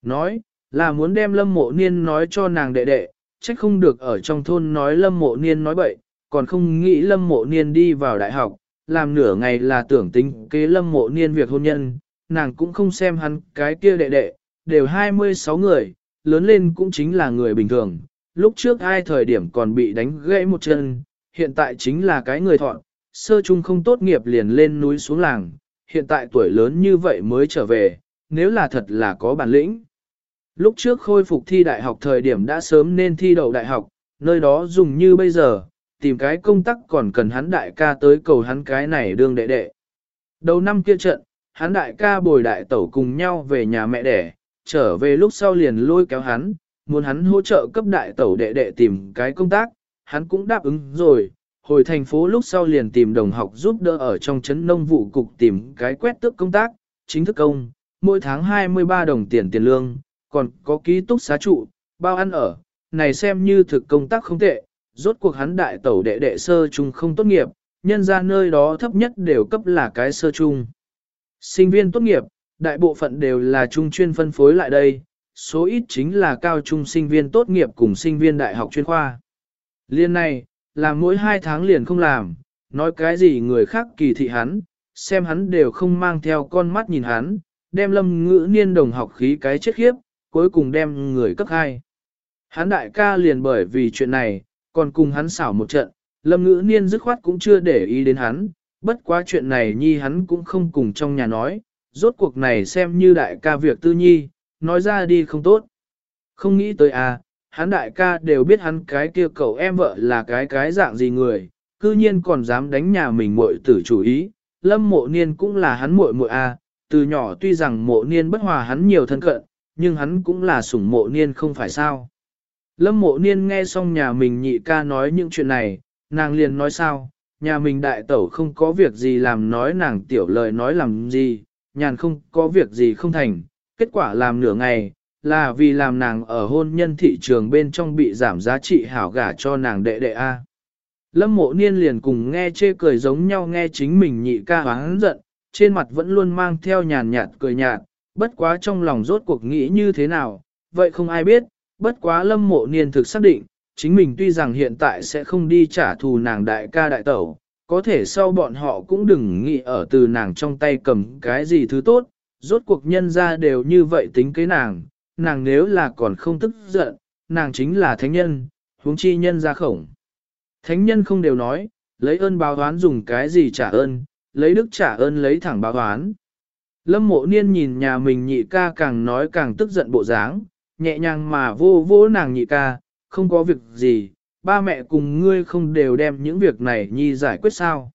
A: Nói, là muốn đem lâm mộ niên nói cho nàng đệ đệ, trách không được ở trong thôn nói lâm mộ niên nói bậy, còn không nghĩ lâm mộ niên đi vào đại học, làm nửa ngày là tưởng tính kế lâm mộ niên việc hôn nhân, nàng cũng không xem hắn cái kia đệ đệ, đều 26 người, lớn lên cũng chính là người bình thường. Lúc trước ai thời điểm còn bị đánh gãy một chân, hiện tại chính là cái người thọn, sơ chung không tốt nghiệp liền lên núi xuống làng, hiện tại tuổi lớn như vậy mới trở về, nếu là thật là có bản lĩnh. Lúc trước khôi phục thi đại học thời điểm đã sớm nên thi đậu đại học, nơi đó dùng như bây giờ, tìm cái công tác còn cần hắn đại ca tới cầu hắn cái này đương đệ đệ. Đầu năm kia trận, hắn đại ca bồi đại tẩu cùng nhau về nhà mẹ đẻ, trở về lúc sau liền lôi kéo hắn, muốn hắn hỗ trợ cấp đại tẩu đệ đệ tìm cái công tác, hắn cũng đáp ứng rồi, hồi thành phố lúc sau liền tìm đồng học giúp đỡ ở trong trấn nông vụ cục tìm cái quét tước công tác, chính thức công, mỗi tháng 23 đồng tiền tiền lương, còn có ký túc xá trụ, bao ăn ở, này xem như thực công tác không tệ, rốt cuộc hắn đại tẩu đệ đệ sơ trung không tốt nghiệp, nhân ra nơi đó thấp nhất đều cấp là cái sơ trung. Sinh viên tốt nghiệp, đại bộ phận đều là trung chuyên phân phối lại đây, số ít chính là cao trung sinh viên tốt nghiệp cùng sinh viên đại học chuyên khoa. Liên này, làm mỗi hai tháng liền không làm, nói cái gì người khác kỳ thị hắn, xem hắn đều không mang theo con mắt nhìn hắn, đem lâm ngữ niên đồng học khí cái chết khiếp, cuối cùng đem người cấp hai. Hắn đại ca liền bởi vì chuyện này, còn cùng hắn xảo một trận, lâm ngữ niên dứt khoát cũng chưa để ý đến hắn, bất quá chuyện này nhi hắn cũng không cùng trong nhà nói, rốt cuộc này xem như đại ca việc tư nhi, nói ra đi không tốt. Không nghĩ tới à, hắn đại ca đều biết hắn cái kia cậu em vợ là cái cái dạng gì người, cư nhiên còn dám đánh nhà mình muội tử chủ ý, lâm mộ niên cũng là hắn muội muội à, từ nhỏ tuy rằng mộ niên bất hòa hắn nhiều thân cận, nhưng hắn cũng là sủng mộ niên không phải sao. Lâm mộ niên nghe xong nhà mình nhị ca nói những chuyện này, nàng liền nói sao, nhà mình đại tẩu không có việc gì làm nói nàng tiểu lời nói làm gì, nhàn không có việc gì không thành, kết quả làm nửa ngày, là vì làm nàng ở hôn nhân thị trường bên trong bị giảm giá trị hảo gả cho nàng đệ đệ A. Lâm mộ niên liền cùng nghe chê cười giống nhau nghe chính mình nhị ca hắn giận, trên mặt vẫn luôn mang theo nhàn nhạt cười nhạt, bất quá trong lòng rốt cuộc nghĩ như thế nào, vậy không ai biết, bất quá lâm mộ niên thực xác định, chính mình tuy rằng hiện tại sẽ không đi trả thù nàng đại ca đại tẩu, có thể sau bọn họ cũng đừng nghĩ ở từ nàng trong tay cầm cái gì thứ tốt, rốt cuộc nhân ra đều như vậy tính kế nàng, nàng nếu là còn không tức giận, nàng chính là thánh nhân, huống chi nhân ra khổng. Thánh nhân không đều nói, lấy ơn báo oán dùng cái gì trả ơn, lấy đức trả ơn lấy thẳng báo oán. Lâm mộ niên nhìn nhà mình nhị ca càng nói càng tức giận bộ dáng, nhẹ nhàng mà vô vô nàng nhị ca, không có việc gì, ba mẹ cùng ngươi không đều đem những việc này nhi giải quyết sao.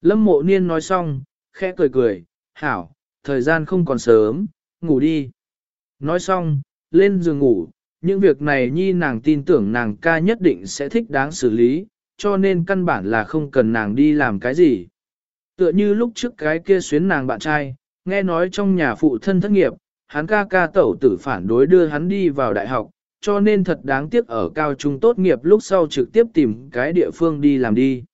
A: Lâm mộ niên nói xong, khẽ cười cười, hảo, thời gian không còn sớm, ngủ đi. Nói xong, lên giường ngủ, những việc này nhi nàng tin tưởng nàng ca nhất định sẽ thích đáng xử lý, cho nên căn bản là không cần nàng đi làm cái gì. Tựa như lúc trước cái kia xuyến nàng bạn trai, nghe nói trong nhà phụ thân thất nghiệp, hắn ca ca tẩu tử phản đối đưa hắn đi vào đại học, cho nên thật đáng tiếc ở cao trung tốt nghiệp lúc sau trực tiếp tìm cái địa phương đi làm đi.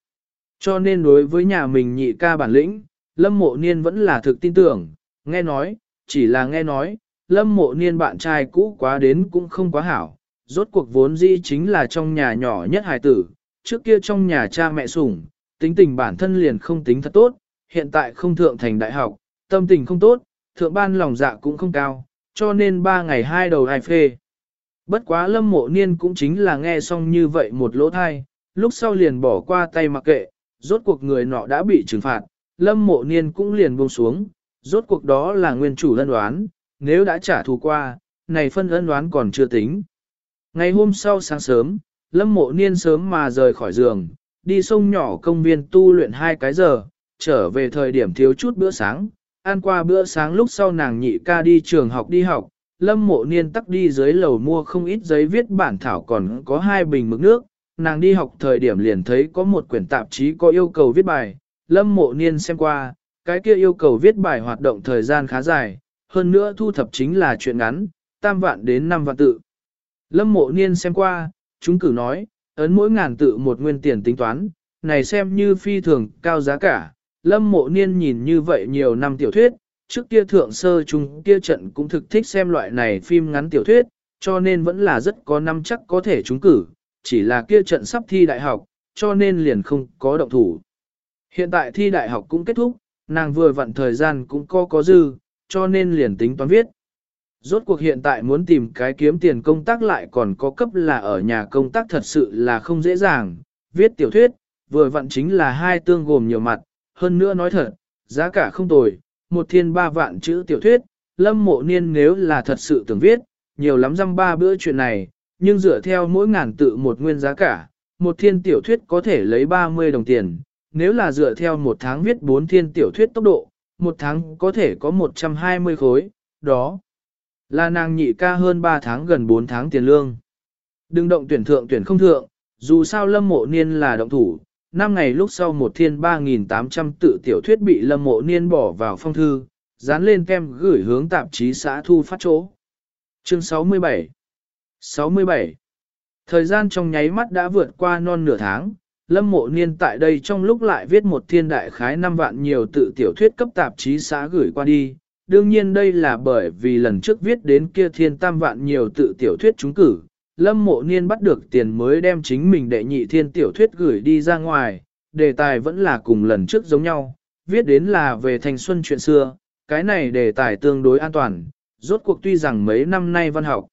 A: Cho nên đối với nhà mình nhị ca bản lĩnh, Lâm Mộ Niên vẫn là thực tin tưởng, nghe nói, chỉ là nghe nói, Lâm Mộ Niên bạn trai cũ quá đến cũng không quá hảo, rốt cuộc vốn dĩ chính là trong nhà nhỏ nhất hài tử, trước kia trong nhà cha mẹ sủng, tính tình bản thân liền không tính thật tốt, hiện tại không thượng thành đại học, tâm tình không tốt, thượng ban lòng dạ cũng không cao, cho nên ba ngày hai đầu hai phê. Bất quá lâm mộ niên cũng chính là nghe xong như vậy một lỗ thai, lúc sau liền bỏ qua tay mặc kệ, rốt cuộc người nọ đã bị trừng phạt, lâm mộ niên cũng liền buông xuống, rốt cuộc đó là nguyên chủ lân đoán, nếu đã trả thù qua, này phân ân đoán còn chưa tính. Ngày hôm sau sáng sớm, lâm mộ niên sớm mà rời khỏi giường, đi sông nhỏ công viên tu luyện hai cái giờ, trở về thời điểm thiếu chút bữa sáng, ăn qua bữa sáng lúc sau nàng nhị ca đi trường học đi học, lâm mộ niên tắc đi dưới lầu mua không ít giấy viết bản thảo còn có hai bình mực nước, nàng đi học thời điểm liền thấy có một quyển tạp chí có yêu cầu viết bài, lâm mộ niên xem qua, cái kia yêu cầu viết bài hoạt động thời gian khá dài, hơn nữa thu thập chính là chuyện ngắn, tam vạn đến năm vạn tự. Lâm mộ niên xem qua, chúng cử nói, ấn mỗi ngàn tự một nguyên tiền tính toán, này xem như phi thường cao giá cả. Lâm mộ niên nhìn như vậy nhiều năm tiểu thuyết, trước kia thượng sơ chúng kia trận cũng thực thích xem loại này phim ngắn tiểu thuyết, cho nên vẫn là rất có năm chắc có thể trúng cử, chỉ là kia trận sắp thi đại học, cho nên liền không có động thủ. Hiện tại thi đại học cũng kết thúc, nàng vừa vặn thời gian cũng có có dư, cho nên liền tính toán viết. Rốt cuộc hiện tại muốn tìm cái kiếm tiền công tác lại còn có cấp là ở nhà công tác thật sự là không dễ dàng, viết tiểu thuyết, vừa vặn chính là hai tương gồm nhiều mặt, hơn nữa nói thật, giá cả không tồi, một thiên ba vạn chữ tiểu thuyết, lâm mộ niên nếu là thật sự tưởng viết, nhiều lắm răm ba bữa chuyện này, nhưng dựa theo mỗi ngàn tự một nguyên giá cả, một thiên tiểu thuyết có thể lấy 30 đồng tiền, nếu là dựa theo một tháng viết bốn thiên tiểu thuyết tốc độ, một tháng có thể có 120 khối, đó là nàng nhị ca hơn 3 tháng gần 4 tháng tiền lương. Đừng động tuyển thượng tuyển không thượng, dù sao lâm mộ niên là động thủ, năm ngày lúc sau một thiên 3.800 tự tiểu thuyết bị lâm mộ niên bỏ vào phong thư, dán lên kem gửi hướng tạp chí xã thu phát chỗ. Chương 67 67 Thời gian trong nháy mắt đã vượt qua non nửa tháng, lâm mộ niên tại đây trong lúc lại viết một thiên đại khái 5 vạn nhiều tự tiểu thuyết cấp tạp chí xã gửi qua đi. Đương nhiên đây là bởi vì lần trước viết đến kia thiên tam vạn nhiều tự tiểu thuyết trúng cử, lâm mộ niên bắt được tiền mới đem chính mình đệ nhị thiên tiểu thuyết gửi đi ra ngoài, đề tài vẫn là cùng lần trước giống nhau, viết đến là về thanh xuân chuyện xưa, cái này đề tài tương đối an toàn, rốt cuộc tuy rằng mấy năm nay văn học,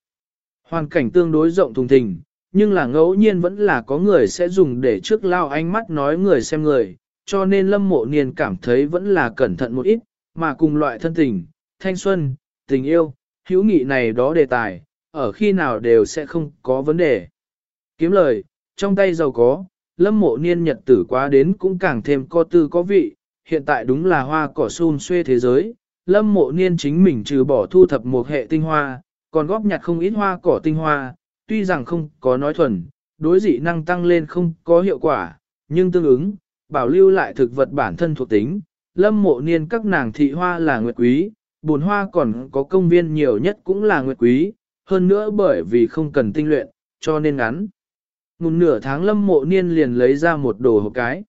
A: hoàn cảnh tương đối rộng thùng thình, nhưng là ngẫu nhiên vẫn là có người sẽ dùng để trước lao ánh mắt nói người xem người, cho nên lâm mộ niên cảm thấy vẫn là cẩn thận một ít, mà cùng loại thân tình, thanh xuân, tình yêu, hữu nghị này đó đề tài, ở khi nào đều sẽ không có vấn đề. Kiếm lời, trong tay giàu có, lâm mộ niên nhật tử quá đến cũng càng thêm co tư có vị, hiện tại đúng là hoa cỏ xun xuê thế giới, lâm mộ niên chính mình trừ bỏ thu thập một hệ tinh hoa, còn góp nhặt không ít hoa cỏ tinh hoa, tuy rằng không có nói thuần, đối dị năng tăng lên không có hiệu quả, nhưng tương ứng, bảo lưu lại thực vật bản thân thuộc tính, lâm mộ niên các nàng thị hoa là nguyệt quý, bồn hoa còn có công viên nhiều nhất cũng là nguyệt quý, hơn nữa bởi vì không cần tinh luyện, cho nên ngắn. Ngùng nửa tháng lâm mộ niên liền lấy ra một đồ hộp cái.